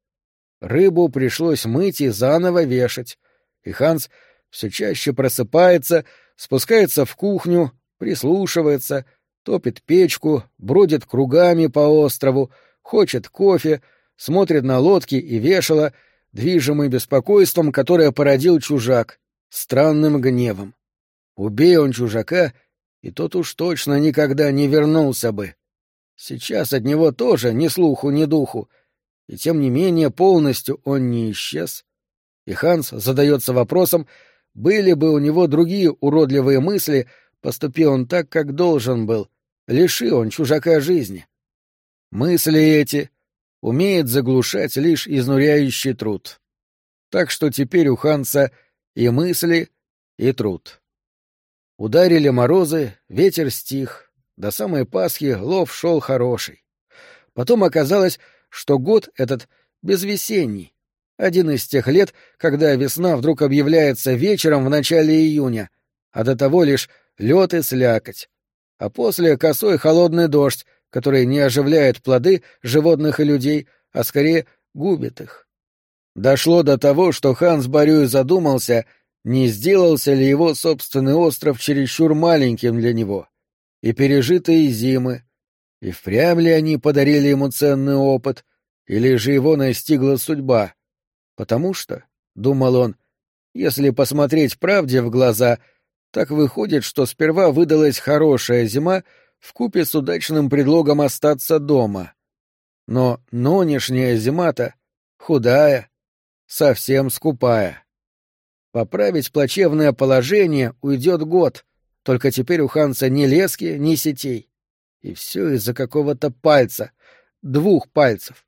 Рыбу пришлось мыть и заново вешать, и Ханс все чаще просыпается, спускается в кухню, прислушивается, топит печку, бродит кругами по острову, хочет кофе, смотрит на лодки и вешала, движимый беспокойством, которое породил чужак, странным гневом. Убей он чужака, и тот уж точно никогда не вернулся бы. Сейчас от него тоже ни слуху, ни духу, и тем не менее полностью он не исчез. И Ханс задается вопросом, были бы у него другие уродливые мысли, поступи он так, как должен был, лиши он чужака жизни. Мысли эти умеет заглушать лишь изнуряющий труд. Так что теперь у Ханса и мысли, и труд. Ударили морозы, ветер стих, до самой Пасхи лов шел хороший. Потом оказалось, что год этот безвесенний, один из тех лет, когда весна вдруг объявляется вечером в начале июня, а до того лишь лед и слякоть, а после косой холодный дождь, который не оживляет плоды животных и людей, а скорее губит их. Дошло до того, что Ханс Борюй задумался, не сделался ли его собственный остров чересчур маленьким для него, и пережитые зимы, и впрямь ли они подарили ему ценный опыт, или же его настигла судьба. Потому что, — думал он, — если посмотреть правде в глаза, так выходит, что сперва выдалась хорошая зима, в купе с удачным предлогом остаться дома. Но нынешняя зима-то худая, совсем скупая. Поправить плачевное положение уйдет год, Только теперь у Ханса ни лески, ни сетей. И все из-за какого-то пальца, двух пальцев.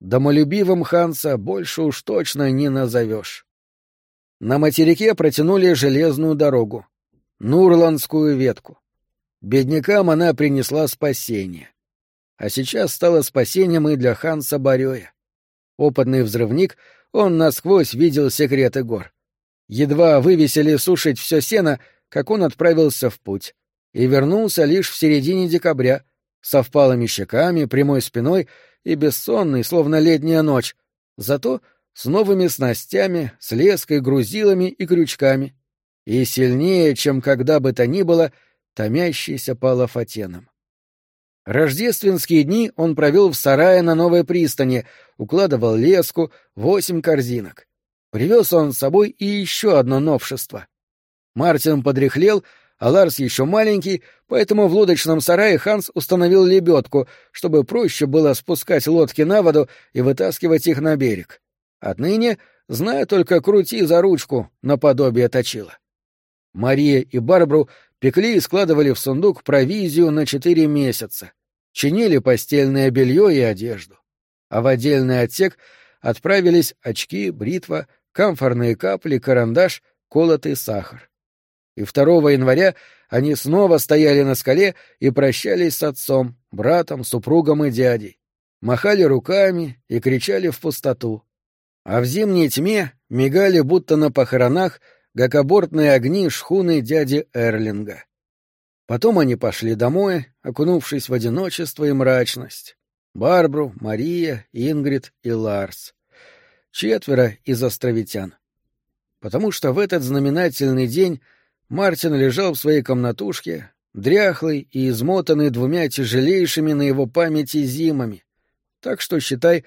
Домолюбивым Ханса больше уж точно не назовешь. На материке протянули железную дорогу, Нурландскую ветку. Беднякам она принесла спасение. А сейчас стала спасением и для Ханса Барёя. Опытный взрывник, он насквозь видел секреты гор. Едва вывесили сушить все сено, как он отправился в путь. И вернулся лишь в середине декабря, со впалыми щеками, прямой спиной и бессонный, словно летняя ночь, зато с новыми снастями, с леской, грузилами и крючками. И сильнее, чем когда бы то ни было, томящийся по лафатенам. Рождественские дни он провел в сарае на новой пристани, укладывал леску, восемь корзинок. Привез он с собой и еще одно новшество. Мартин подряхлел, а Ларс еще маленький, поэтому в лодочном сарае Ханс установил лебедку, чтобы проще было спускать лодки на воду и вытаскивать их на берег. Отныне, зная только крути за ручку, наподобие точила. Мария и Барбару пекли и складывали в сундук провизию на четыре месяца, чинили постельное белье и одежду. А в отдельный отсек отправились очки, бритва, камфорные капли, карандаш, колотый сахар. И 2 января они снова стояли на скале и прощались с отцом, братом, супругом и дядей. Махали руками и кричали в пустоту. А в зимней тьме мигали, будто на похоронах, гакобортные огни шхуны дяди Эрлинга. Потом они пошли домой, окунувшись в одиночество и мрачность. Барбру, Мария, Ингрид и Ларс. Четверо из островитян. Потому что в этот знаменательный день Мартин лежал в своей комнатушке, дряхлый и измотанный двумя тяжелейшими на его памяти зимами. Так что, считай,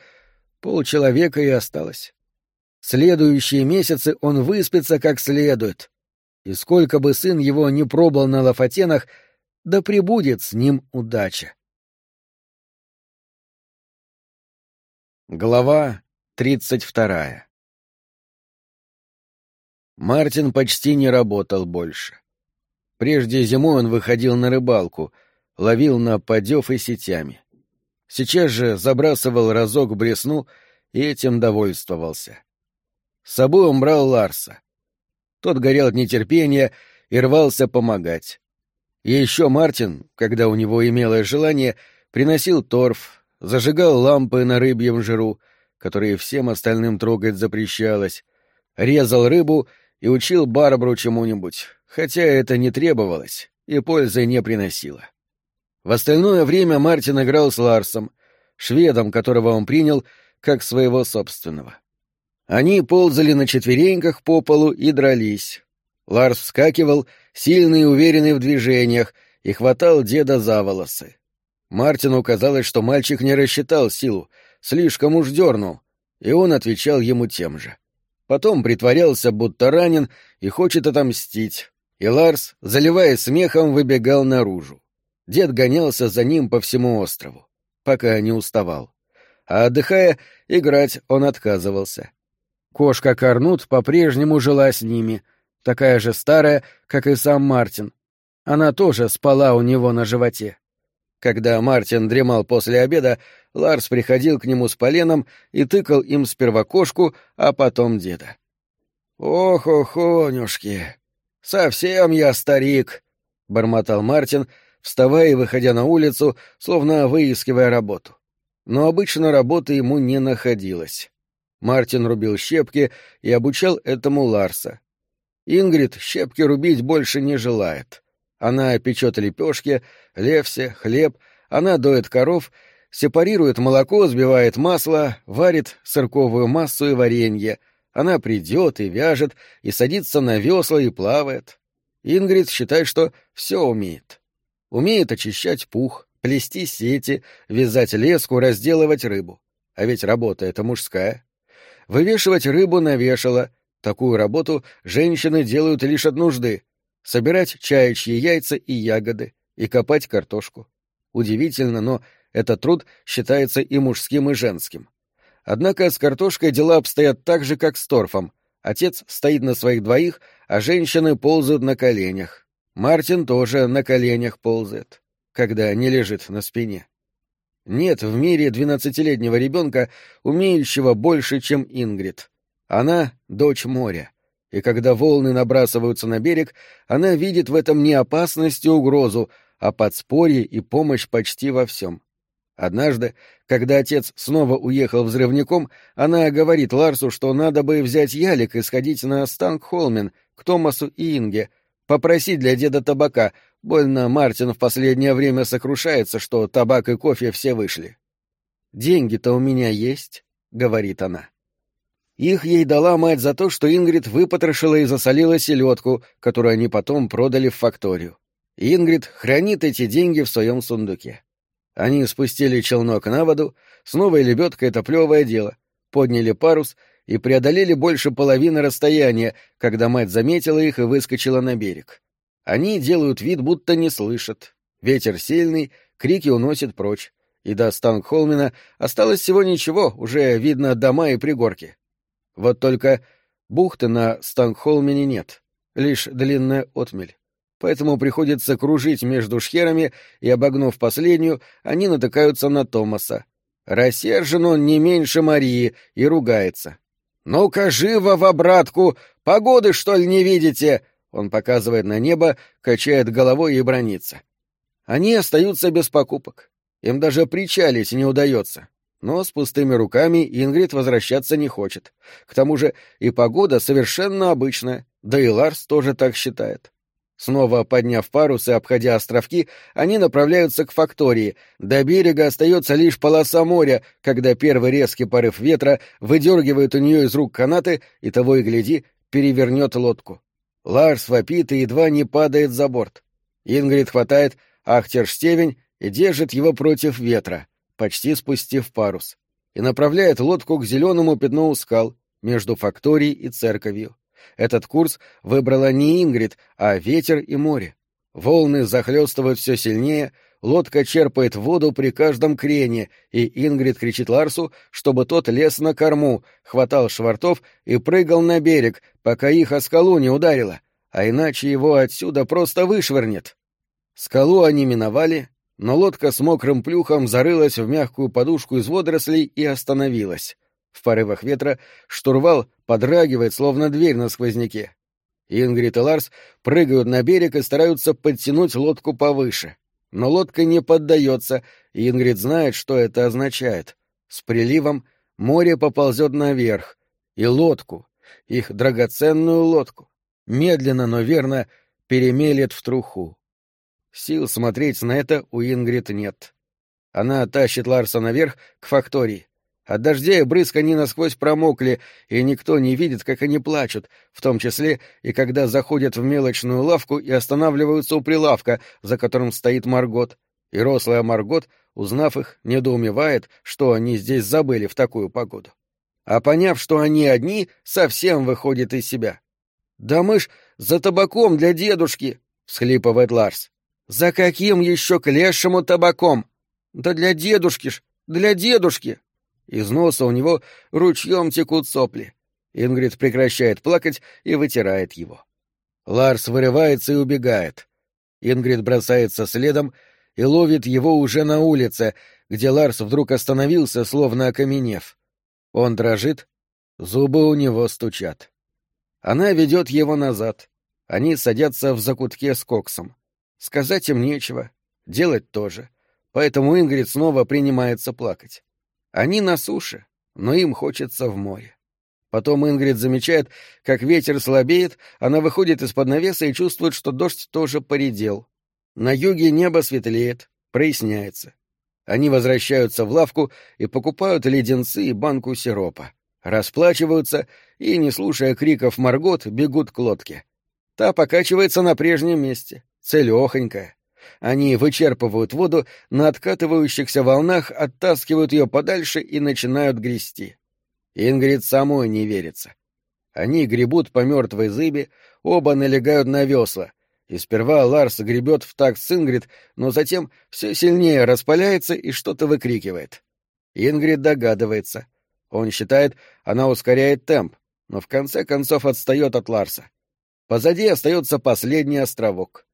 полчеловека и осталось. Следующие месяцы он выспится как следует. И сколько бы сын его не пробыл на лафатенах, да прибудет с ним удача. Глава тридцать вторая Мартин почти не работал больше. Прежде зимой он выходил на рыбалку, ловил на подев и сетями. Сейчас же забрасывал разок блесну и этим довольствовался. С собой он брал Ларса. Тот горел от нетерпения и рвался помогать. И еще Мартин, когда у него имелось желание, приносил торф, зажигал лампы на рыбьем жиру, которые всем остальным трогать запрещалось, резал рыбу и учил Барбару чему-нибудь, хотя это не требовалось и пользы не приносило. В остальное время Мартин играл с Ларсом, шведом, которого он принял как своего собственного. Они ползали на четвереньках по полу и дрались. Ларс вскакивал, сильный и уверенный в движениях, и хватал деда за волосы. Мартину казалось, что мальчик не рассчитал силу, слишком уж дернул, и он отвечал ему тем же. Потом притворялся, будто ранен и хочет отомстить, и Ларс, заливаясь смехом, выбегал наружу. Дед гонялся за ним по всему острову, пока не уставал. А отдыхая, играть он отказывался. Кошка Корнут по-прежнему жила с ними, такая же старая, как и сам Мартин. Она тоже спала у него на животе. Когда Мартин дремал после обеда, Ларс приходил к нему с поленом и тыкал им сперва кошку, а потом деда. «Ох, охонюшки! Совсем я старик!» — бормотал Мартин, вставая и выходя на улицу, словно выискивая работу. Но обычно работы ему не находилось. Мартин рубил щепки и обучал этому Ларса. Ингрид щепки рубить больше не желает. Она печет лепешки, левсе, хлеб, она доет коров, сепарирует молоко, сбивает масло, варит сырковую массу и варенье. Она придет и вяжет, и садится на весла и плавает. Ингрид считает, что все умеет. Умеет очищать пух, плести сети, вязать леску, разделывать рыбу. А ведь работа эта мужская. Вывешивать рыбу на. Такую работу женщины делают лишь от нужды. Собирать чаячьи яйца и ягоды, и копать картошку. Удивительно, но этот труд считается и мужским, и женским. Однако с картошкой дела обстоят так же, как с торфом. Отец стоит на своих двоих, а женщины ползают на коленях. Мартин тоже на коленях ползает, когда не лежит на спине. Нет в мире двенадцатилетнего ребенка, умеющего больше, чем Ингрид. Она — дочь моря, и когда волны набрасываются на берег, она видит в этом не опасность и угрозу, а подспорье и помощь почти во всем. Однажды, когда отец снова уехал взрывником, она говорит Ларсу, что надо бы взять ялик и сходить на Станкхолмен к Томасу и Инге, попросить для деда табака, больно Мартин в последнее время сокрушается, что табак и кофе все вышли. «Деньги-то у меня есть», — говорит она. Их ей дала мать за то, что Ингрид выпотрошила и засолила селедку, которую они потом продали в факторию. Ингрид хранит эти деньги в своем сундуке. Они спустили челнок на воду, с новой лебедкой это плевое дело, подняли парус и преодолели больше половины расстояния, когда мать заметила их и выскочила на берег. Они делают вид, будто не слышат. Ветер сильный, крики уносят прочь. И до Станкхолмена осталось всего ничего, уже видно дома и пригорки. Вот только бухты на Станкхолмене нет, лишь длинная отмель поэтому приходится кружить между шхерами, и, обогнув последнюю, они натыкаются на Томаса. Рассержен он не меньше Марии и ругается. «Ну-ка, живо в обратку! Погоды, что ли, не видите?» Он показывает на небо, качает головой и бронится. Они остаются без покупок. Им даже причалить не удается. Но с пустыми руками Ингрид возвращаться не хочет. К тому же и погода совершенно обычная, да и Ларс тоже так считает. Снова подняв парус и обходя островки, они направляются к фактории. До берега остается лишь полоса моря, когда первый резкий порыв ветра выдергивает у нее из рук канаты и, того и гляди, перевернет лодку. Ларс вопит и едва не падает за борт. Ингрид хватает ахтерштевень и держит его против ветра, почти спустив парус, и направляет лодку к зеленому пятну скал между факторией и церковью. Этот курс выбрала не Ингрид, а ветер и море. Волны захлестывают все сильнее, лодка черпает воду при каждом крене, и Ингрид кричит Ларсу, чтобы тот лез на корму, хватал швартов и прыгал на берег, пока их о скалу не ударило, а иначе его отсюда просто вышвырнет. Скалу они миновали, но лодка с мокрым плюхом зарылась в мягкую подушку из водорослей и остановилась. В порывах ветра штурвал подрагивает, словно дверь на сквозняке. Ингрид и Ларс прыгают на берег и стараются подтянуть лодку повыше. Но лодка не поддается, и Ингрид знает, что это означает. С приливом море поползет наверх, и лодку, их драгоценную лодку, медленно, но верно перемелет в труху. Сил смотреть на это у Ингрид нет. Она тащит Ларса наверх к фактории. От дождя и брызг они насквозь промокли, и никто не видит, как они плачут, в том числе и когда заходят в мелочную лавку и останавливаются у прилавка, за которым стоит Маргот. И рослая Маргот, узнав их, недоумевает, что они здесь забыли в такую погоду. А поняв, что они одни, совсем выходит из себя. «Да мы ж за табаком для дедушки!» — всхлипывает Ларс. «За каким еще к лешему табаком?» «Да для дедушки ж, для дедушки!» Из носа у него ручьем текут сопли. Ингрид прекращает плакать и вытирает его. Ларс вырывается и убегает. Ингрид бросается следом и ловит его уже на улице, где Ларс вдруг остановился, словно окаменев. Он дрожит, зубы у него стучат. Она ведет его назад. Они садятся в закутке с коксом. Сказать им нечего, делать тоже. Поэтому Ингрид снова принимается плакать. Они на суше, но им хочется в море. Потом Ингрид замечает, как ветер слабеет, она выходит из-под навеса и чувствует, что дождь тоже поредел. На юге небо светлеет, проясняется. Они возвращаются в лавку и покупают леденцы и банку сиропа. Расплачиваются и, не слушая криков Маргот, бегут к лодке. Та покачивается на прежнем месте, целехонькая. Они вычерпывают воду, на откатывающихся волнах оттаскивают ее подальше и начинают грести. Ингрид самой не верится. Они гребут по мертвой зыбе, оба налегают на весла, и сперва Ларс гребет в такт с Ингрид, но затем все сильнее распаляется и что-то выкрикивает. Ингрид догадывается. Он считает, она ускоряет темп, но в конце концов отстает от Ларса. Позади остается последний островок.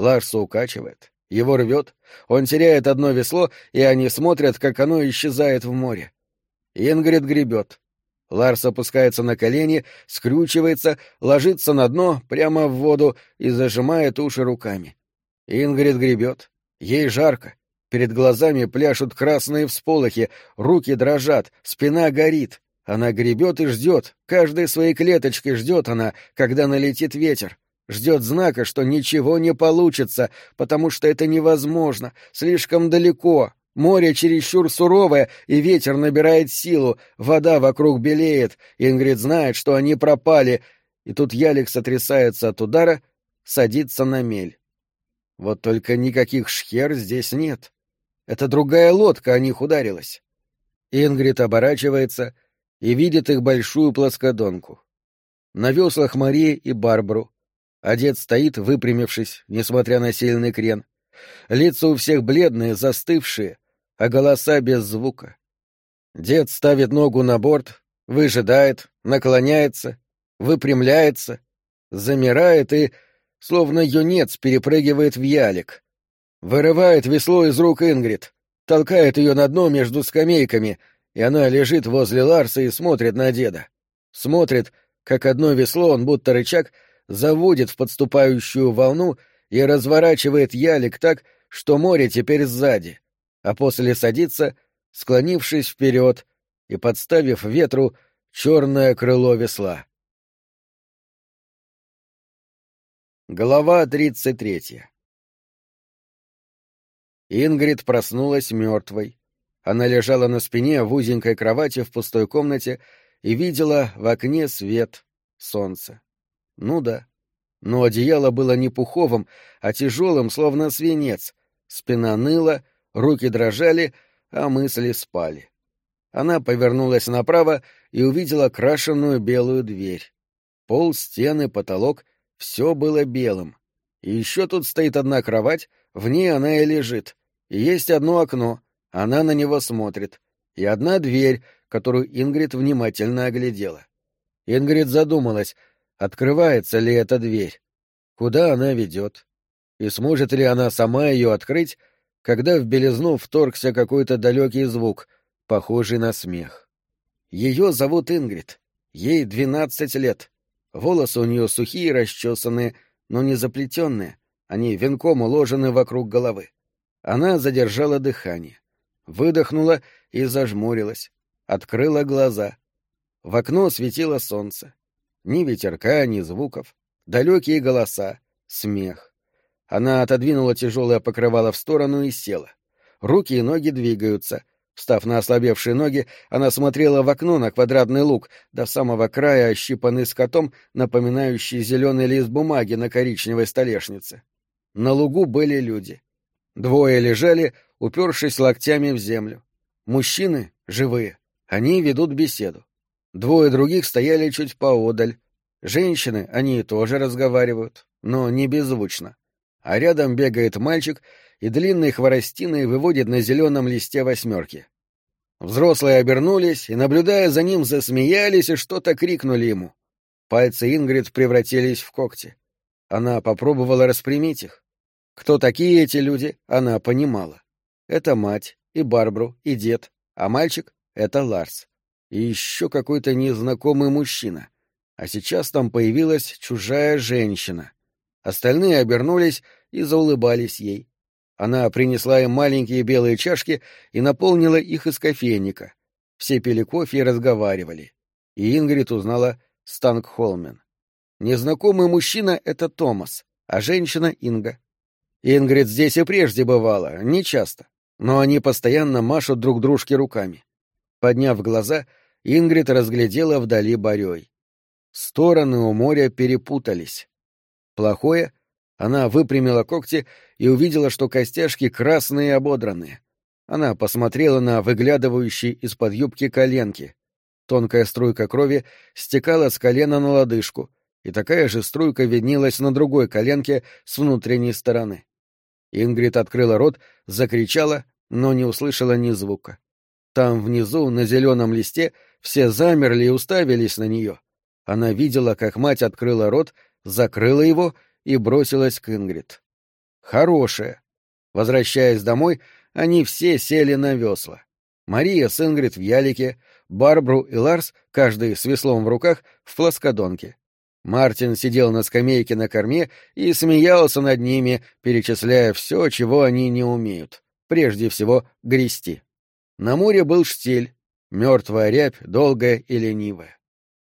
Ларса укачивает, его рвет, он теряет одно весло, и они смотрят, как оно исчезает в море. Ингрид гребет. Ларс опускается на колени, скрючивается, ложится на дно, прямо в воду и зажимает уши руками. Ингрид гребет. Ей жарко. Перед глазами пляшут красные всполохи, руки дрожат, спина горит. Она гребет и ждет, каждой своей клеточкой ждет она, когда налетит ветер. Ждет знака, что ничего не получится, потому что это невозможно, слишком далеко. Море чересчур суровое, и ветер набирает силу, вода вокруг белеет, Ингрид знает, что они пропали, и тут ялик сотрясается от удара, садится на мель. Вот только никаких шхер здесь нет. Это другая лодка о них ударилась. Ингрид оборачивается и видит их большую плоскодонку. На веслах Марии и Барбару, Одет стоит, выпрямившись, несмотря на сильный крен. Лица у всех бледные, застывшие, а голоса без звука. Дед ставит ногу на борт, выжидает, наклоняется, выпрямляется, замирает и, словно юнец, перепрыгивает в ялик. Вырывает весло из рук Ингрид, толкает ее на дно между скамейками, и она лежит возле Ларса и смотрит на деда. Смотрит, как одно весло, он будто рычаг, заводит в подступающую волну и разворачивает ялик так, что море теперь сзади, а после садится, склонившись вперед и подставив ветру черное крыло весла. Глава тридцать третья Ингрид проснулась мертвой. Она лежала на спине в узенькой кровати в пустой комнате и видела в окне свет, солнца. Ну да. Но одеяло было не пуховым, а тяжелым, словно свинец. Спина ныла, руки дрожали, а мысли спали. Она повернулась направо и увидела крашенную белую дверь. Пол, стены, потолок — все было белым. И еще тут стоит одна кровать, в ней она и лежит. И есть одно окно, она на него смотрит. И одна дверь, которую Ингрид внимательно оглядела. Ингрид задумалась, Открывается ли эта дверь? Куда она ведет? И сможет ли она сама ее открыть, когда в белизну вторгся какой-то далекий звук, похожий на смех? Ее зовут Ингрид. Ей двенадцать лет. Волосы у нее сухие, расчесанные, но не заплетенные. Они венком уложены вокруг головы. Она задержала дыхание. Выдохнула и зажмурилась. Открыла глаза. В окно светило солнце. Ни ветерка, ни звуков. Далекие голоса, смех. Она отодвинула тяжелое покрывало в сторону и села. Руки и ноги двигаются. Встав на ослабевшие ноги, она смотрела в окно на квадратный луг, до самого края ощипанный скотом, напоминающий зеленый лист бумаги на коричневой столешнице. На лугу были люди. Двое лежали, упершись локтями в землю. Мужчины — живые. Они ведут беседу. Двое других стояли чуть поодаль. Женщины, они тоже разговаривают, но не беззвучно. А рядом бегает мальчик и длинной хворостиной выводит на зеленом листе восьмерки. Взрослые обернулись и, наблюдая за ним, засмеялись и что-то крикнули ему. Пальцы Ингрид превратились в когти. Она попробовала распрямить их. Кто такие эти люди, она понимала. Это мать, и Барбру, и дед, а мальчик — это Ларс и еще какой-то незнакомый мужчина. А сейчас там появилась чужая женщина. Остальные обернулись и заулыбались ей. Она принесла им маленькие белые чашки и наполнила их из кофейника. Все пили кофе и разговаривали. И Ингрид узнала Станк Холмен. Незнакомый мужчина — это Томас, а женщина — Инга. Ингрид здесь и прежде бывала, не часто, но они постоянно машут друг дружке руками. Подняв глаза — Ингрид разглядела вдали Борей. Стороны у моря перепутались. Плохое? Она выпрямила когти и увидела, что костяшки красные и ободранные. Она посмотрела на выглядывающие из-под юбки коленки. Тонкая струйка крови стекала с колена на лодыжку, и такая же струйка виднелась на другой коленке с внутренней стороны. Ингрид открыла рот, закричала, но не услышала ни звука. Там внизу, на зеленом листе, все замерли и уставились на нее. Она видела, как мать открыла рот, закрыла его и бросилась к Ингрид. Хорошее. Возвращаясь домой, они все сели на весла. Мария с Ингрид в ялике, Барбру и Ларс, каждый с веслом в руках, в плоскодонке. Мартин сидел на скамейке на корме и смеялся над ними, перечисляя все, чего они не умеют. Прежде всего, грести. На море был штиль, мертвая рябь, долгая и ленивая.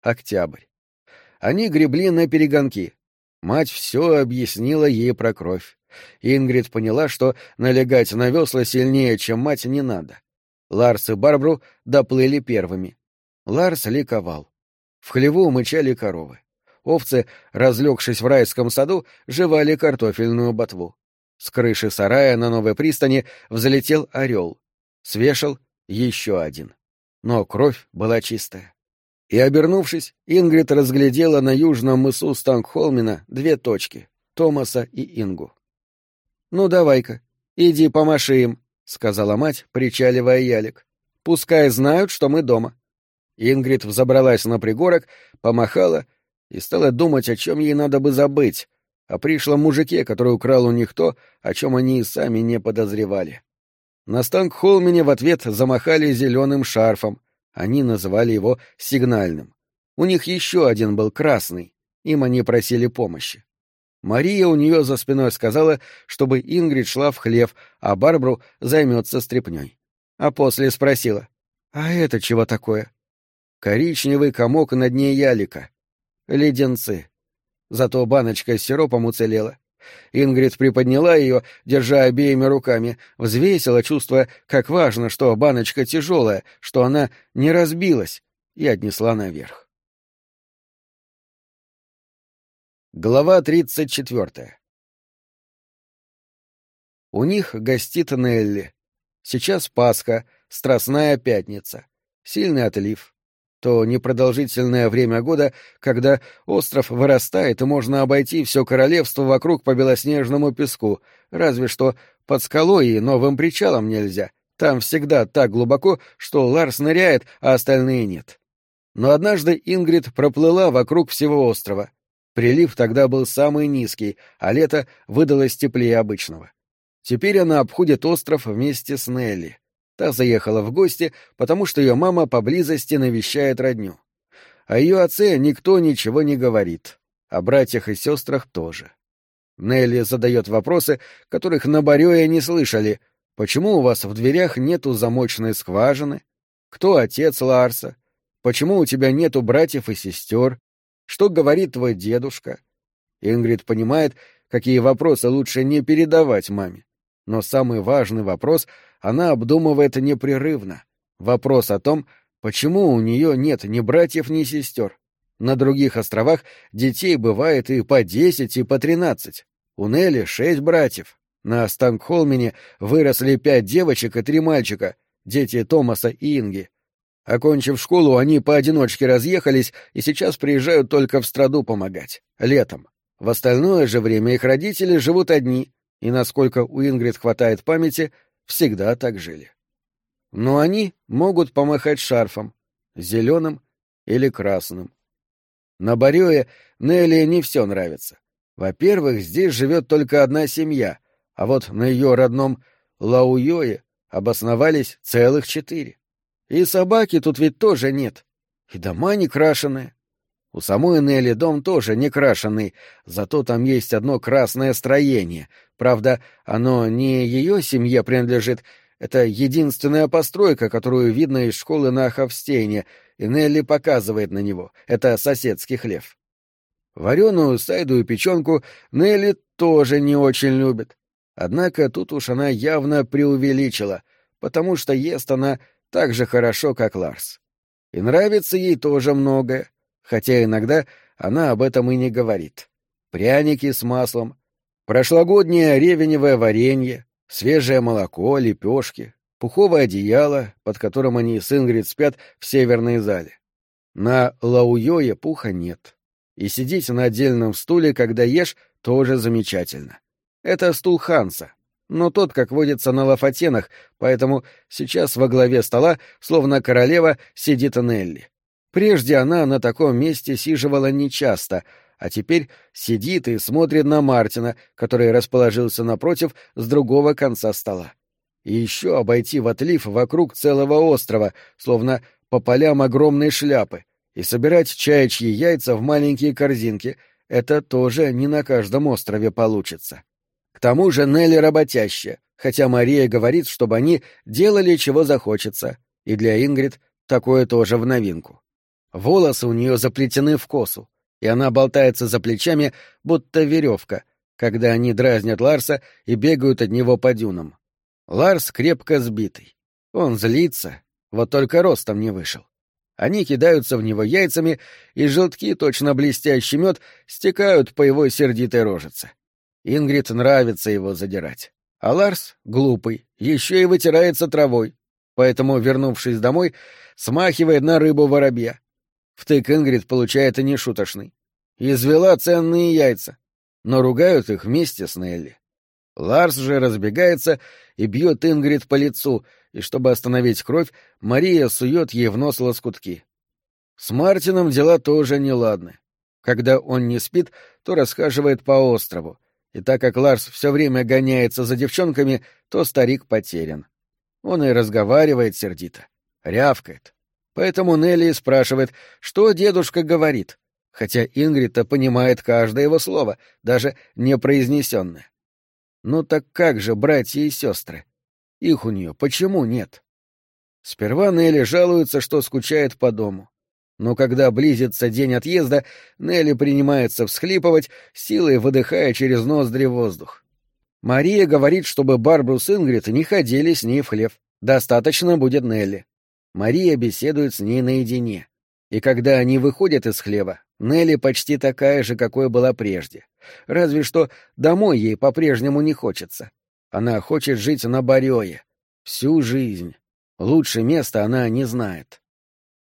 Октябрь. Они гребли на перегонки. Мать все объяснила ей про кровь. Ингрид поняла, что налегать на весла сильнее, чем мать, не надо. Ларс и Барбру доплыли первыми. Ларс ликовал. В хлеву мычали коровы. Овцы, разлегшись в райском саду, жевали картофельную ботву. С крыши сарая на новой пристани взлетел орел. Свешал еще один. Но кровь была чистая. И, обернувшись, Ингрид разглядела на южном мысу Станкхолмина две точки — Томаса и Ингу. «Ну, давай-ка, иди помаши им», — сказала мать, причаливая ялик. «Пускай знают, что мы дома». Ингрид взобралась на пригорок, помахала и стала думать, о чем ей надо бы забыть, о пришлом мужике, который украл у них то, о чем они и сами не подозревали. На Станкхолмене в ответ замахали зеленым шарфом, они называли его сигнальным. У них еще один был красный, им они просили помощи. Мария у нее за спиной сказала, чтобы Ингрид шла в хлев, а Барбру займется стряпней. А после спросила, «А это чего такое?» Коричневый комок на дне ялика. Леденцы. Зато баночка с сиропом уцелела. Ингрид приподняла ее, держа обеими руками, взвесила, чувствуя, как важно, что баночка тяжелая, что она не разбилась, и отнесла наверх. Глава тридцать четвертая. У них гостит Нелли. Сейчас Пасха, Страстная Пятница, сильный отлив. То непродолжительное время года, когда остров вырастает и можно обойти все королевство вокруг по белоснежному песку, разве что под скалой и новым причалом нельзя. Там всегда так глубоко, что Ларс ныряет, а остальные нет. Но однажды Ингрид проплыла вокруг всего острова — Прилив тогда был самый низкий, а лето выдалось теплее обычного. Теперь она обходит остров вместе с Нелли. Та заехала в гости, потому что ее мама поблизости навещает родню. О ее отце никто ничего не говорит, о братьях и сестрах тоже. Нелли задает вопросы, которых на Барёе не слышали. Почему у вас в дверях нету замочной скважины? Кто отец Ларса? Почему у тебя нету братьев и сестер? Что говорит твой дедушка? Ингрид понимает, какие вопросы лучше не передавать маме. Но самый важный вопрос она обдумывает непрерывно. Вопрос о том, почему у нее нет ни братьев, ни сестер. На других островах детей бывает и по десять, и по тринадцать. У Нелли шесть братьев. На Станкхолмене выросли пять девочек и три мальчика, дети Томаса и Инги. Окончив школу, они поодиночке разъехались и сейчас приезжают только в страду помогать. Летом. В остальное же время их родители живут одни, и, насколько у Ингрид хватает памяти, всегда так жили. Но они могут помахать шарфом, зеленым или красным. На Барёе Нелли не все нравится. Во-первых, здесь живет только одна семья, а вот на ее родном Лауйое обосновались целых четыре. И собаки тут ведь тоже нет. И дома не крашеные. У самой Нелли дом тоже не крашеный, зато там есть одно красное строение. Правда, оно не ее семье принадлежит, это единственная постройка, которую видно из школы на Хавстейне, и Нелли показывает на него. Это соседский хлев. Вареную сайду и печенку Нелли тоже не очень любит. Однако тут уж она явно преувеличила, потому что ест она так же хорошо, как Ларс. И нравится ей тоже многое, хотя иногда она об этом и не говорит. Пряники с маслом, прошлогоднее ревеневое варенье, свежее молоко, лепешки, пуховое одеяло, под которым они с Ингрид спят в северной зале. На Лауёе пуха нет. И сидеть на отдельном стуле, когда ешь, тоже замечательно. Это стул Ханса, но тот, как водится, на лафатенах, поэтому сейчас во главе стола, словно королева, сидит Нелли. Прежде она на таком месте сиживала нечасто, а теперь сидит и смотрит на Мартина, который расположился напротив с другого конца стола. И еще обойти в отлив вокруг целого острова, словно по полям огромной шляпы, и собирать чаячьи яйца в маленькие корзинки — это тоже не на каждом острове получится. К тому же Нелли работящая, хотя Мария говорит, чтобы они делали, чего захочется, и для Ингрид такое тоже в новинку. Волосы у нее заплетены в косу, и она болтается за плечами, будто веревка, когда они дразнят Ларса и бегают от него по дюнам. Ларс крепко сбитый. Он злится, вот только ростом не вышел. Они кидаются в него яйцами, и желтки, точно блестящий мед, стекают по его сердитой рожице. Ингрид нравится его задирать. А Ларс, глупый, еще и вытирается травой, поэтому, вернувшись домой, смахивает на рыбу воробья. Втык Ингрид получает и нешуточный. Извела ценные яйца, но ругают их вместе с Нелли. Ларс же разбегается и бьет Ингрид по лицу, и чтобы остановить кровь, Мария сует ей в нос лоскутки. С Мартином дела тоже неладны. Когда он не спит, то расхаживает по острову, и так как Ларс все время гоняется за девчонками, то старик потерян. Он и разговаривает сердито, рявкает. Поэтому Нелли спрашивает, что дедушка говорит, хотя Ингрита понимает каждое его слово, даже непроизнесенное. Ну так как же братья и сестры? Их у нее почему нет? Сперва Нелли жалуется, что скучает по дому. Но когда близится день отъезда, Нелли принимается всхлипывать, силой выдыхая через ноздри воздух. Мария говорит, чтобы Барбру с Ингрид не ходили с ней в хлев. Достаточно будет Нелли. Мария беседует с ней наедине. И когда они выходят из хлева, Нелли почти такая же, какой была прежде. Разве что домой ей по-прежнему не хочется. Она хочет жить на Барёе. Всю жизнь. Лучше места она не знает.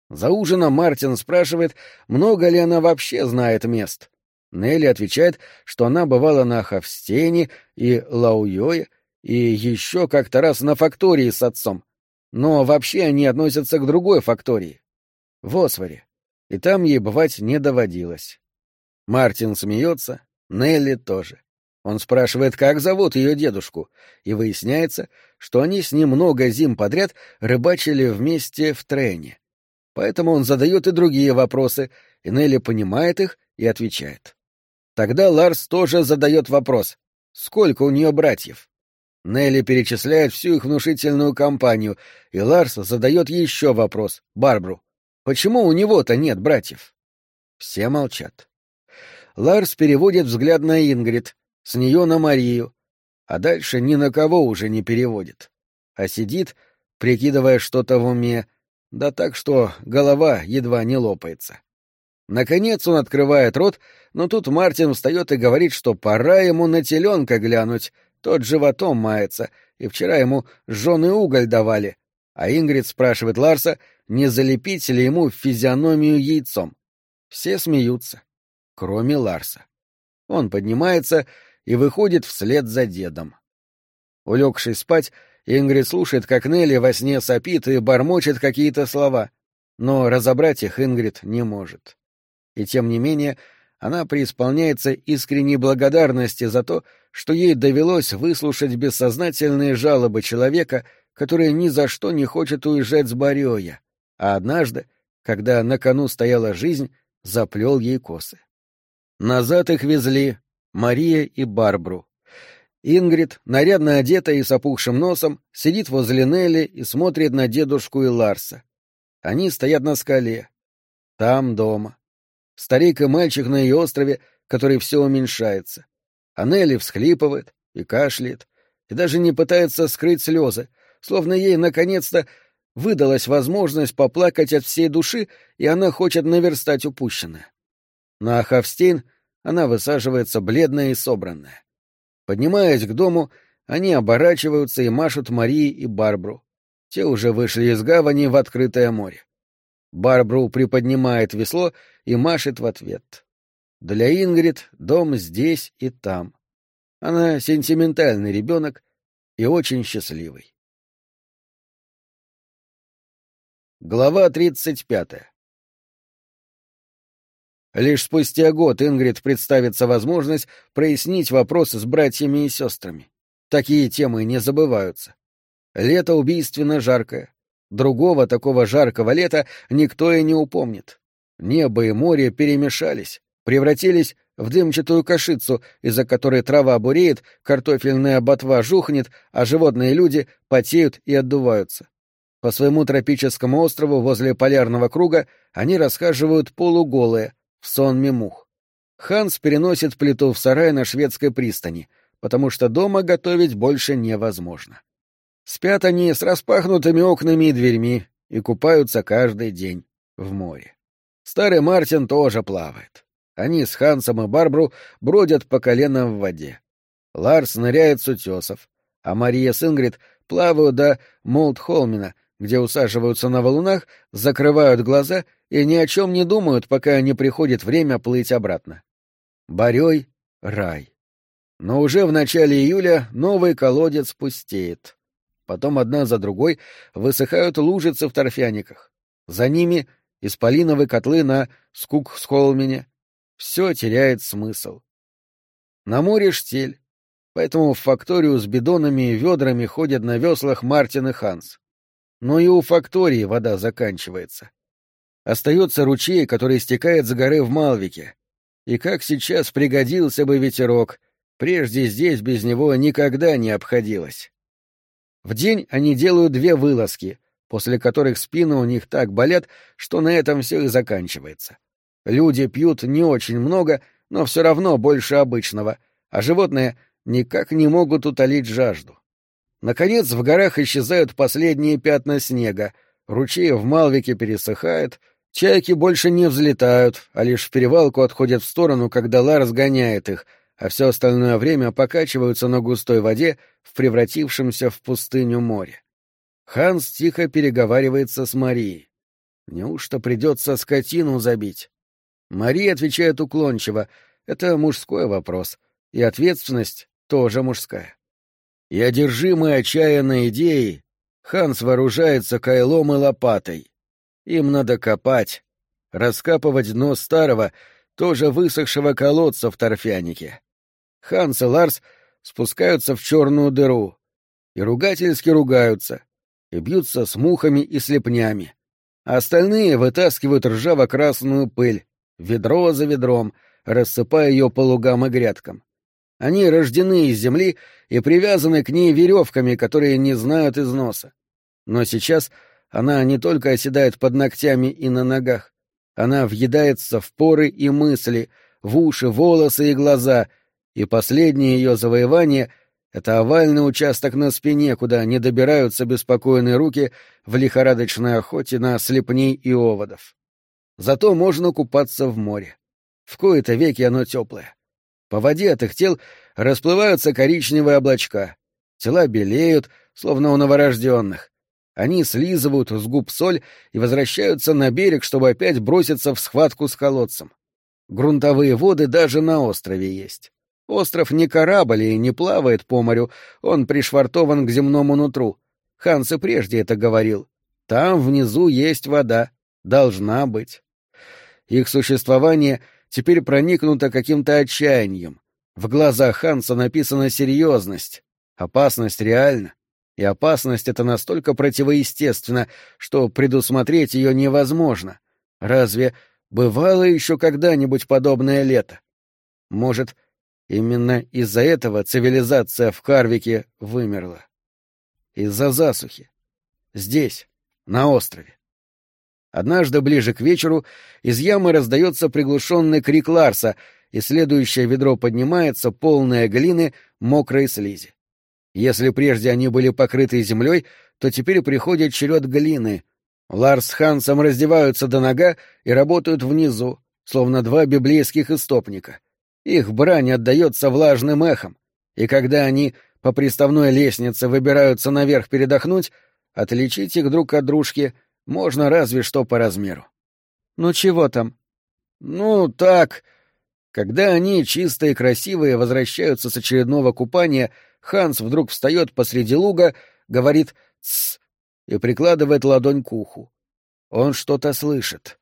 За ужином Мартин спрашивает, много ли она вообще знает мест. Нелли отвечает, что она бывала на Хавстене и Лауёе, и еще как-то раз на фактории с отцом. Но вообще они относятся к другой фактории. В Осворе. И там ей бывать не доводилось. Мартин смеется, Нелли тоже. Он спрашивает, как зовут ее дедушку, и выясняется, что они с ним много зим подряд рыбачили вместе в трене. Поэтому он задает и другие вопросы, и Нелли понимает их и отвечает. Тогда Ларс тоже задает вопрос, сколько у нее братьев. Нелли перечисляет всю их внушительную компанию, и Ларс задает еще вопрос, Барбру. Почему у него-то нет братьев? Все молчат. Ларс переводит взгляд на Ингрид, с нее на Марию, а дальше ни на кого уже не переводит, а сидит, прикидывая что-то в уме, да так, что голова едва не лопается. Наконец он открывает рот, но тут Мартин встает и говорит, что пора ему на теленка глянуть, тот животом мается, и вчера ему жженый уголь давали. А Ингрид спрашивает Ларса, не залепить ли ему физиономию яйцом. Все смеются, кроме Ларса. Он поднимается и выходит вслед за дедом. Улегшись спать, Ингрид слушает, как Нелли во сне сопит и бормочет какие-то слова, но разобрать их Ингрид не может. И тем не менее, она преисполняется искренней благодарности за то, что ей довелось выслушать бессознательные жалобы человека, который ни за что не хочет уезжать с Барёя, а однажды, когда на кону стояла жизнь, заплел ей косы. Назад их везли Мария и Барбру, Ингрид, нарядно одетая и с опухшим носом, сидит возле Нелли и смотрит на дедушку и Ларса. Они стоят на скале. Там дома. Старик и мальчик на ее острове, который все уменьшается. А Нелли всхлипывает и кашляет, и даже не пытается скрыть слезы, словно ей наконец-то выдалась возможность поплакать от всей души, и она хочет наверстать упущенное. На Хавстейн она высаживается бледная и собранная. Поднимаясь к дому, они оборачиваются и машут Марии и Барбру. Те уже вышли из гавани в открытое море. Барбру приподнимает весло и машет в ответ. Для Ингрид дом здесь и там. Она сентиментальный ребенок и очень счастливый. Глава тридцать пятая Лишь спустя год Ингрид представится возможность прояснить вопросы с братьями и сестрами. Такие темы не забываются. Лето убийственно жаркое. Другого такого жаркого лета никто и не упомнит. Небо и море перемешались, превратились в дымчатую кашицу, из-за которой трава буреет, картофельная ботва жухнет, а животные люди потеют и отдуваются. По своему тропическому острову возле полярного круга они расхаживают полуголые, в сонме мух. Ханс переносит плиту в сарай на шведской пристани, потому что дома готовить больше невозможно. Спят они с распахнутыми окнами и дверьми и купаются каждый день в море. Старый Мартин тоже плавает. Они с Хансом и Барбру бродят по коленам в воде. Ларс ныряет с утесов, а Мария с Ингрид плавают до Молдхолмина, где усаживаются на валунах, закрывают глаза и ни о чем не думают, пока не приходит время плыть обратно. Борей — рай. Но уже в начале июля новый колодец пустеет. Потом одна за другой высыхают лужицы в торфяниках. За ними — исполиновые котлы на Скуксхолмене. Все теряет смысл. На море штиль, поэтому в факторию с бидонами и ведрами ходят на веслах Мартин и Ханс но и у фактории вода заканчивается. Остается ручей, который стекает с горы в Малвике. И как сейчас пригодился бы ветерок, прежде здесь без него никогда не обходилось. В день они делают две вылазки, после которых спины у них так болят, что на этом все и заканчивается. Люди пьют не очень много, но все равно больше обычного, а животные никак не могут утолить жажду. Наконец в горах исчезают последние пятна снега, ручей в Малвике пересыхает, чайки больше не взлетают, а лишь в перевалку отходят в сторону, когда Ларс гоняет их, а все остальное время покачиваются на густой воде в превратившемся в пустыню море. Ханс тихо переговаривается с Марией. Неужто придется скотину забить? Мария отвечает уклончиво. Это мужской вопрос, и ответственность тоже мужская. И одержимый отчаянной идеей, Ханс вооружается кайлом и лопатой. Им надо копать, раскапывать дно старого, тоже высохшего колодца в торфянике. Ханс и Ларс спускаются в черную дыру и ругательски ругаются, и бьются с мухами и слепнями. А остальные вытаскивают ржаво-красную пыль, ведро за ведром, рассыпая ее по лугам и грядкам. Они рождены из земли и привязаны к ней веревками, которые не знают износа. Но сейчас она не только оседает под ногтями и на ногах, она въедается в поры и мысли, в уши, волосы и глаза, и последнее ее завоевание — это овальный участок на спине, куда не добираются беспокойные руки в лихорадочной охоте на слепней и оводов. Зато можно купаться в море. В кои-то веки оно теплое. По воде от их тел расплываются коричневые облачка. Тела белеют, словно у новорожденных. Они слизывают с губ соль и возвращаются на берег, чтобы опять броситься в схватку с колодцем. Грунтовые воды даже на острове есть. Остров не корабль и не плавает по морю, он пришвартован к земному нутру. Ханс и прежде это говорил. Там внизу есть вода. Должна быть. Их существование — теперь проникнута каким-то отчаянием. В глазах Ханса написана серьезность. Опасность реальна. И опасность эта настолько противоестественна, что предусмотреть ее невозможно. Разве бывало еще когда-нибудь подобное лето? Может, именно из-за этого цивилизация в Харвике вымерла? Из-за засухи. Здесь, на острове. Однажды ближе к вечеру из ямы раздается приглушенный крик Ларса, и следующее ведро поднимается, полное глины, мокрой слизи. Если прежде они были покрыты землей, то теперь приходит черед глины. Ларс с Хансом раздеваются до нога и работают внизу, словно два библейских истопника. Их брань отдается влажным эхом, и когда они по приставной лестнице выбираются наверх передохнуть, отличить их друг от дружки — можно разве что по размеру. Ну чего там? Ну, так. Когда они, чистые и красивые, возвращаются с очередного купания, Ханс вдруг встает посреди луга, говорит «тсс» и прикладывает ладонь к уху. Он что-то слышит.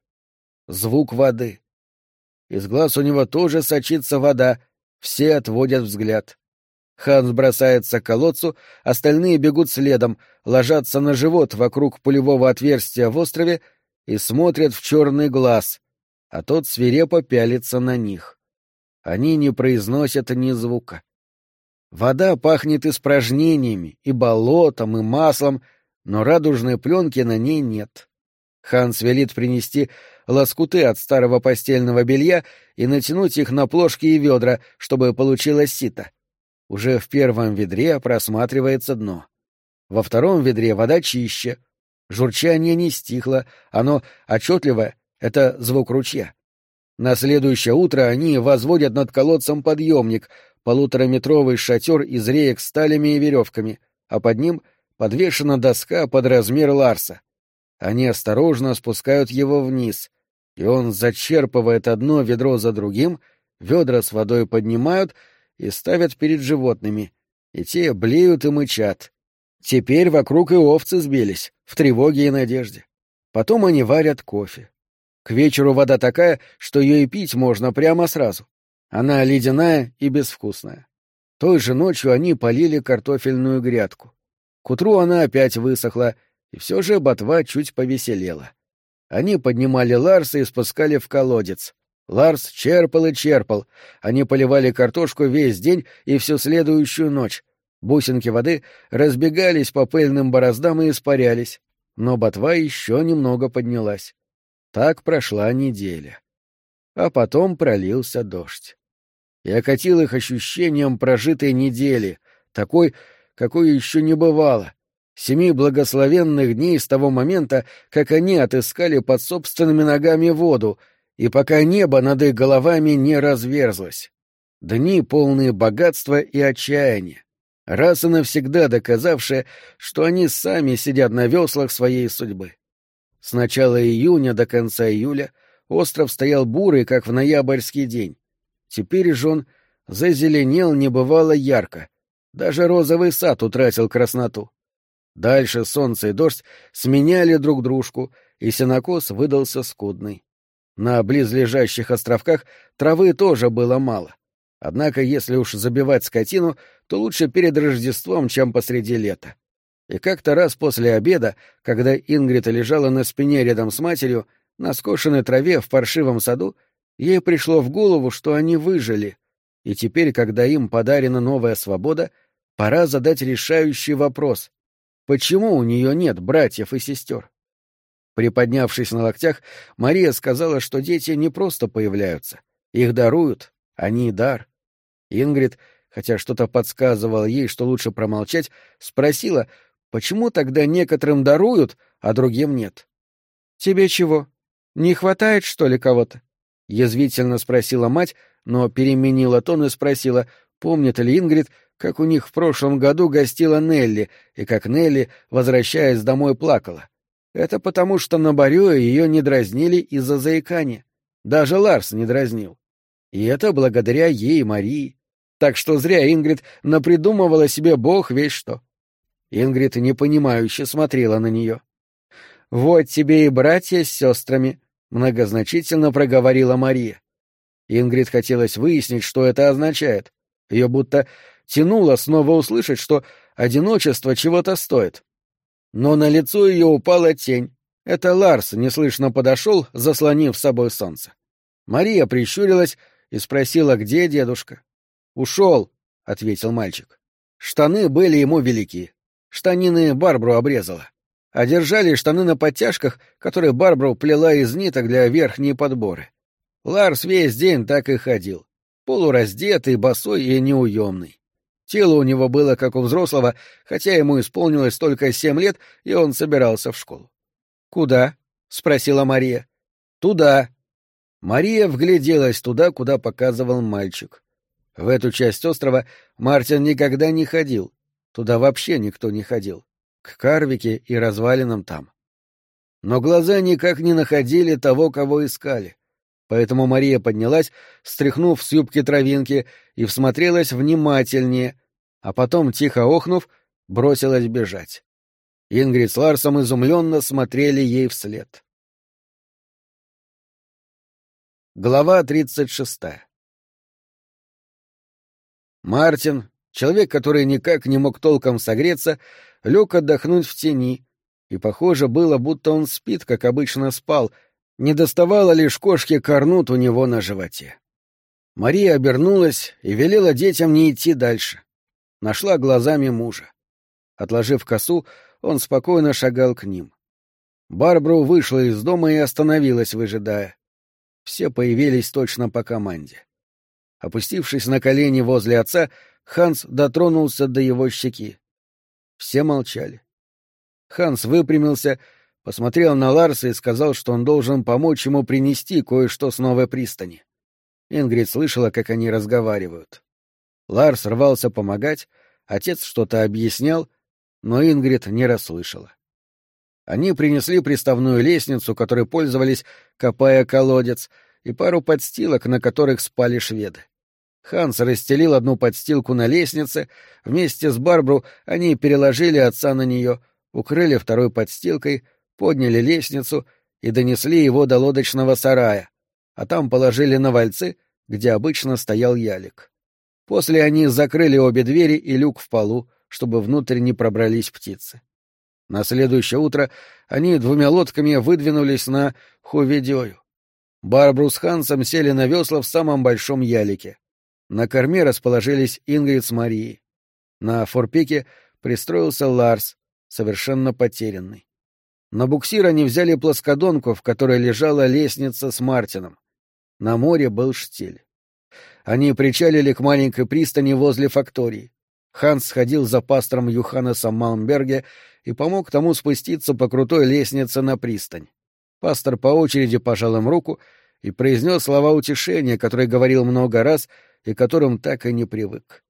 Звук воды. Из глаз у него тоже сочится вода, все отводят взгляд. Ханс бросается к колодцу, остальные бегут следом, ложатся на живот вокруг пулевого отверстия в острове и смотрят в черный глаз, а тот свирепо пялится на них. Они не произносят ни звука. Вода пахнет испражнениями, и болотом, и маслом, но радужной пленки на ней нет. Ханс велит принести лоскуты от старого постельного белья и натянуть их на плошки и ведра, чтобы получилось сито. Уже в первом ведре просматривается дно. Во втором ведре вода чище. Журчание не стихло, оно отчетливое — это звук ручья. На следующее утро они возводят над колодцем подъемник, полутораметровый шатер из реек сталями и веревками, а под ним подвешена доска под размер Ларса. Они осторожно спускают его вниз, и он зачерпывает одно ведро за другим, ведра с водой поднимают и ставят перед животными, и те блеют и мычат. Теперь вокруг и овцы сбились, в тревоге и надежде. Потом они варят кофе. К вечеру вода такая, что ее и пить можно прямо сразу. Она ледяная и безвкусная. Той же ночью они полили картофельную грядку. К утру она опять высохла, и все же ботва чуть повеселела. Они поднимали Ларса и спускали в колодец. Ларс черпал и черпал. Они поливали картошку весь день и всю следующую ночь. Бусинки воды разбегались по пыльным бороздам и испарялись. Но ботва еще немного поднялась. Так прошла неделя. А потом пролился дождь. И окатил их ощущением прожитой недели, такой, какой еще не бывало, семи благословенных дней с того момента, как они отыскали под собственными ногами воду, и пока небо над их головами не разверзлось. Дни, полные богатства и отчаяния, раз и навсегда доказавшие, что они сами сидят на веслах своей судьбы. С начала июня до конца июля остров стоял бурый, как в ноябрьский день. Теперь же он зазеленел небывало ярко, даже розовый сад утратил красноту. Дальше солнце и дождь сменяли друг дружку, и сенокос выдался скудный. На близлежащих островках травы тоже было мало. Однако, если уж забивать скотину, то лучше перед Рождеством, чем посреди лета. И как-то раз после обеда, когда Ингрид лежала на спине рядом с матерью, на скошенной траве в паршивом саду, ей пришло в голову, что они выжили, и теперь, когда им подарена новая свобода, пора задать решающий вопрос Почему у нее нет братьев и сестер? Приподнявшись на локтях, Мария сказала, что дети не просто появляются. Их даруют, они дар. Ингрид, хотя что-то подсказывало ей, что лучше промолчать, спросила, почему тогда некоторым даруют, а другим нет. «Тебе чего? Не хватает, что ли, кого-то?» — язвительно спросила мать, но переменила тон и спросила, помнит ли Ингрид, как у них в прошлом году гостила Нелли, и как Нелли, возвращаясь домой, плакала. Это потому, что на Барюе ее не дразнили из-за заикания. Даже Ларс не дразнил. И это благодаря ей, Марии. Так что зря Ингрид напридумывала себе бог весь что. Ингрид непонимающе смотрела на нее. «Вот тебе и братья с сестрами», — многозначительно проговорила Мария. Ингрид хотелось выяснить, что это означает. Ее будто тянуло снова услышать, что одиночество чего-то стоит. Но на лицо ее упала тень. Это Ларс неслышно подошел, заслонив с собой солнце. Мария прищурилась и спросила, где дедушка. «Ушел», — ответил мальчик. Штаны были ему велики. Штанины Барбру обрезала. А держали штаны на подтяжках, которые Барбру плела из ниток для верхней подборы. Ларс весь день так и ходил. Полураздетый, босой и неуемный. Тело у него было как у взрослого, хотя ему исполнилось только семь лет, и он собирался в школу. «Куда?» — спросила Мария. «Туда». Мария вгляделась туда, куда показывал мальчик. В эту часть острова Мартин никогда не ходил. Туда вообще никто не ходил. К Карвике и развалинам там. Но глаза никак не находили того, кого искали. Поэтому Мария поднялась, стряхнув с юбки травинки, и всмотрелась внимательнее, а потом, тихо охнув, бросилась бежать. Ингрид с Ларсом изумленно смотрели ей вслед. Глава 36. Мартин, человек, который никак не мог толком согреться, лег отдохнуть в тени, и похоже было, будто он спит, как обычно спал, не доставало лишь кошки корнут у него на животе. Мария обернулась и велела детям не идти дальше. Нашла глазами мужа. Отложив косу, он спокойно шагал к ним. Барбару вышла из дома и остановилась, выжидая. Все появились точно по команде. Опустившись на колени возле отца, Ханс дотронулся до его щеки. Все молчали. Ханс выпрямился, посмотрел на Ларса и сказал, что он должен помочь ему принести кое-что с новой пристани. Ингрид слышала, как они разговаривают. Ларс рвался помогать, отец что-то объяснял, но Ингрид не расслышала. Они принесли приставную лестницу, которой пользовались, копая колодец, и пару подстилок, на которых спали шведы. Ханс расстелил одну подстилку на лестнице, вместе с Барбру они переложили отца на нее, укрыли второй подстилкой, подняли лестницу и донесли его до лодочного сарая, а там положили на вальцы, где обычно стоял ялик. После они закрыли обе двери и люк в полу, чтобы внутрь не пробрались птицы. На следующее утро они двумя лодками выдвинулись на Хуведёю. Барбру с Хансом сели на весла в самом большом ялике. На корме расположились Ингрид с Марией. На форпике пристроился Ларс, совершенно потерянный. На буксир они взяли плоскодонку, в которой лежала лестница с Мартином. На море был штиль. Они причалили к маленькой пристани возле фактории. Ханс сходил за пастором Юханесом Маунберге и помог тому спуститься по крутой лестнице на пристань. Пастор по очереди пожал им руку и произнес слова утешения, которые говорил много раз и которым так и не привык.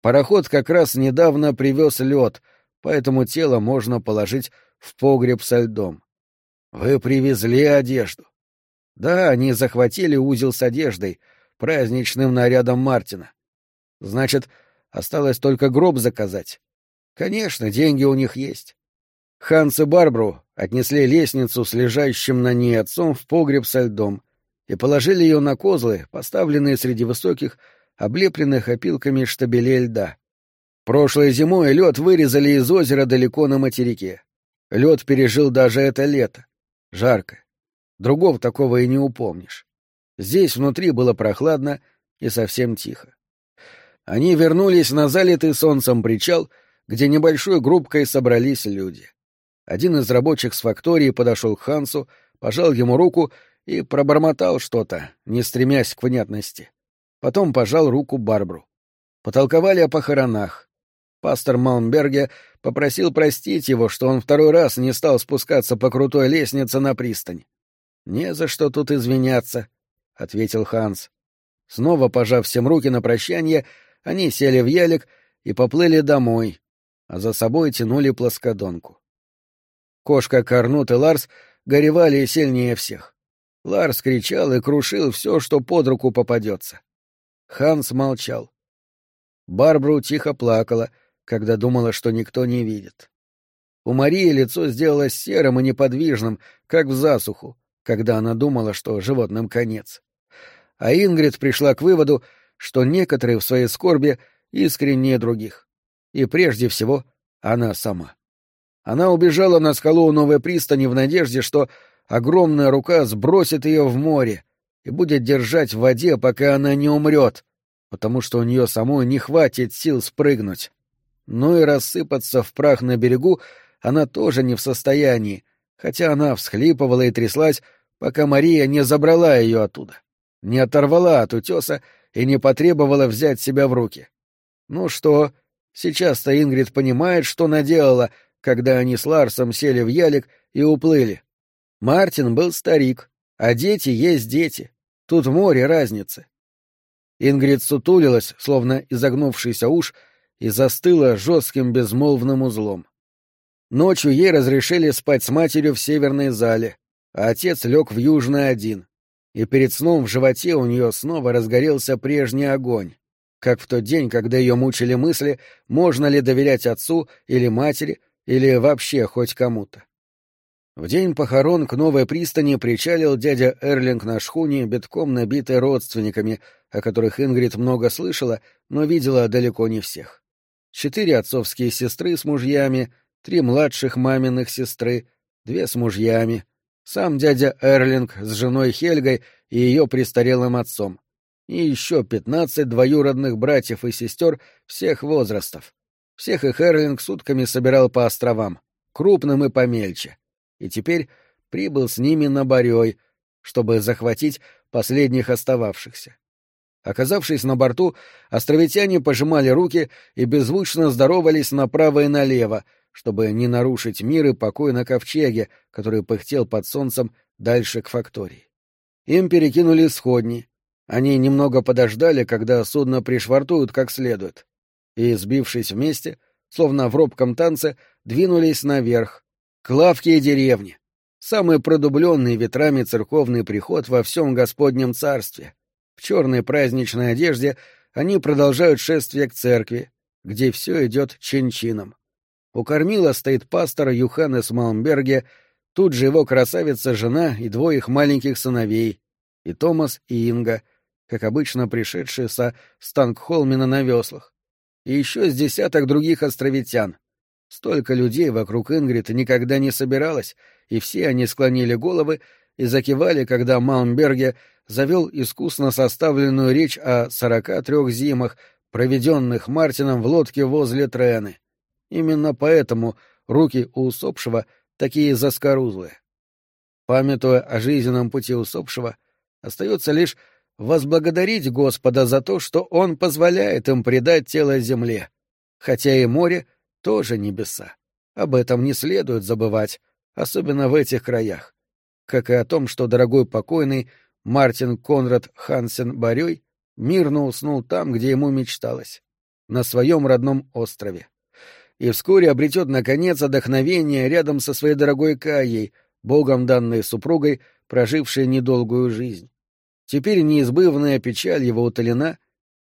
Пароход как раз недавно привез лед, поэтому тело можно положить в погреб со льдом. Вы привезли одежду. Да, они захватили узел с одеждой, праздничным нарядом Мартина. Значит, Осталось только гроб заказать. Конечно, деньги у них есть. Ханс и Барбру отнесли лестницу с лежащим на ней отцом в погреб со льдом и положили ее на козлы, поставленные среди высоких, облепленных опилками штабелей льда. Прошлой зимой лед вырезали из озера далеко на материке. Лед пережил даже это лето. Жарко. Другого такого и не упомнишь. Здесь внутри было прохладно и совсем тихо они вернулись на залитый солнцем причал, где небольшой группкой собрались люди. Один из рабочих с фактории подошел к Хансу, пожал ему руку и пробормотал что-то, не стремясь к внятности. Потом пожал руку Барбру. Потолковали о похоронах. Пастор Маунберге попросил простить его, что он второй раз не стал спускаться по крутой лестнице на пристань. «Не за что тут извиняться», — ответил Ханс. Снова пожав всем руки на прощание, они сели в ялик и поплыли домой, а за собой тянули плоскодонку. Кошка Корнут и Ларс горевали сильнее всех. Ларс кричал и крушил все, что под руку попадется. Ханс молчал. Барбру тихо плакала, когда думала, что никто не видит. У Марии лицо сделалось серым и неподвижным, как в засуху, когда она думала, что животным конец. А Ингрид пришла к выводу, что некоторые в своей скорби искреннее других. И прежде всего она сама. Она убежала на скалу у новой пристани в надежде, что огромная рука сбросит ее в море и будет держать в воде, пока она не умрет, потому что у нее самой не хватит сил спрыгнуть. Но и рассыпаться в прах на берегу она тоже не в состоянии, хотя она всхлипывала и тряслась, пока Мария не забрала ее оттуда, не оторвала от утеса и не потребовала взять себя в руки. Ну что, сейчас-то Ингрид понимает, что наделала, когда они с Ларсом сели в ялик и уплыли. Мартин был старик, а дети есть дети. Тут море разницы. Ингрид сутулилась, словно изогнувшийся уж, и застыла жестким безмолвным узлом. Ночью ей разрешили спать с матерью в северной зале, а отец лег в южной один и перед сном в животе у нее снова разгорелся прежний огонь, как в тот день, когда ее мучили мысли, можно ли доверять отцу или матери, или вообще хоть кому-то. В день похорон к новой пристани причалил дядя Эрлинг на шхуне, битком набитой родственниками, о которых Ингрид много слышала, но видела далеко не всех. Четыре отцовские сестры с мужьями, три младших маминых сестры, две с мужьями, сам дядя Эрлинг с женой Хельгой и ее престарелым отцом, и еще пятнадцать двоюродных братьев и сестер всех возрастов. Всех их Эрлинг сутками собирал по островам, крупным и помельче и теперь прибыл с ними на Борей, чтобы захватить последних остававшихся. Оказавшись на борту, островитяне пожимали руки и беззвучно здоровались направо и налево, чтобы не нарушить мир и покой на ковчеге, который пыхтел под солнцем дальше к фактории. Им перекинули сходни. Они немного подождали, когда судно пришвартуют как следует, и, сбившись вместе, словно в робком танце, двинулись наверх, к лавке и деревне, самый продубленный ветрами церковный приход во всем Господнем Царстве. В черной праздничной одежде они продолжают шествие к церкви, где все идет чин-чином. У кормила стоит пастор Юханес Малмберге, тут же его красавица-жена и двое их маленьких сыновей, и Томас, и Инга, как обычно пришедшие со Станкхолмена на веслах, и еще с десяток других островитян, Столько людей вокруг Ингрид никогда не собиралось, и все они склонили головы и закивали, когда Малмберге завел искусно составленную речь о сорока трех зимах, проведенных Мартином в лодке возле Трены. Именно поэтому руки у усопшего такие заскорузлые. Памятуя о жизненном пути усопшего, остается лишь возблагодарить Господа за то, что Он позволяет им предать тело земле, хотя и море — тоже небеса. Об этом не следует забывать, особенно в этих краях. Как и о том, что дорогой покойный Мартин Конрад Хансен Барёй мирно уснул там, где ему мечталось, на своем родном острове. И вскоре обретет, наконец, отдохновение рядом со своей дорогой Каей, богом данной супругой, прожившей недолгую жизнь. Теперь неизбывная печаль его утолена,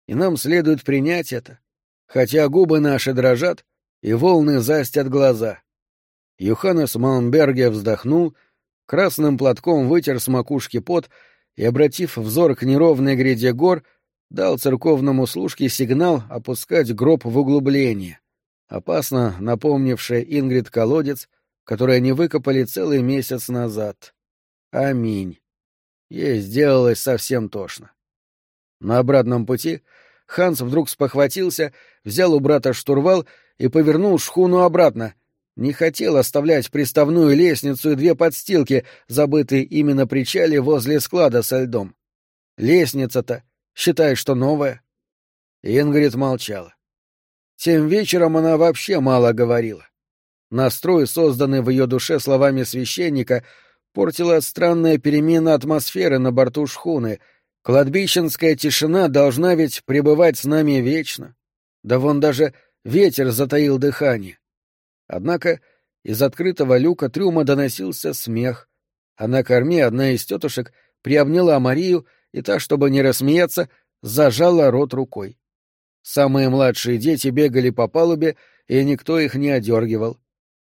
и нам следует принять это. Хотя губы наши дрожат, и волны застят глаза. Юханес Маунберге вздохнул, красным платком вытер с макушки пот и, обратив взор к неровной гряде гор, дал церковному служке сигнал опускать гроб в углубление, опасно напомнившее Ингрид колодец, который они выкопали целый месяц назад. Аминь. Ей сделалось совсем тошно. На обратном пути Ханс вдруг спохватился, взял у брата штурвал и повернул шхуну обратно. Не хотел оставлять приставную лестницу и две подстилки, забытые именно причале возле склада со льдом. Лестница-то, считай, что новая. Ингрид молчала. Тем вечером она вообще мало говорила. Настрой, созданный в ее душе словами священника, портила странная перемена атмосферы на борту шхуны. Кладбищенская тишина должна ведь пребывать с нами вечно. Да вон даже Ветер затаил дыхание. Однако из открытого люка трюма доносился смех, а на корме одна из тетушек приобняла Марию, и та, чтобы не рассмеяться, зажала рот рукой. Самые младшие дети бегали по палубе, и никто их не одергивал.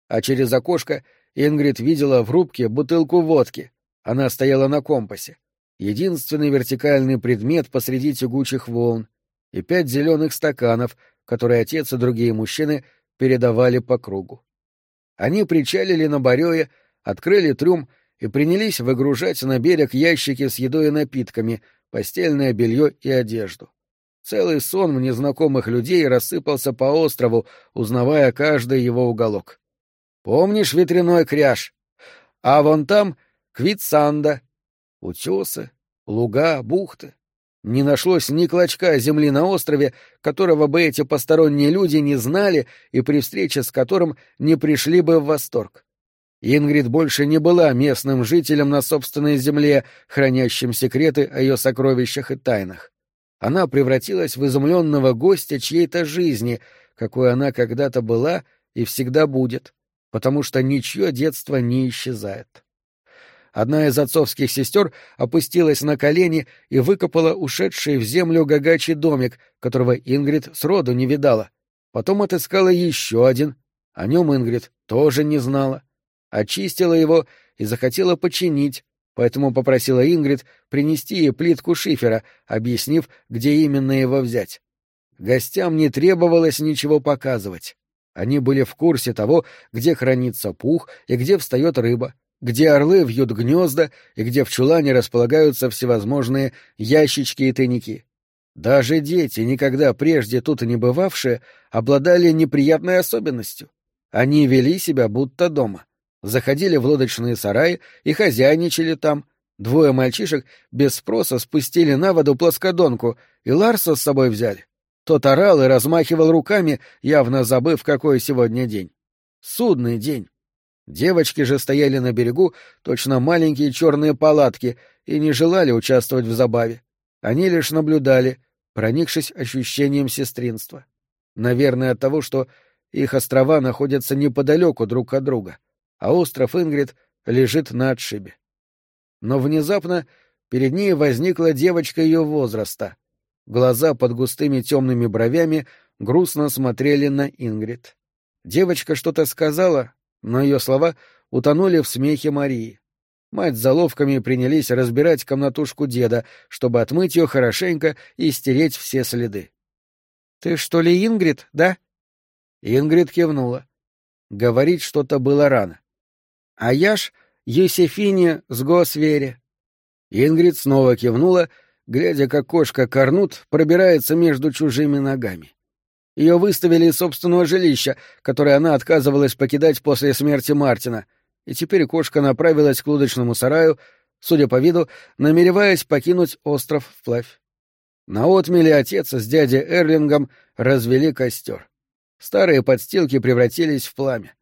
А через окошко Ингрид видела в рубке бутылку водки. Она стояла на компасе. Единственный вертикальный предмет посреди тягучих волн. И пять зеленых стаканов, которые отец и другие мужчины передавали по кругу. Они причалили на Барёе, открыли трюм и принялись выгружать на берег ящики с едой и напитками, постельное белье и одежду. Целый сон незнакомых людей рассыпался по острову, узнавая каждый его уголок. «Помнишь ветряной кряж? А вон там Квитсанда, утесы, луга, бухты. Не нашлось ни клочка земли на острове, которого бы эти посторонние люди не знали и при встрече с которым не пришли бы в восторг. Ингрид больше не была местным жителем на собственной земле, хранящим секреты о ее сокровищах и тайнах. Она превратилась в изумленного гостя чьей-то жизни, какой она когда-то была и всегда будет, потому что ничье детство не исчезает. Одна из отцовских сестер опустилась на колени и выкопала ушедший в землю гагачий домик, которого Ингрид сроду не видала. Потом отыскала еще один. О нем Ингрид тоже не знала. Очистила его и захотела починить, поэтому попросила Ингрид принести ей плитку шифера, объяснив, где именно его взять. Гостям не требовалось ничего показывать. Они были в курсе того, где хранится пух и где встает рыба, где орлы вьют гнезда и где в чулане располагаются всевозможные ящички и тайники. Даже дети, никогда прежде тут не бывавшие, обладали неприятной особенностью. Они вели себя будто дома. Заходили в лодочные сараи и хозяйничали там. Двое мальчишек без спроса спустили на воду плоскодонку и Ларса с собой взяли. Тот орал и размахивал руками, явно забыв, какой сегодня день. Судный день. Девочки же стояли на берегу, точно маленькие черные палатки, и не желали участвовать в забаве. Они лишь наблюдали, проникшись ощущением сестринства. Наверное, от того, что их острова находятся неподалеку друг от друга, а остров Ингрид лежит на отшибе. Но внезапно перед ней возникла девочка ее возраста. Глаза под густыми темными бровями грустно смотрели на Ингрид. Девочка что-то сказала, но ее слова утонули в смехе Марии. Мать с заловками принялись разбирать комнатушку деда, чтобы отмыть ее хорошенько и стереть все следы. — Ты что ли Ингрид, да? Ингрид кивнула. Говорить что-то было рано. — А я ж Юсефине с Госвере. Ингрид снова кивнула, глядя, как кошка Корнут пробирается между чужими ногами. Ее выставили из собственного жилища, которое она отказывалась покидать после смерти Мартина, и теперь кошка направилась к лодочному сараю, судя по виду, намереваясь покинуть остров вплавь. На отмеле отец с дядей Эрлингом развели костер. Старые подстилки превратились в пламя.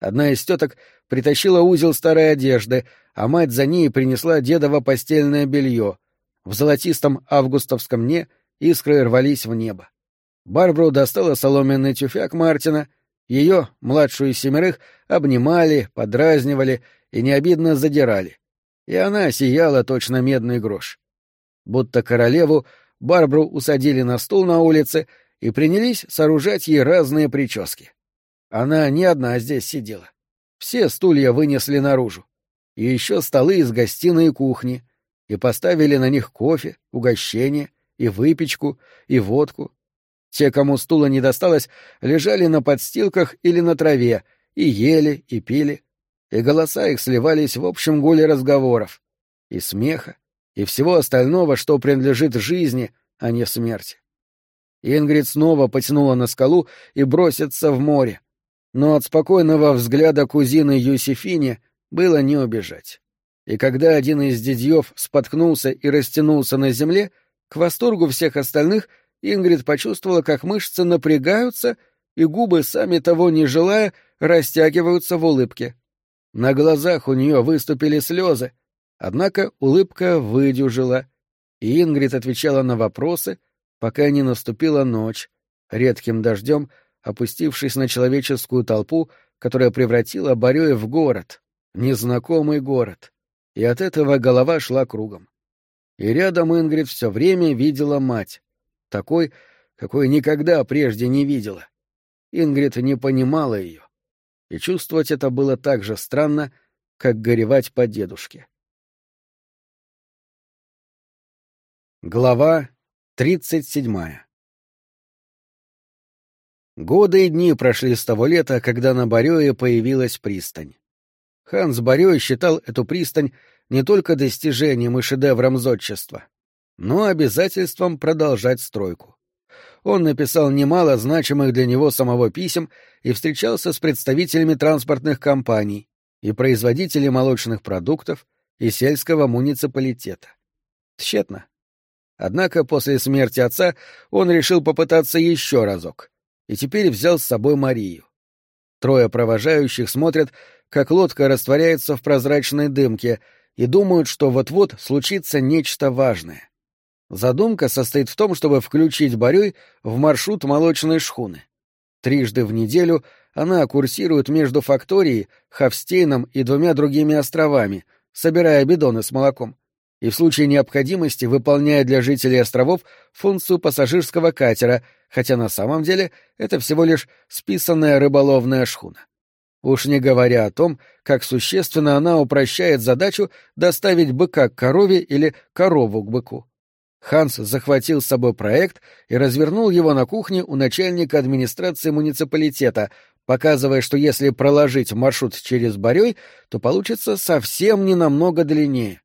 Одна из теток притащила узел старой одежды, а мать за ней принесла дедово постельное белье. В золотистом августовском дне искры рвались в небо. Барбару достала соломенный тюфяк Мартина, ее, младшую из семерых, обнимали, подразнивали и необидно задирали. И она сияла точно медный грош. Будто королеву Барбару усадили на стул на улице и принялись сооружать ей разные прически. Она не одна здесь сидела. Все стулья вынесли наружу. И еще столы из гостиной и кухни, и поставили на них кофе, угощение, и выпечку, и водку, те, кому стула не досталось, лежали на подстилках или на траве, и ели, и пили, и голоса их сливались в общем гуле разговоров, и смеха, и всего остального, что принадлежит жизни, а не смерти. Ингрид снова потянула на скалу и бросится в море, но от спокойного взгляда кузины Юсифини было не убежать. И когда один из дядьев споткнулся и растянулся на земле, к восторгу всех остальных — Ингрид почувствовала, как мышцы напрягаются, и губы, сами того не желая, растягиваются в улыбке. На глазах у нее выступили слезы, однако улыбка выдюжила, и Ингрид отвечала на вопросы, пока не наступила ночь, редким дождем опустившись на человеческую толпу, которая превратила Борёя в город, незнакомый город, и от этого голова шла кругом. И рядом Ингрид все время видела мать такой, какой никогда прежде не видела. Ингрид не понимала ее, и чувствовать это было так же странно, как горевать по дедушке. Глава тридцать седьмая Годы и дни прошли с того лета, когда на Барёе появилась пристань. Ханс Барёй считал эту пристань не только достижением и шедевром зодчества, но обязательством продолжать стройку. Он написал немало значимых для него самого писем и встречался с представителями транспортных компаний и производителей молочных продуктов и сельского муниципалитета. Тщетно. Однако после смерти отца он решил попытаться еще разок и теперь взял с собой Марию. Трое провожающих смотрят, как лодка растворяется в прозрачной дымке, и думают, что вот-вот случится нечто важное. Задумка состоит в том, чтобы включить Борей в маршрут молочной шхуны. Трижды в неделю она курсирует между факторией, Хавстейном и двумя другими островами, собирая бидоны с молоком, и в случае необходимости выполняет для жителей островов функцию пассажирского катера, хотя на самом деле это всего лишь списанная рыболовная шхуна. Уж не говоря о том, как существенно она упрощает задачу доставить быка к корове или корову к быку. Ханс захватил с собой проект и развернул его на кухне у начальника администрации муниципалитета, показывая, что если проложить маршрут через Борей, то получится совсем не намного длиннее.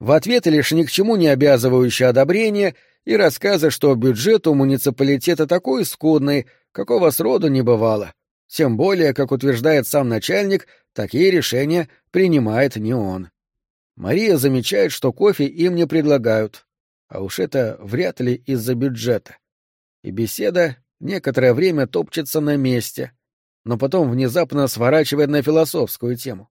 В ответ лишь ни к чему не обязывающее одобрение и рассказы, что бюджет у муниципалитета такой скудный, какого сроду не бывало. Тем более, как утверждает сам начальник, такие решения принимает не он. Мария замечает, что кофе им не предлагают, а уж это вряд ли из-за бюджета. И беседа некоторое время топчется на месте, но потом внезапно сворачивает на философскую тему.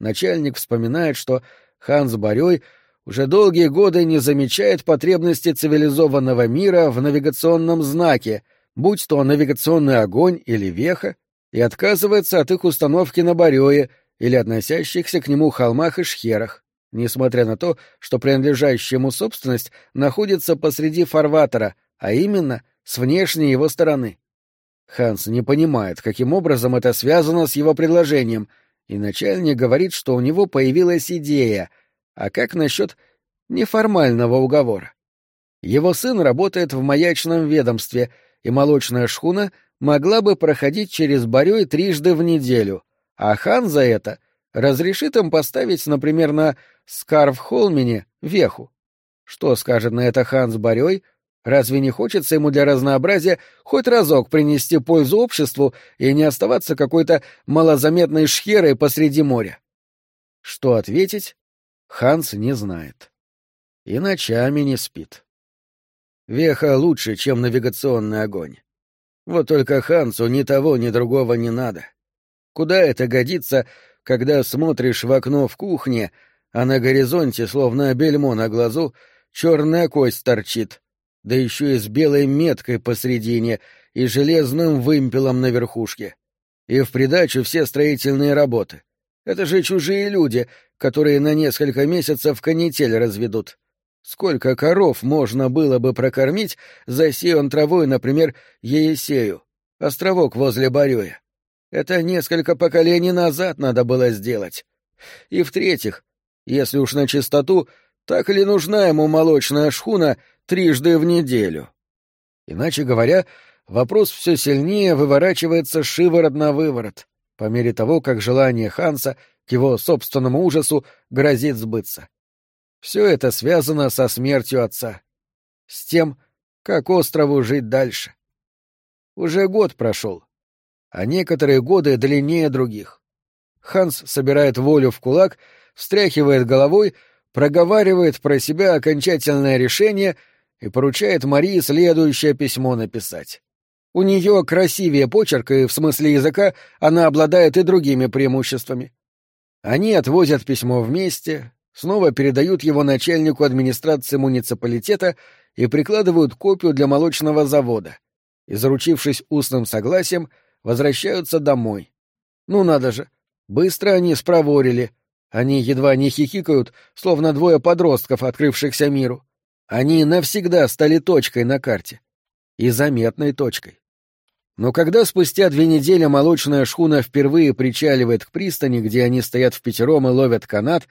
Начальник вспоминает, что Ханс Барёй уже долгие годы не замечает потребности цивилизованного мира в навигационном знаке, будь то навигационный огонь или веха, и отказывается от их установки на Барёе или относящихся к нему холмах и шхерах, несмотря на то, что принадлежащая ему собственность находится посреди фарватера, а именно с внешней его стороны. Ханс не понимает, каким образом это связано с его предложением, и начальник говорит, что у него появилась идея, а как насчет неформального уговора? Его сын работает в маячном ведомстве, и молочная шхуна могла бы проходить через Борей трижды в неделю, а хан за это разрешит им поставить, например, на Скарфхолмене веху. Что скажет на это хан с Борей? Разве не хочется ему для разнообразия хоть разок принести пользу обществу и не оставаться какой-то малозаметной шхерой посреди моря? Что ответить, Ханс не знает. И ночами не спит. Веха лучше, чем навигационный огонь. Вот только Хансу ни того, ни другого не надо. Куда это годится, когда смотришь в окно в кухне, а на горизонте, словно бельмо на глазу, черная кость торчит, да еще и с белой меткой посредине и железным вымпелом на верхушке. И в придачу все строительные работы. Это же чужие люди, которые на несколько месяцев канитель разведут. Сколько коров можно было бы прокормить, засеян травой, например, Еесею, островок возле Барюя? Это несколько поколений назад надо было сделать. И в-третьих, если уж на чистоту, так ли нужна ему молочная шхуна трижды в неделю? Иначе говоря, вопрос все сильнее выворачивается шиворот на выворот, по мере того, как желание Ханса к его собственному ужасу грозит сбыться. Все это связано со смертью отца. С тем, как острову жить дальше. Уже год прошел, а некоторые годы длиннее других. Ханс собирает волю в кулак, встряхивает головой, проговаривает про себя окончательное решение и поручает Марии следующее письмо написать. У нее красивее почерк, и в смысле языка она обладает и другими преимуществами. Они отвозят письмо вместе, снова передают его начальнику администрации муниципалитета и прикладывают копию для молочного завода. И, заручившись устным согласием, возвращаются домой. Ну надо же, быстро они спроворили. Они едва не хихикают, словно двое подростков, открывшихся миру. Они навсегда стали точкой на карте. И заметной точкой. Но когда спустя две недели молочная шхуна впервые причаливает к пристани, где они стоят в пятером и ловят канат,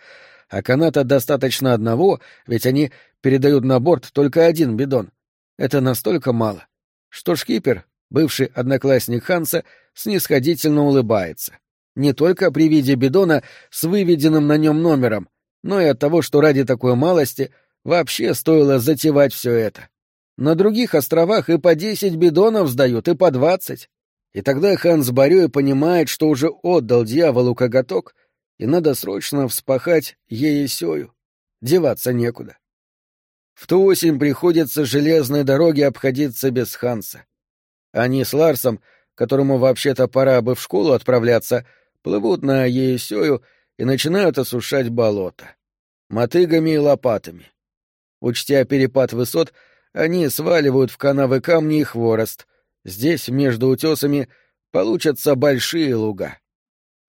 а каната достаточно одного, ведь они передают на борт только один бидон. Это настолько мало, что шкипер, бывший одноклассник Ханса, снисходительно улыбается. Не только при виде бидона с выведенным на нем номером, но и от того, что ради такой малости вообще стоило затевать все это. На других островах и по десять бидонов сдают, и по двадцать. И тогда Ханс Барёй понимает, что уже отдал дьяволу коготок, и надо срочно вспахать Еесёю. Деваться некуда. В ту осень приходится железной дороге обходиться без Ханса. Они с Ларсом, которому вообще-то пора бы в школу отправляться, плывут на Еесёю и начинают осушать болото. Мотыгами и лопатами. Учтя перепад высот, они сваливают в канавы камни и хворост. Здесь, между утесами, получатся большие луга.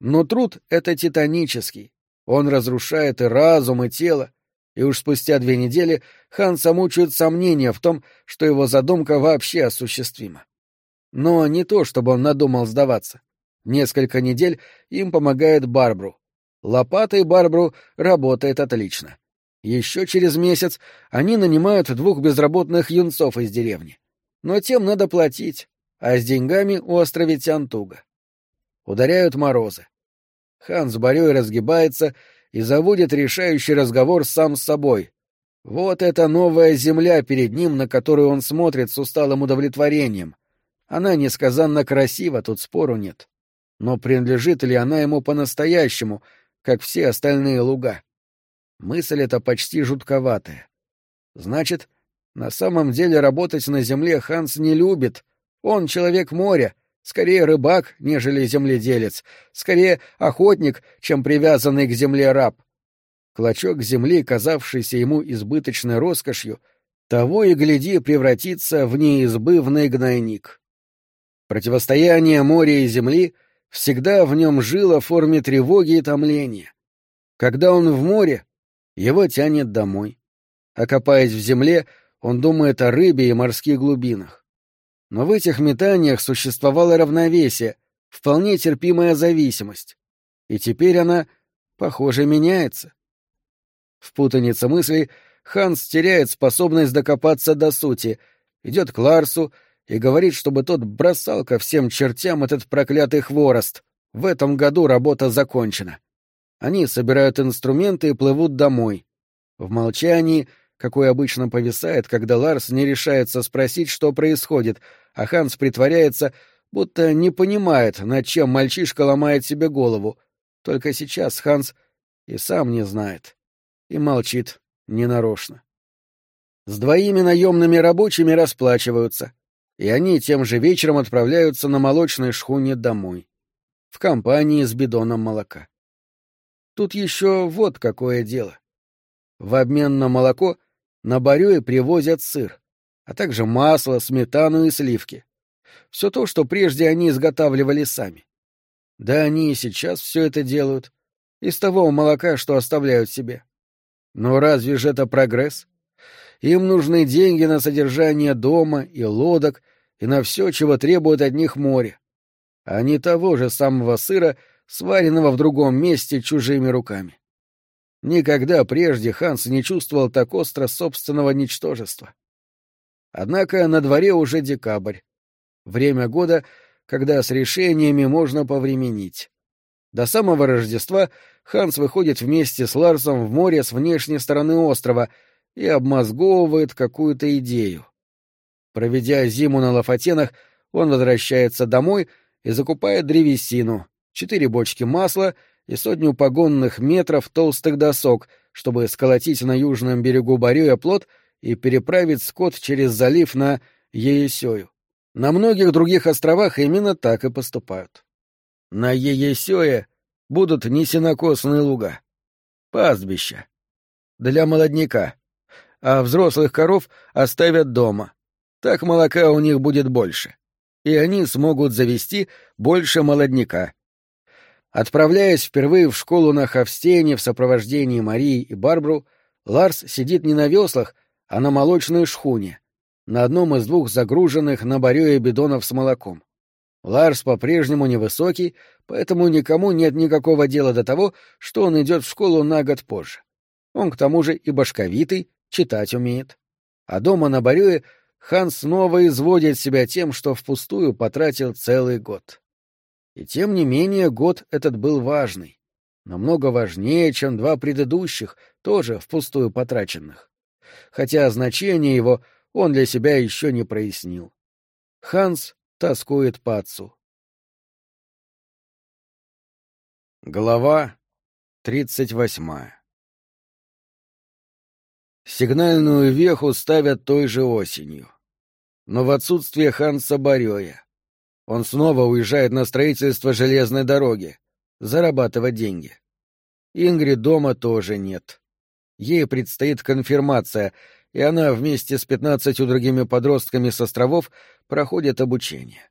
Но труд — это титанический. Он разрушает и разум, и тело. И уж спустя две недели Ханса мучают сомнения в том, что его задумка вообще осуществима. Но не то, чтобы он надумал сдаваться. Несколько недель им помогает Барбру. Лопатой Барбру работает отлично. Еще через месяц они нанимают двух безработных юнцов из деревни. Но тем надо платить, а с деньгами у островитян туго. Ударяют морозы. Ханс Борей разгибается и заводит решающий разговор сам с собой. Вот эта новая земля перед ним, на которую он смотрит с усталым удовлетворением. Она несказанно красива, тут спору нет. Но принадлежит ли она ему по-настоящему, как все остальные луга? Мысль эта почти жутковатая. Значит, на самом деле работать на земле Ханс не любит. Он человек моря, скорее рыбак, нежели земледелец, скорее охотник, чем привязанный к земле раб. Клочок земли, казавшийся ему избыточной роскошью, того и гляди превратится в неизбывный гнойник. Противостояние моря и земли всегда в нем жило в форме тревоги и томления. Когда он в море, его тянет домой. Окопаясь в земле, он думает о рыбе и морских глубинах. Но в этих метаниях существовало равновесие, вполне терпимая зависимость. И теперь она, похоже, меняется. В путанице мыслей Ханс теряет способность докопаться до сути, идет к Ларсу и говорит, чтобы тот бросал ко всем чертям этот проклятый хворост. В этом году работа закончена. Они собирают инструменты и плывут домой. В молчании — какой обычно повисает, когда Ларс не решается спросить, что происходит, а Ханс притворяется, будто не понимает, над чем мальчишка ломает себе голову. Только сейчас Ханс и сам не знает. И молчит ненарочно. С двоими наемными рабочими расплачиваются, и они тем же вечером отправляются на молочной шхуне домой. В компании с бидоном молока. Тут еще вот какое дело. В обмен на молоко — на Барёе привозят сыр, а также масло, сметану и сливки. Все то, что прежде они изготавливали сами. Да они и сейчас все это делают. Из того молока, что оставляют себе. Но разве же это прогресс? Им нужны деньги на содержание дома и лодок, и на все, чего требует от них море. А не того же самого сыра, сваренного в другом месте чужими руками. Никогда прежде Ханс не чувствовал так остро собственного ничтожества. Однако на дворе уже декабрь. Время года, когда с решениями можно повременить. До самого Рождества Ханс выходит вместе с Ларсом в море с внешней стороны острова и обмозговывает какую-то идею. Проведя зиму на Лафатенах, он возвращается домой и закупает древесину, четыре бочки масла — и сотню погонных метров толстых досок, чтобы сколотить на южном берегу Борюя плот и переправить скот через залив на Еесёю. На многих других островах именно так и поступают. На Еесёе будут несенокосные луга, пастбища, для молодняка, а взрослых коров оставят дома. Так молока у них будет больше, и они смогут завести больше молодняка, Отправляясь впервые в школу на Хавстене в сопровождении Марии и Барбру, Ларс сидит не на веслах, а на молочной шхуне, на одном из двух загруженных на барёе бидонов с молоком. Ларс по-прежнему невысокий, поэтому никому нет никакого дела до того, что он идет в школу на год позже. Он к тому же и башковитый, читать умеет. А дома на барёе Хан снова изводит себя тем, что впустую потратил целый год. И тем не менее год этот был важный, намного важнее, чем два предыдущих, тоже впустую потраченных. Хотя значение его он для себя еще не прояснил. Ханс тоскует по отцу. Глава тридцать восьмая Сигнальную веху ставят той же осенью. Но в отсутствие Ханса Барёя он снова уезжает на строительство железной дороги, зарабатывать деньги. Ингрид дома тоже нет. Ей предстоит конфирмация, и она вместе с пятнадцатью другими подростками с островов проходит обучение.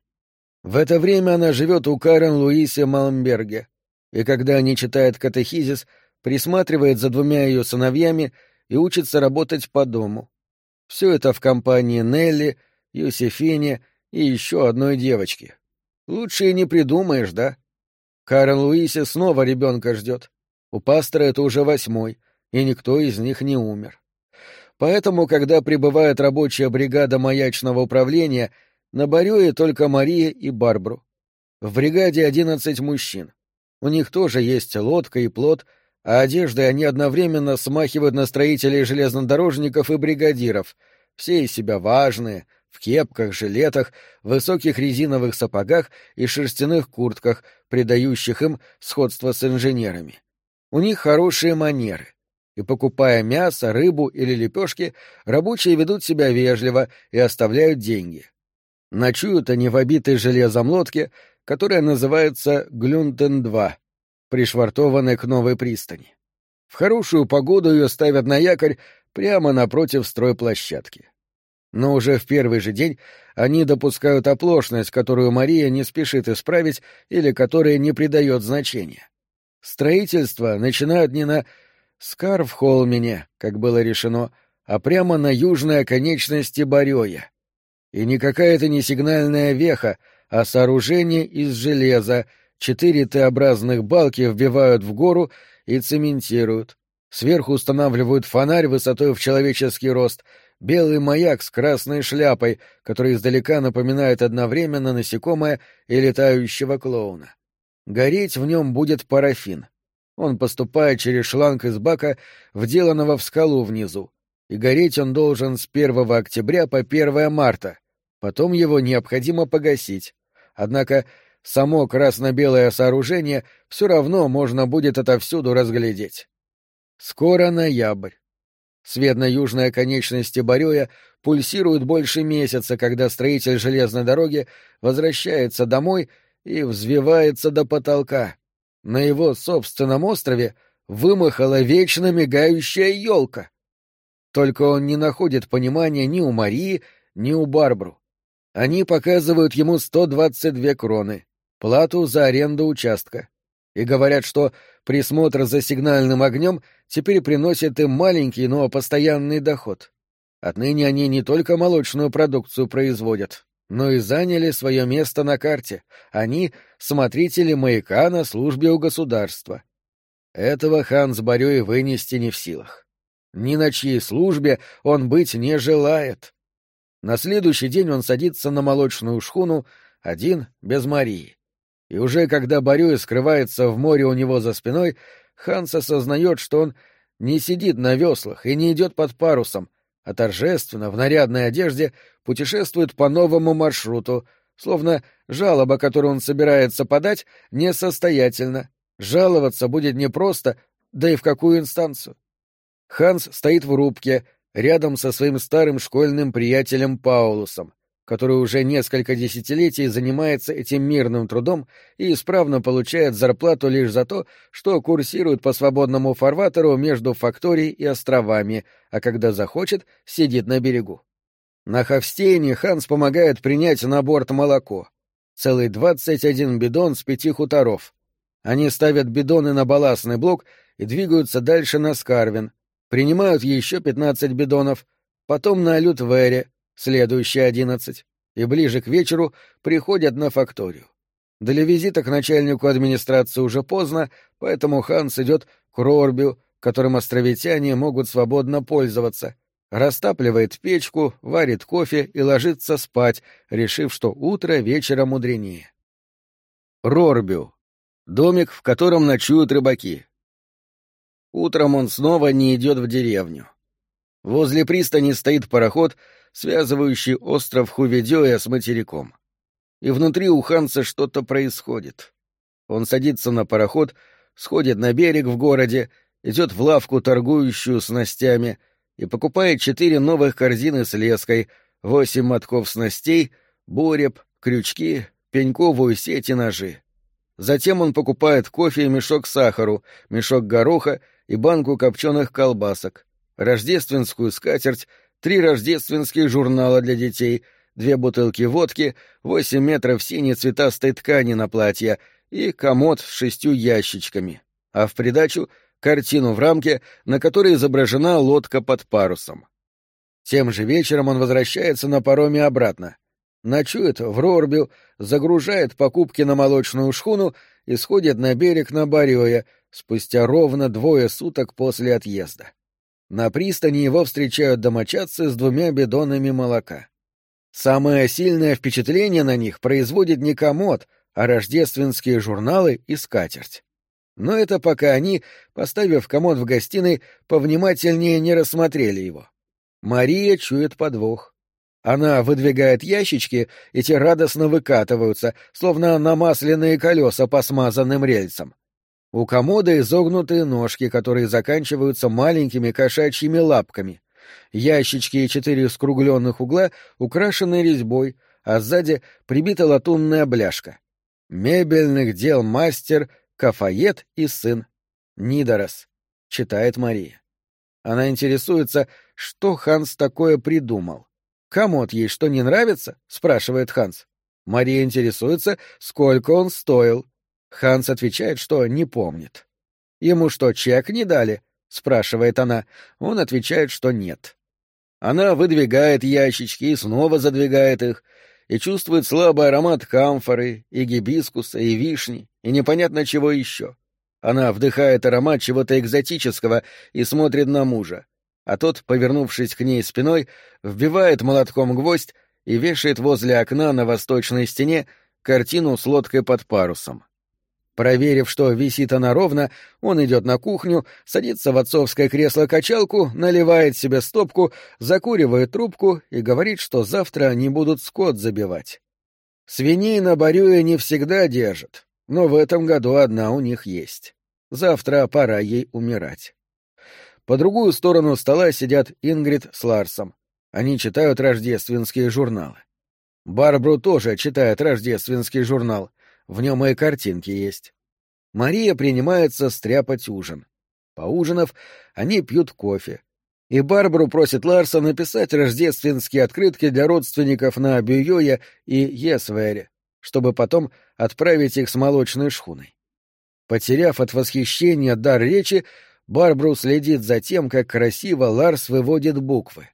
В это время она живет у Карен Луисе Малмберге, и когда не читает катехизис, присматривает за двумя ее сыновьями и учится работать по дому. Все это в компании Нелли, Юсефине и еще одной девочки. Лучше и не придумаешь, да? Карл Луисе снова ребенка ждет. У пастора это уже восьмой, и никто из них не умер. Поэтому, когда прибывает рабочая бригада маячного управления, на Барюе только Мария и Барбру. В бригаде одиннадцать мужчин. У них тоже есть лодка и плот, а одеждой они одновременно смахивают на строителей железнодорожников и бригадиров, все из себя важные, в кепках, жилетах, высоких резиновых сапогах и шерстяных куртках, придающих им сходство с инженерами. У них хорошие манеры. И покупая мясо, рыбу или лепешки, рабочие ведут себя вежливо и оставляют деньги. Ночуют они в обитой железом лодке, которая называется Глюнтен-2, пришвартованной к новой пристани. В хорошую погоду ее ставят на якорь прямо напротив стройплощадки. Но уже в первый же день они допускают оплошность, которую Мария не спешит исправить или которая не придает значения. Строительство начинают не на Скарфхолмене, как было решено, а прямо на южной оконечности Барёя. И никакая это не сигнальная веха, а сооружение из железа, четыре Т-образных балки вбивают в гору и цементируют. Сверху устанавливают фонарь высотой в человеческий рост, белый маяк с красной шляпой, который издалека напоминает одновременно насекомое и летающего клоуна. Гореть в нем будет парафин. Он поступает через шланг из бака, вделанного в скалу внизу, и гореть он должен с 1 октября по 1 марта. Потом его необходимо погасить. Однако само красно-белое сооружение все равно можно будет отовсюду разглядеть. Скоро ноябрь. Свет на южной оконечности Барёя пульсирует больше месяца, когда строитель железной дороги возвращается домой и взвивается до потолка. На его собственном острове вымахала вечно мигающая елка. Только он не находит понимания ни у Марии, ни у Барбру. Они показывают ему 122 кроны, плату за аренду участка, и говорят, что присмотр за сигнальным огнем теперь приносит им маленький, но постоянный доход. Отныне они не только молочную продукцию производят, но и заняли свое место на карте. Они — смотрители маяка на службе у государства. Этого Ханс Барёй вынести не в силах. Ни на чьей службе он быть не желает. На следующий день он садится на молочную шхуну, один, без Марии. И уже когда Барюй скрывается в море у него за спиной, Ханс осознает, что он не сидит на веслах и не идет под парусом, а торжественно, в нарядной одежде, путешествует по новому маршруту, словно жалоба, которую он собирается подать, несостоятельна. Жаловаться будет непросто, да и в какую инстанцию. Ханс стоит в рубке, рядом со своим старым школьным приятелем Паулусом, который уже несколько десятилетий занимается этим мирным трудом и исправно получает зарплату лишь за то, что курсирует по свободному фарватеру между факторией и островами, а когда захочет, сидит на берегу. На Хавстейне Ханс помогает принять на борт молоко. Целый двадцать один бидон с пяти хуторов. Они ставят бидоны на балластный блок и двигаются дальше на Скарвин. Принимают еще пятнадцать бидонов, потом на Лютвере, следующие одиннадцать, и ближе к вечеру приходят на факторию. Для визита к начальнику администрации уже поздно, поэтому Ханс идет к Рорбю, которым островитяне могут свободно пользоваться, растапливает печку, варит кофе и ложится спать, решив, что утро вечера мудренее. Рорбю. Домик, в котором ночуют рыбаки. Утром он снова не идет в деревню. Возле пристани стоит пароход, связывающий остров Хуведёя с материком. И внутри у Ханса что-то происходит. Он садится на пароход, сходит на берег в городе, идет в лавку, торгующую снастями, и покупает четыре новых корзины с леской, восемь мотков снастей, буреб, крючки, пеньковую сеть и ножи. Затем он покупает кофе и мешок сахару, мешок гороха и банку копченых колбасок, рождественскую скатерть, три рождественских журнала для детей, две бутылки водки, восемь метров синей цветастой ткани на платье и комод с шестью ящичками. А в придачу картину в рамке, на которой изображена лодка под парусом. Тем же вечером он возвращается на пароме обратно. ночует в Рорбю, загружает покупки на молочную шхуну и сходит на берег на Барёя спустя ровно двое суток после отъезда. На пристани его встречают домочадцы с двумя бидонами молока. Самое сильное впечатление на них производит не комод, а рождественские журналы и скатерть. Но это пока они, поставив комод в гостиной, повнимательнее не рассмотрели его. Мария чует подвох. Она выдвигает ящички, и те радостно выкатываются, словно намасленные колеса по смазанным рельсам. У комода изогнутые ножки, которые заканчиваются маленькими кошачьими лапками. Ящички и четыре скругленных угла украшены резьбой, а сзади прибита латунная бляшка. «Мебельных дел мастер, Кафает и сын. Нидорос», — читает Мария. Она интересуется, что Ханс такое придумал. «Комод ей что, не нравится?» — спрашивает Ханс. Мария интересуется, сколько он стоил. Ханс отвечает, что не помнит. «Ему что, чек не дали?» — спрашивает она. Он отвечает, что нет. Она выдвигает ящички и снова задвигает их, и чувствует слабый аромат камфоры, и гибискуса, и вишни, и непонятно чего еще. Она вдыхает аромат чего-то экзотического и смотрит на мужа, а тот, повернувшись к ней спиной, вбивает молотком гвоздь и вешает возле окна на восточной стене картину с лодкой под парусом. Проверив, что висит она ровно, он идет на кухню, садится в отцовское кресло-качалку, наливает себе стопку, закуривает трубку и говорит, что завтра они будут скот забивать. Свиней на Борюе не всегда держат, но в этом году одна у них есть. Завтра пора ей умирать. По другую сторону стола сидят Ингрид с Ларсом. Они читают рождественские журналы. Барбру тоже читает рождественский журнал — в нем и картинки есть. Мария принимается стряпать ужин. Поужинав, они пьют кофе. И Барбару просит Ларса написать рождественские открытки для родственников на Бюйоя и Есвере, чтобы потом отправить их с молочной шхуной. Потеряв от восхищения дар речи, Барбару следит за тем, как красиво Ларс выводит буквы.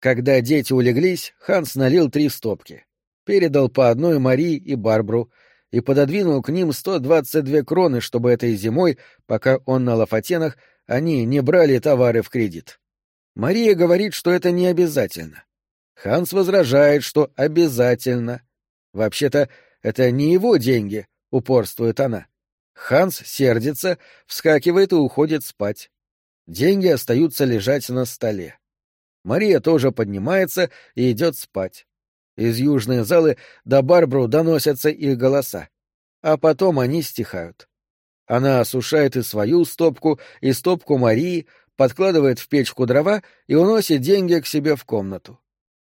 Когда дети улеглись, Ханс налил три стопки. Передал по одной Марии и Барбару — и пододвинул к ним 122 кроны, чтобы этой зимой, пока он на Лафатенах, они не брали товары в кредит. Мария говорит, что это не обязательно. Ханс возражает, что обязательно. Вообще-то, это не его деньги, упорствует она. Ханс сердится, вскакивает и уходит спать. Деньги остаются лежать на столе. Мария тоже поднимается и идет спать. Из южной залы до Барбру доносятся их голоса. А потом они стихают. Она осушает и свою стопку, и стопку Марии, подкладывает в печку дрова и уносит деньги к себе в комнату.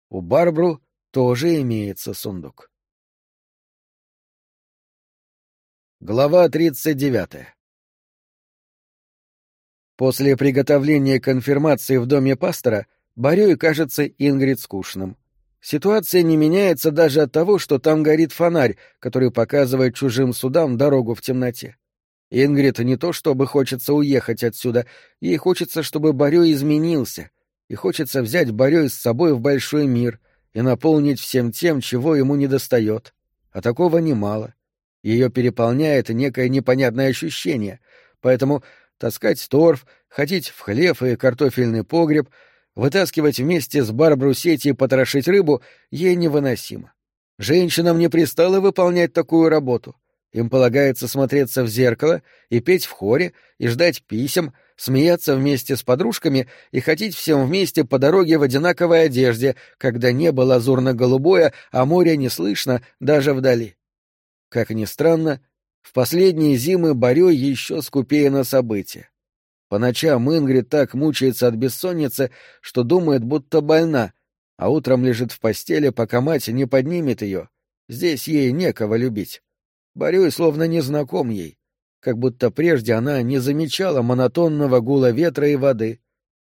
У Барбру тоже имеется сундук. Глава 39 После приготовления конфирмации в доме пастора Борёй кажется Ингрид скучным. Ситуация не меняется даже от того, что там горит фонарь, который показывает чужим судам дорогу в темноте. Ингрид не то чтобы хочется уехать отсюда, ей хочется, чтобы Борё изменился, и хочется взять Борё с собой в большой мир и наполнить всем тем, чего ему недостает. А такого немало. Ее переполняет некое непонятное ощущение, поэтому таскать торф, ходить в хлев и картофельный погреб — Вытаскивать вместе с Барбару сети и потрошить рыбу ей невыносимо. Женщинам не пристало выполнять такую работу. Им полагается смотреться в зеркало и петь в хоре, и ждать писем, смеяться вместе с подружками и ходить всем вместе по дороге в одинаковой одежде, когда небо лазурно-голубое, а море не слышно даже вдали. Как ни странно, в последние зимы Борё еще скупее на события. По ночам Ингрид так мучается от бессонницы, что думает, будто больна, а утром лежит в постели, пока мать не поднимет ее. Здесь ей некого любить. Борюй словно не знаком ей, как будто прежде она не замечала монотонного гула ветра и воды.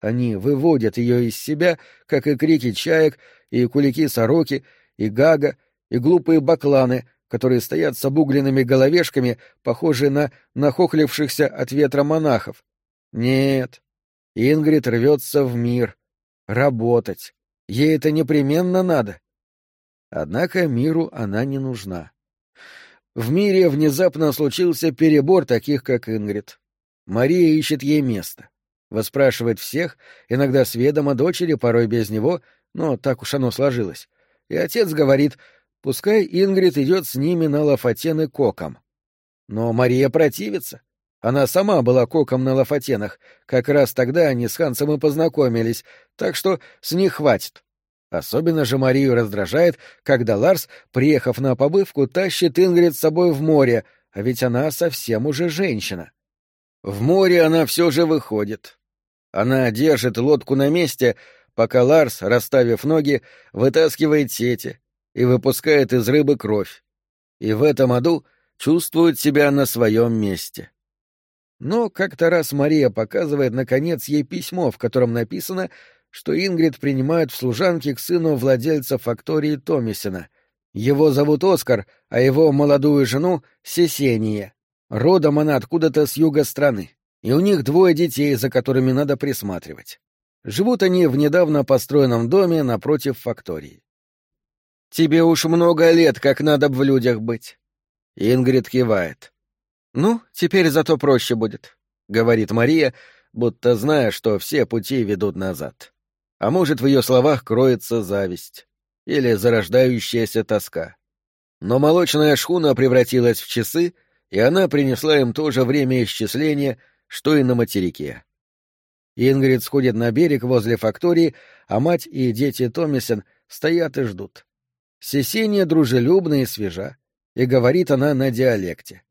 Они выводят ее из себя, как и крики чаек, и кулики сороки, и гага, и глупые бакланы, которые стоят с обугленными головешками, похожие на нахохлившихся от ветра монахов, нет, Ингрид рвется в мир. Работать. Ей это непременно надо. Однако миру она не нужна. В мире внезапно случился перебор таких, как Ингрид. Мария ищет ей место. Выспрашивает всех, иногда с ведома дочери, порой без него, но так уж оно сложилось. И отец говорит, пускай Ингрид идет с ними на Лафатены коком. Но Мария противится. Она сама была коком на Лафатенах, как раз тогда они с Хансом и познакомились, так что с них хватит. Особенно же Марию раздражает, когда Ларс, приехав на побывку, тащит Ингрид с собой в море, а ведь она совсем уже женщина. В море она все же выходит. Она держит лодку на месте, пока Ларс, расставив ноги, вытаскивает сети и выпускает из рыбы кровь. И в этом аду чувствует себя на своем месте. Но как-то раз Мария показывает, наконец, ей письмо, в котором написано, что Ингрид принимают в служанки к сыну владельца фактории Томисена. Его зовут Оскар, а его молодую жену — Сесения. Родом она откуда-то с юга страны, и у них двое детей, за которыми надо присматривать. Живут они в недавно построенном доме напротив фактории. «Тебе уж много лет, как надо в людях быть». Ингрид кивает. «Ну, теперь зато проще будет», — говорит Мария, будто зная, что все пути ведут назад. А может, в ее словах кроется зависть или зарождающаяся тоска. Но молочная шхуна превратилась в часы, и она принесла им то же время исчисления, что и на материке. Ингрид сходит на берег возле фактории, а мать и дети Томисен стоят и ждут. Сесения дружелюбна и свежа, и говорит она на диалекте.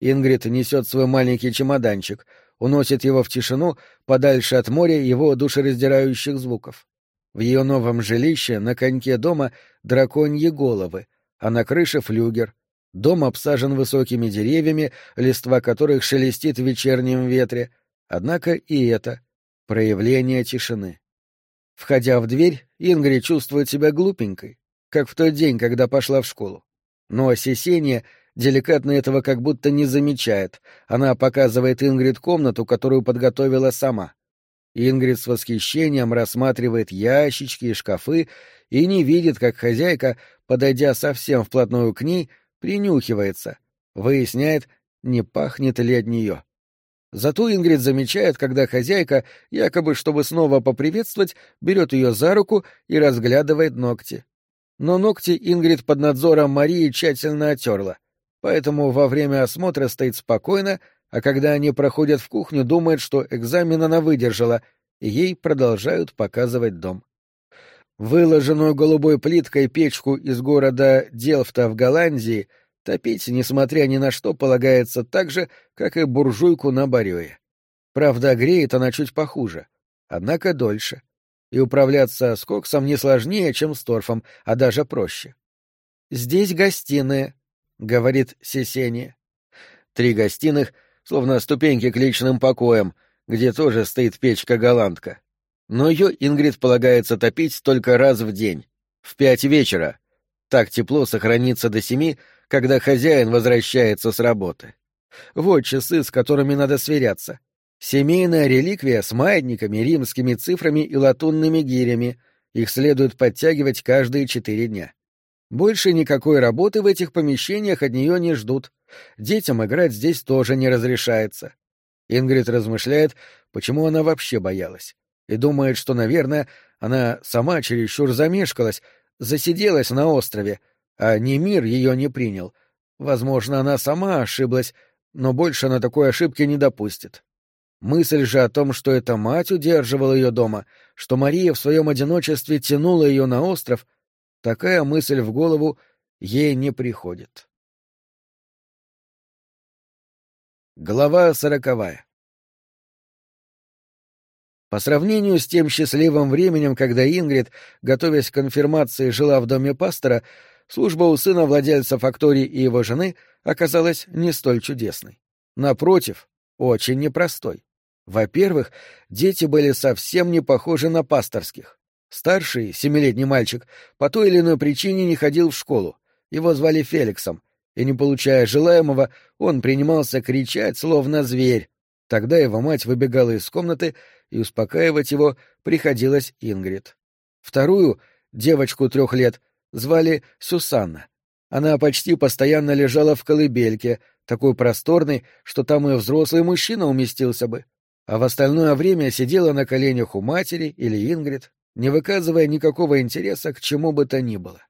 Ингрид несет свой маленький чемоданчик, уносит его в тишину, подальше от моря его душераздирающих звуков. В ее новом жилище на коньке дома драконьи головы, а на крыше флюгер. Дом обсажен высокими деревьями, листва которых шелестит в вечернем ветре. Однако и это — проявление тишины. Входя в дверь, Ингри чувствует себя глупенькой, как в тот день, когда пошла в школу. Но Сесения деликатно этого как будто не замечает. Она показывает Ингрид комнату, которую подготовила сама. Ингрид с восхищением рассматривает ящички и шкафы и не видит, как хозяйка, подойдя совсем вплотную к ней, принюхивается, выясняет, не пахнет ли от нее. Зато Ингрид замечает, когда хозяйка, якобы чтобы снова поприветствовать, берет ее за руку и разглядывает ногти. Но ногти Ингрид под надзором Марии тщательно оттерла поэтому во время осмотра стоит спокойно, а когда они проходят в кухню, думает, что экзамен она выдержала, и ей продолжают показывать дом. Выложенную голубой плиткой печку из города Делфта в Голландии топить, несмотря ни на что, полагается так же, как и буржуйку на Барёе. Правда, греет она чуть похуже, однако дольше. И управляться с коксом не сложнее, чем с торфом, а даже проще. «Здесь гостиная», — говорит Сесения. Три гостиных, словно ступеньки к личным покоям, где тоже стоит печка-голландка. Но ее Ингрид полагается топить только раз в день, в пять вечера. Так тепло сохранится до семи, когда хозяин возвращается с работы. Вот часы, с которыми надо сверяться. Семейная реликвия с маятниками, римскими цифрами и латунными гирями. Их следует подтягивать каждые четыре дня. Больше никакой работы в этих помещениях от нее не ждут. Детям играть здесь тоже не разрешается. Ингрид размышляет, почему она вообще боялась, и думает, что, наверное, она сама чересчур замешкалась, засиделась на острове, а не мир ее не принял. Возможно, она сама ошиблась, но больше на такой ошибки не допустит. Мысль же о том, что эта мать удерживала ее дома, что Мария в своем одиночестве тянула ее на остров, Такая мысль в голову ей не приходит. Глава сороковая По сравнению с тем счастливым временем, когда Ингрид, готовясь к конфирмации, жила в доме пастора, служба у сына владельца фактории и его жены оказалась не столь чудесной. Напротив, очень непростой. Во-первых, дети были совсем не похожи на пасторских. Старший, семилетний мальчик, по той или иной причине не ходил в школу. Его звали Феликсом, и, не получая желаемого, он принимался кричать, словно зверь. Тогда его мать выбегала из комнаты, и успокаивать его приходилось Ингрид. Вторую, девочку трех лет, звали Сюсанна. Она почти постоянно лежала в колыбельке, такой просторной, что там и взрослый мужчина уместился бы, а в остальное время сидела на коленях у матери или Ингрид, не выказывая никакого интереса к чему бы то ни было.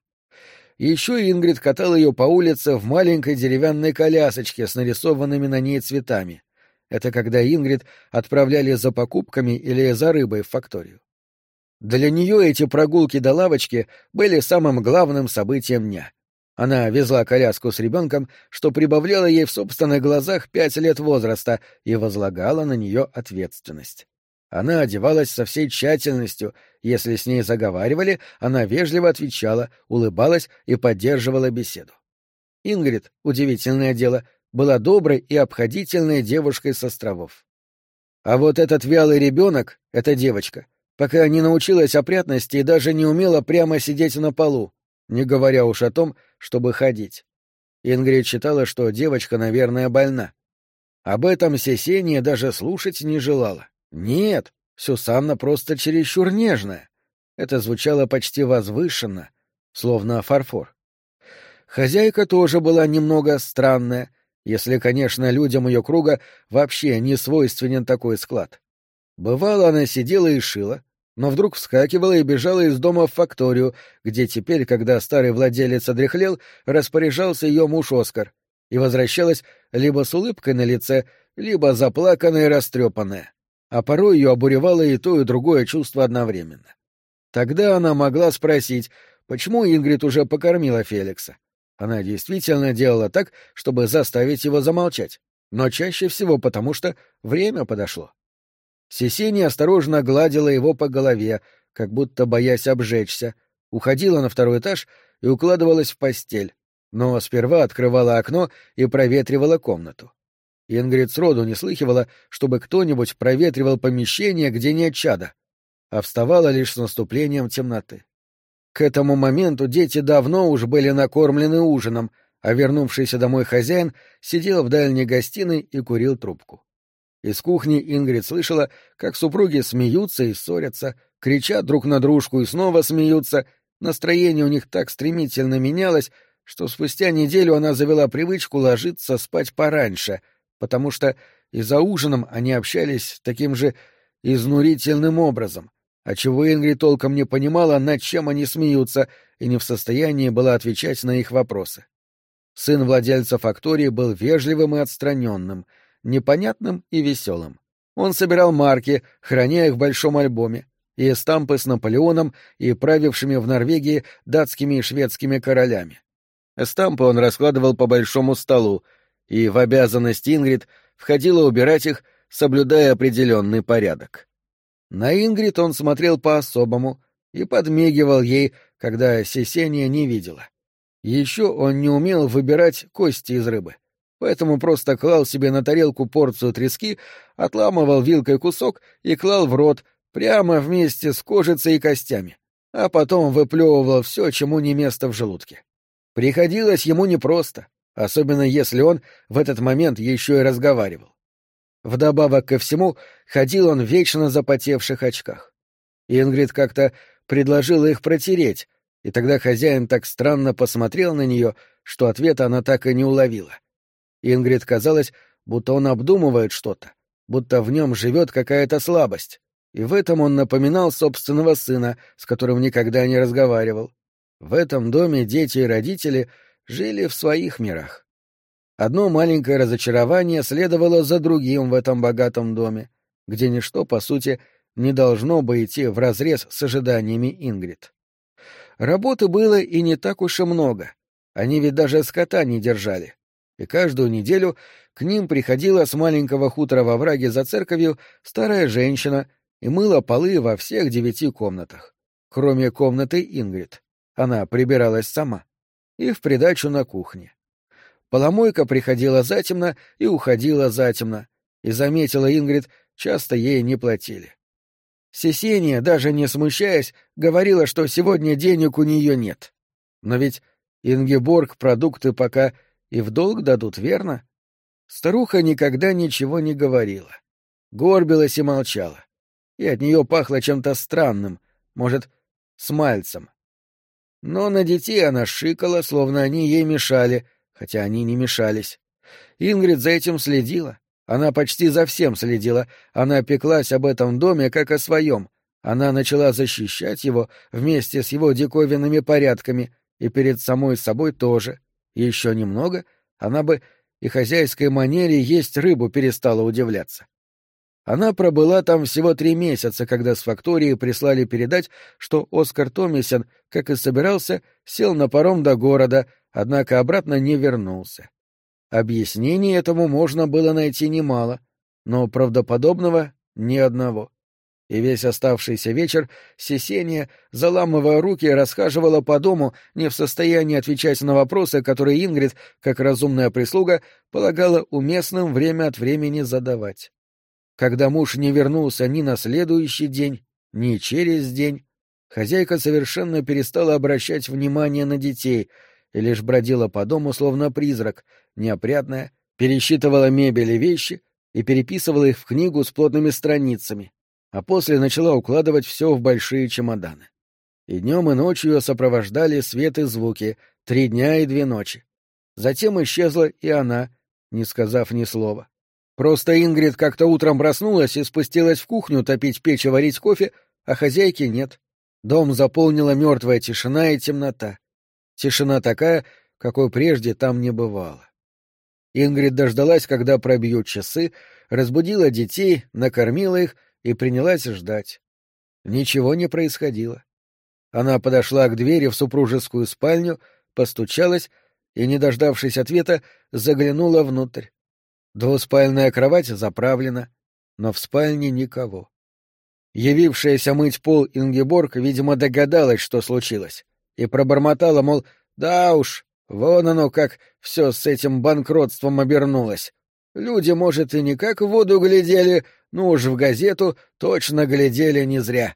Еще Ингрид катала ее по улице в маленькой деревянной колясочке с нарисованными на ней цветами. Это когда Ингрид отправляли за покупками или за рыбой в факторию. Для нее эти прогулки до лавочки были самым главным событием дня. Она везла коляску с ребенком, что прибавляло ей в собственных глазах пять лет возраста и возлагала на нее ответственность. Она одевалась со всей тщательностью, если с ней заговаривали, она вежливо отвечала, улыбалась и поддерживала беседу. Ингрид, удивительное дело, была доброй и обходительной девушкой с островов. А вот этот вялый ребенок, эта девочка, пока не научилась опрятности и даже не умела прямо сидеть на полу, не говоря уж о том, чтобы ходить. Ингрид считала, что девочка, наверное, больна. Об этом Сесения даже слушать не желала. Нет, Сюсанна просто чересчур нежная. Это звучало почти возвышенно, словно фарфор. Хозяйка тоже была немного странная, если, конечно, людям ее круга вообще не свойственен такой склад. Бывало, она сидела и шила, но вдруг вскакивала и бежала из дома в факторию, где теперь, когда старый владелец одряхлел, распоряжался ее муж Оскар, и возвращалась либо с улыбкой на лице, либо заплаканная и растрепанная. А порой ее обуревало и то, и другое чувство одновременно. Тогда она могла спросить, почему Ингрид уже покормила Феликса. Она действительно делала так, чтобы заставить его замолчать, но чаще всего потому, что время подошло. Сесени осторожно гладила его по голове, как будто боясь обжечься, уходила на второй этаж и укладывалась в постель, но сперва открывала окно и проветривала комнату. Ингрид сроду не слыхивала, чтобы кто-нибудь проветривал помещение, где нет чада, а вставала лишь с наступлением темноты. К этому моменту дети давно уж были накормлены ужином, а вернувшийся домой хозяин сидел в дальней гостиной и курил трубку. Из кухни Ингрид слышала, как супруги смеются и ссорятся, кричат друг на дружку и снова смеются. Настроение у них так стремительно менялось, что спустя неделю она завела привычку ложиться спать пораньше, потому что и за ужином они общались таким же изнурительным образом, отчего Ингрид толком не понимала, над чем они смеются, и не в состоянии была отвечать на их вопросы. Сын владельца фактории был вежливым и отстраненным — непонятным и веселым. Он собирал марки, храня их в большом альбоме, и эстампы с Наполеоном и правившими в Норвегии датскими и шведскими королями. Эстампы он раскладывал по большому столу, и в обязанность Ингрид входило убирать их, соблюдая определенный порядок. На Ингрид он смотрел по-особому и подмигивал ей, когда Сесения не видела. Еще он не умел выбирать кости из рыбы — поэтому просто клал себе на тарелку порцию трески, отламывал вилкой кусок и клал в рот, прямо вместе с кожицей и костями, а потом выплевывал все, чему не место в желудке. Приходилось ему непросто, особенно если он в этот момент еще и разговаривал. Вдобавок ко всему, ходил он в вечно запотевших очках. Ингрид как-то предложила их протереть, и тогда хозяин так странно посмотрел на нее, что ответа она так и не уловила. — Ингрид казалось, будто он обдумывает что-то, будто в нем живет какая-то слабость, и в этом он напоминал собственного сына, с которым никогда не разговаривал. В этом доме дети и родители жили в своих мирах. Одно маленькое разочарование следовало за другим в этом богатом доме, где ничто, по сути, не должно бы идти вразрез с ожиданиями Ингрид. Работы было и не так уж и много. Они ведь даже скота не держали и каждую неделю к ним приходила с маленького хутора во враге за церковью старая женщина и мыла полы во всех девяти комнатах, кроме комнаты Ингрид. Она прибиралась сама. И в придачу на кухне. Поломойка приходила затемно и уходила затемно, и заметила Ингрид, часто ей не платили. Сесения, даже не смущаясь, говорила, что сегодня денег у нее нет. Но ведь Ингеборг продукты пока и в долг дадут, верно? Старуха никогда ничего не говорила. Горбилась и молчала. И от нее пахло чем-то странным, может, с мальцем. Но на детей она шикала, словно они ей мешали, хотя они не мешались. Ингрид за этим следила. Она почти за всем следила. Она пеклась об этом доме, как о своем. Она начала защищать его вместе с его диковинными порядками, и перед самой собой тоже. Еще немного, она бы и хозяйской манере есть рыбу перестала удивляться. Она пробыла там всего три месяца, когда с фактории прислали передать, что Оскар Томисен, как и собирался, сел на паром до города, однако обратно не вернулся. Объяснений этому можно было найти немало, но правдоподобного — ни одного. И весь оставшийся вечер Сесения, заламывая руки, расхаживала по дому, не в состоянии отвечать на вопросы, которые Ингрид, как разумная прислуга, полагала уместным время от времени задавать. Когда муж не вернулся ни на следующий день, ни через день, хозяйка совершенно перестала обращать внимание на детей и лишь бродила по дому словно призрак, неопрятная, пересчитывала мебель и вещи и переписывала их в книгу с плотными страницами, а после начала укладывать все в большие чемоданы. И днем и ночью сопровождали свет и звуки, три дня и две ночи. Затем исчезла и она, не сказав ни слова. Просто Ингрид как-то утром проснулась и спустилась в кухню топить печь и варить кофе, а хозяйки нет. Дом заполнила мертвая тишина и темнота. Тишина такая, какой прежде там не бывало. Ингрид дождалась, когда пробьют часы, разбудила детей, накормила их и принялась ждать. Ничего не происходило. Она подошла к двери в супружескую спальню, постучалась и, не дождавшись ответа, заглянула внутрь. Двуспальная кровать заправлена, но в спальне никого. Явившаяся мыть пол Ингеборг, видимо, догадалась, что случилось, и пробормотала, мол, да уж, вон оно как все с этим банкротством обернулось. Люди, может, и не как в воду глядели, но уж в газету точно глядели не зря.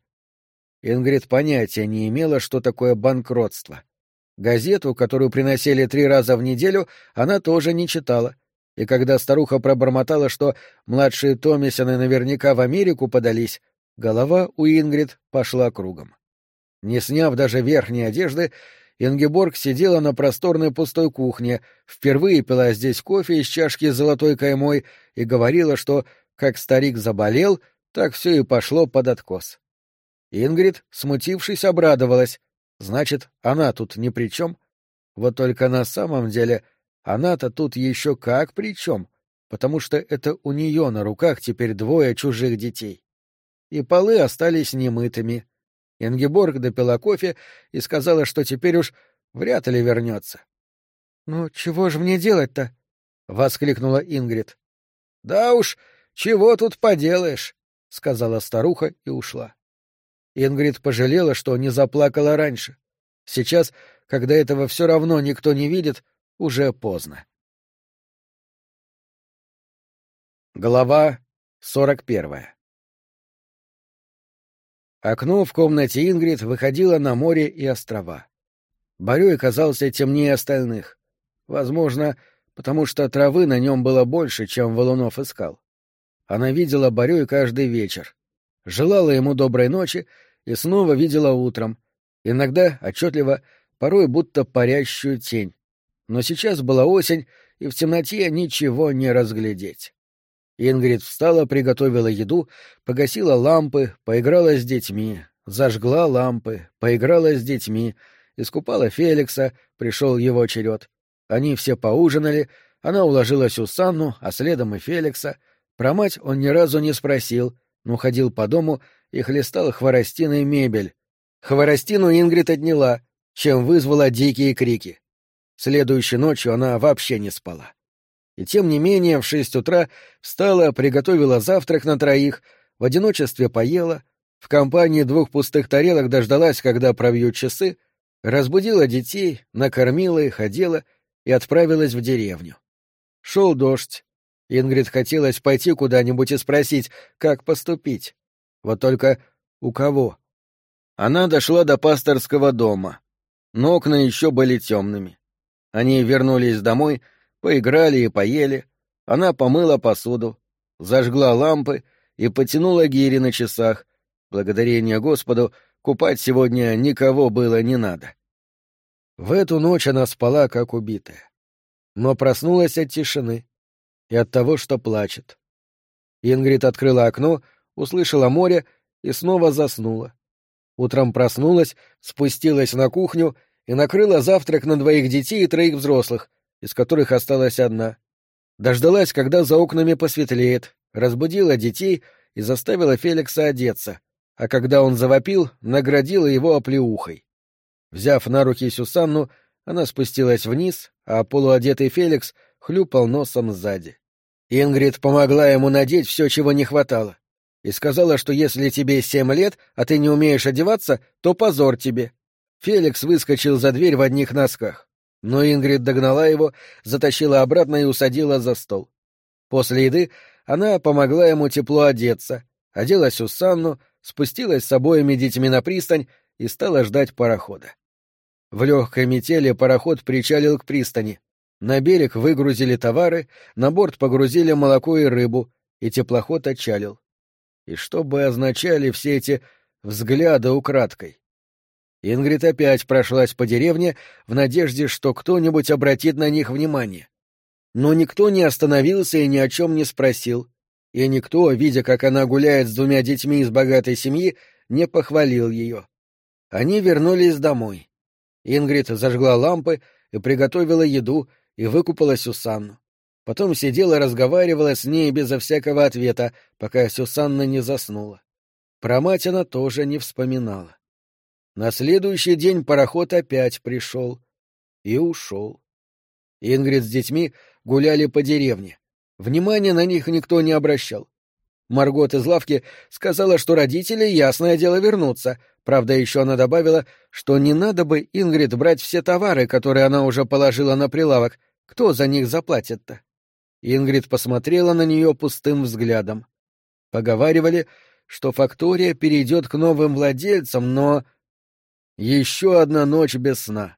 Ингрид понятия не имела, что такое банкротство. Газету, которую приносили три раза в неделю, она тоже не читала и когда старуха пробормотала, что младшие Томисоны наверняка в Америку подались, голова у Ингрид пошла кругом. Не сняв даже верхней одежды, Ингеборг сидела на просторной пустой кухне, впервые пила здесь кофе из чашки с золотой каймой и говорила, что, как старик заболел, так все и пошло под откос. Ингрид, смутившись, обрадовалась. Значит, она тут ни при чем. Вот только на самом деле она-то тут еще как при чем, потому что это у нее на руках теперь двое чужих детей. И полы остались немытыми. Ингеборг допила кофе и сказала, что теперь уж вряд ли вернется. — Ну, чего же мне делать-то? — воскликнула Ингрид. — Да уж, чего тут поделаешь, — сказала старуха и ушла. Ингрид пожалела, что не заплакала раньше. Сейчас, когда этого все равно никто не видит, уже поздно. Глава сорок первая Окно в комнате Ингрид выходило на море и острова. Борей казался темнее остальных. Возможно, потому что травы на нем было больше, чем валунов искал. Она видела Борей каждый вечер. Желала ему доброй ночи и снова видела утром. Иногда отчетливо, порой будто парящую тень но сейчас была осень, и в темноте ничего не разглядеть. Ингрид встала, приготовила еду, погасила лампы, поиграла с детьми, зажгла лампы, поиграла с детьми, искупала Феликса, пришел его черед. Они все поужинали, она уложила Сюсанну, а следом и Феликса. Про мать он ни разу не спросил, но ходил по дому и хлестал хворостиной мебель. Хворостину Ингрид отняла, чем вызвала дикие крики. Следующей ночью она вообще не спала. И тем не менее в шесть утра встала, приготовила завтрак на троих, в одиночестве поела, в компании двух пустых тарелок дождалась, когда пробьют часы, разбудила детей, накормила их, одела и отправилась в деревню. Шел дождь. Ингрид хотелось пойти куда-нибудь и спросить, как поступить. Вот только у кого? Она дошла до пасторского дома, но окна еще были темными. Они вернулись домой, поиграли и поели. Она помыла посуду, зажгла лампы и потянула гири на часах. Благодарение Господу, купать сегодня никого было не надо. В эту ночь она спала, как убитая. Но проснулась от тишины и от того, что плачет. Ингрид открыла окно, услышала море и снова заснула. Утром проснулась, спустилась на кухню и накрыла завтрак на двоих детей и троих взрослых, из которых осталась одна. Дождалась, когда за окнами посветлеет, разбудила детей и заставила Феликса одеться, а когда он завопил, наградила его оплеухой. Взяв на руки Сюсанну, она спустилась вниз, а полуодетый Феликс хлюпал носом сзади. Ингрид помогла ему надеть все, чего не хватало, и сказала, что если тебе семь лет, а ты не умеешь одеваться, то позор тебе. Феликс выскочил за дверь в одних носках, но Ингрид догнала его, затащила обратно и усадила за стол. После еды она помогла ему тепло одеться, одела Сюсанну, спустилась с обоими детьми на пристань и стала ждать парохода. В легкой метели пароход причалил к пристани. На берег выгрузили товары, на борт погрузили молоко и рыбу, и теплоход отчалил. И что бы означали все эти взгляды украдкой? Ингрид опять прошлась по деревне в надежде, что кто-нибудь обратит на них внимание. Но никто не остановился и ни о чем не спросил, и никто, видя, как она гуляет с двумя детьми из богатой семьи, не похвалил ее. Они вернулись домой. Ингрид зажгла лампы и приготовила еду и выкупала Сюсанну. Потом сидела и разговаривала с ней безо всякого ответа, пока Сюсанна не заснула. Про мать она тоже не вспоминала. На следующий день пароход опять пришел и ушел. Ингрид с детьми гуляли по деревне. Внимания на них никто не обращал. Маргот из лавки сказала, что родители, ясное дело, вернутся. Правда, еще она добавила, что не надо бы Ингрид брать все товары, которые она уже положила на прилавок. Кто за них заплатит-то? Ингрид посмотрела на нее пустым взглядом. Поговаривали, что фактория перейдет к новым владельцам, но... Еще одна ночь без сна.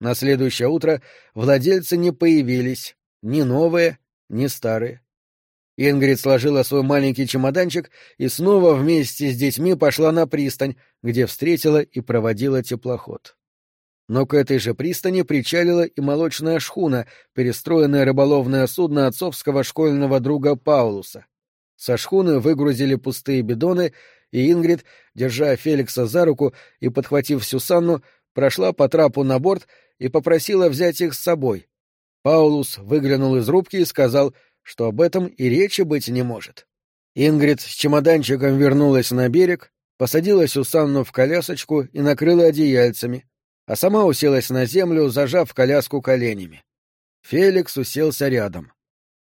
На следующее утро владельцы не появились, ни новые, ни старые. Ингрид сложила свой маленький чемоданчик и снова вместе с детьми пошла на пристань, где встретила и проводила теплоход. Но к этой же пристани причалила и молочная шхуна, перестроенное рыболовное судно отцовского школьного друга Паулуса. Со шхуны выгрузили пустые бидоны, и Ингрид, держа Феликса за руку и подхватив Сюсанну, прошла по трапу на борт и попросила взять их с собой. Паулус выглянул из рубки и сказал — что об этом и речи быть не может. Ингрид с чемоданчиком вернулась на берег, посадила Сюсанну в колясочку и накрыла одеяльцами, а сама уселась на землю, зажав коляску коленями. Феликс уселся рядом.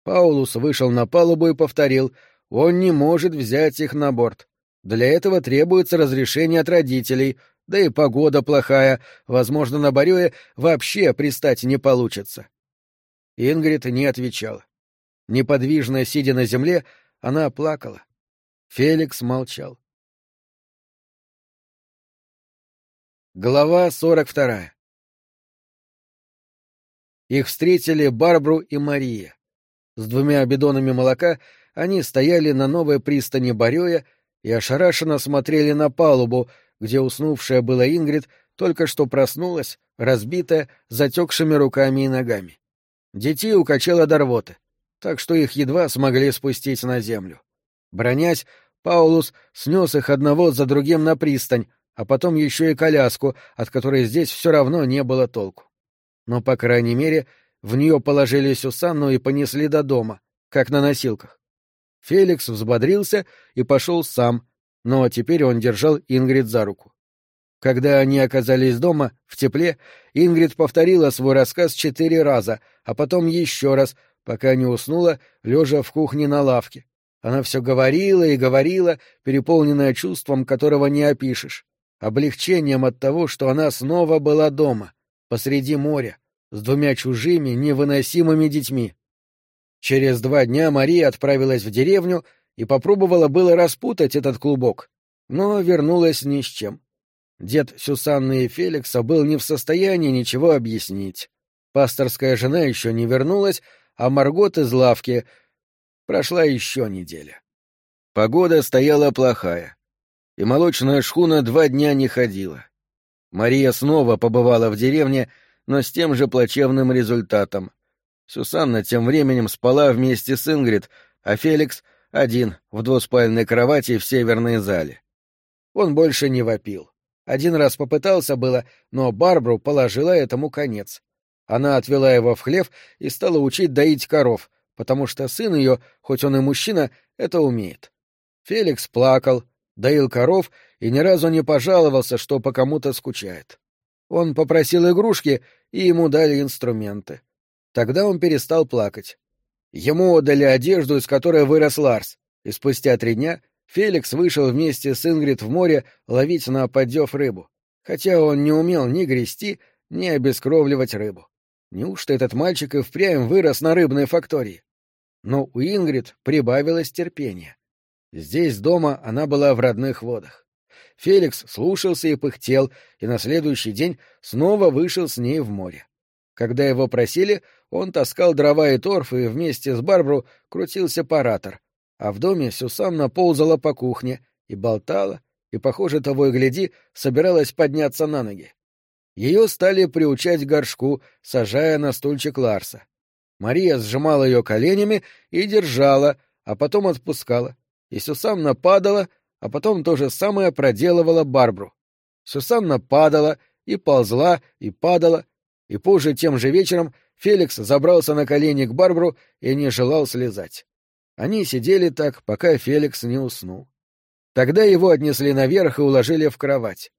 Паулус вышел на палубу и повторил, он не может взять их на борт. Для этого требуется разрешение от родителей, да и погода плохая, возможно, на Борёе вообще пристать не получится. Ингрид не отвечала. Неподвижно сидя на земле, она плакала. Феликс молчал. Глава сорок вторая. Их встретили Барбру и Мария. С двумя бидонами молока они стояли на новой пристани Барёя и ошарашенно смотрели на палубу, где уснувшая была Ингрид только что проснулась, разбитая, затекшими руками и ногами. Детей укачала до рвоты так что их едва смогли спустить на землю. Бронясь, Паулус снес их одного за другим на пристань, а потом еще и коляску, от которой здесь все равно не было толку. Но, по крайней мере, в нее положили Сюсанну и понесли до дома, как на носилках. Феликс взбодрился и пошел сам, но теперь он держал Ингрид за руку. Когда они оказались дома, в тепле, Ингрид повторила свой рассказ четыре раза, а потом еще раз, пока не уснула, лежа в кухне на лавке. Она все говорила и говорила, переполненная чувством, которого не опишешь, облегчением от того, что она снова была дома, посреди моря, с двумя чужими, невыносимыми детьми. Через два дня Мария отправилась в деревню и попробовала было распутать этот клубок, но вернулась ни с чем. Дед Сюсанны и Феликса был не в состоянии ничего объяснить. Пасторская жена еще не вернулась, а Маргот из лавки прошла еще неделя. Погода стояла плохая, и молочная шхуна два дня не ходила. Мария снова побывала в деревне но с тем же плачевным результатом. Сюсанна тем временем спала вместе с Ингрид, а Феликс — один, в двуспальной кровати в северной зале. Он больше не вопил. Один раз попытался было, но Барбару положила этому конец. Она отвела его в хлев и стала учить доить коров, потому что сын ее, хоть он и мужчина, это умеет. Феликс плакал, доил коров и ни разу не пожаловался, что по кому-то скучает. Он попросил игрушки, и ему дали инструменты. Тогда он перестал плакать. Ему отдали одежду, из которой вырос Ларс, и спустя три дня Феликс вышел вместе с Ингрид в море ловить на поддев рыбу, хотя он не умел ни грести, ни обескровливать рыбу. Неужто этот мальчик и впрямь вырос на рыбной фактории? Но у Ингрид прибавилось терпение. Здесь дома она была в родных водах. Феликс слушался и пыхтел, и на следующий день снова вышел с ней в море. Когда его просили, он таскал дрова и торф, и вместе с Барбару крутился паратор, а в доме Сюсанна ползала по кухне и болтала, и, похоже, того и гляди, собиралась подняться на ноги. Ее стали приучать горшку, сажая на стульчик Ларса. Мария сжимала ее коленями и держала, а потом отпускала. И Сюсанна падала, а потом то же самое проделывала Барбру. Сюсанна падала и ползла, и падала, и позже тем же вечером Феликс забрался на колени к Барбру и не желал слезать. Они сидели так, пока Феликс не уснул. Тогда его отнесли наверх и уложили в кровать.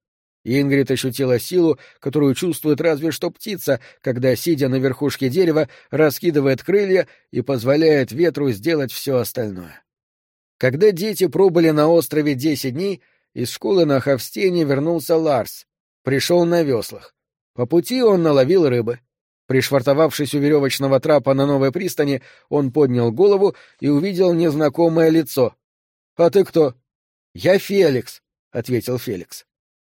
Ингрид ощутила силу, которую чувствует разве что птица, когда, сидя на верхушке дерева, раскидывает крылья и позволяет ветру сделать все остальное. Когда дети пробыли на острове десять дней, из школы на Хавстене вернулся Ларс. Пришел на веслах. По пути он наловил рыбы. Пришвартовавшись у веревочного трапа на новой пристани, он поднял голову и увидел незнакомое лицо. — А ты кто? — Я Феликс, — ответил Феликс.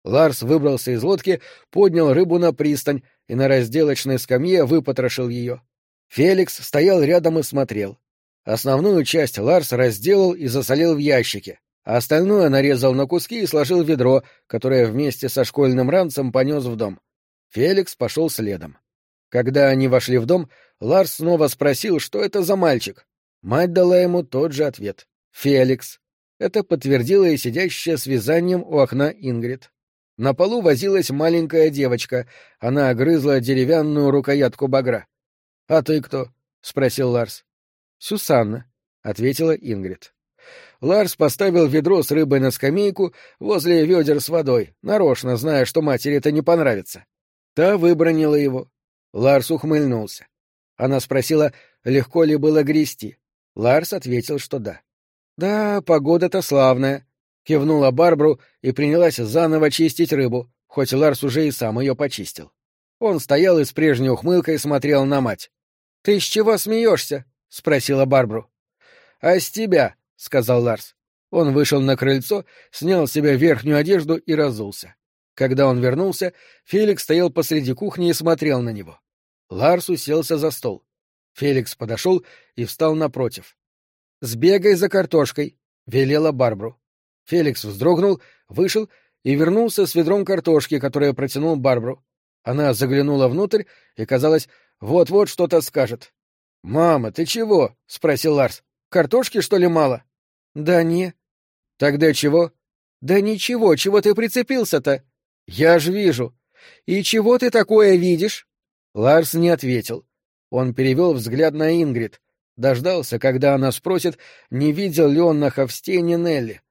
Ларс выбрался из лодки, поднял рыбу на пристань и на разделочной скамье выпотрошил ее. Феликс стоял рядом и смотрел. Основную часть Ларс разделал и засолил в ящике, а остальное нарезал на куски и сложил ведро, которое вместе со школьным ранцем понес в дом. Феликс пошел следом. Когда они вошли в дом, Ларс снова спросил, что это за мальчик. Мать дала ему тот же ответ — Феликс. Это подтвердила и сидящая с вязанием у окна Ингрид. На полу возилась маленькая девочка. Она огрызла деревянную рукоятку багра. — А ты кто? — спросил Ларс. — Сюсанна, — ответила Ингрид. Ларс поставил ведро с рыбой на скамейку возле ведер с водой, нарочно зная, что матери это не понравится. Та выбронила его. Ларс ухмыльнулся. Она спросила, легко ли было грести. Ларс ответил, что да. — Да, погода-то славная, кивнула Барбру и принялась заново чистить рыбу, хоть Ларс уже и сам ее почистил. Он стоял и с прежней ухмылкой смотрел на мать. — Ты с чего смеешься? — спросила Барбру. — А с тебя, — сказал Ларс. Он вышел на крыльцо, снял с себя верхнюю одежду и разулся. Когда он вернулся, Феликс стоял посреди кухни и смотрел на него. Ларс уселся за стол. Феликс подошел и встал напротив. — Сбегай за картошкой, — велела Барбру. Феликс вздрогнул, вышел и вернулся с ведром картошки, которое протянул Барбру. Она заглянула внутрь и, казалось, вот-вот что-то скажет. — Мама, ты чего? — спросил Ларс. — Картошки, что ли, мало? — Да не. — Тогда чего? — Да ничего, чего ты прицепился-то? — Я ж вижу. — И чего ты такое видишь? Ларс не ответил. Он перевел взгляд на Ингрид, дождался, когда она спросит, не видел ли он на Ховстейне Нелли.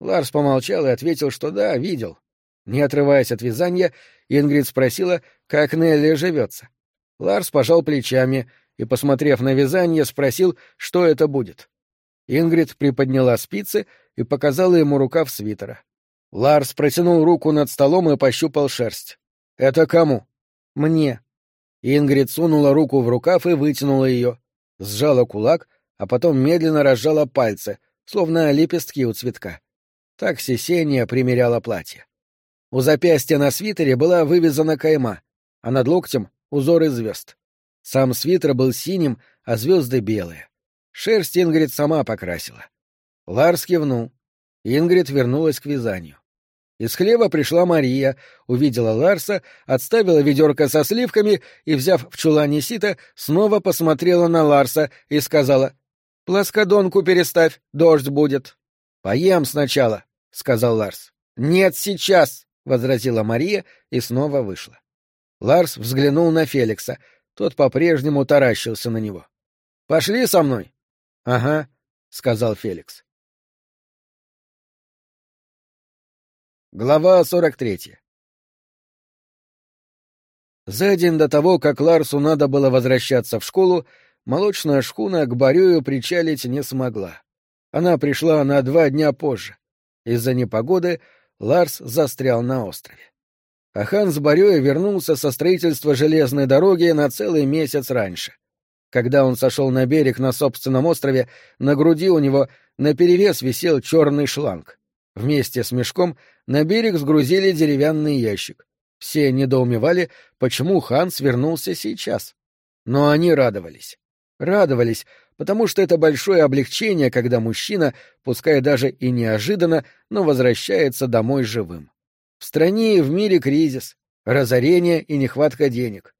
Ларс помолчал и ответил, что да, видел. Не отрываясь от вязания, Ингрид спросила, как Нелли живется. Ларс пожал плечами и, посмотрев на вязание, спросил, что это будет. Ингрид приподняла спицы и показала ему рукав свитера. Ларс протянул руку над столом и пощупал шерсть. «Это кому?» «Мне». Ингрид сунула руку в рукав и вытянула ее. Сжала кулак, а потом медленно разжала пальцы, словно лепестки у цветка. Так Сесения примеряла платье. У запястья на свитере была вывязана кайма, а над локтем — узоры звезд. Сам свитер был синим, а звезды белые. Шерсть Ингрид сама покрасила. Ларс кивнул. Ингрид вернулась к вязанию. Из хлева пришла Мария, увидела Ларса, отставила ведерко со сливками и, взяв в чулане сито, снова посмотрела на Ларса и сказала «Плоскодонку переставь, дождь будет». «Поем сначала», — сказал Ларс. «Нет, сейчас», — возразила Мария и снова вышла. Ларс взглянул на Феликса, тот по-прежнему таращился на него. «Пошли со мной?» «Ага», — сказал Феликс. Глава 43 За день до того, как Ларсу надо было возвращаться в школу, молочная шхуна к Борюю причалить не смогла. Она пришла на два дня позже. Из-за непогоды Ларс застрял на острове. А хан с Борюя вернулся со строительства железной дороги на целый месяц раньше. Когда он сошел на берег на собственном острове, на груди у него наперевес висел черный шланг. Вместе с мешком на берег сгрузили деревянный ящик. Все недоумевали, почему хан свернулся сейчас. Но они радовались. Радовались, потому что это большое облегчение, когда мужчина, пускай даже и неожиданно, но возвращается домой живым. В стране и в мире кризис, разорение и нехватка денег.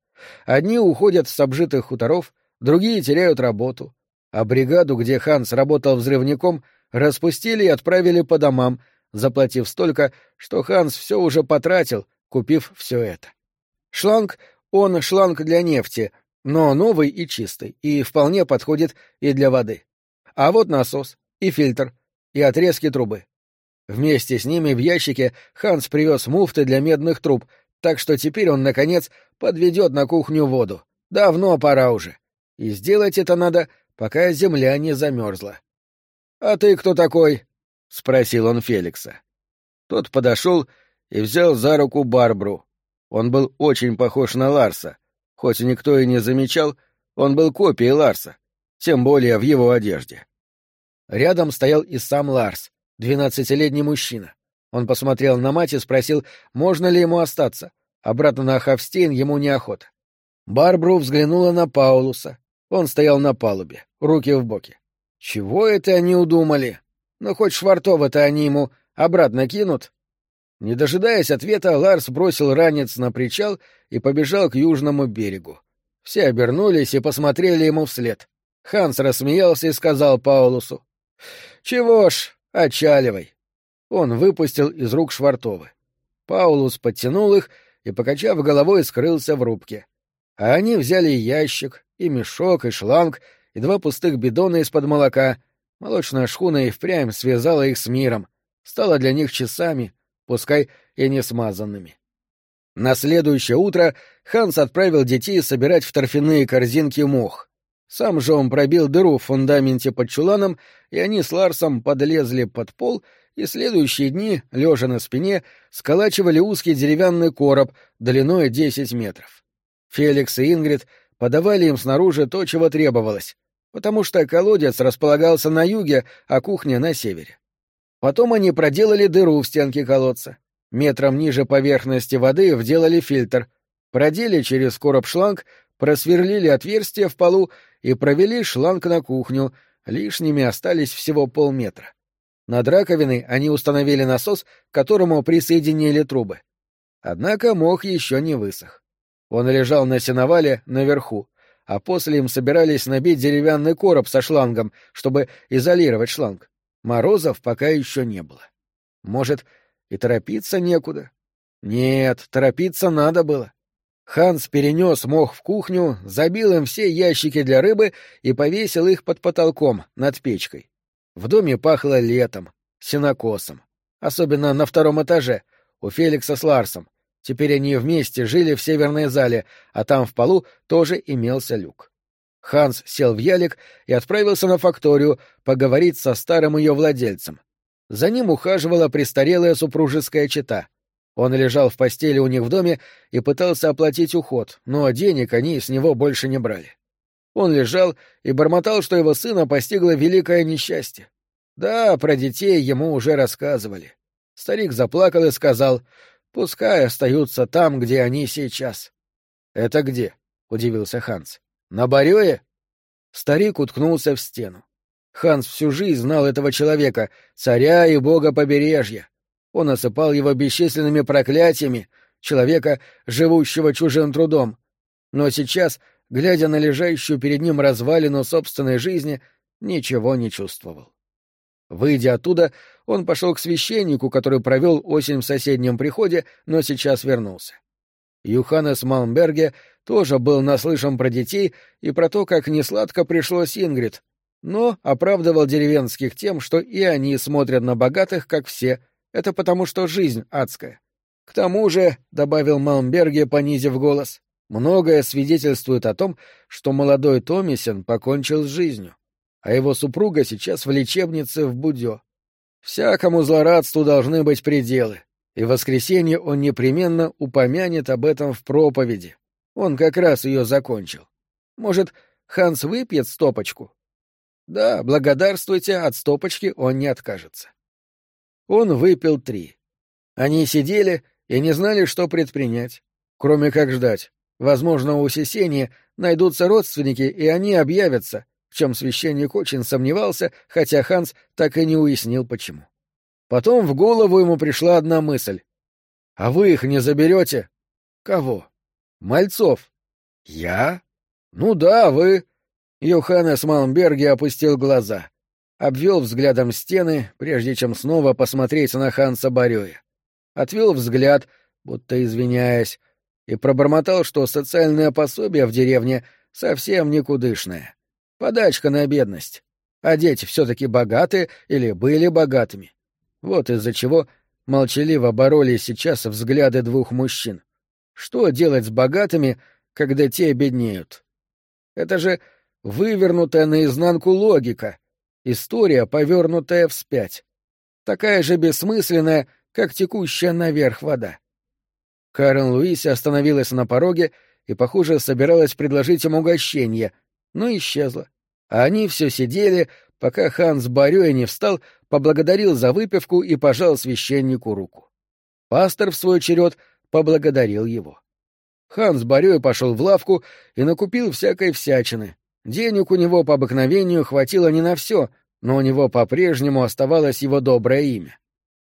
Одни уходят с обжитых хуторов, другие теряют работу. А бригаду, где Ханс работал взрывником, распустили и отправили по домам, заплатив столько, что Ханс все уже потратил, купив все это. Шланг, он шланг для нефти, но новый и чистый, и вполне подходит и для воды. А вот насос, и фильтр, и отрезки трубы. Вместе с ними в ящике Ханс привез муфты для медных труб, так что теперь он, наконец, подведет на кухню воду. Давно пора уже. И сделать это надо, пока земля не замерзла. — А ты кто такой? — спросил он Феликса. Тот подошел и взял за руку Барбру. Он был очень похож на Ларса. Хоть никто и не замечал, он был копией Ларса, тем более в его одежде. Рядом стоял и сам Ларс, двенадцатилетний мужчина. Он посмотрел на мать и спросил, можно ли ему остаться. Обратно на Хавстейн ему неохота. Барбру взглянула на Паулуса. Он стоял на палубе, руки в боки. Чего это они удумали? Ну, хоть Швартова-то они ему обратно кинут. Не дожидаясь ответа, Ларс бросил ранец на причал и побежал к южному берегу. Все обернулись и посмотрели ему вслед. Ханс рассмеялся и сказал Паулусу. — Чего ж, отчаливай. Он выпустил из рук Швартовы. Паулус подтянул их и, покачав головой, скрылся в рубке. А они взяли ящик, и мешок, и шланг, и два пустых бидона из-под молока, Молочная шхуна и впрямь связала их с миром, стала для них часами, пускай и не смазанными. На следующее утро Ханс отправил детей собирать в торфяные корзинки мох. Сам же он пробил дыру в фундаменте под чуланом, и они с Ларсом подлезли под пол и следующие дни, лежа на спине, сколачивали узкий деревянный короб длиной десять метров. Феликс и Ингрид подавали им снаружи то, чего требовалось потому что колодец располагался на юге, а кухня — на севере. Потом они проделали дыру в стенке колодца. Метром ниже поверхности воды вделали фильтр, продели через короб шланг, просверлили отверстие в полу и провели шланг на кухню, лишними остались всего полметра. Над раковиной они установили насос, к которому присоединили трубы. Однако мох еще не высох. Он лежал на сеновале наверху, а после им собирались набить деревянный короб со шлангом, чтобы изолировать шланг. Морозов пока еще не было. Может, и торопиться некуда? Нет, торопиться надо было. Ханс перенес мох в кухню, забил им все ящики для рыбы и повесил их под потолком, над печкой. В доме пахло летом, сенокосом. Особенно на втором этаже, у Феликса с Ларсом. Теперь они вместе жили в северной зале, а там в полу тоже имелся люк. Ханс сел в ялик и отправился на факторию поговорить со старым ее владельцем. За ним ухаживала престарелая супружеская чета. Он лежал в постели у них в доме и пытался оплатить уход, но денег они с него больше не брали. Он лежал и бормотал, что его сына постигло великое несчастье. Да, про детей ему уже рассказывали. Старик заплакал и сказал, Пускай остаются там, где они сейчас. — Это где? — удивился Ханс. — На Барёе? Старик уткнулся в стену. Ханс всю жизнь знал этого человека, царя и бога побережья. Он осыпал его бесчисленными проклятиями, человека, живущего чужим трудом. Но сейчас, глядя на лежащую перед ним развалину собственной жизни, ничего не чувствовал. Выйдя оттуда, он пошел к священнику, который провел осень в соседнем приходе, но сейчас вернулся. Юханес Малмберге тоже был наслышан про детей и про то, как несладко пришлось Ингрид, но оправдывал деревенских тем, что и они смотрят на богатых, как все. Это потому, что жизнь адская. К тому же, — добавил Малмберге, понизив голос, — многое свидетельствует о том, что молодой Томисен покончил с жизнью а его супруга сейчас в лечебнице в Будё. Всякому злорадству должны быть пределы, и в воскресенье он непременно упомянет об этом в проповеди. Он как раз ее закончил. Может, Ханс выпьет стопочку? Да, благодарствуйте, от стопочки он не откажется. Он выпил три. Они сидели и не знали, что предпринять, кроме как ждать. Возможно, у Сесения найдутся родственники, и они объявятся, в чем священник очень сомневался, хотя Ханс так и не уяснил, почему. Потом в голову ему пришла одна мысль. «А вы их не заберете?» «Кого?» «Мальцов». «Я?» «Ну да, вы...» Йоханнес Малмберги опустил глаза, обвел взглядом стены, прежде чем снова посмотреть на Ханса Барёя. Отвел взгляд, будто извиняясь, и пробормотал, что социальное пособие в деревне совсем никудышное. Подачка на бедность. А дети все-таки богаты или были богатыми. Вот из-за чего молчаливо боролись сейчас взгляды двух мужчин. Что делать с богатыми, когда те беднеют? Это же вывернутая наизнанку логика, история, повернутая вспять. Такая же бессмысленная, как текущая наверх вода. Карен Луиси остановилась на пороге и, похоже, собиралась предложить им угощение — но исчезла. А они все сидели, пока Ханс Барёя не встал, поблагодарил за выпивку и пожал священнику руку. Пастор, в свой черед, поблагодарил его. Ханс Барёй пошел в лавку и накупил всякой всячины. Денег у него по обыкновению хватило не на все, но у него по-прежнему оставалось его доброе имя.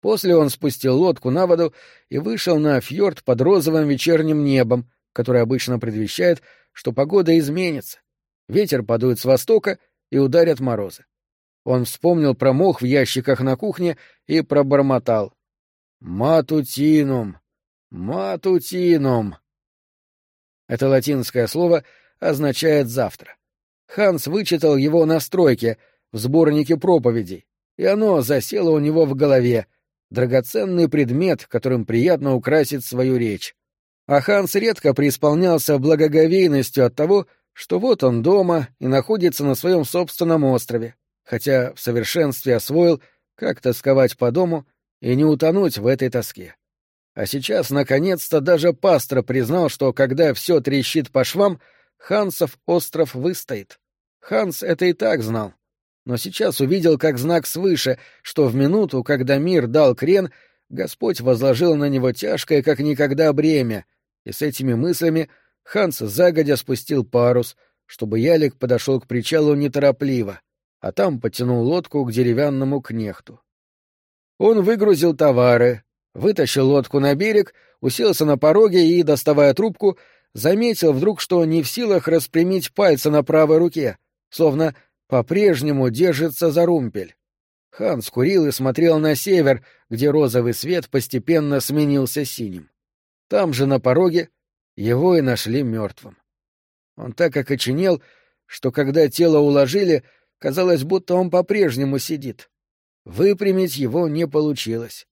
После он спустил лодку на воду и вышел на фьорд под розовым вечерним небом, который обычно предвещает, что погода изменится, Ветер подует с востока и ударят морозы. Он вспомнил про мох в ящиках на кухне и пробормотал. «Матутинум! Матутинум!» Это латинское слово означает «завтра». Ханс вычитал его на стройке, в сборнике проповедей, и оно засело у него в голове, драгоценный предмет, которым приятно украсить свою речь. А Ханс редко преисполнялся благоговейностью от того, что вот он дома и находится на своем собственном острове, хотя в совершенстве освоил, как тосковать по дому и не утонуть в этой тоске. А сейчас, наконец-то, даже пастор признал, что когда все трещит по швам, Хансов остров выстоит. Ханс это и так знал. Но сейчас увидел как знак свыше, что в минуту, когда мир дал крен, Господь возложил на него тяжкое, как никогда, бремя, и с этими мыслями — Ханс загодя спустил парус, чтобы ялик подошел к причалу неторопливо, а там потянул лодку к деревянному кнехту. Он выгрузил товары, вытащил лодку на берег, уселся на пороге и, доставая трубку, заметил вдруг, что не в силах распрямить пальцы на правой руке, словно по-прежнему держится за румпель. Ханс курил и смотрел на север, где розовый свет постепенно сменился синим. Там же на пороге его и нашли мертвым. Он так окоченел, что когда тело уложили, казалось, будто он по-прежнему сидит. Выпрямить его не получилось.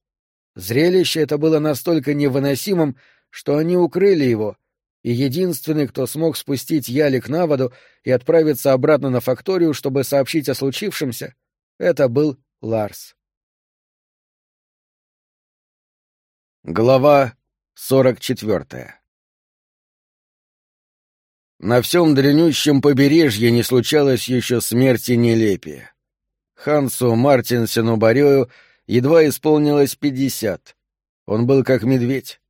Зрелище это было настолько невыносимым, что они укрыли его, и единственный, кто смог спустить ялик на воду и отправиться обратно на факторию, чтобы сообщить о случившемся, это был Ларс. Глава сорок четвертая на всем дренющем побережье не случалось еще смерти нелепее. Хансу Мартинсену Барею едва исполнилось пятьдесят. Он был как медведь.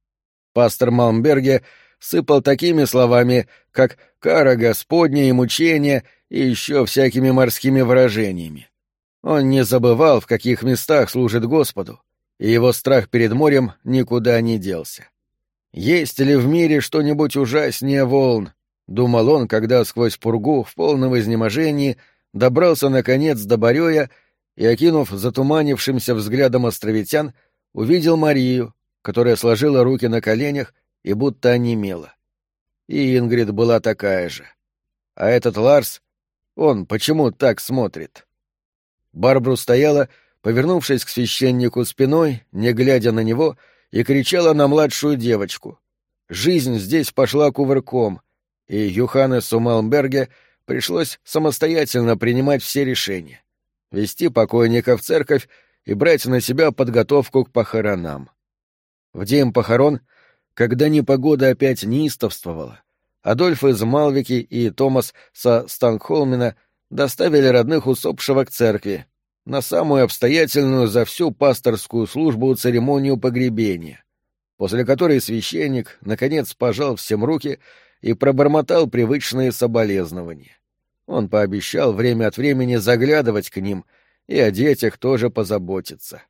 Пастор Малмберге сыпал такими словами, как «кара Господня» и «мучения» и еще всякими морскими выражениями. Он не забывал, в каких местах служит Господу, и его страх перед морем никуда не делся. «Есть ли в мире что-нибудь ужаснее волн?» — думал он, когда сквозь пургу в полном изнеможении добрался, наконец, до Барёя и, окинув затуманившимся взглядом островитян, увидел Марию, которая сложила руки на коленях и будто онемела. И Ингрид была такая же. А этот Ларс, он почему так смотрит? Барбру стояла, повернувшись к священнику спиной, не глядя на него, и кричала на младшую девочку. Жизнь здесь пошла кувырком, и Юханесу Малмберге пришлось самостоятельно принимать все решения. Вести покойника в церковь и брать на себя подготовку к похоронам. В день похорон, когда непогода опять неистовствовала, Адольф из Малвики и Томас со Станкхолмена доставили родных усопшего к церкви, на самую обстоятельную за всю пасторскую службу церемонию погребения, после которой священник, наконец, пожал всем руки и пробормотал привычные соболезнования. Он пообещал время от времени заглядывать к ним и о детях тоже позаботиться.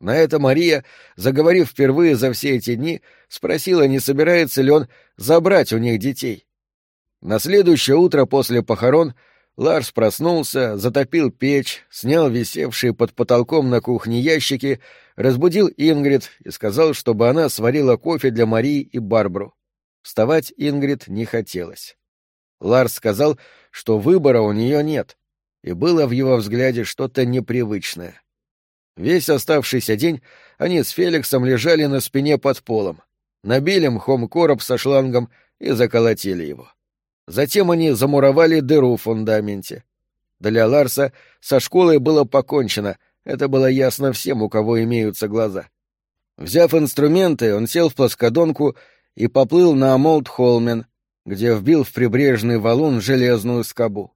На это Мария, заговорив впервые за все эти дни, спросила, не собирается ли он забрать у них детей. На следующее утро после похорон Ларс проснулся, затопил печь, снял висевшие под потолком на кухне ящики, разбудил Ингрид и сказал, чтобы она сварила кофе для Марии и Барбру. Вставать Ингрид не хотелось. Ларс сказал, что выбора у нее нет, и было в его взгляде что-то непривычное. Весь оставшийся день они с Феликсом лежали на спине под полом, набили мхом короб со шлангом и заколотили его. Затем они замуровали дыру в фундаменте. Для Ларса со школой было покончено, это было ясно всем, у кого имеются глаза. Взяв инструменты, он сел в плоскодонку и поплыл на Амолт-Холмен, где вбил в прибрежный валун железную скобу.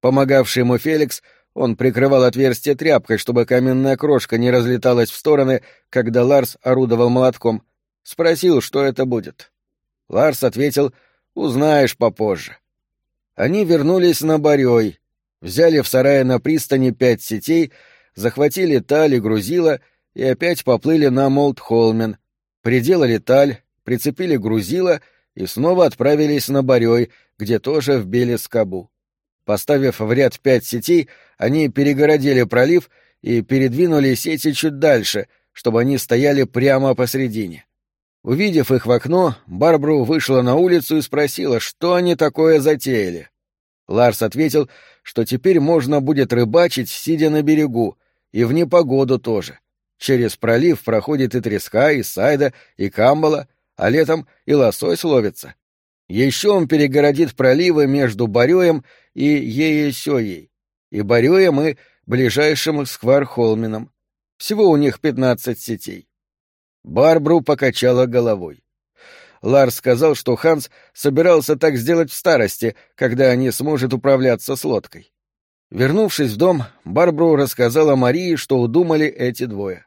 Помогавший ему Феликс, он прикрывал отверстие тряпкой, чтобы каменная крошка не разлеталась в стороны, когда Ларс орудовал молотком. Спросил, что это будет. Ларс ответил — Узнаешь попозже. Они вернулись на Борей, взяли в сарае на пристани пять сетей, захватили таль и грузила и опять поплыли на Молдхолмен, приделали таль, прицепили грузила и снова отправились на Борей, где тоже вбили скобу. Поставив в ряд пять сетей, они перегородили пролив и передвинули сети чуть дальше, чтобы они стояли прямо посредине. Увидев их в окно, Барбару вышла на улицу и спросила, что они такое затеяли. Ларс ответил, что теперь можно будет рыбачить, сидя на берегу, и в непогоду тоже. Через пролив проходит и треска, и сайда, и камбала, а летом и лосось ловится. Еще он перегородит проливы между Барёем и Еесёей, и Барёем и ближайшим Сквархолмином. Всего у них пятнадцать сетей. Барбру покачала головой. Ларс сказал, что Ханс собирался так сделать в старости, когда не сможет управляться с лодкой. Вернувшись в дом, Барбру рассказала Марии, что удумали эти двое.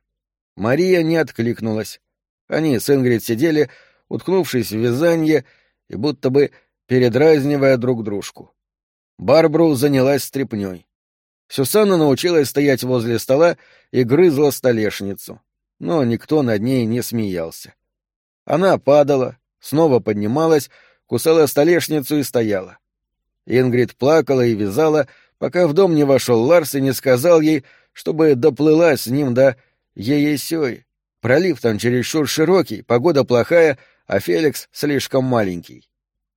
Мария не откликнулась. Они с Ингрид сидели, уткнувшись в вязанье и будто бы передразнивая друг дружку. Барбру занялась стряпнёй. Сюсанна научилась стоять возле стола и грызла столешницу но никто над ней не смеялся. Она падала, снова поднималась, кусала столешницу и стояла. Ингрид плакала и вязала, пока в дом не вошел Ларс и не сказал ей, чтобы доплыла с ним до Еесёй. Пролив там чересчур широкий, погода плохая, а Феликс слишком маленький.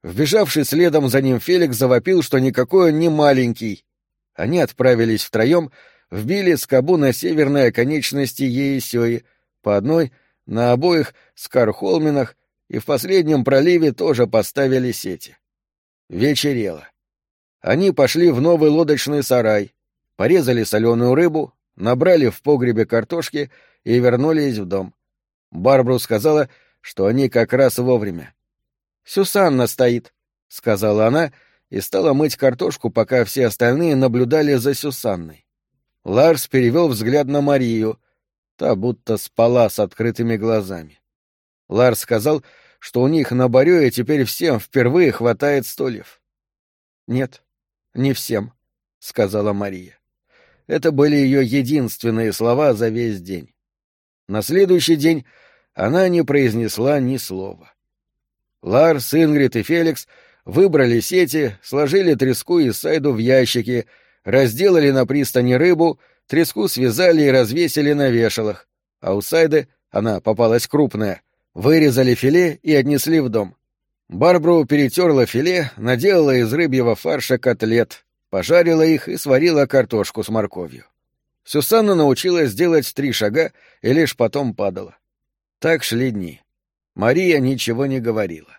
Вбежавший следом за ним Феликс завопил, что никакой он не маленький. Они отправились втроем, вбили скобу на северной оконечности Еесёи, по одной на обоих скархолминах и в последнем проливе тоже поставили сети. Вечерело. Они пошли в новый лодочный сарай, порезали соленую рыбу, набрали в погребе картошки и вернулись в дом. Барбру сказала, что они как раз вовремя. «Сюсанна стоит», — сказала она и стала мыть картошку, пока все остальные наблюдали за Сюсанной. Ларс перевел взгляд на Марию. Та будто спала с открытыми глазами. Ларс сказал, что у них на Борёе теперь всем впервые хватает стульев. «Нет, не всем», — сказала Мария. Это были ее единственные слова за весь день. На следующий день она не произнесла ни слова. Ларс, Ингрид и Феликс выбрали сети, сложили треску и сайду в ящики, разделали на пристани рыбу, треску связали и развесили на вешалах, а у сайды, она попалась крупная, вырезали филе и отнесли в дом. Барбру перетерла филе, наделала из рыбьего фарша котлет, пожарила их и сварила картошку с морковью. Сюсанна научилась делать три шага и лишь потом падала. Так шли дни. Мария ничего не говорила.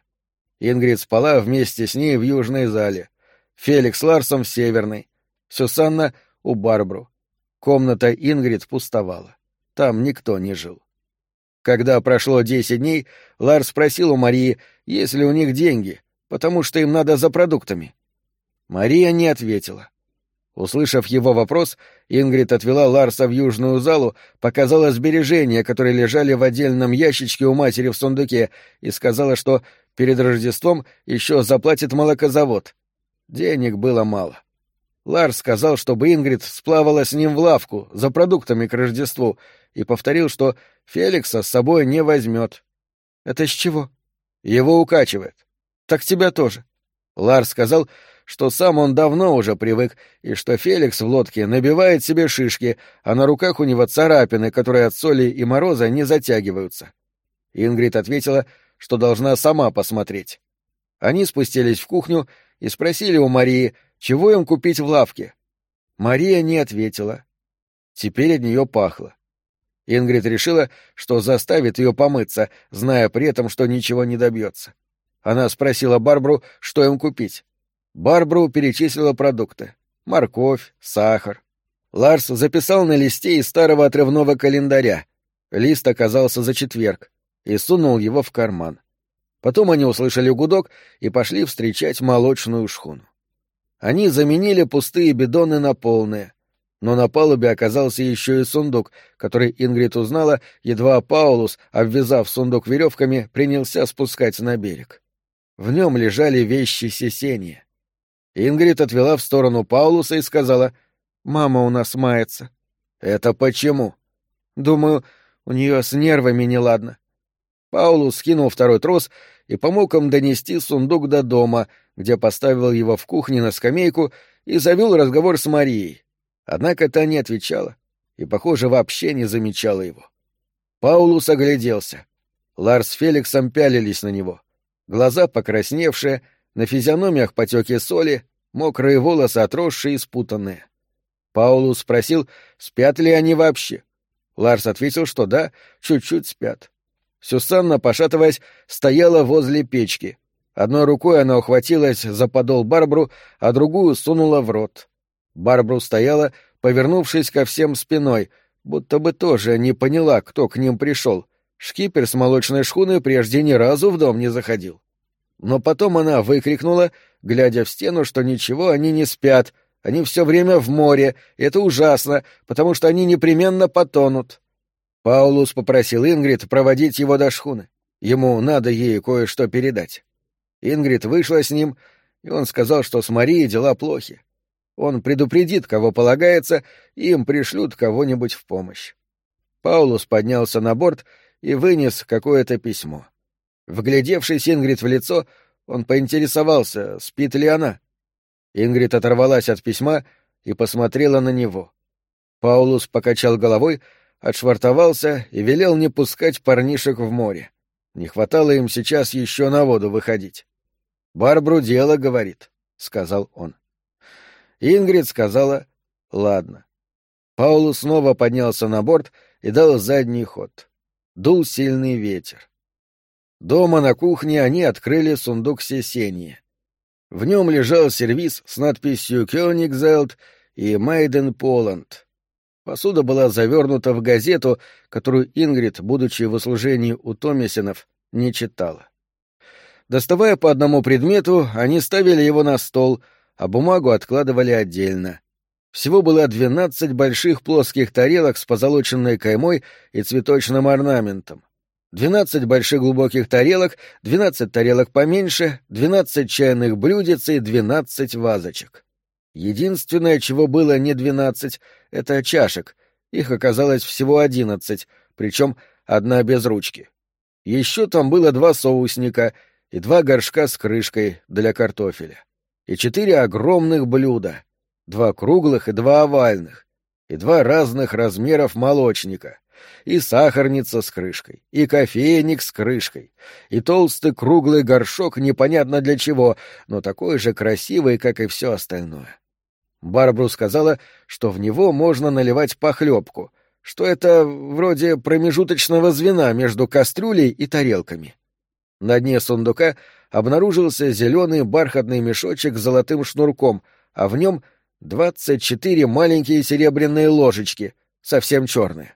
Ингрид спала вместе с ней в южной зале, Феликс Ларсом в северной, Сюсанна у Барбру. Комната Ингрид пустовала. Там никто не жил. Когда прошло десять дней, Ларс спросил у Марии, есть ли у них деньги, потому что им надо за продуктами. Мария не ответила. Услышав его вопрос, Ингрид отвела Ларса в южную залу, показала сбережения, которые лежали в отдельном ящичке у матери в сундуке, и сказала, что перед Рождеством еще заплатит молокозавод. Денег было мало. Ларс сказал, чтобы Ингрид сплавала с ним в лавку за продуктами к Рождеству, и повторил, что Феликса с собой не возьмет. — Это с чего? — Его укачивает. — Так тебя тоже. Ларс сказал, что сам он давно уже привык, и что Феликс в лодке набивает себе шишки, а на руках у него царапины, которые от соли и мороза не затягиваются. Ингрид ответила, что должна сама посмотреть. Они спустились в кухню и спросили у Марии, чего им купить в лавке. Мария не ответила. Теперь от нее пахло. Ингрид решила, что заставит ее помыться, зная при этом, что ничего не добьется. Она спросила Барбру, что им купить. Барбру перечислила продукты. Морковь, сахар. Ларс записал на листе из старого отрывного календаря. Лист оказался за четверг и сунул его в карман. Потом они услышали гудок и пошли встречать молочную шхуну. Они заменили пустые бидоны на полные. Но на палубе оказался еще и сундук, который Ингрид узнала, едва Паулус, обвязав сундук веревками, принялся спускать на берег. В нем лежали вещи Сесения. Ингрид отвела в сторону Паулуса и сказала, «Мама у нас мается». «Это почему?» «Думаю, у нее с нервами неладно». Паулус скинул второй трос и помог им донести сундук до дома, где поставил его в кухне на скамейку и завел разговор с Марией. Однако та не отвечала и, похоже, вообще не замечала его. Паулус огляделся. Ларс с Феликсом пялились на него. Глаза покрасневшие, на физиономиях потеки соли, мокрые волосы отросшие и спутанные. Паулус спросил, спят ли они вообще. Ларс ответил, что да, чуть-чуть спят. Сюсанна, пошатываясь, стояла возле печки. Одной рукой она ухватилась за подол Барбру, а другую сунула в рот. Барбру стояла, повернувшись ко всем спиной, будто бы тоже не поняла, кто к ним пришел. Шкипер с молочной шхуны прежде ни разу в дом не заходил. Но потом она выкрикнула, глядя в стену, что ничего, они не спят, они все время в море, и это ужасно, потому что они непременно потонут. Паулус попросил Ингрид проводить его до шхуны. Ему надо ей кое-что передать. Ингрид вышла с ним, и он сказал, что с Марией дела плохи. Он предупредит, кого полагается, и им пришлют кого-нибудь в помощь. Паулус поднялся на борт и вынес какое-то письмо. Вглядевшись Ингрид в лицо, он поинтересовался, спит ли она. Ингрид оторвалась от письма и посмотрела на него. Паулус покачал головой, отшвартовался и велел не пускать парнишек в море. Не хватало им сейчас еще на воду выходить. «Барбру дело, — говорит», — сказал он. Ингрид сказала «Ладно». Паулус снова поднялся на борт и дал задний ход. Дул сильный ветер. Дома на кухне они открыли сундук сесения. В нем лежал сервиз с надписью «Кёнигзелд» и «Мейден Поланд». Посуда была завернута в газету, которую Ингрид, будучи в услужении у Томисинов, не читала. Доставая по одному предмету, они ставили его на стол, а бумагу откладывали отдельно. Всего было двенадцать больших плоских тарелок с позолоченной каймой и цветочным орнаментом. Двенадцать больших глубоких тарелок, двенадцать тарелок поменьше, двенадцать чайных блюдец и двенадцать вазочек. Единственное, чего было не двенадцать, — это чашек. Их оказалось всего одиннадцать, причем одна без ручки. Еще там было два соусника и два горшка с крышкой для картофеля. И четыре огромных блюда, два круглых и два овальных, и два разных размеров молочника, и сахарница с крышкой, и кофейник с крышкой, и толстый круглый горшок непонятно для чего, но такой же красивый, как и все остальное. Барбру сказала, что в него можно наливать похлебку, что это вроде промежуточного звена между кастрюлей и тарелками. На дне сундука обнаружился зеленый бархатный мешочек с золотым шнурком, а в нем двадцать четыре маленькие серебряные ложечки, совсем черные.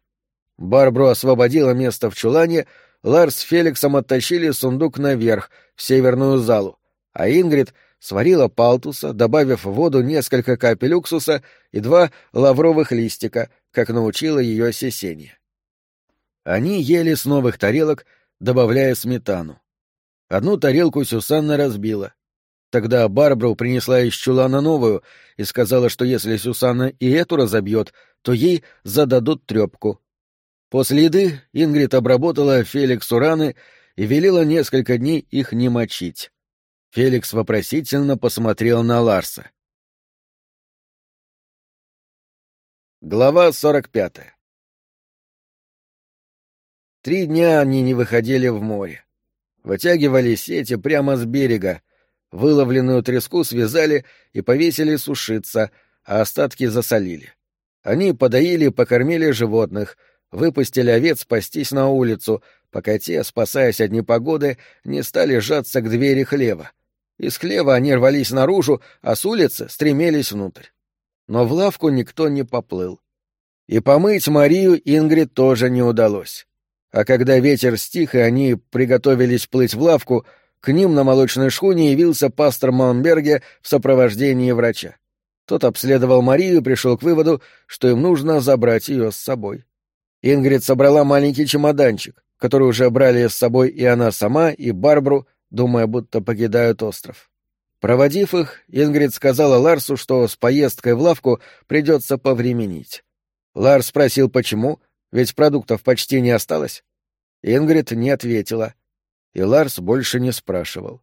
Барбру освободила место в чулане, Ларс с Феликсом оттащили сундук наверх, в северную залу, а Ингрид сварила палтуса, добавив в воду несколько капель уксуса и два лавровых листика, как научила ее Сесения. Они ели с новых тарелок, добавляя сметану. Одну тарелку Сюсанна разбила. Тогда Барбару принесла из чулана новую и сказала, что если Сюсанна и эту разобьет, то ей зададут трепку. После еды Ингрид обработала Феликсу раны и велела несколько дней их не мочить. Феликс вопросительно посмотрел на Ларса. Глава сорок пятая Три дня они не выходили в море. Вытягивали сети прямо с берега, выловленную треску связали и повесили сушиться, а остатки засолили. Они подоили и покормили животных — выпустили овец спастись на улицу, пока те, спасаясь от непогоды, не стали сжаться к двери хлева. Из хлева они рвались наружу, а с улицы стремились внутрь. Но в лавку никто не поплыл. И помыть Марию Ингрид тоже не удалось. А когда ветер стих, и они приготовились плыть в лавку, к ним на молочной шхуне явился пастор Маунберге в сопровождении врача. Тот обследовал Марию и пришел к выводу, что им нужно забрать ее с собой. Ингрид собрала маленький чемоданчик, который уже брали с собой и она сама, и Барбру, думая, будто покидают остров. Проводив их, Ингрид сказала Ларсу, что с поездкой в лавку придется повременить. Ларс спросил, почему, ведь продуктов почти не осталось. Ингрид не ответила, и Ларс больше не спрашивал.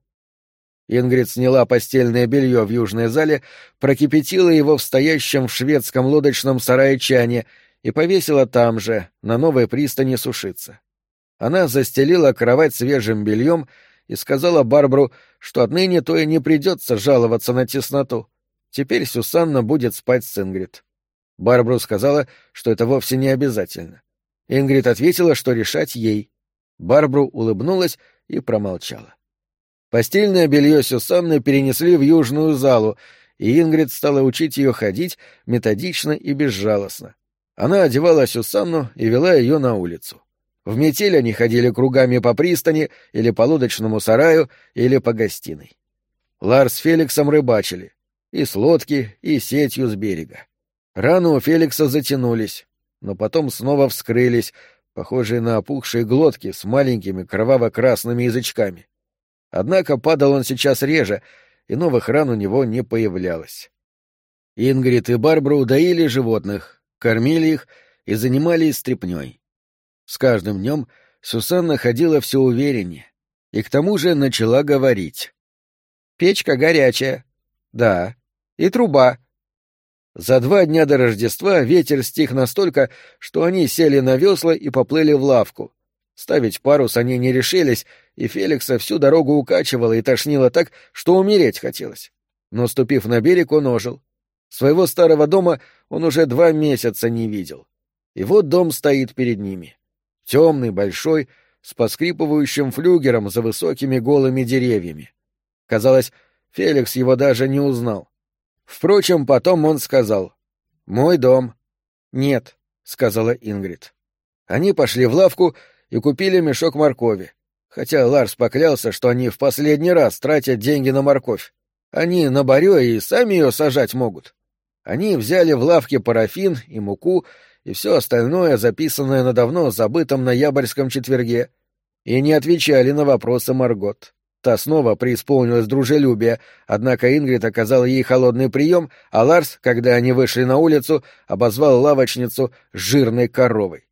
Ингрид сняла постельное белье в южной зале, прокипятила его в стоящем в шведском лодочном сарае чане и повесила там же, на новой пристани сушиться. Она застелила кровать свежим бельем и сказала Барбару, что отныне то и не придется жаловаться на тесноту. Теперь Сюсанна будет спать с Ингрид. Барбару сказала, что это вовсе не обязательно. Ингрид ответила, что решать ей. Барбару улыбнулась и промолчала. Постельное белье Сюсанны перенесли в южную залу, и Ингрид стала учить ее ходить методично и безжалостно. Она одевала Сюсанну и вела ее на улицу. В метель они ходили кругами по пристани или по лодочному сараю или по гостиной. Ларс с Феликсом рыбачили. И с лодки, и сетью с берега. Раны у Феликса затянулись, но потом снова вскрылись, похожие на опухшие глотки с маленькими кроваво-красными язычками. Однако падал он сейчас реже, и новых ран у него не появлялось. Ингрид и Барбара удоили животных, кормили их и занимались стряпнёй. С каждым днем Сусанна ходила все увереннее и к тому же начала говорить. «Печка горячая». «Да». «И труба». За два дня до Рождества ветер стих настолько, что они сели на весла и поплыли в лавку. Ставить парус они не решились, и Феликса всю дорогу укачивало и тошнило так, что умереть хотелось. Но, ступив на берег, он ожил. Своего старого дома он уже два месяца не видел. И вот дом стоит перед ними. Темный, большой, с поскрипывающим флюгером за высокими голыми деревьями. Казалось, Феликс его даже не узнал. Впрочем, потом он сказал «Мой дом». «Нет», — сказала Ингрид. Они пошли в лавку и купили мешок моркови, хотя Ларс поклялся, что они в последний раз тратят деньги на морковь. Они на барё и сами ее сажать могут. Они взяли в лавке парафин и муку и все остальное, записанное на давно забытом ноябрьском четверге, и не отвечали на вопросы Маргот. Та снова преисполнилась дружелюбия, однако Ингрид оказала ей холодный прием, а Ларс, когда они вышли на улицу, обозвал лавочницу «жирной коровой».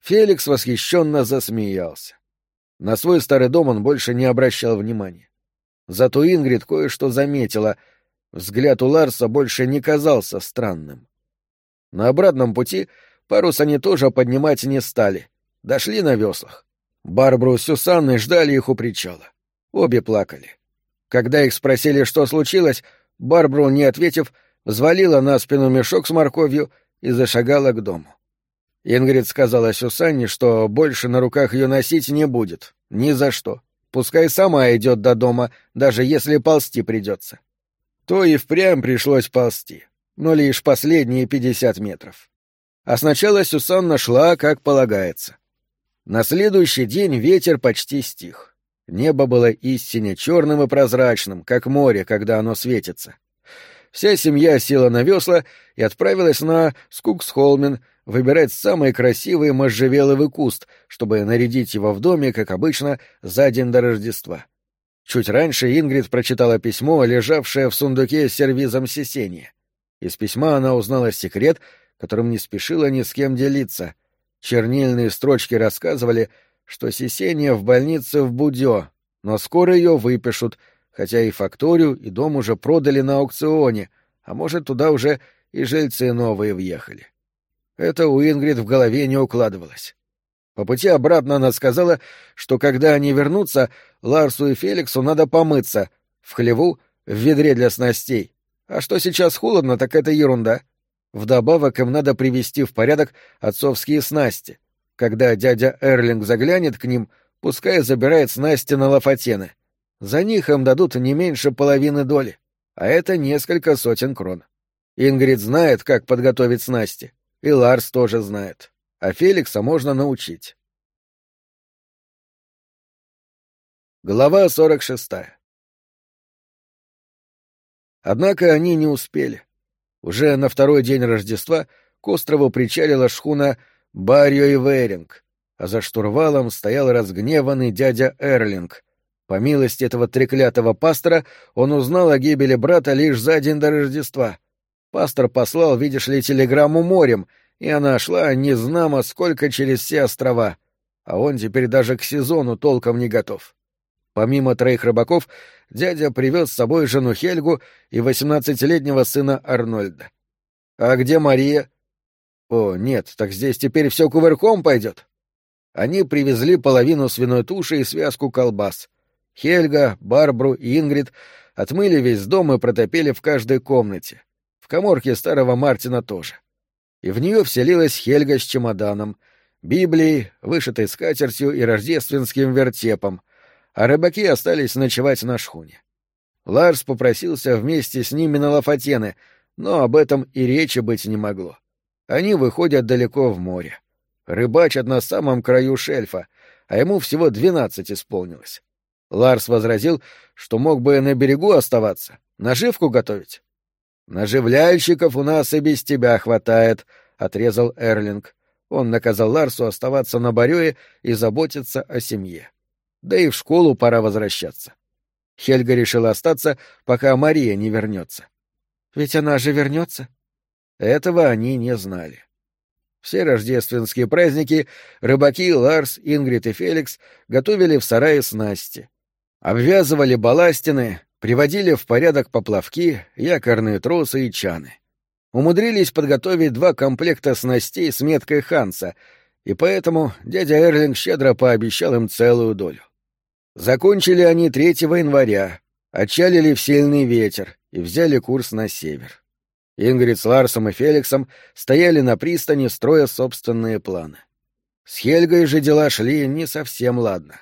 Феликс восхищенно засмеялся. На свой старый дом он больше не обращал внимания. Зато Ингрид кое-что заметила. Взгляд у Ларса больше не казался странным. На обратном пути парус они тоже поднимать не стали. Дошли на веслах. Барбару с Сюсанной ждали их у причала. Обе плакали. Когда их спросили, что случилось, Барбару, не ответив, взвалила на спину мешок с морковью и зашагала к дому. Ингрид сказала Сюсанне, что больше на руках ее носить не будет. Ни за что. Пускай сама идет до дома, даже если ползти придется. То и впрямь пришлось ползти, но лишь последние пятьдесят метров. А сначала Сюсанна шла, как полагается. На следующий день ветер почти стих. Небо было истинно черным и прозрачным, как море, когда оно светится. Вся семья села на весла и отправилась на Скуксхолмен выбирать самый красивый можжевеловый куст, чтобы нарядить его в доме, как обычно, за день до Рождества. Чуть раньше Ингрид прочитала письмо, лежавшее в сундуке с сервизом Сесения. Из письма она узнала секрет, которым не спешила ни с кем делиться. Чернильные строчки рассказывали, что Сесения в больнице в Будё, но скоро ее выпишут, хотя и факторию, и дом уже продали на аукционе, а может, туда уже и жильцы новые въехали. Это у Ингрид в голове не укладывалось. По пути обратно она сказала, что когда они вернутся, Ларсу и Феликсу надо помыться, в хлеву, в ведре для снастей. А что сейчас холодно, так это ерунда. Вдобавок им надо привести в порядок отцовские снасти. Когда дядя Эрлинг заглянет к ним, пускай забирает снасти на лафатены. За них им дадут не меньше половины доли, а это несколько сотен крон. Ингрид знает, как подготовить снасти. И Ларс тоже знает. А Феликса можно научить. Глава 46 Однако они не успели. Уже на второй день Рождества к острову причалила шхуна Баррио и Веринг, а за штурвалом стоял разгневанный дядя Эрлинг. По милости этого треклятого пастора он узнал о гибели брата лишь за день до Рождества — Пастор послал, видишь ли, телеграмму морем, и она шла незнамо сколько через все острова, а он теперь даже к сезону толком не готов. Помимо троих рыбаков, дядя привез с собой жену Хельгу и восемнадцатилетнего сына Арнольда. «А где Мария?» «О, нет, так здесь теперь все кувырком пойдет». Они привезли половину свиной туши и связку колбас. Хельга, Барбру и Ингрид отмыли весь дом и протопили в каждой комнате коморке старого Мартина тоже. И в нее вселилась Хельга с чемоданом, Библией, вышитой скатертью и рождественским вертепом, а рыбаки остались ночевать на шхуне. Ларс попросился вместе с ними на Лафатены, но об этом и речи быть не могло. Они выходят далеко в море. Рыбачат на самом краю шельфа, а ему всего двенадцать исполнилось. Ларс возразил, что мог бы на берегу оставаться, наживку готовить. «Наживляльщиков у нас и без тебя хватает», — отрезал Эрлинг. Он наказал Ларсу оставаться на Барёе и заботиться о семье. Да и в школу пора возвращаться. Хельга решила остаться, пока Мария не вернется. «Ведь она же вернется?» Этого они не знали. Все рождественские праздники рыбаки Ларс, Ингрид и Феликс готовили в сарае снасти. Обвязывали балластины, приводили в порядок поплавки, якорные тросы и чаны. Умудрились подготовить два комплекта снастей с меткой Ханса, и поэтому дядя Эрлинг щедро пообещал им целую долю. Закончили они 3 января, отчалили в сильный ветер и взяли курс на север. Ингрид с Ларсом и Феликсом стояли на пристани, строя собственные планы. С Хельгой же дела шли не совсем ладно.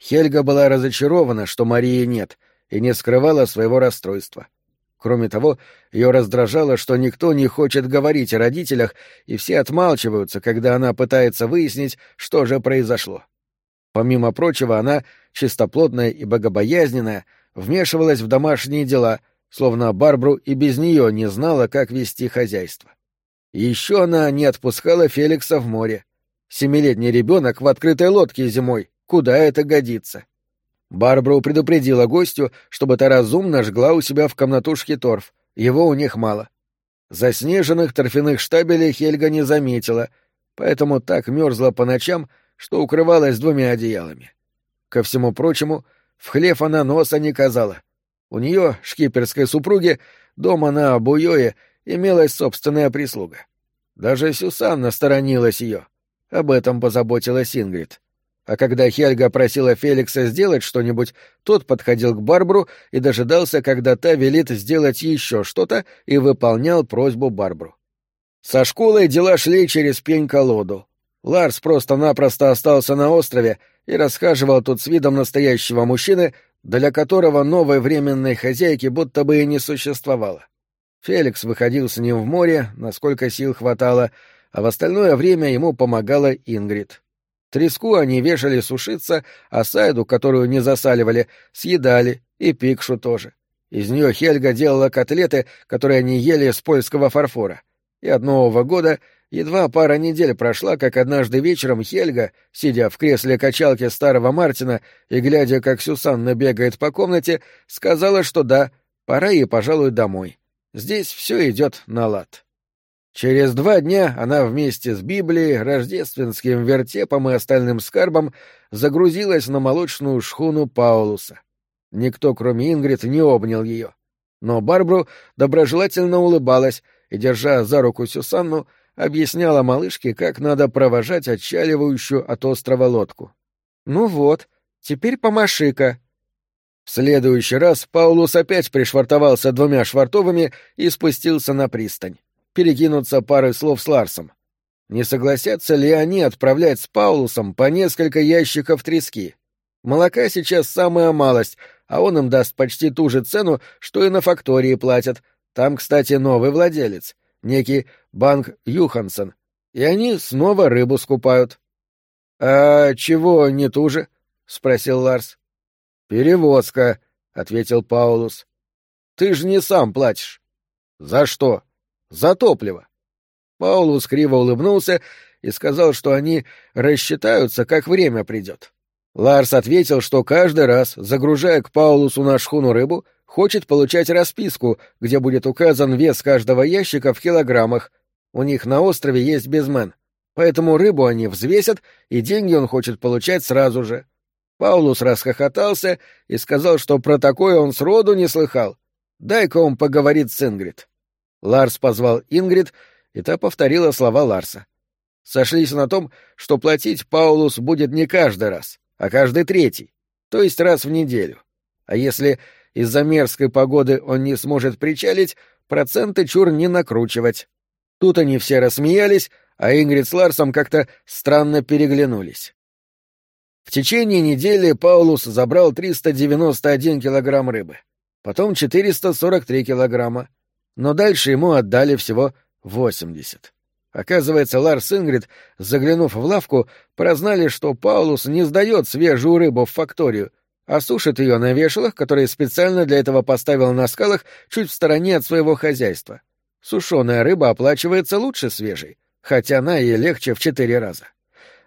Хельга была разочарована, что Марии нет, и не скрывала своего расстройства. Кроме того, ее раздражало, что никто не хочет говорить о родителях, и все отмалчиваются, когда она пытается выяснить, что же произошло. Помимо прочего, она, чистоплотная и богобоязненная, вмешивалась в домашние дела, словно Барбру и без нее не знала, как вести хозяйство. еще она не отпускала Феликса в море. Семилетний ребенок в открытой лодке зимой. Куда это годится? Барбара предупредила гостю, чтобы та разумно жгла у себя в комнатушке торф. Его у них мало. Заснеженных торфяных штабелей Хельга не заметила. поэтому так мерзла по ночам, что укрывалась двумя одеялами. Ко всему прочему, в хлев она носа не казала. У нее, шкиперской супруги, дома на Буёе имелась собственная прислуга. Даже Сюсанна сторонилась ее. Об этом позаботилась Ингрид. А когда Хельга просила Феликса сделать что-нибудь, тот подходил к Барбру и дожидался, когда та велит сделать еще что-то, и выполнял просьбу Барбру. Со школой дела шли через пень-колоду. Ларс просто-напросто остался на острове и расхаживал тут с видом настоящего мужчины, для которого новой временной хозяйки будто бы и не существовало. Феликс выходил с ним в море, насколько сил хватало, а в остальное время ему помогала Ингрид. Треску они вешали сушиться, а сайду, которую не засаливали, съедали, и пикшу тоже. Из нее Хельга делала котлеты, которые они ели с польского фарфора. И от Нового года едва пара недель прошла, как однажды вечером Хельга, сидя в кресле качалки старого Мартина и глядя, как Сюсанна бегает по комнате, сказала, что да, пора ей, пожалуй, домой. Здесь все идет на лад. Через два дня она вместе с Библией, рождественским вертепом и остальным скарбом загрузилась на молочную шхуну Паулуса. Никто, кроме Ингрид, не обнял ее. Но Барбру доброжелательно улыбалась и, держа за руку Сюсанну, объясняла малышке, как надо провожать отчаливающую от острова лодку. «Ну вот, теперь помаши-ка». В следующий раз Паулус опять пришвартовался двумя швартовыми и спустился на пристань перекинуться парой слов с Ларсом. Не согласятся ли они отправлять с Паулусом по несколько ящиков трески? Молока сейчас самая малость, а он им даст почти ту же цену, что и на фактории платят. Там, кстати, новый владелец, некий Банк Юхансон, и они снова рыбу скупают. — А чего не ту же? — спросил Ларс. — Перевозка, — ответил Паулус. — Ты же не сам платишь. — За что? За топливо. Паулус криво улыбнулся и сказал, что они рассчитаются, как время придет. Ларс ответил, что каждый раз, загружая к Паулусу на шхуну рыбу, хочет получать расписку, где будет указан вес каждого ящика в килограммах. У них на острове есть безмен. Поэтому рыбу они взвесят, и деньги он хочет получать сразу же. Паулус расхохотался и сказал, что про такое он сроду не слыхал. Дай-ка он поговорит с Ингрид. Ларс позвал Ингрид, и та повторила слова Ларса. Сошлись на том, что платить Паулус будет не каждый раз, а каждый третий, то есть раз в неделю. А если из-за мерзкой погоды он не сможет причалить, проценты чур не накручивать. Тут они все рассмеялись, а Ингрид с Ларсом как-то странно переглянулись. В течение недели Паулус забрал 391 килограмм рыбы, потом 443 килограмма, но дальше ему отдали всего восемьдесят. Оказывается, Ларс Ингрид, заглянув в лавку, прознали, что Паулус не сдает свежую рыбу в факторию, а сушит ее на вешалах, которые специально для этого поставил на скалах чуть в стороне от своего хозяйства. Сушеная рыба оплачивается лучше свежей, хотя она и легче в четыре раза.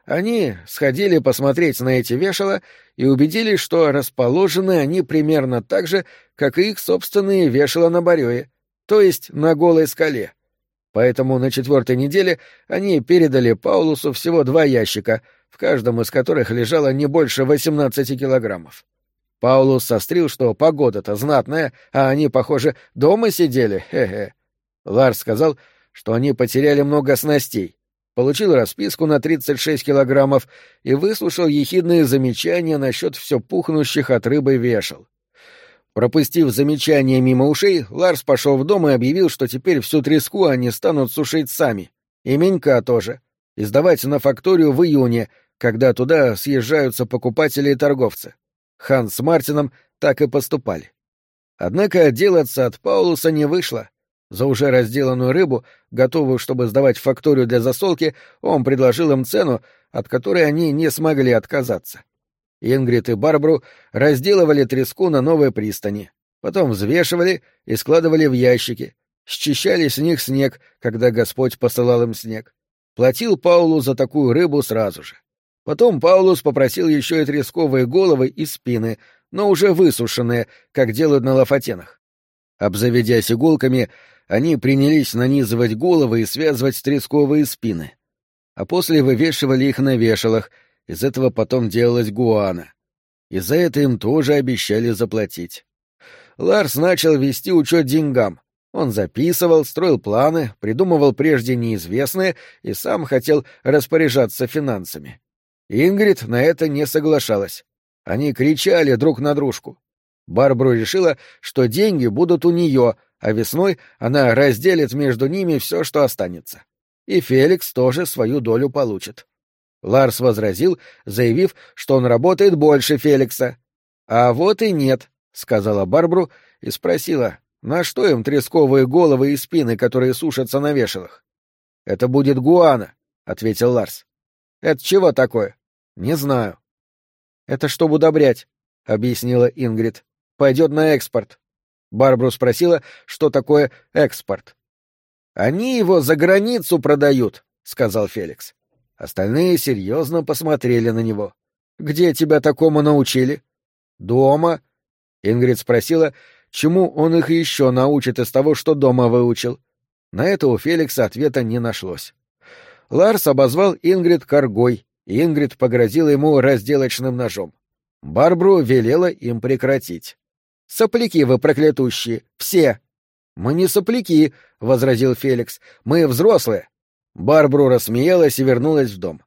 Они сходили посмотреть на эти вешала и убедились, что расположены они примерно так же, как и их собственные вешала на Барёе, то есть на голой скале. Поэтому на четвертой неделе они передали Паулусу всего два ящика, в каждом из которых лежало не больше 18 килограммов. Паулус сострил, что погода-то знатная, а они, похоже, дома сидели, хе-хе. Ларс сказал, что они потеряли много снастей, получил расписку на 36 килограммов и выслушал ехидные замечания насчет все пухнущих от рыбы вешал. Пропустив замечание мимо ушей, Ларс пошел в дом и объявил, что теперь всю треску они станут сушить сами. И менька тоже. И сдавать на факторию в июне, когда туда съезжаются покупатели и торговцы. Хан с Мартином так и поступали. Однако отделаться от Паулуса не вышло. За уже разделанную рыбу, готовую, чтобы сдавать в факторию для засолки, он предложил им цену, от которой они не смогли отказаться. Ингрид и Барбру разделывали треску на новой пристани, потом взвешивали и складывали в ящики, счищали с них снег, когда Господь посылал им снег. Платил Паулу за такую рыбу сразу же. Потом Паулус попросил еще и тресковые головы и спины, но уже высушенные, как делают на лафатенах. Обзаведясь иголками, они принялись нанизывать головы и связывать тресковые спины. а после вывешивали их на вешалах, из этого потом делалась гуана. И за это им тоже обещали заплатить. Ларс начал вести учет деньгам. Он записывал, строил планы, придумывал прежде неизвестные и сам хотел распоряжаться финансами. Ингрид на это не соглашалась. Они кричали друг на дружку. Барбару решила, что деньги будут у нее, а весной она разделит между ними все, что останется. И Феликс тоже свою долю получит. Ларс возразил, заявив, что он работает больше Феликса. «А вот и нет», — сказала Барбру и спросила, на что им тресковые головы и спины, которые сушатся на вешалах. «Это будет гуана», — ответил Ларс. «Это чего такое?» «Не знаю». «Это чтобы удобрять», — объяснила Ингрид. «Пойдет на экспорт». Барбру спросила, что такое экспорт. «Они его за границу продают», — сказал Феликс. Остальные серьезно посмотрели на него. «Где тебя такому научили?» «Дома». Ингрид спросила, чему он их еще научит из того, что дома выучил. На это у Феликса ответа не нашлось. Ларс обозвал Ингрид коргой, и Ингрид погрозила ему разделочным ножом. Барбру велела им прекратить. «Сопляки вы проклятущие! Все!» «Мы не сопляки», — возразил Феликс. «Мы взрослые. Барбру рассмеялась и вернулась в дом.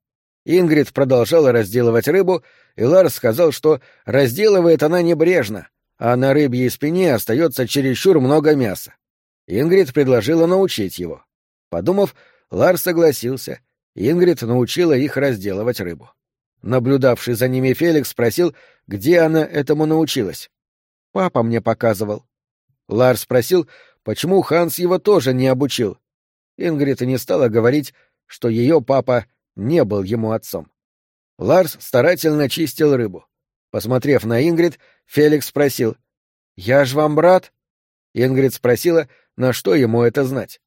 Ингрид продолжала разделывать рыбу, и Ларс сказал, что разделывает она небрежно, а на рыбьей спине остается чересчур много мяса. Ингрид предложила научить его. Подумав, Ларс согласился. Ингрид научила их разделывать рыбу. Наблюдавший за ними Феликс спросил, где она этому научилась. «Папа мне показывал». Ларс спросил, почему Ханс его тоже не обучил. Ингрид не стала говорить, что ее папа не был ему отцом. Ларс старательно чистил рыбу. Посмотрев на Ингрид, Феликс спросил, «Я ж вам брат?» Ингрид спросила, на что ему это знать.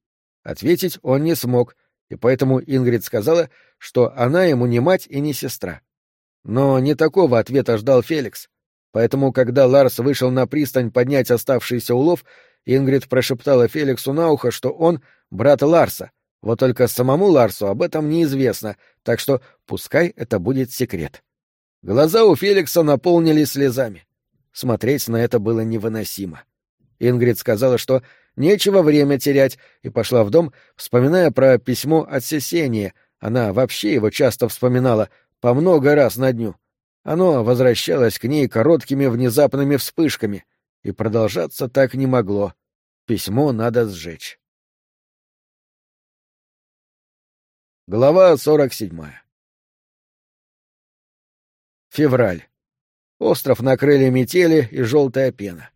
Ответить он не смог, и поэтому Ингрид сказала, что она ему не мать и не сестра. Но не такого ответа ждал Феликс, поэтому, когда Ларс вышел на пристань поднять оставшийся улов, Ингрид прошептала Феликсу на ухо, что он — брат Ларса, вот только самому Ларсу об этом неизвестно, так что пускай это будет секрет. Глаза у Феликса наполнились слезами. Смотреть на это было невыносимо. Ингрид сказала, что нечего время терять, и пошла в дом, вспоминая про письмо от Сесения. Она вообще его часто вспоминала, по много раз на дню. Оно возвращалось к ней короткими внезапными вспышками — и продолжаться так не могло. Письмо надо сжечь. Глава сорок седьмая. Февраль. Остров накрыли метели и желтая пена.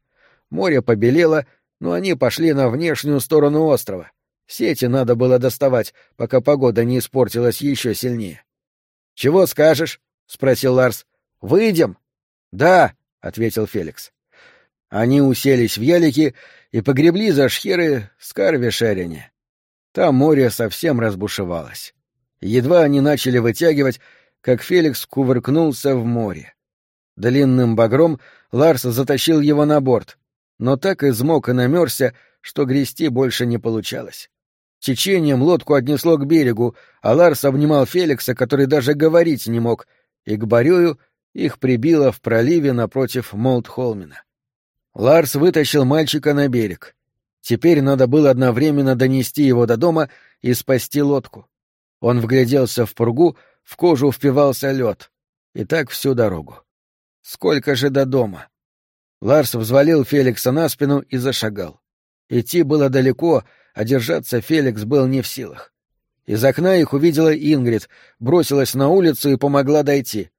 Море побелело, но они пошли на внешнюю сторону острова. Сети надо было доставать, пока погода не испортилась еще сильнее. — Чего скажешь? — спросил Ларс. — Выйдем? — Да, — ответил Феликс. Они уселись в ялики и погребли за шхеры в Скарвишерине. Там море совсем разбушевалось. Едва они начали вытягивать, как Феликс кувыркнулся в море. Длинным багром Ларс затащил его на борт, но так измок и намерзся, что грести больше не получалось. Течением лодку отнесло к берегу, а Ларс обнимал Феликса, который даже говорить не мог, и к Борюю их прибило в проливе напротив Молдхолмина. Ларс вытащил мальчика на берег. Теперь надо было одновременно донести его до дома и спасти лодку. Он вгляделся в пургу, в кожу впивался лед. И так всю дорогу. Сколько же до дома? Ларс взвалил Феликса на спину и зашагал. Идти было далеко, а держаться Феликс был не в силах. Из окна их увидела Ингрид, бросилась на улицу и помогла дойти.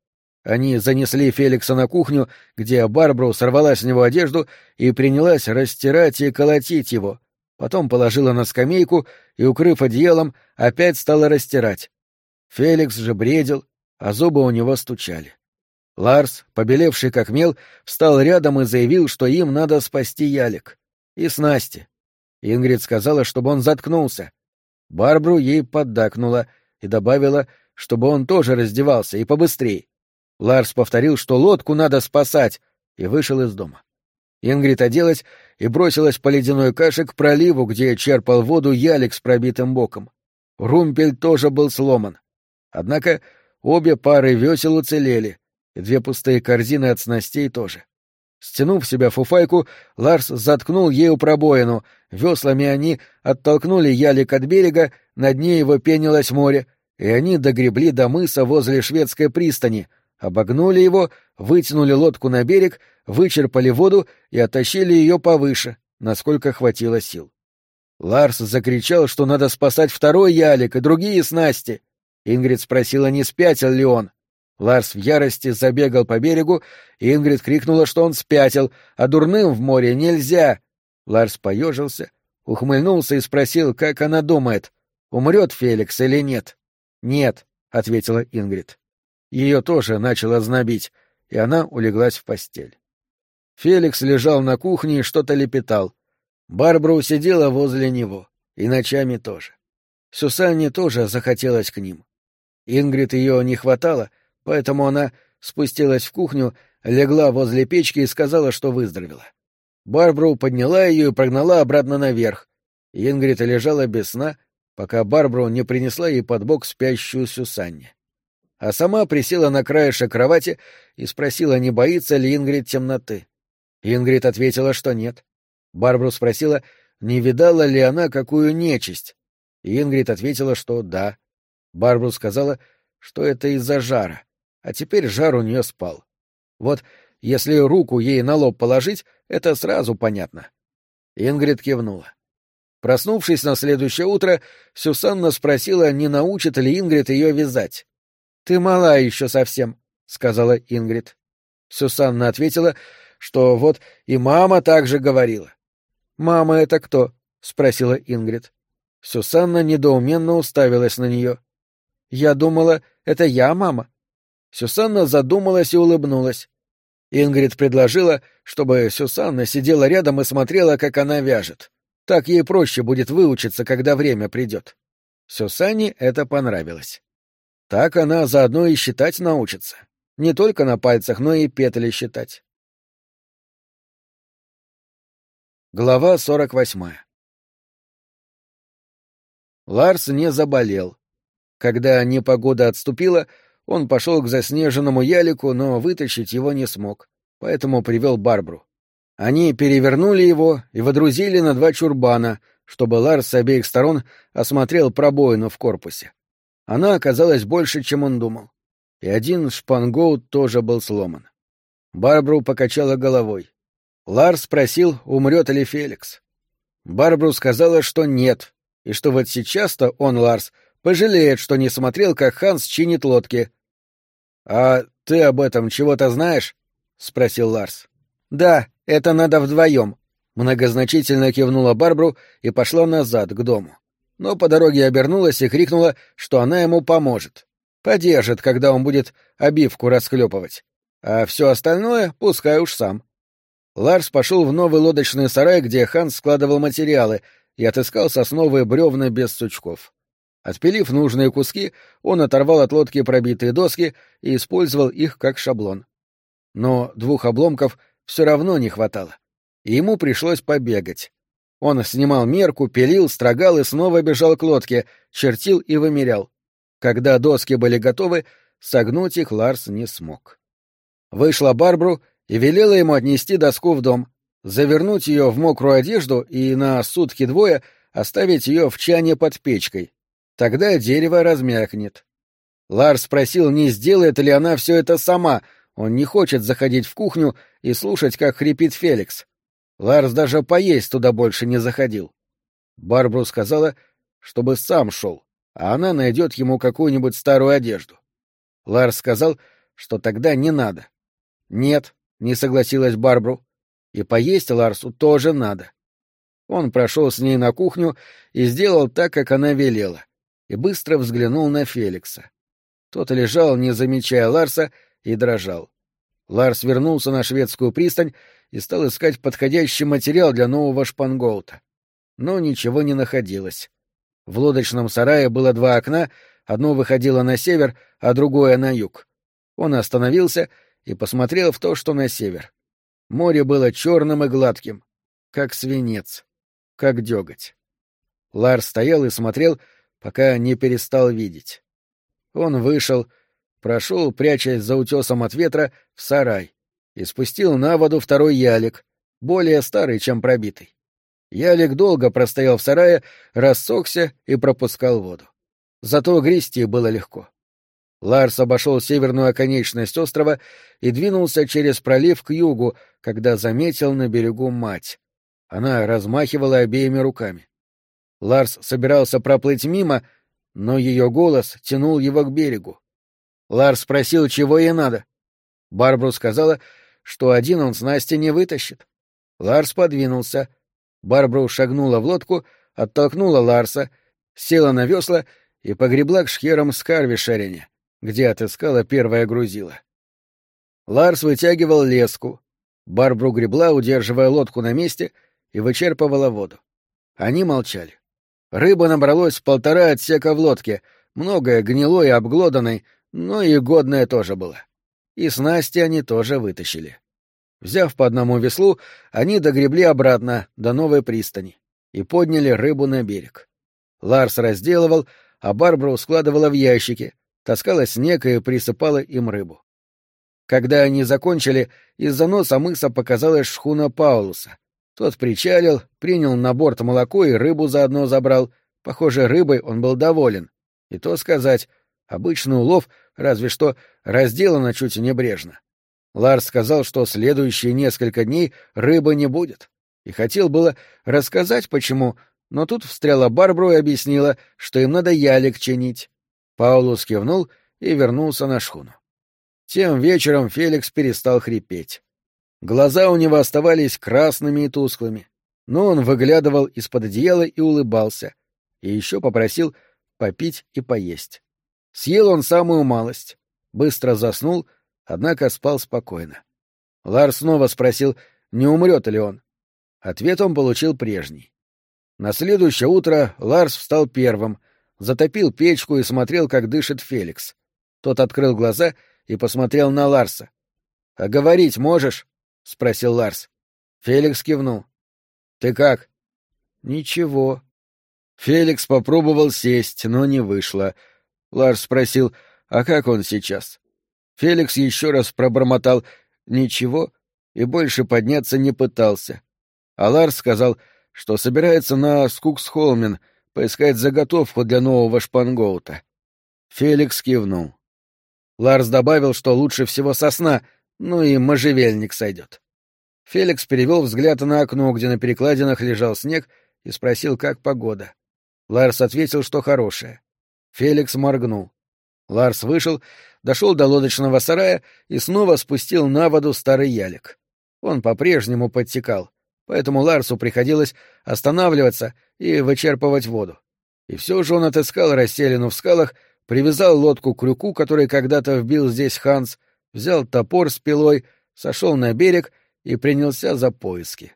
Они занесли Феликса на кухню, где Барбару сорвала с него одежду и принялась растирать и колотить его. Потом положила на скамейку и, укрыв одеялом, опять стала растирать. Феликс же бредил, а зубы у него стучали. Ларс, побелевший как мел, встал рядом и заявил, что им надо спасти ялик. И снасти. Ингрид сказала, чтобы он заткнулся. Барбру ей поддакнула и добавила, чтобы он тоже раздевался и побыстрей. Ларс повторил, что лодку надо спасать, и вышел из дома. Ингрид оделась и бросилась по ледяной каше к проливу, где черпал воду ялик с пробитым боком. Румпель тоже был сломан. Однако обе пары весел уцелели, и две пустые корзины от снастей тоже. Стянув себя фуфайку, Ларс заткнул ею пробоину, веслами они оттолкнули ялик от берега, на дне его пенилось море, и они догребли до мыса возле шведской пристани, обогнули его, вытянули лодку на берег, вычерпали воду и оттащили ее повыше, насколько хватило сил. Ларс закричал, что надо спасать второй ялик и другие снасти. Ингрид спросила, не спятил ли он. Ларс в ярости забегал по берегу, и Ингрид крикнула, что он спятил, а дурным в море нельзя. Ларс поежился, ухмыльнулся и спросил, как она думает, умрет Феликс или нет. «Нет», — ответила Ингрид. Ее тоже начало знобить, и она улеглась в постель. Феликс лежал на кухне и что-то лепетал. Барбара сидела возле него, и ночами тоже. Сюсанне тоже захотелось к ним. Ингрид ее не хватало — Поэтому она спустилась в кухню, легла возле печки и сказала, что выздоровела. Барбару подняла ее и прогнала обратно наверх. Ингрид лежала без сна, пока Барбару не принесла ей под бок спящую Сюсанне. А сама присела на краешек кровати и спросила, не боится ли Ингрид темноты. Ингрид ответила, что нет. Барбару спросила, не видала ли она какую нечисть. Ингрид ответила, что да. Барбару сказала, что это из-за жара а теперь жар у нее спал. Вот если руку ей на лоб положить, это сразу понятно. Ингрид кивнула. Проснувшись на следующее утро, Сюсанна спросила, не научит ли Ингрид ее вязать. — Ты мала еще совсем, — сказала Ингрид. Сюсанна ответила, что вот и мама также говорила. — Мама это кто? — спросила Ингрид. Сюсанна недоуменно уставилась на нее. — Я думала, это я мама. Сюсанна задумалась и улыбнулась. Ингрид предложила, чтобы Сюсанна сидела рядом и смотрела, как она вяжет. Так ей проще будет выучиться, когда время придет. Сюсанне это понравилось. Так она заодно и считать научится. Не только на пальцах, но и петли считать. Глава сорок восьмая Ларс не заболел. Когда непогода отступила, он пошел к заснеженному ялику, но вытащить его не смог, поэтому привел Барбру. Они перевернули его и водрузили на два чурбана, чтобы Ларс с обеих сторон осмотрел пробоину в корпусе. Она оказалась больше, чем он думал. И один шпангоут тоже был сломан. Барбру покачала головой. Ларс спросил, умрет ли Феликс. Барбру сказала, что нет, и что вот сейчас-то он, Ларс, Пожалеет, что не смотрел, как Ханс чинит лодки. — А ты об этом чего-то знаешь? — спросил Ларс. — Да, это надо вдвоем. Многозначительно кивнула Барбру и пошла назад, к дому. Но по дороге обернулась и крикнула, что она ему поможет. Подержит, когда он будет обивку расхлепывать. А все остальное пускай уж сам. Ларс пошел в новый лодочный сарай, где Ханс складывал материалы, и отыскал сосновые бревна без сучков. Отпилив нужные куски, он оторвал от лодки пробитые доски и использовал их как шаблон. Но двух обломков все равно не хватало, и ему пришлось побегать. Он снимал мерку, пилил, строгал и снова бежал к лодке, чертил и вымерял. Когда доски были готовы, согнуть их Ларс не смог. Вышла Барбру и велела ему отнести доску в дом, завернуть ее в мокрую одежду и на сутки-двое оставить ее в чане под печкой, Тогда дерево размякнет. Ларс спросил, не сделает ли она все это сама. Он не хочет заходить в кухню и слушать, как хрипит Феликс. Ларс даже поесть туда больше не заходил. Барбру сказала, чтобы сам шел, а она найдет ему какую-нибудь старую одежду. Ларс сказал, что тогда не надо. Нет, не согласилась Барбру. И поесть Ларсу тоже надо. Он прошел с ней на кухню и сделал так, как она велела и быстро взглянул на Феликса. Тот лежал, не замечая Ларса, и дрожал. Ларс вернулся на шведскую пристань и стал искать подходящий материал для нового шпангоута. Но ничего не находилось. В лодочном сарае было два окна, одно выходило на север, а другое — на юг. Он остановился и посмотрел в то, что на север. Море было черным и гладким, как свинец, как деготь. Ларс стоял и смотрел, пока не перестал видеть. Он вышел, прошел, прячась за утесом от ветра, в сарай и спустил на воду второй ялик, более старый, чем пробитый. Ялик долго простоял в сарае, рассохся и пропускал воду. Зато грести было легко. Ларс обошел северную оконечность острова и двинулся через пролив к югу, когда заметил на берегу мать. Она размахивала обеими руками. Ларс собирался проплыть мимо, но ее голос тянул его к берегу. Ларс спросил, чего ей надо. Барбру сказала, что один он с Настей не вытащит. Ларс подвинулся. Барбру шагнула в лодку, оттолкнула Ларса, села на весла и погребла к шхерам Скарвишерене где отыскала первое грузило. Ларс вытягивал леску. Барбру гребла, удерживая лодку на месте, и вычерпывала воду. Они молчали. Рыба набралось полтора отсека в лодке, многое гнилой и обглоданной, но и годное тоже было. И снасти они тоже вытащили. Взяв по одному веслу, они догребли обратно до новой пристани и подняли рыбу на берег. Ларс разделывал, а Барбару складывала в ящики, таскала снег и присыпала им рыбу. Когда они закончили, из-за носа мыса показалась шхуна Паулуса. Тот причалил, принял на борт молоко и рыбу заодно забрал. Похоже, рыбой он был доволен. И то сказать, обычный улов, разве что разделано чуть небрежно. Ларс сказал, что следующие несколько дней рыбы не будет. И хотел было рассказать, почему, но тут встряла Барбру и объяснила, что им надо ялик чинить. Паулус кивнул и вернулся на шхуну. Тем вечером Феликс перестал хрипеть. Глаза у него оставались красными и тусклыми, но он выглядывал из-под одеяла и улыбался, и еще попросил попить и поесть. Съел он самую малость, быстро заснул, однако спал спокойно. Ларс снова спросил, не умрет ли он. Ответ он получил прежний. На следующее утро Ларс встал первым — затопил печку и смотрел, как дышит Феликс. Тот открыл глаза и посмотрел на Ларса. — А говорить можешь? — спросил Ларс. Феликс кивнул. — Ты как? — Ничего. Феликс попробовал сесть, но не вышло. Ларс спросил, а как он сейчас? Феликс еще раз пробормотал «ничего» и больше подняться не пытался. А Ларс сказал, что собирается на Скуксхолмен — поискать заготовку для нового шпангоута. Феликс кивнул. Ларс добавил, что лучше всего сосна, ну и можжевельник сойдет. Феликс перевел взгляд на окно, где на перекладинах лежал снег, и спросил, как погода. Ларс ответил, что хорошая. Феликс моргнул. Ларс вышел, дошел до лодочного сарая и снова спустил на воду старый ялик. Он по-прежнему подтекал поэтому Ларсу приходилось останавливаться и вычерпывать воду. И все же он отыскал расселину в скалах, привязал лодку к крюку, который когда-то вбил здесь Ханс, взял топор с пилой, сошел на берег и принялся за поиски.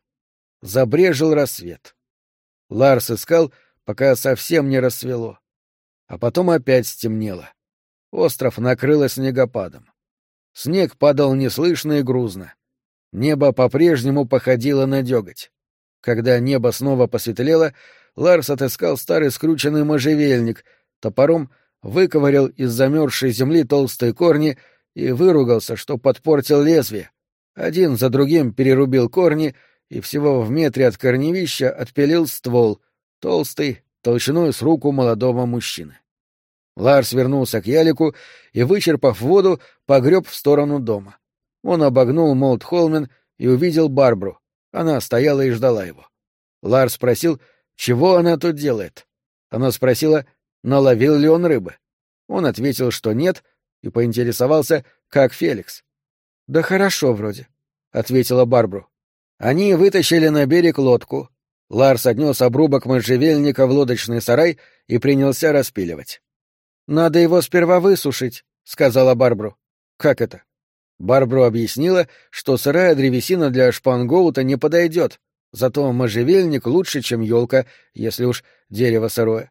Забрежил рассвет. Ларс искал, пока совсем не рассвело. А потом опять стемнело. Остров накрыло снегопадом. Снег падал неслышно и грузно. Небо по-прежнему походило на деготь. Когда небо снова посветлело, Ларс отыскал старый скрученный можжевельник, топором выковырял из замерзшей земли толстые корни и выругался, что подпортил лезвие. Один за другим перерубил корни и всего в метре от корневища отпилил ствол, толстый, толщиной с руку молодого мужчины. Ларс вернулся к ялику и, вычерпав воду, погреб в сторону дома. Он обогнул Молд Холмен и увидел Барбру. Она стояла и ждала его. Ларс спросил, чего она тут делает. Она спросила, наловил ли он рыбы. Он ответил, что нет, и поинтересовался, как Феликс. — Да хорошо вроде, — ответила Барбру. Они вытащили на берег лодку. Ларс отнес обрубок можжевельника в лодочный сарай и принялся распиливать. — Надо его сперва высушить, — сказала Барбру. — Как это? Барбру объяснила, что сырая древесина для шпангоута не подойдет, зато можжевельник лучше, чем елка, если уж дерево сырое.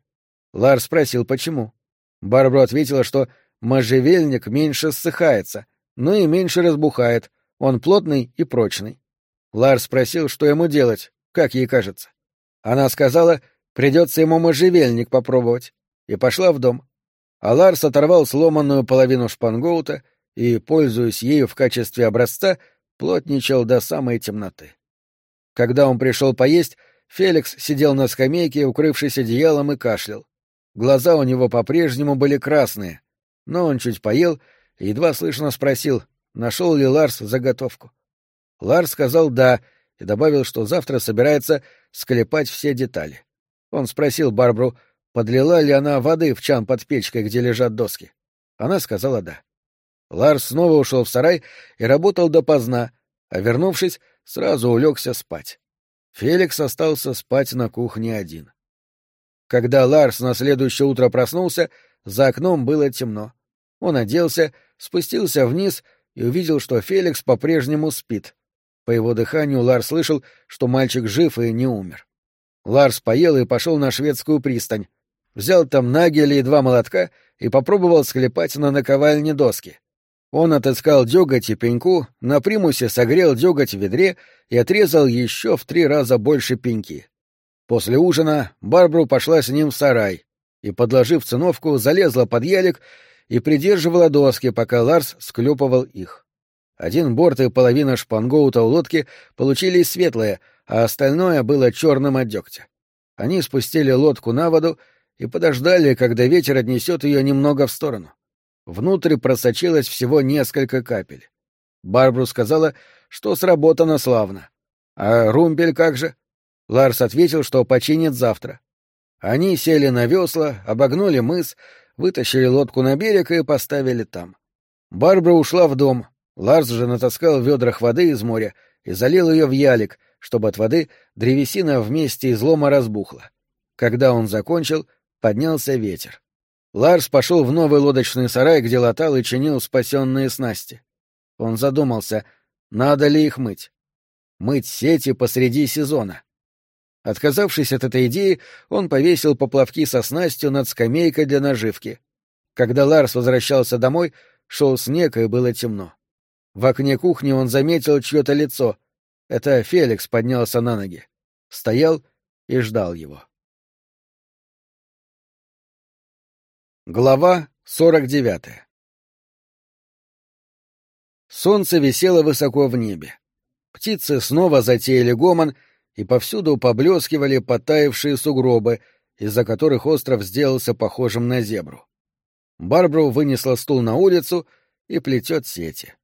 Ларс спросил, почему. Барбру ответила, что можжевельник меньше ссыхается, но и меньше разбухает, он плотный и прочный. Ларс спросил, что ему делать, как ей кажется. Она сказала, придется ему можжевельник попробовать, и пошла в дом. а Ларс оторвал сломанную половину шпангоута и, пользуясь ею в качестве образца, плотничал до самой темноты. Когда он пришел поесть, Феликс сидел на скамейке, укрывшись одеялом, и кашлял. Глаза у него по-прежнему были красные, но он чуть поел и едва слышно спросил, нашел ли Ларс заготовку. Ларс сказал «да» и добавил, что завтра собирается склепать все детали. Он спросил Барбру, подлила ли она воды в чан под печкой, где лежат доски. Она сказала «да». Ларс снова ушел в сарай и работал допоздна, а, вернувшись, сразу улегся спать. Феликс остался спать на кухне один. Когда Ларс на следующее утро проснулся, за окном было темно. Он оделся, спустился вниз и увидел, что Феликс по-прежнему спит. По его дыханию Ларс слышал, что мальчик жив и не умер. Ларс поел и пошел на шведскую пристань. Взял там нагели и два молотка и попробовал склепать на наковальне доски. Он отыскал деготь и пеньку, на примусе согрел деготь в ведре и отрезал еще в три раза больше пеньки. После ужина Барбару пошла с ним в сарай и, подложив циновку, залезла под ялик и придерживала доски, пока Ларс склепывал их. Один борт и половина шпангоута у лодки получились светлые, а остальное было черным от дегтя. Они спустили лодку на воду и подождали, когда ветер отнесет ее немного в сторону. Внутрь просочилось всего несколько капель. Барбру сказала, что сработано славно. А румпель как же? Ларс ответил, что починит завтра. Они сели на весла, обогнули мыс, вытащили лодку на берег и поставили там. Барбара ушла в дом. Ларс же натаскал в ведрах воды из моря и залил ее в ялик, чтобы от воды древесина вместе излома разбухла. Когда он закончил, поднялся ветер. Ларс пошел в новый лодочный сарай, где латал и чинил спасенные снасти. Он задумался, надо ли их мыть. Мыть сети посреди сезона. Отказавшись от этой идеи, он повесил поплавки со снастью над скамейкой для наживки. Когда Ларс возвращался домой, шел снег и было темно. В окне кухни он заметил чье-то лицо. Это Феликс поднялся на ноги. Стоял и ждал его. Глава сорок девятая Солнце висело высоко в небе. Птицы снова затеяли гомон и повсюду поблескивали потаявшие сугробы, из-за которых остров сделался похожим на зебру. Барбару вынесла стул на улицу и плетет сети.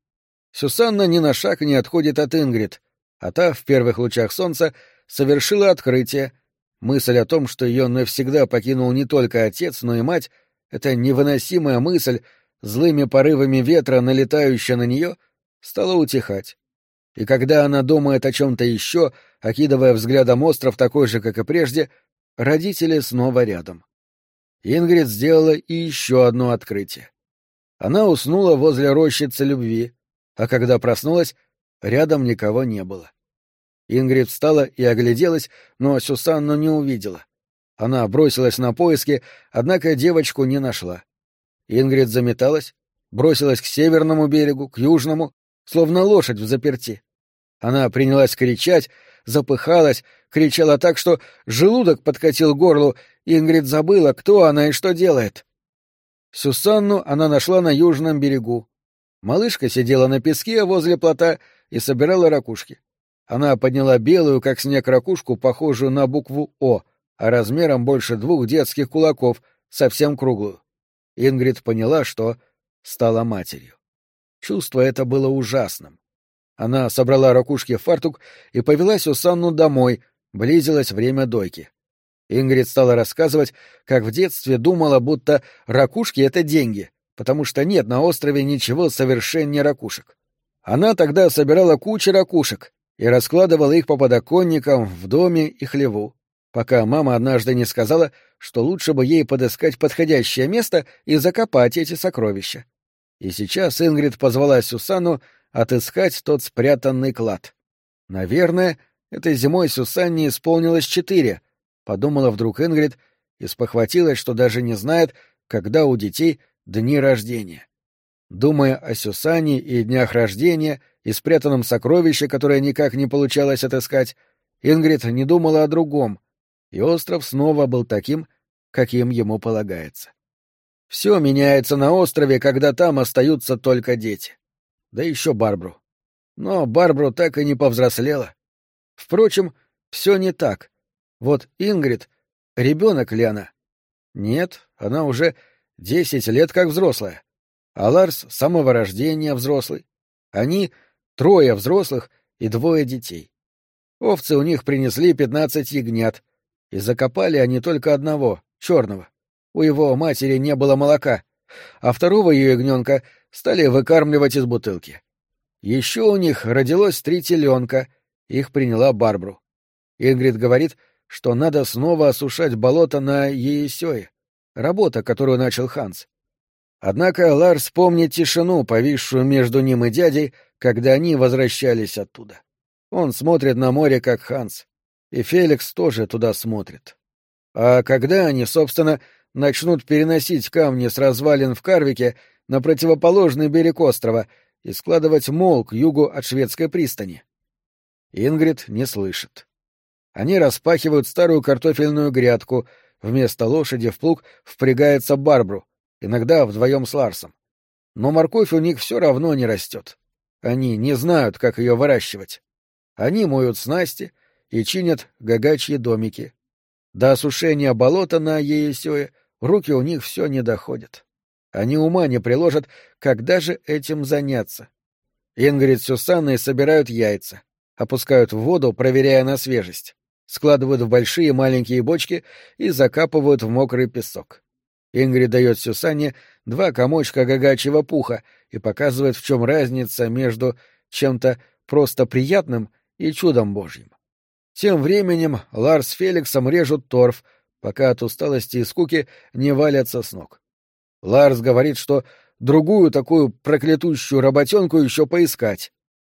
Сюсанна ни на шаг не отходит от Ингрид, а та в первых лучах солнца совершила открытие. Мысль о том, что ее навсегда покинул не только отец, но и мать, эта невыносимая мысль, злыми порывами ветра, налетающая на нее, стала утихать. И когда она думает о чем-то еще, окидывая взглядом остров такой же, как и прежде, родители снова рядом. Ингрид сделала и еще одно открытие. Она уснула возле рощицы любви, а когда проснулась, рядом никого не было. Ингрид встала и огляделась, но Сюсанну не увидела. Она бросилась на поиски, однако девочку не нашла. Ингрид заметалась, бросилась к северному берегу, к южному, словно лошадь в заперти. Она принялась кричать, запыхалась, кричала так, что желудок подкатил горлу, Ингрид забыла, кто она и что делает. Сюсанну она нашла на южном берегу. Малышка сидела на песке возле плота и собирала ракушки. Она подняла белую, как снег, ракушку, похожую на букву «О», а размером больше двух детских кулаков, совсем круглую. Ингрид поняла, что стала матерью. Чувство это было ужасным. Она собрала ракушки в фартук и повела Сюсанну домой, близилось время дойки. Ингрид стала рассказывать, как в детстве думала, будто ракушки — это деньги, потому что нет на острове ничего совершеннее ракушек. Она тогда собирала кучу ракушек и раскладывала их по подоконникам в доме и хлеву, пока мама однажды не сказала, что лучше бы ей подыскать подходящее место и закопать эти сокровища. И сейчас Ингрид позвала Сюсанну отыскать тот спрятанный клад. Наверное, этой зимой Сюсанне исполнилось четыре, подумала вдруг Ингрид и спохватилась, что даже не знает, когда у детей дни рождения. Думая о Сюсане и днях рождения и спрятанном сокровище, которое никак не получалось отыскать, Ингрид не думала о другом, и остров снова был таким, каким ему полагается. Все меняется на острове, когда там остаются только дети. Да еще Барбру. Но Барбру так и не повзрослела. Впрочем, все не так. Вот Ингрид, ребенок ли она? Нет, она уже десять лет как взрослая. А Ларс самого рождения взрослый. Они — трое взрослых и двое детей. Овцы у них принесли пятнадцать ягнят, и закопали они только одного, черного. У его матери не было молока, а второго ее ягненка стали выкармливать из бутылки. Еще у них родилось три теленка, их приняла Барбру. Ингрид говорит, что надо снова осушать болото на Еесёе, работа, которую начал Ханс. Однако Ларс помнит тишину, повисшую между ним и дядей, когда они возвращались оттуда. Он смотрит на море, как Ханс. И Феликс тоже туда смотрит. А когда они, собственно, начнут переносить камни с развалин в Карвике на противоположный берег острова и складывать мол к югу от шведской пристани? Ингрид не слышит. Они распахивают старую картофельную грядку, вместо лошади в плуг впрягается Барбру, иногда вдвоем с Ларсом. Но морковь у них все равно не растет. Они не знают, как ее выращивать. Они моют снасти и чинят гагачьи домики. До осушения болота на Еесёе руки у них все не доходят. Они ума не приложат, когда же этим заняться. Ингрид с Сюсанной собирают яйца, опускают в воду, проверяя на свежесть, складывают в большие и маленькие бочки и закапывают в мокрый песок. Ингрид дает Сюсанне два комочка гагачьего пуха и показывает, в чем разница между чем-то просто приятным и чудом божьим. Тем временем Ларс с Феликсом режут торф, пока от усталости и скуки не валятся с ног. Ларс говорит, что другую такую проклятущую работенку еще поискать.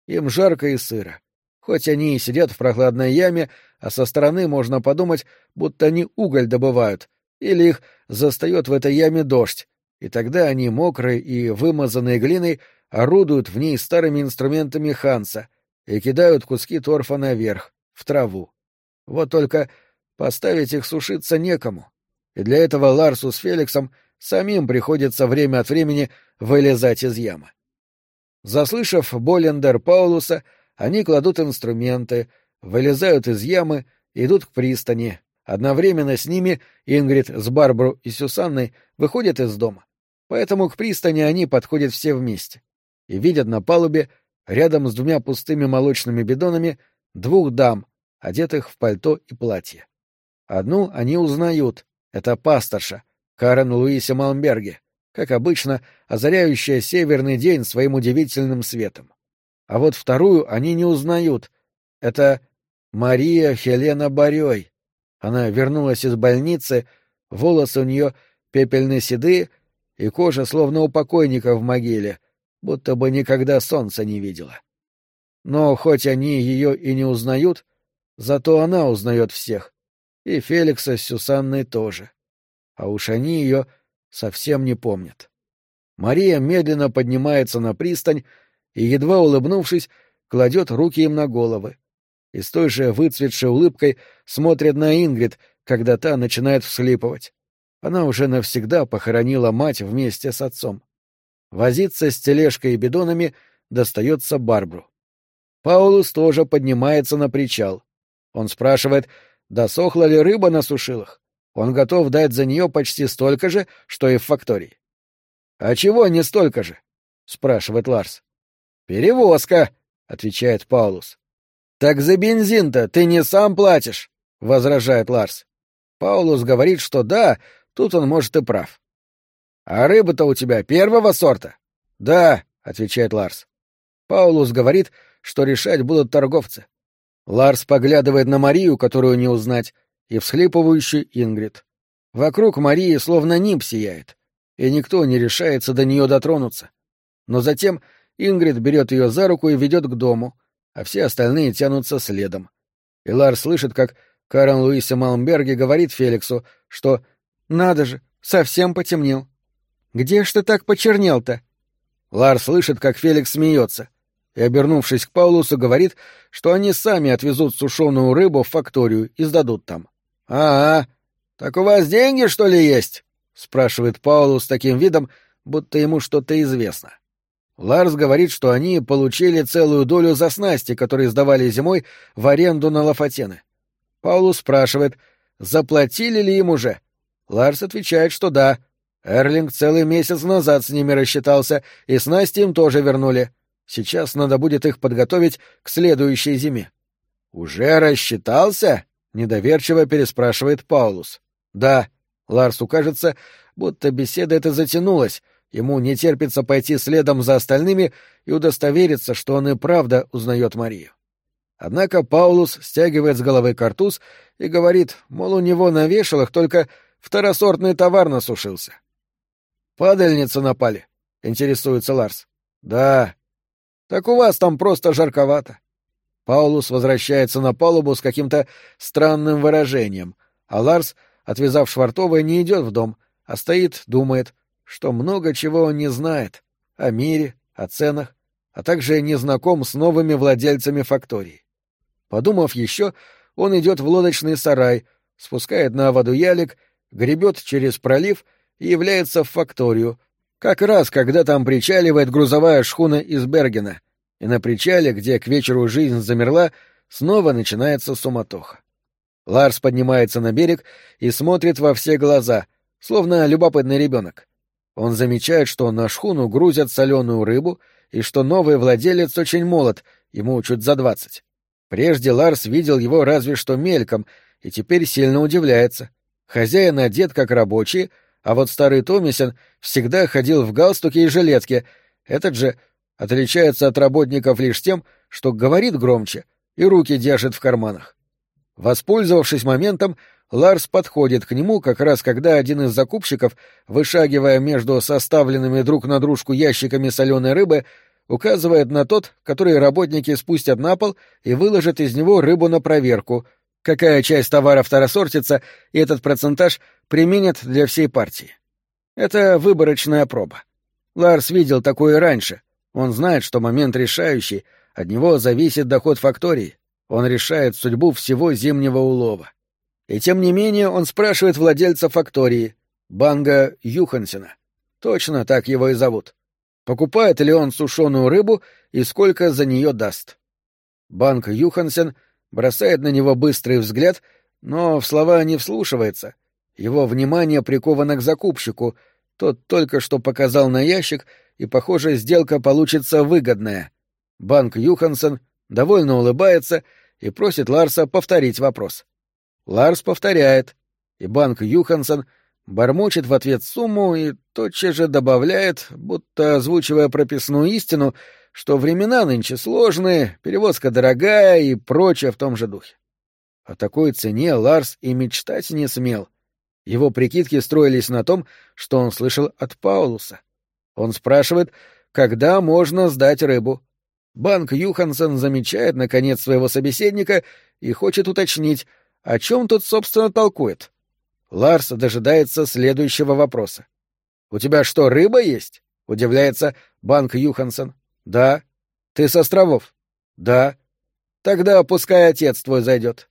Им жарко и сыро. Хоть они и сидят в прохладной яме, а со стороны можно подумать, будто они уголь добывают, или их застает в этой яме дождь, и тогда они, мокрые и вымазанные глиной, орудуют в ней старыми инструментами Ханса и кидают куски торфа наверх, в траву. Вот только поставить их сушиться некому, и для этого Ларсу с Феликсом самим приходится время от времени вылезать из ямы. Заслышав Болендер Паулуса, они кладут инструменты, вылезают из ямы, идут к пристани. Одновременно с ними Ингрид с Барбару и Сюсанной выходят из дома. Поэтому к пристани они подходят все вместе и видят на палубе, рядом с двумя пустыми молочными бидонами, двух дам, одетых в пальто и платье. Одну они узнают — это пасторша, Карен Луисе Малмберге, как обычно, озаряющая северный день своим удивительным светом. А вот вторую они не узнают. Это Мария Хелена Барёй. Она вернулась из больницы, волосы у нее пепельно-седые, и кожа словно у покойника в могиле, будто бы никогда солнца не видела. Но хоть они ее и не узнают, зато она узнает всех, и Феликса с Сюсанной тоже. А уж они ее совсем не помнят. Мария медленно поднимается на пристань и, едва улыбнувшись, кладет руки им на головы. И с той же выцветшей улыбкой смотрит на Ингрид, когда та начинает вслипывать. Она уже навсегда похоронила мать вместе с отцом. Возиться с тележкой и бидонами достается Барбру. Паулус тоже поднимается на причал. Он спрашивает, досохла ли рыба на сушилах. Он готов дать за нее почти столько же, что и в фактории. — А чего не столько же? — спрашивает Ларс. «Перевозка», — отвечает Паулус. «Так за бензин-то ты не сам платишь», — возражает Ларс. Паулус говорит, что да, тут он может и прав. «А рыба-то у тебя первого сорта?» «Да», — отвечает Ларс. Паулус говорит, что решать будут торговцы. Ларс поглядывает на Марию, которую не узнать, и всхлипывающую Ингрид. Вокруг Марии словно нимб сияет, и никто не решается до нее дотронуться. Но затем Ингрид берет ее за руку и ведет к дому, а все остальные тянутся следом. И Ларс слышит, как Карен Луисе Малмберге говорит Феликсу, что «Надо же, совсем потемнел». «Где ж ты так почернел-то?» Ларс слышит, как Феликс смеется, и, обернувшись к Паулусу, говорит, что они сами отвезут сушеную рыбу в факторию и сдадут там. «А, -а так у вас деньги, что ли, есть?» — спрашивает Паулу с таким видом, будто ему что-то известно. Ларс говорит, что они получили целую долю за снасти, которые сдавали зимой в аренду на Лафатены. Паулу спрашивает, заплатили ли им уже. Ларс отвечает, что да. Эрлинг целый месяц назад с ними рассчитался, и снасти им тоже вернули. Сейчас надо будет их подготовить к следующей зиме. «Уже рассчитался?» — недоверчиво переспрашивает Паулус. «Да». Ларсу кажется, будто беседа эта затянулась, ему не терпится пойти следом за остальными и удостовериться, что он и правда узнает Марию. Однако Паулус стягивает с головы картуз и говорит, мол, у него на вешалах только второсортный товар насушился. «Падальницы напали?» — интересуется Ларс. «Да». «Так у вас там просто жарковато». Паулус возвращается на палубу с каким-то странным выражением, а Ларс, отвязав швартовое, не идет в дом, а стоит, думает, что много чего он не знает о мире, о ценах, а также не знаком с новыми владельцами фактории. Подумав еще, он идет в лодочный сарай, спускает на воду ялик, гребет через пролив и является в факторию, как раз когда там причаливает грузовая шхуна из Бергена, и на причале, где к вечеру жизнь замерла, снова начинается суматоха. Ларс поднимается на берег и смотрит во все глаза, словно любопытный ребенок. Он замечает, что на шхуну грузят соленую рыбу и что новый владелец очень молод, ему чуть за двадцать. Прежде Ларс видел его разве что мельком, и теперь сильно удивляется. Хозяин одет как рабочий, а вот старый Томисен всегда ходил в галстуке и жилетке. Этот же отличается от работников лишь тем, что говорит громче и руки держит в карманах. Воспользовавшись моментом, Ларс подходит к нему, как раз когда один из закупщиков, вышагивая между составленными друг на дружку ящиками соленой рыбы, указывает на тот, который работники спустят на пол и выложат из него рыбу на проверку, какая часть товара второсортится, и этот процентаж применят для всей партии. Это выборочная проба. Ларс видел такое раньше. Он знает, что момент решающий, от него зависит доход фактории. Он решает судьбу всего зимнего улова. И тем не менее он спрашивает владельца фактории, Банга Юхансена. Точно так его и зовут покупает ли он сушеную рыбу и сколько за нее даст. Банк Юхансен бросает на него быстрый взгляд, но в слова не вслушивается. Его внимание приковано к закупщику, тот только что показал на ящик, и, похоже, сделка получится выгодная. Банк Юхансен довольно улыбается и просит Ларса повторить вопрос. Ларс повторяет, и банк Юхансен бормочет в ответ сумму и тотчас же добавляет, будто озвучивая прописную истину, что времена нынче сложные, перевозка дорогая и прочее в том же духе. О такой цене Ларс и мечтать не смел. Его прикидки строились на том, что он слышал от Паулуса. Он спрашивает, когда можно сдать рыбу. Банк Юхансон замечает, наконец, своего собеседника и хочет уточнить, о чем тот, собственно, толкует. Ларс дожидается следующего вопроса. «У тебя что, рыба есть?» — удивляется Банк Юхансон. «Да». «Ты с островов?» «Да». «Тогда пускай отец твой зайдет».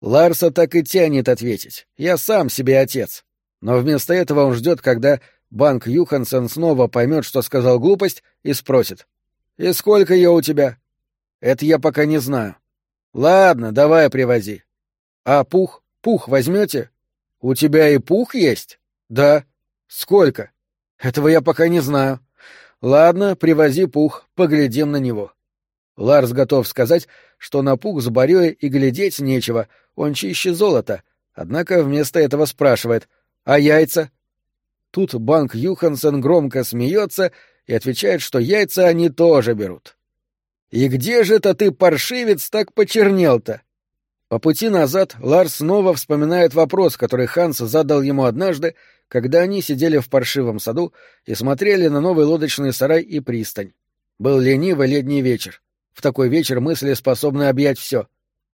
Ларса так и тянет ответить. «Я сам себе отец». Но вместо этого он ждет, когда Банк Юхансон снова поймет, что сказал глупость, и спросит. «И сколько ее у тебя?» «Это я пока не знаю». «Ладно, давай привози». «А пух? Пух возьмете?» «У тебя и пух есть?» «Да». «Сколько?» «Этого я пока не знаю». «Ладно, привози пух, поглядим на него». Ларс готов сказать, что на пух с Борёй и глядеть нечего, он чище золота, однако вместо этого спрашивает «А яйца?» Тут банк Юхансон громко смеется и отвечает, что яйца они тоже берут. «И где же это ты, паршивец, так почернел-то?» По пути назад Ларс снова вспоминает вопрос, который Ханс задал ему однажды, когда они сидели в паршивом саду и смотрели на новый лодочный сарай и пристань. Был ленивый летний вечер. В такой вечер мысли способны объять все.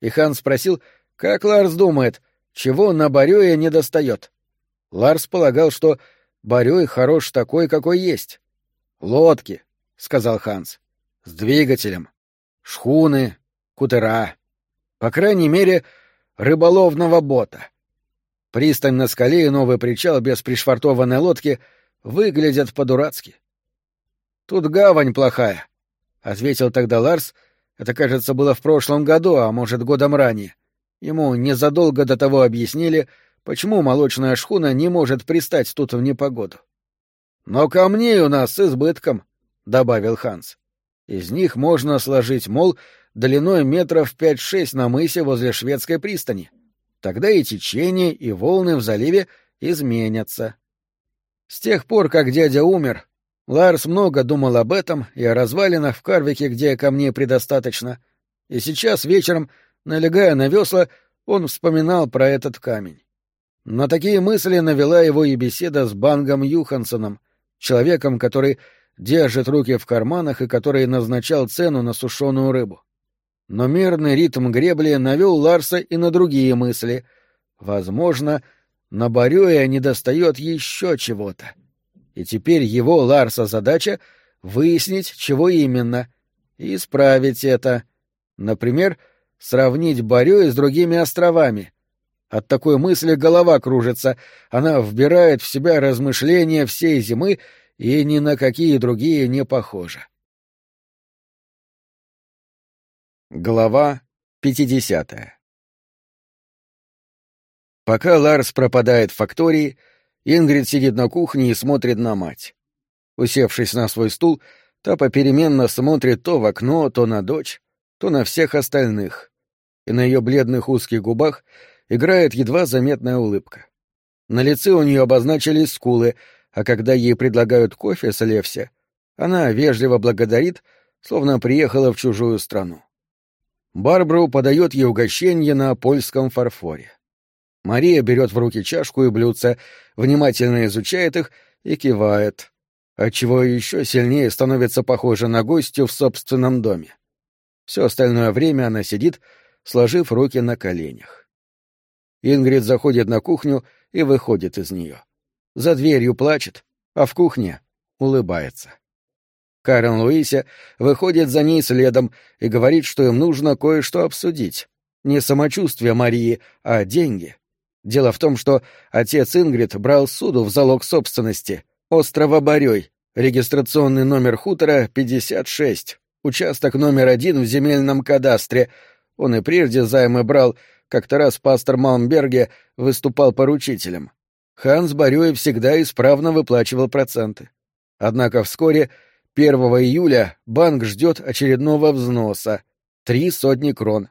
И Ханс спросил, как Ларс думает, чего на Барёе не достает. Ларс полагал, что Барёй хорош такой, какой есть. «Лодки», — сказал Ханс, — «с двигателем, шхуны, кутера». По крайней мере, рыболовного бота. Пристань на скале и новый причал без пришвартованной лодки выглядят по-дурацки. «Тут гавань плохая», — ответил тогда Ларс. Это, кажется, было в прошлом году, а может, годом ранее. Ему незадолго до того объяснили, почему молочная шхуна не может пристать тут в непогоду. «Но камней у нас с избытком», — добавил Ханс. «Из них можно сложить мол длиной метров пять-шесть на мысе возле шведской пристани. Тогда и течение, и волны в заливе изменятся». С тех пор, как дядя умер, Ларс много думал об этом и о развалинах в Карвике, где камней предостаточно, и сейчас вечером, налегая на весла, он вспоминал про этот камень. На такие мысли навела его и беседа с Бангом Юхансоном, человеком, который держит руки в карманах и который назначал цену на сушеную рыбу. Но мирный ритм гребли навел Ларса и на другие мысли. Возможно, на Барюя недостает еще чего-то. И теперь его, Ларса, задача — выяснить, чего именно, и исправить это. Например, сравнить Борёй с другими островами. От такой мысли голова кружится, она вбирает в себя размышления всей зимы и ни на какие другие не похожа. Глава 50 Пока Ларс пропадает в фактории, Ингрид сидит на кухне и смотрит на мать. Усевшись на свой стул, та попеременно смотрит то в окно, то на дочь, то на всех остальных. И на ее бледных узких губах играет едва заметная улыбка. На лице у нее обозначились скулы, а когда ей предлагают кофе с Левси, она вежливо благодарит, словно приехала в чужую страну. Барбару подает ей угощение на польском фарфоре. Мария берет в руки чашку и блюдце, внимательно изучает их и кивает, отчего еще сильнее становится похожа на гостью в собственном доме. Все остальное время она сидит, сложив руки на коленях. Ингрид заходит на кухню и выходит из нее. За дверью плачет, а в кухне улыбается. Карен Луися выходит за ней следом и говорит, что им нужно кое-что обсудить. Не самочувствие Марии, а деньги. Дело в том, что отец Ингрид брал суду в залог собственности. Острова Борей, регистрационный номер хутора 56, участок номер один в земельном кадастре. Он и прежде займы брал, как-то раз пастор Малмберге выступал поручителем. Ханс Борей всегда исправно выплачивал проценты. Однако вскоре, 1 июля, банк ждет очередного взноса — три сотни крон.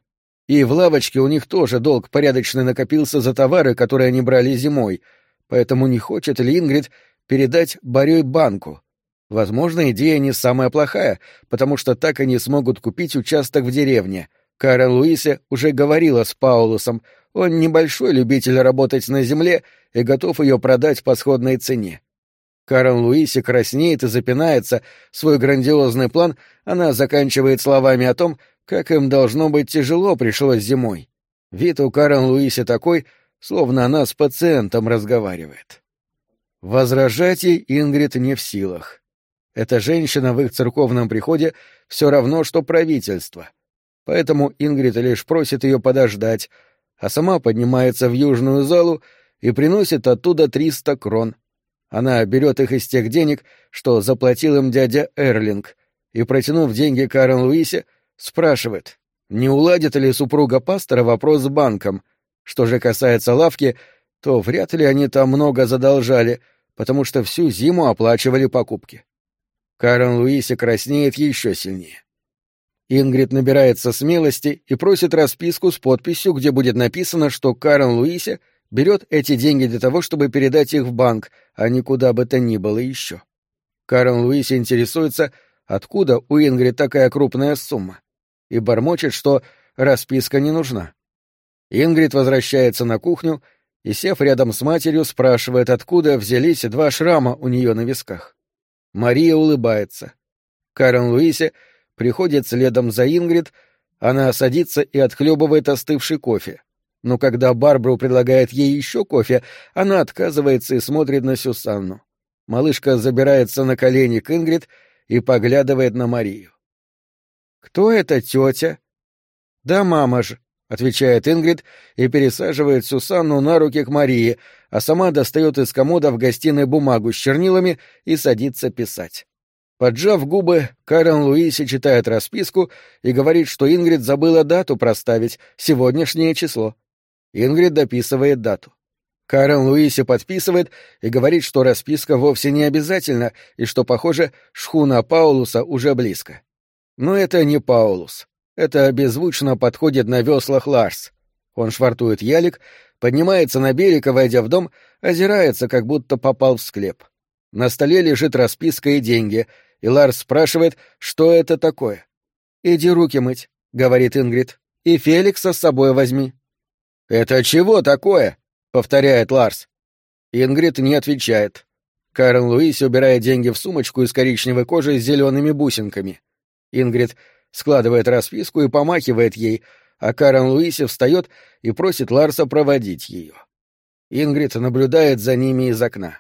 И в лавочке у них тоже долг порядочно накопился за товары, которые они брали зимой, поэтому не хочет ли Ингрид передать Борей банку. Возможно, идея не самая плохая, потому что так они смогут купить участок в деревне. Карен Луисе уже говорила с Паулусом, он небольшой любитель работать на земле и готов ее продать по сходной цене. Карен Луисе краснеет и запинается, свой грандиозный план она заканчивает словами о том, как им должно быть тяжело пришлось зимой. Вид у Карен Луиси такой, словно она с пациентом разговаривает. Возражать ей Ингрид не в силах. Эта женщина в их церковном приходе все равно, что правительство. Поэтому Ингрид лишь просит ее подождать, а сама поднимается в южную залу и приносит оттуда триста крон. Она берет их из тех денег, что заплатил им дядя Эрлинг, и, протянув деньги Карен Луисе, Спрашивает, не уладит ли супруга пастора вопрос с банком. Что же касается лавки, то вряд ли они там много задолжали, потому что всю зиму оплачивали покупки. Карен Луиси краснеет еще сильнее. Ингрид набирается смелости и просит расписку с подписью, где будет написано, что Карен Луиси берет эти деньги для того, чтобы передать их в банк, а не куда бы то ни было еще. Карен Луиси интересуется, откуда у Ингрид такая крупная сумма и бормочет, что расписка не нужна. Ингрид возвращается на кухню и, сев рядом с матерью, спрашивает, откуда взялись два шрама у нее на висках. Мария улыбается. Карен Луисе приходит следом за Ингрид, она садится и отхлебывает остывший кофе. Но когда Барбару предлагает ей еще кофе, она отказывается и смотрит на Сюсанну. Малышка забирается на колени к Ингрид и поглядывает на Марию. «Кто эта тетя?» «Да мама же», отвечает Ингрид и пересаживает Сюсанну на руки к Марии, а сама достает из комода в гостиной бумагу с чернилами и садится писать. Поджав губы, Карен Луиси читает расписку и говорит, что Ингрид забыла дату проставить, сегодняшнее число. Ингрид дописывает дату. Карен Луиси подписывает и говорит, что расписка вовсе не обязательна и что, похоже, шхуна Паулуса уже близко. Но это не Паулус. Это беззвучно подходит на веслах Ларс. Он швартует ялик, поднимается на берег и, войдя в дом, озирается, как будто попал в склеп. На столе лежит расписка и деньги, и Ларс спрашивает, что это такое. «Иди руки мыть», — говорит Ингрид, — «и Феликса с собой возьми». «Это чего такое?» — повторяет Ларс. Ингрид не отвечает. Карен Луис убирает деньги в сумочку из коричневой кожи с зелеными бусинками. Ингрид складывает расписку и помахивает ей, а Карен Луиси встает и просит Ларса проводить ее. Ингрид наблюдает за ними из окна.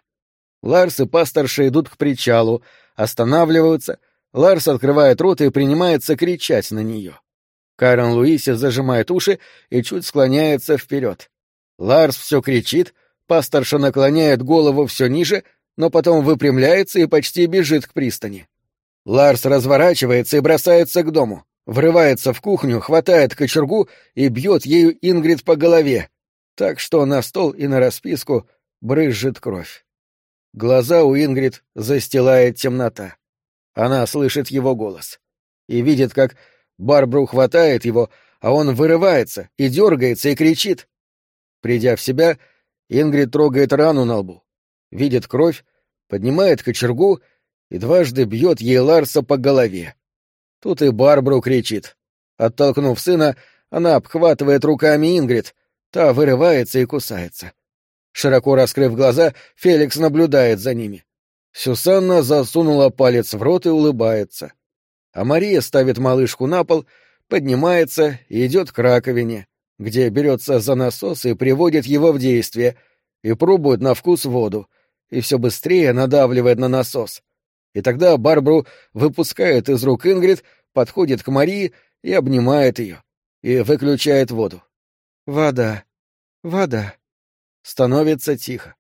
Ларс и пасторша идут к причалу, останавливаются, Ларс открывает рот и принимается кричать на нее. Карен Луиси зажимает уши и чуть склоняется вперед. Ларс все кричит, пасторша наклоняет голову все ниже, но потом выпрямляется и почти бежит к пристани. Ларс разворачивается и бросается к дому, врывается в кухню, хватает кочергу и бьет ею Ингрид по голове, так что на стол и на расписку брызжет кровь. Глаза у Ингрид застилает темнота. Она слышит его голос и видит, как Барбру хватает его, а он вырывается и дергается и кричит. Придя в себя, Ингрид трогает рану на лбу, видит кровь, поднимает кочергу и дважды бьет ей Ларса по голове. Тут и Барбру кричит. Оттолкнув сына, она обхватывает руками Ингрид, та вырывается и кусается. Широко раскрыв глаза, Феликс наблюдает за ними. Сюсанна засунула палец в рот и улыбается. А Мария ставит малышку на пол, поднимается и идет к раковине, где берется за насос и приводит его в действие, и пробует на вкус воду, и все быстрее надавливает на насос. И тогда Барбару выпускает из рук Ингрид, подходит к Марии и обнимает ее, и выключает воду. Вода, вода. Становится тихо.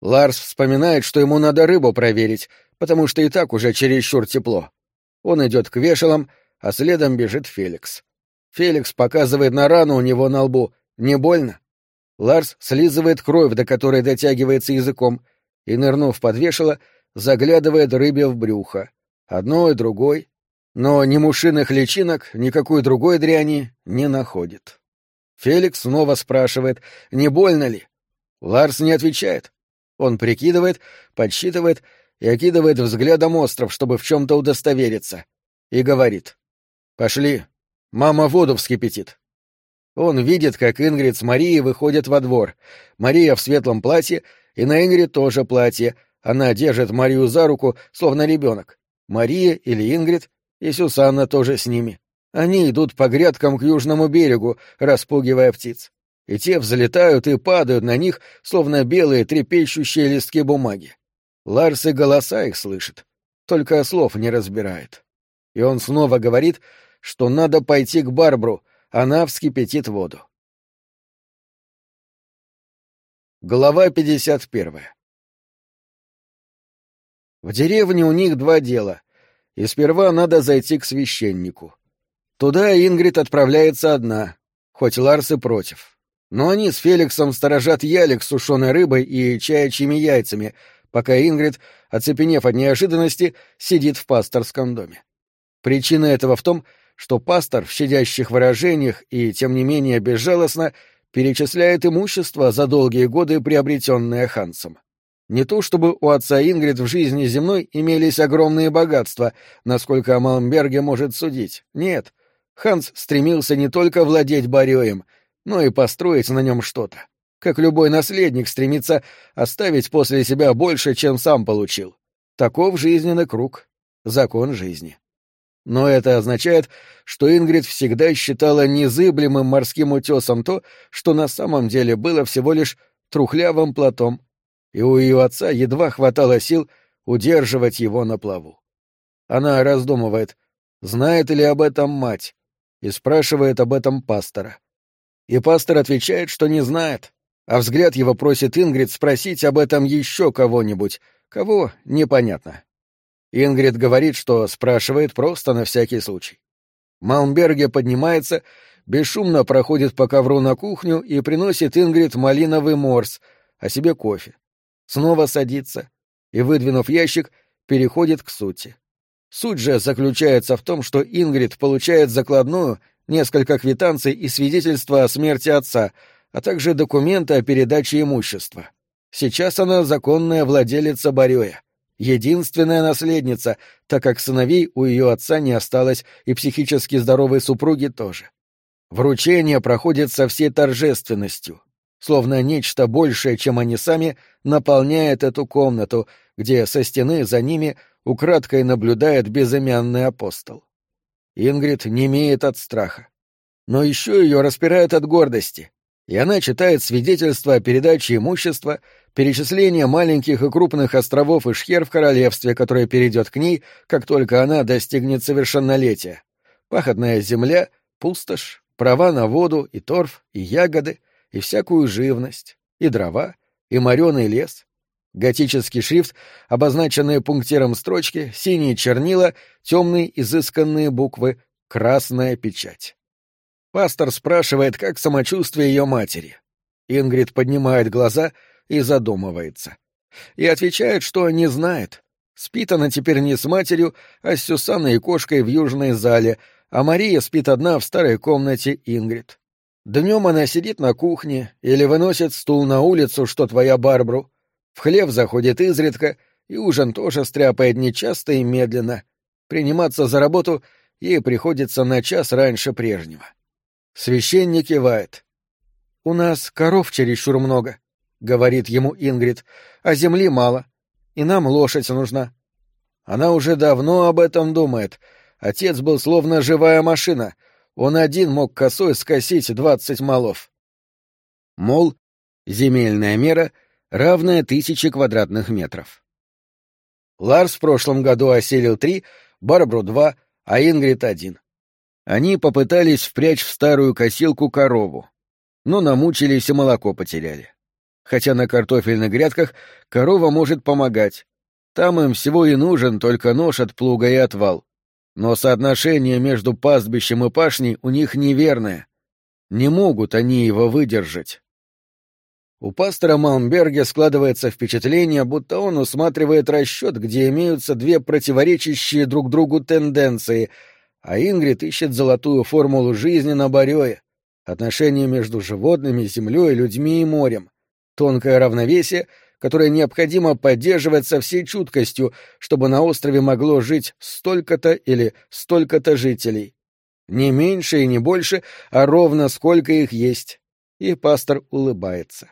Ларс вспоминает, что ему надо рыбу проверить, потому что и так уже чересчур тепло. Он идет к вешалам, а следом бежит Феликс. Феликс показывает на рану у него на лбу. Не больно? Ларс слизывает кровь, до которой дотягивается языком, и, нырнув под вешало, заглядывает рыбе в брюхо. Одной, другой. Но ни мушиных личинок, никакой другой дряни не находит. Феликс снова спрашивает, не больно ли. Ларс не отвечает. Он прикидывает, подсчитывает и окидывает взглядом остров, чтобы в чем-то удостовериться. И говорит. «Пошли. Мама воду вскипятит». Он видит, как Ингрид с Марией выходят во двор. Мария в светлом платье, и на Ингрид тоже платье, она держит Марию за руку, словно ребенок. Мария или Ингрид, и Сюсанна тоже с ними. Они идут по грядкам к южному берегу, распугивая птиц. И те взлетают и падают на них, словно белые трепещущие листки бумаги. Ларс и голоса их слышит, только слов не разбирает. И он снова говорит, что надо пойти к Барбру, она вскипятит воду. Глава 51. В деревне у них два дела, и сперва надо зайти к священнику. Туда Ингрид отправляется одна, хоть Ларс и против. Но они с Феликсом сторожат ялик с сушеной рыбой и чаячьими яйцами, пока Ингрид, оцепенев от неожиданности, сидит в пасторском доме. Причина этого в том, что пастор в щадящих выражениях и, тем не менее, безжалостно перечисляет имущество за долгие годы, приобретенное Хансом. Не то чтобы у отца Ингрид в жизни земной имелись огромные богатства, насколько о Малмберге может судить. Нет. Ханс стремился не только владеть Барёем, но и построить на нем что-то. Как любой наследник стремится оставить после себя больше, чем сам получил. Таков жизненный круг, закон жизни. Но это означает, что Ингрид всегда считала незыблемым морским утесом то, что на самом деле было всего лишь трухлявым платом, и у ее отца едва хватало сил удерживать его на плаву. Она раздумывает, знает ли об этом мать, и спрашивает об этом пастора. И пастор отвечает, что не знает, а взгляд его просит Ингрид спросить об этом еще кого-нибудь, кого — непонятно. Ингрид говорит, что спрашивает просто на всякий случай. Маумберге поднимается, бесшумно проходит по ковру на кухню и приносит Ингрид малиновый морс, а себе кофе. Снова садится и, выдвинув ящик, переходит к сути. Суть же заключается в том, что Ингрид получает закладную, несколько квитанций и свидетельства о смерти отца, а также документы о передаче имущества. Сейчас она законная владелица Барёя, единственная наследница, так как сыновей у ее отца не осталось и психически здоровой супруги тоже. Вручение проходит со всей торжественностью, словно нечто большее, чем они сами, наполняет эту комнату, где со стены за ними украдкой наблюдает безымянный апостол. Ингрид не имеет от страха. Но еще ее распирает от гордости, и она читает свидетельства о передаче имущества, перечисление маленьких и крупных островов и шхер в королевстве, которое перейдет к ней, как только она достигнет совершеннолетия. Пахотная земля, пустошь, права на воду и торф, и ягоды, и всякую живность, и дрова, и мореный лес, готический шрифт, обозначенные пунктиром строчки, синие чернила, темные изысканные буквы, красная печать. Пастор спрашивает, как самочувствие ее матери. Ингрид поднимает глаза и задумывается. И отвечает, что не знает. Спит она теперь не с матерью, а с Сюсанной и кошкой в южной зале, а Мария спит одна в старой комнате Ингрид. Днем она сидит на кухне или выносит стул на улицу, что твоя Барбру. В хлев заходит изредка, и ужин тоже стряпает нечасто и медленно. Приниматься за работу ей приходится на час раньше прежнего. Священник кивает. «У нас коров чересчур много», — говорит ему Ингрид, — «а земли мало, и нам лошадь нужна». Она уже давно об этом думает. Отец был словно живая машина — он один мог косой скосить двадцать малов. Мол, земельная мера, равная тысяче квадратных метров. Ларс в прошлом году осилил три, Барбру два, а Ингрид один. Они попытались впрячь в старую косилку корову, но намучились и молоко потеряли. Хотя на картофельных грядках корова может помогать. Там им всего и нужен только нож от плуга и отвал. Но соотношение между пастбищем и пашней у них неверное. Не могут они его выдержать. У пастора Маунберге складывается впечатление, будто он усматривает расчет, где имеются две противоречащие друг другу тенденции, а Ингрид ищет золотую формулу жизни на Барёе, отношения между животными, землей, людьми и морем, тонкое равновесие — которое необходимо поддерживать со всей чуткостью, чтобы на острове могло жить столько-то или столько-то жителей. Не меньше и не больше, а ровно сколько их есть. И пастор улыбается.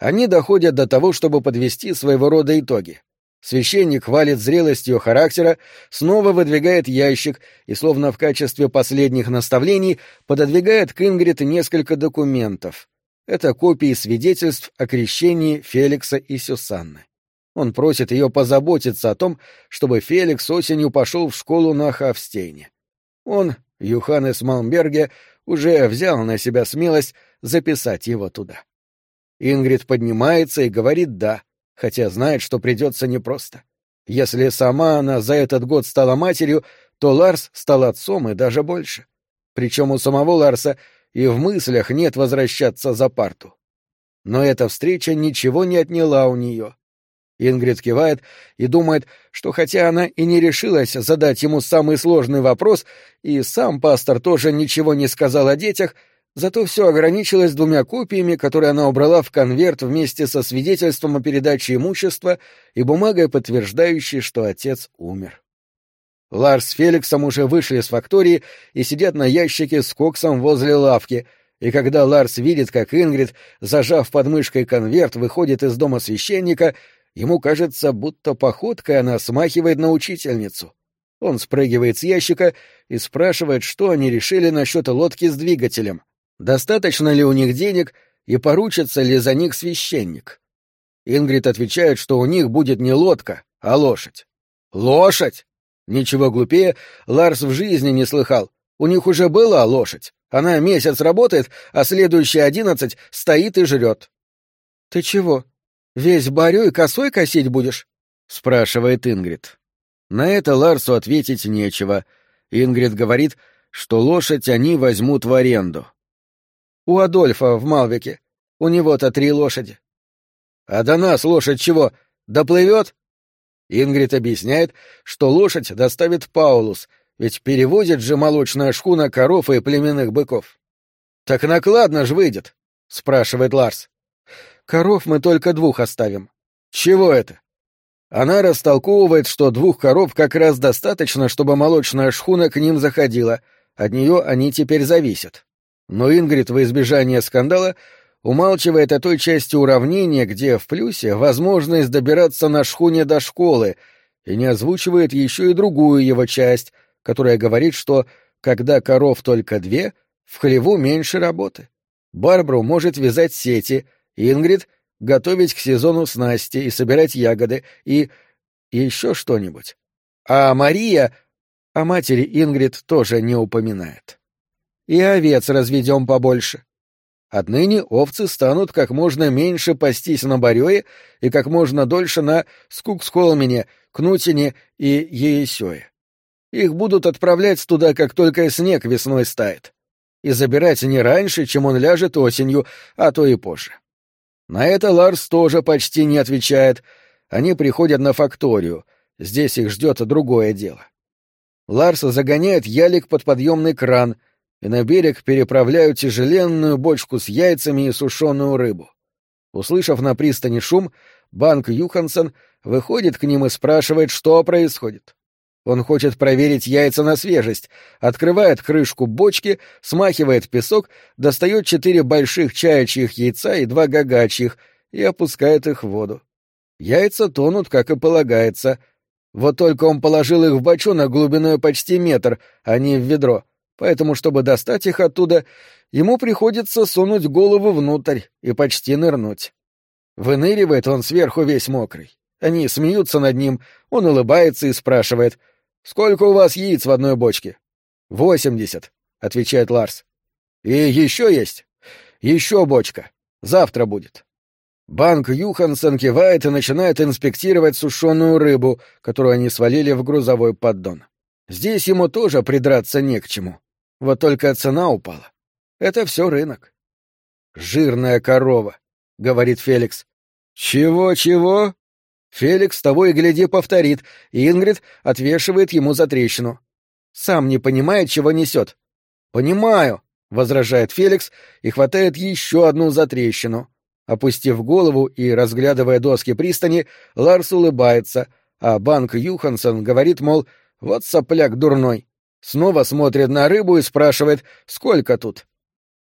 Они доходят до того, чтобы подвести своего рода итоги. Священник хвалит зрелость ее характера, снова выдвигает ящик и, словно в качестве последних наставлений, пододвигает к Ингрид несколько документов. Это копии свидетельств о крещении Феликса и Сюсанны. Он просит ее позаботиться о том, чтобы Феликс осенью пошел в школу на Хавстейне. Он, Юханес Малмберге, уже взял на себя смелость записать его туда. Ингрид поднимается и говорит «да», хотя знает, что придется непросто. Если сама она за этот год стала матерью, то Ларс стал отцом и даже больше. Причем у самого Ларса и в мыслях нет возвращаться за парту. Но эта встреча ничего не отняла у нее. Ингрид кивает и думает, что хотя она и не решилась задать ему самый сложный вопрос, и сам пастор тоже ничего не сказал о детях, зато все ограничилось двумя копиями, которые она убрала в конверт вместе со свидетельством о передаче имущества и бумагой, подтверждающей, что отец умер. Ларс с Феликсом уже вышли с фактории и сидят на ящике с коксом возле лавки, и когда Ларс видит, как Ингрид, зажав под мышкой конверт, выходит из дома священника, ему кажется, будто походкой она смахивает на учительницу. Он спрыгивает с ящика и спрашивает, что они решили насчет лодки с двигателем, достаточно ли у них денег и поручится ли за них священник. Ингрид отвечает, что у них будет не лодка, а лошадь. «Лошадь!» Ничего глупее Ларс в жизни не слыхал. У них уже была лошадь. Она месяц работает, а следующие одиннадцать стоит и жрет. — Ты чего, весь барю косой косить будешь? — спрашивает Ингрид. На это Ларсу ответить нечего. Ингрид говорит, что лошадь они возьмут в аренду. — У Адольфа в Малвике. У него-то три лошади. — А до нас лошадь чего, доплывет? Ингрид объясняет, что лошадь доставит Паулус, ведь перевозит же молочная шхуна коров и племенных быков. — Так накладно ж выйдет, — спрашивает Ларс. — Коров мы только двух оставим. — Чего это? Она растолковывает, что двух коров как раз достаточно, чтобы молочная шхуна к ним заходила, от нее они теперь зависят. Но Ингрид во избежание скандала умалчивает о той части уравнения, где в плюсе возможность добираться на шхуне до школы, и не озвучивает еще и другую его часть, которая говорит, что когда коров только две, в хлеву меньше работы. Барбару может вязать сети, Ингрид — готовить к сезону снасти и собирать ягоды, и еще что-нибудь. А Мария... О матери Ингрид тоже не упоминает. И овец разведем побольше. Отныне овцы станут как можно меньше пастись на Барёе и как можно дольше на Скуксхолмене, Кнутине и Еесёе. Их будут отправлять туда, как только снег весной стает, и забирать не раньше, чем он ляжет осенью, а то и позже. На это Ларс тоже почти не отвечает. Они приходят на факторию. Здесь их ждет другое дело. Ларс загоняет ялик под подъемный кран — и на берег переправляют тяжеленную бочку с яйцами и сушеную рыбу. Услышав на пристани шум, Банк Юхансон выходит к ним и спрашивает, что происходит. Он хочет проверить яйца на свежесть, открывает крышку бочки, смахивает песок, достает четыре больших чаячьих яйца и два гагачьих и опускает их в воду. Яйца тонут, как и полагается. Вот только он положил их в бочонок глубиной почти метр, а не в ведро — поэтому, чтобы достать их оттуда, ему приходится сунуть голову внутрь и почти нырнуть. Выныривает он сверху весь мокрый. Они смеются над ним, он улыбается и спрашивает, «Сколько у вас яиц в одной бочке?» «Восемьдесят», — отвечает Ларс. «И еще есть? Еще бочка. Завтра будет». Банк Юхансон кивает и начинает инспектировать сушеную рыбу, которую они свалили в грузовой поддон. Здесь ему тоже придраться не к чему. Вот только цена упала. Это все рынок. «Жирная корова», — говорит Феликс. «Чего-чего?» Феликс того и гляди повторит, и Ингрид отвешивает ему за трещину. Сам не понимает, чего несет. «Понимаю», — возражает Феликс и хватает еще одну затрещину. Опустив голову и разглядывая доски пристани, Ларс улыбается, а Банк Юхансон говорит, мол, вот сопляк дурной. Снова смотрит на рыбу и спрашивает, сколько тут.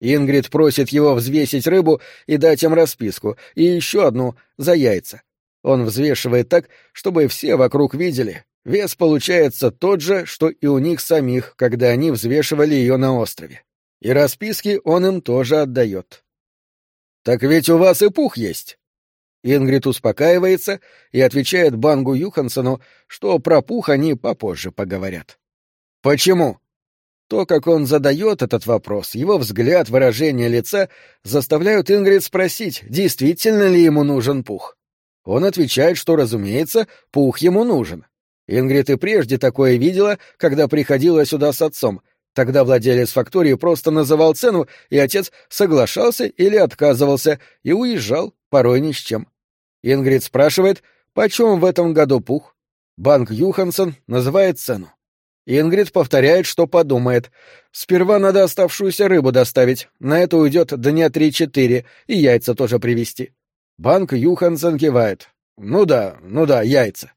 Ингрид просит его взвесить рыбу и дать им расписку, и еще одну за яйца. Он взвешивает так, чтобы все вокруг видели. Вес получается тот же, что и у них самих, когда они взвешивали ее на острове. И расписки он им тоже отдает. «Так ведь у вас и пух есть!» Ингрид успокаивается и отвечает Бангу Юхансону, что про пух они попозже поговорят. Почему? То, как он задает этот вопрос, его взгляд, выражение лица заставляют Ингрид спросить, действительно ли ему нужен пух. Он отвечает, что, разумеется, пух ему нужен. Ингрид и прежде такое видела, когда приходила сюда с отцом. Тогда владелец фактории просто называл цену, и отец соглашался или отказывался и уезжал, порой ни с чем. Ингрид спрашивает, почем в этом году пух. Банк Юхансон называет цену. Ингрид повторяет, что подумает. Сперва надо оставшуюся рыбу доставить, на это уйдет дня три-четыре, и яйца тоже привезти. Банк Юхансен кивает. Ну да, ну да, яйца.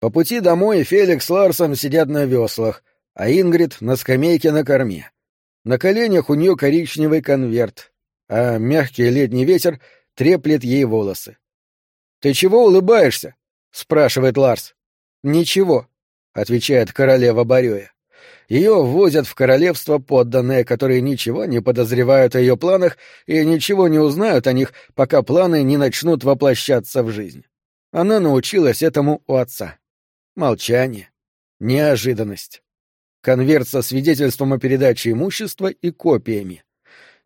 По пути домой Феликс с Ларсом сидят на веслах, а Ингрид на скамейке на корме. На коленях у нее коричневый конверт, а мягкий летний ветер треплет ей волосы. — Ты чего улыбаешься? — спрашивает Ларс. — Ничего, — отвечает королева Барюя. Ее ввозят в королевство подданные, которые ничего не подозревают о ее планах и ничего не узнают о них, пока планы не начнут воплощаться в жизнь. Она научилась этому у отца. Молчание. Неожиданность. конверт со свидетельством о передаче имущества и копиями.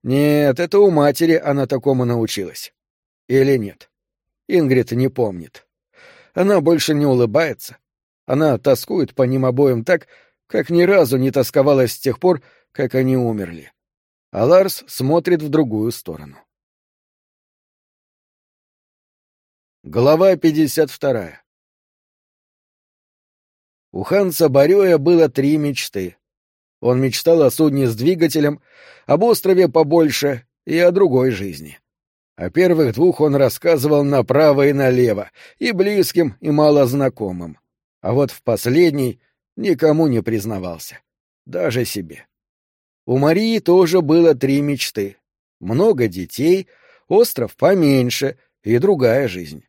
Нет, это у матери она такому научилась. Или нет? Ингрид не помнит. Она больше не улыбается. Она тоскует по ним обоим так, как ни разу не тосковала с тех пор, как они умерли. А Ларс смотрит в другую сторону. Глава 52. У Ханса Барёя было три мечты. Он мечтал о судне с двигателем, об острове побольше и о другой жизни. О первых двух он рассказывал направо и налево, и близким, и малознакомым. А вот в последний никому не признавался. Даже себе. У Марии тоже было три мечты. Много детей, остров поменьше и другая жизнь.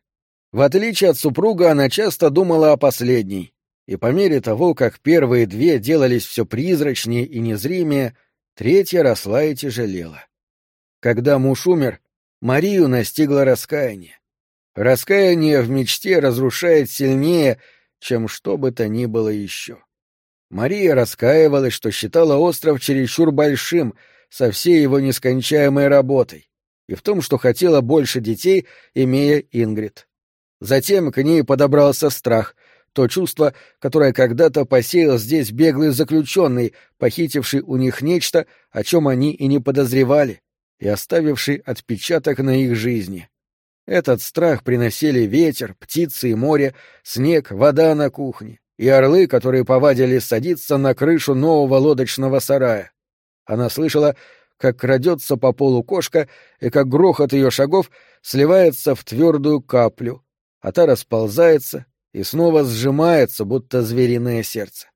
В отличие от супруга, она часто думала о последней, и по мере того, как первые две делались все призрачнее и незримее, третья росла и тяжелела. Когда муж умер, Марию настигло раскаяние. Раскаяние в мечте разрушает сильнее, чем что бы то ни было еще. Мария раскаивалась, что считала остров чересчур большим, со всей его нескончаемой работой, и в том, что хотела больше детей, имея Ингрид. Затем к ней подобрался страх, то чувство, которое когда-то посеял здесь беглый заключенный, похитивший у них нечто, о чем они и не подозревали, и оставивший отпечаток на их жизни. Этот страх приносили ветер, птицы и море, снег, вода на кухне и орлы, которые повадили садиться на крышу нового лодочного сарая. Она слышала, как крадется по полу кошка и как грохот ее шагов сливается в твердую каплю, а та расползается и снова сжимается, будто звериное сердце.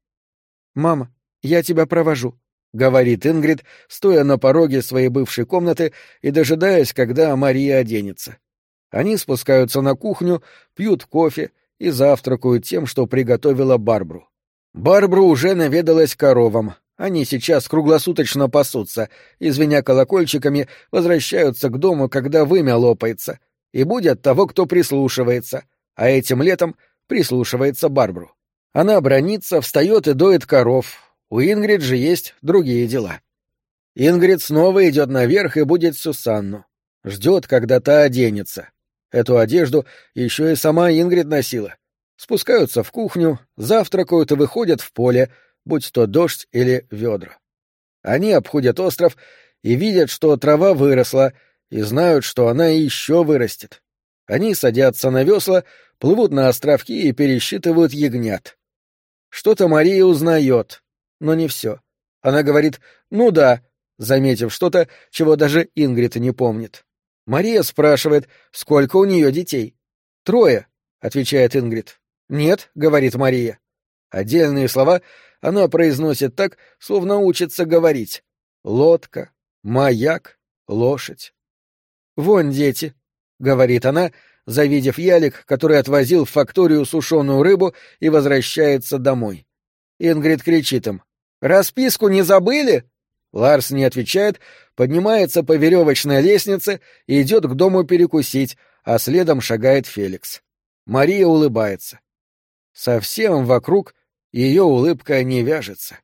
«Мама, я тебя провожу», — говорит Ингрид, стоя на пороге своей бывшей комнаты и дожидаясь, когда Мария оденется. Они спускаются на кухню, пьют кофе и завтракают тем, что приготовила Барбру. Барбру уже наведалась коровам. Они сейчас круглосуточно пасутся, извиня колокольчиками, возвращаются к дому, когда вымя лопается, и будет того, кто прислушивается, а этим летом прислушивается Барбру. Она бронится, встает и доит коров, у Ингрид же есть другие дела. Ингрид снова идет наверх и будет Сусанну. Ждет, когда та оденется. Эту одежду еще и сама Ингрид носила. Спускаются в кухню, завтракают и выходят в поле, будь то дождь или ведра. Они обходят остров и видят, что трава выросла, и знают, что она еще вырастет. Они садятся на весла, плывут на островки и пересчитывают ягнят. Что-то Мария узнает, но не все. Она говорит «ну да», заметив что-то, чего даже Ингрид не помнит. Мария спрашивает, сколько у нее детей. «Трое», — отвечает Ингрид. «Нет», — говорит Мария. Отдельные слова она произносит так, словно учится говорить. «Лодка», «маяк», «лошадь». «Вон дети», — говорит она, завидев ялик, который отвозил в факторию сушеную рыбу и возвращается домой. Ингрид кричит им. «Расписку не забыли?» Ларс не отвечает, поднимается по веревочной лестнице и идет к дому перекусить, а следом шагает Феликс. Мария улыбается. Совсем вокруг ее улыбка не вяжется.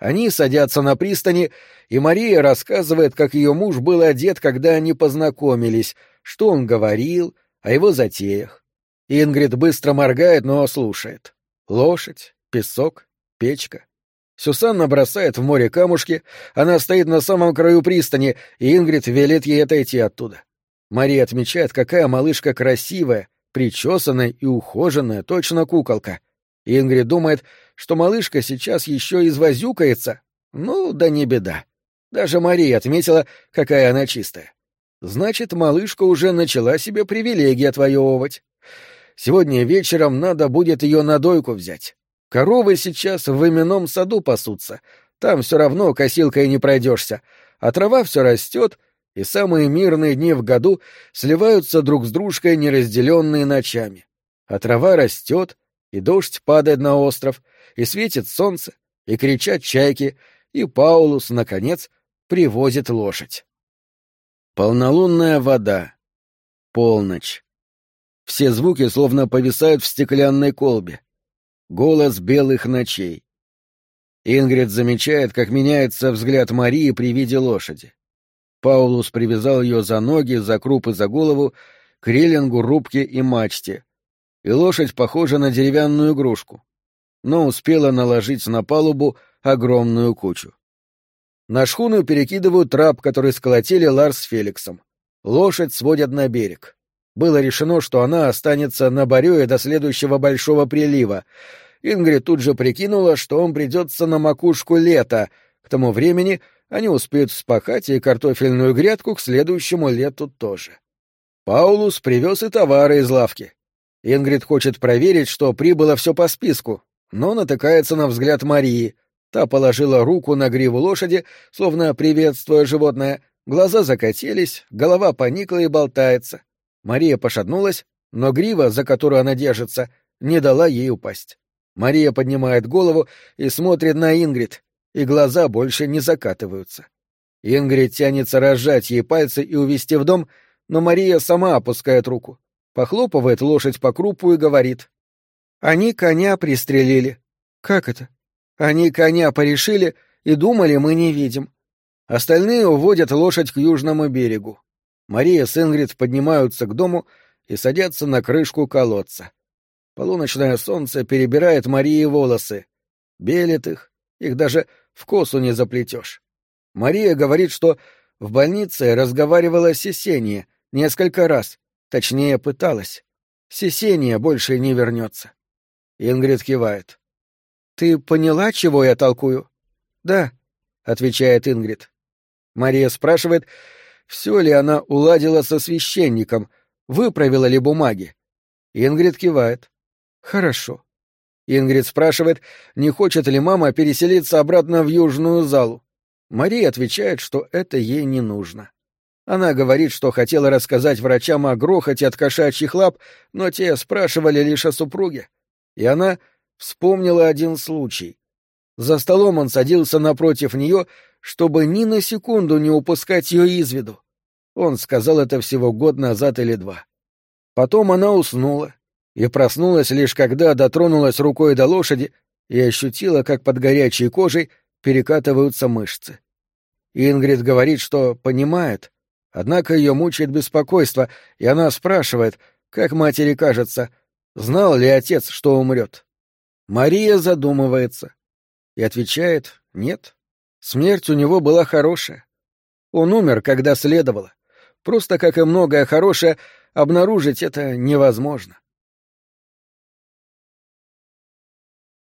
Они садятся на пристани, и Мария рассказывает, как ее муж был одет, когда они познакомились, что он говорил о его затеях. Ингрид быстро моргает, но слушает. Лошадь, песок, печка. Сюсанна бросает в море камушки, она стоит на самом краю пристани, и Ингрид велит ей отойти оттуда. Мария отмечает, какая малышка красивая, причесанная и ухоженная, точно куколка. Ингрид думает, что малышка сейчас еще извозюкается. Ну, да не беда. Даже Мария отметила, какая она чистая. Значит, малышка уже начала себе привилегии отвоевывать. Сегодня вечером надо будет ее на дойку взять. Коровы сейчас в именном саду пасутся. Там все равно косилкой не пройдешься, а трава все растет, и самые мирные дни в году сливаются друг с дружкой неразделенные ночами. А трава растет, и дождь падает на остров, и светит солнце, и кричат чайки, и Паулус, наконец, привозит лошадь. Полнолунная вода. Полночь. Все звуки словно повисают в стеклянной колбе голос белых ночей. Ингрид замечает, как меняется взгляд Марии при виде лошади. Паулус привязал ее за ноги, за круп и за голову, к релингу, рубке и мачте. И лошадь похожа на деревянную игрушку, но успела наложить на палубу огромную кучу. На шхуну перекидывают трап, который сколотили Ларс с Феликсом. Лошадь сводят на берег. Было решено, что она останется на Барёе до следующего большого прилива. Ингрид тут же прикинула, что он придется на макушку лета. К тому времени они успеют вспахать и картофельную грядку к следующему лету тоже. Паулус привез и товары из лавки. Ингрид хочет проверить, что прибыло все по списку, но натыкается на взгляд Марии. Та положила руку на гриву лошади, словно приветствуя животное. Глаза закатились, голова поникла и болтается. Мария пошатнулась, но грива, за которую она держится, не дала ей упасть. Мария поднимает голову и смотрит на Ингрид, и глаза больше не закатываются. Ингрид тянется разжать ей пальцы и увести в дом, но Мария сама опускает руку, похлопывает лошадь по крупу и говорит. «Они коня пристрелили». «Как это?» «Они коня порешили и думали, мы не видим. Остальные уводят лошадь к южному берегу. Мария с Ингрид поднимаются к дому и садятся на крышку колодца. Полуночное солнце перебирает Марии волосы, белит их, их даже в косу не заплетешь. Мария говорит, что в больнице разговаривала Сесения несколько раз, точнее пыталась. Сесения больше не вернется. Ингрид кивает. «Ты поняла, чего я толкую?» «Да», — отвечает Ингрид. Мария спрашивает, все ли она уладила со священником, выправила ли бумаги. Ингрид кивает. Хорошо. Ингрид спрашивает, не хочет ли мама переселиться обратно в южную залу. Мария отвечает, что это ей не нужно. Она говорит, что хотела рассказать врачам о грохоте от кошачьих лап, но те спрашивали лишь о супруге. И она вспомнила один случай. За столом он садился напротив нее чтобы ни на секунду не упускать ее из виду. Он сказал это всего год назад или два. Потом она уснула и проснулась лишь когда дотронулась рукой до лошади и ощутила, как под горячей кожей перекатываются мышцы. Ингрид говорит, что понимает, однако ее мучает беспокойство, и она спрашивает, как матери кажется, знал ли отец, что умрет. Мария задумывается и отвечает «нет». Смерть у него была хорошая. Он умер, когда следовало. Просто, как и многое хорошее, обнаружить это невозможно.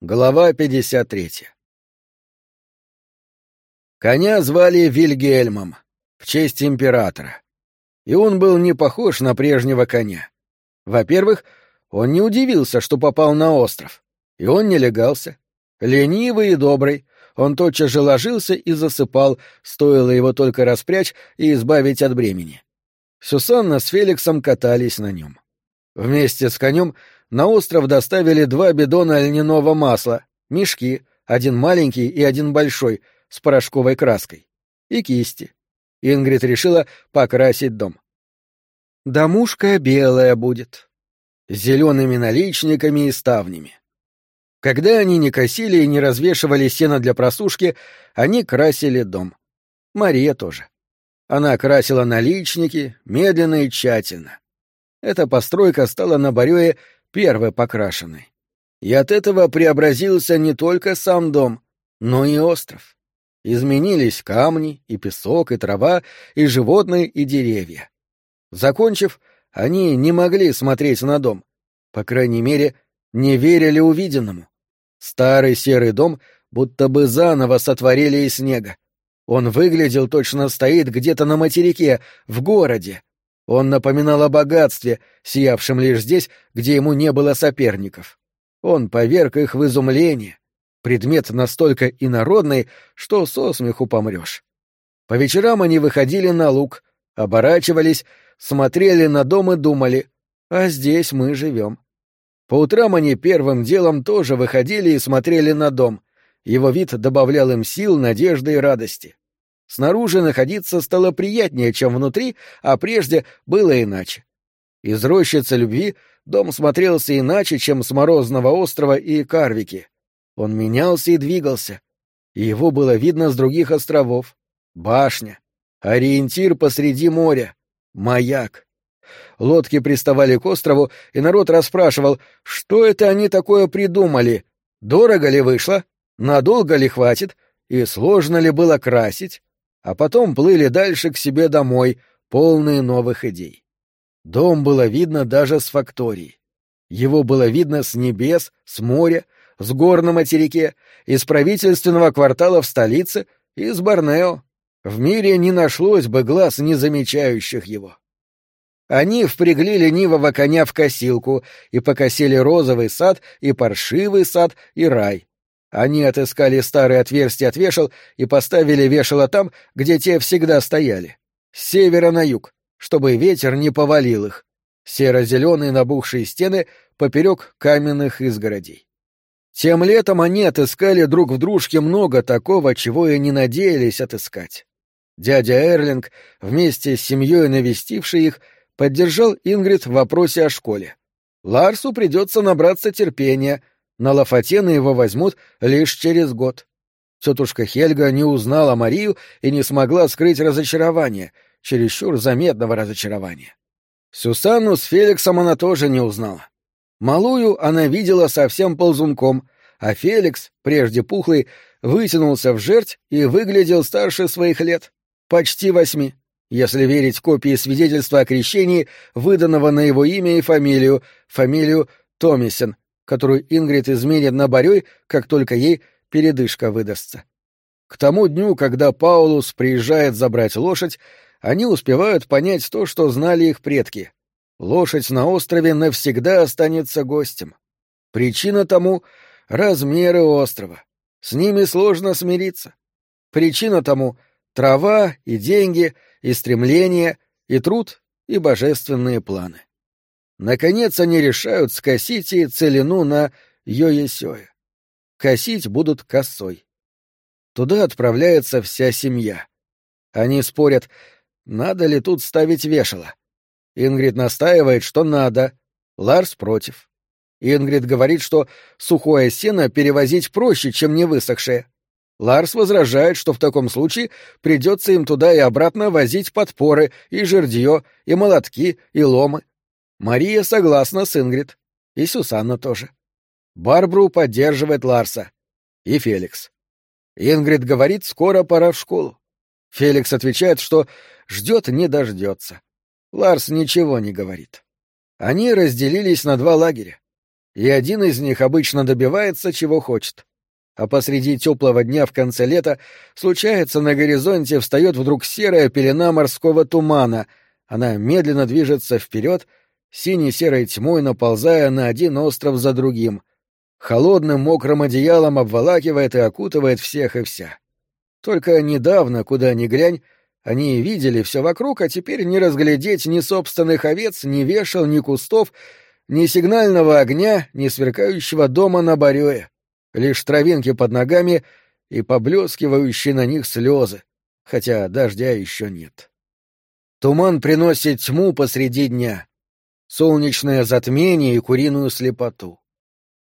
Глава 53 Коня звали Вильгельмом, в честь императора. И он был не похож на прежнего коня. Во-первых, он не удивился, что попал на остров. И он не легался. Ленивый и добрый, он тотчас же ложился и засыпал, стоило его только распрячь и избавить от бремени. Сюсанна с Феликсом катались на нем. Вместе с конем на остров доставили два бидона льняного масла, мешки, один маленький и один большой, с порошковой краской, и кисти. Ингрид решила покрасить дом. «Домушка белая будет», с зелеными наличниками и ставнями. Когда они не косили и не развешивали сено для просушки, они красили дом. Мария тоже. Она красила наличники, медленно и тщательно. Эта постройка стала на Барёе первой покрашенной. И от этого преобразился не только сам дом, но и остров. Изменились камни, и песок, и трава, и животные, и деревья. Закончив, они не могли смотреть на дом. По крайней мере, не верили увиденному. Старый серый дом будто бы заново сотворили из снега. Он выглядел точно стоит где-то на материке, в городе. Он напоминал о богатстве, сиявшем лишь здесь, где ему не было соперников. Он поверг их в изумление. Предмет настолько инородный, что со смеху помрешь. По вечерам они выходили на луг, оборачивались, смотрели на дом и думали, а здесь мы живем. По утрам они первым делом тоже выходили и смотрели на дом. Его вид добавлял им сил, надежды и радости. Снаружи находиться стало приятнее, чем внутри, а прежде было иначе. Из рощицы любви дом смотрелся иначе, чем с Морозного острова и Карвики. Он менялся и двигался, его было видно с других островов. Башня, ориентир посреди моря, маяк. Лодки приставали к острову, и народ расспрашивал, что это они такое придумали, дорого ли вышло, надолго ли хватит, и сложно ли было красить, а потом плыли дальше к себе домой, полные новых идей. Дом было видно даже с фактории. Его было видно с небес, с моря, с гор на материке, из правительственного квартала в столице и с Борнео. В мире не нашлось бы глаз, не замечающих его. Они впрягли ленивого коня в косилку и покосили розовый сад и паршивый сад и рай. Они отыскали старые отверстия от вешал и поставили вешала там, где те всегда стояли. С севера на юг, чтобы ветер не повалил их. Серо-зеленые набухшие стены поперек каменных изгородей. Тем летом они отыскали друг в дружке много такого, чего и не надеялись отыскать. Дядя Эрлинг, вместе с семьей навестивший их, поддержал Ингрид в вопросе о школе. Ларсу придется набраться терпения, на Лафатена его возьмут лишь через год. Тетушка Хельга не узнала Марию и не смогла скрыть разочарование, чересчур заметного разочарования. Сюсанну с Феликсом она тоже не узнала. Малую она видела совсем ползунком, а Феликс, прежде пухлый, вытянулся в жерть и выглядел старше своих лет, почти восьми, если верить копии свидетельства о крещении, выданного на его имя и фамилию, фамилию Томисен, которую Ингрид изменит на Борей, как только ей передышка выдастся. К тому дню, когда Паулус приезжает забрать лошадь, они успевают понять то, что знали их предки. Лошадь на острове навсегда останется гостем. Причина тому — размеры острова. С ними сложно смириться. Причина тому — трава и деньги, и стремления, и труд, и божественные планы. Наконец они решают скосить и целину на Йоесёе. Косить будут косой. Туда отправляется вся семья. Они спорят, надо ли тут ставить вешало. Ингрид настаивает, что надо. Ларс против. Ингрид говорит, что сухое сено перевозить проще, чем не высохшее. Ларс возражает, что в таком случае придется им туда и обратно возить подпоры, и жердье, и молотки, и ломы. Мария согласна с Ингрид. И Сюсанна тоже. Барбру поддерживает Ларса. И Феликс. Ингрид говорит, скоро пора в школу. Феликс отвечает, что ждет не дождется. Ларс ничего не говорит. Они разделились на два лагеря, и один из них обычно добивается, чего хочет. А посреди теплого дня в конце лета случается на горизонте встает вдруг серая пелена морского тумана. Она медленно движется вперед, синей-серой тьмой наползая на один остров за другим. Холодным мокрым одеялом обволакивает и окутывает всех и вся. Только недавно, куда ни глянь, они видели все вокруг, а теперь не разглядеть ни собственных овец, ни вешал, ни кустов, ни сигнального огня, ни сверкающего дома на барёе. Лишь травинки под ногами и поблескивающие на них слезы, хотя дождя еще нет. Туман приносит тьму посреди дня, солнечное затмение и куриную слепоту.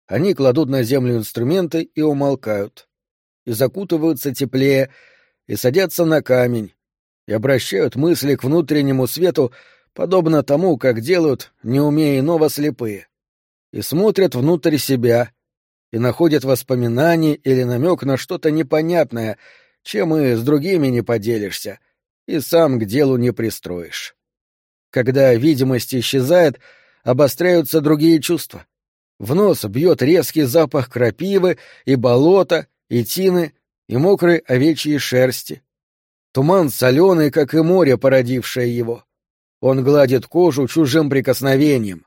Они кладут на землю инструменты и умолкают, и закутываются теплее, и садятся на камень, и обращают мысли к внутреннему свету, подобно тому, как делают, не умея иного, слепые, и смотрят внутрь себя, и находят воспоминания или намек на что-то непонятное, чем и с другими не поделишься, и сам к делу не пристроишь. Когда видимость исчезает, обостряются другие чувства. В нос бьет резкий запах крапивы и болота, и тины, и мокрой овечьей шерсти, Туман соленый, как и море, породившее его. Он гладит кожу чужим прикосновением.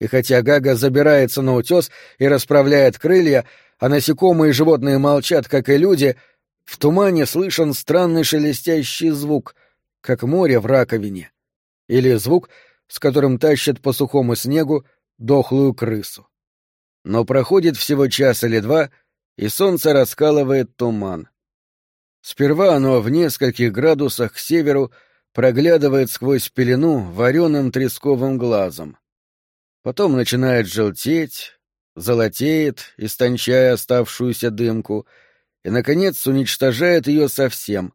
И хотя Гага забирается на утес и расправляет крылья, а насекомые и животные молчат, как и люди, в тумане слышен странный шелестящий звук, как море в раковине. Или звук, с которым тащат по сухому снегу дохлую крысу. Но проходит всего час или два, и солнце раскалывает туман. Сперва оно в нескольких градусах к северу проглядывает сквозь пелену вареным тресковым глазом. Потом начинает желтеть, золотеет, истончая оставшуюся дымку, и, наконец, уничтожает ее совсем,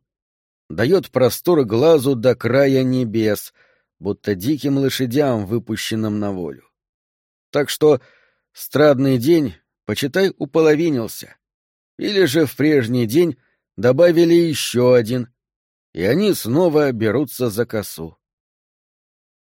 дает простор глазу до края небес, будто диким лошадям, выпущенным на волю. Так что страдный день, почитай, уполовинился. Или же в прежний день добавили еще один, и они снова берутся за косу.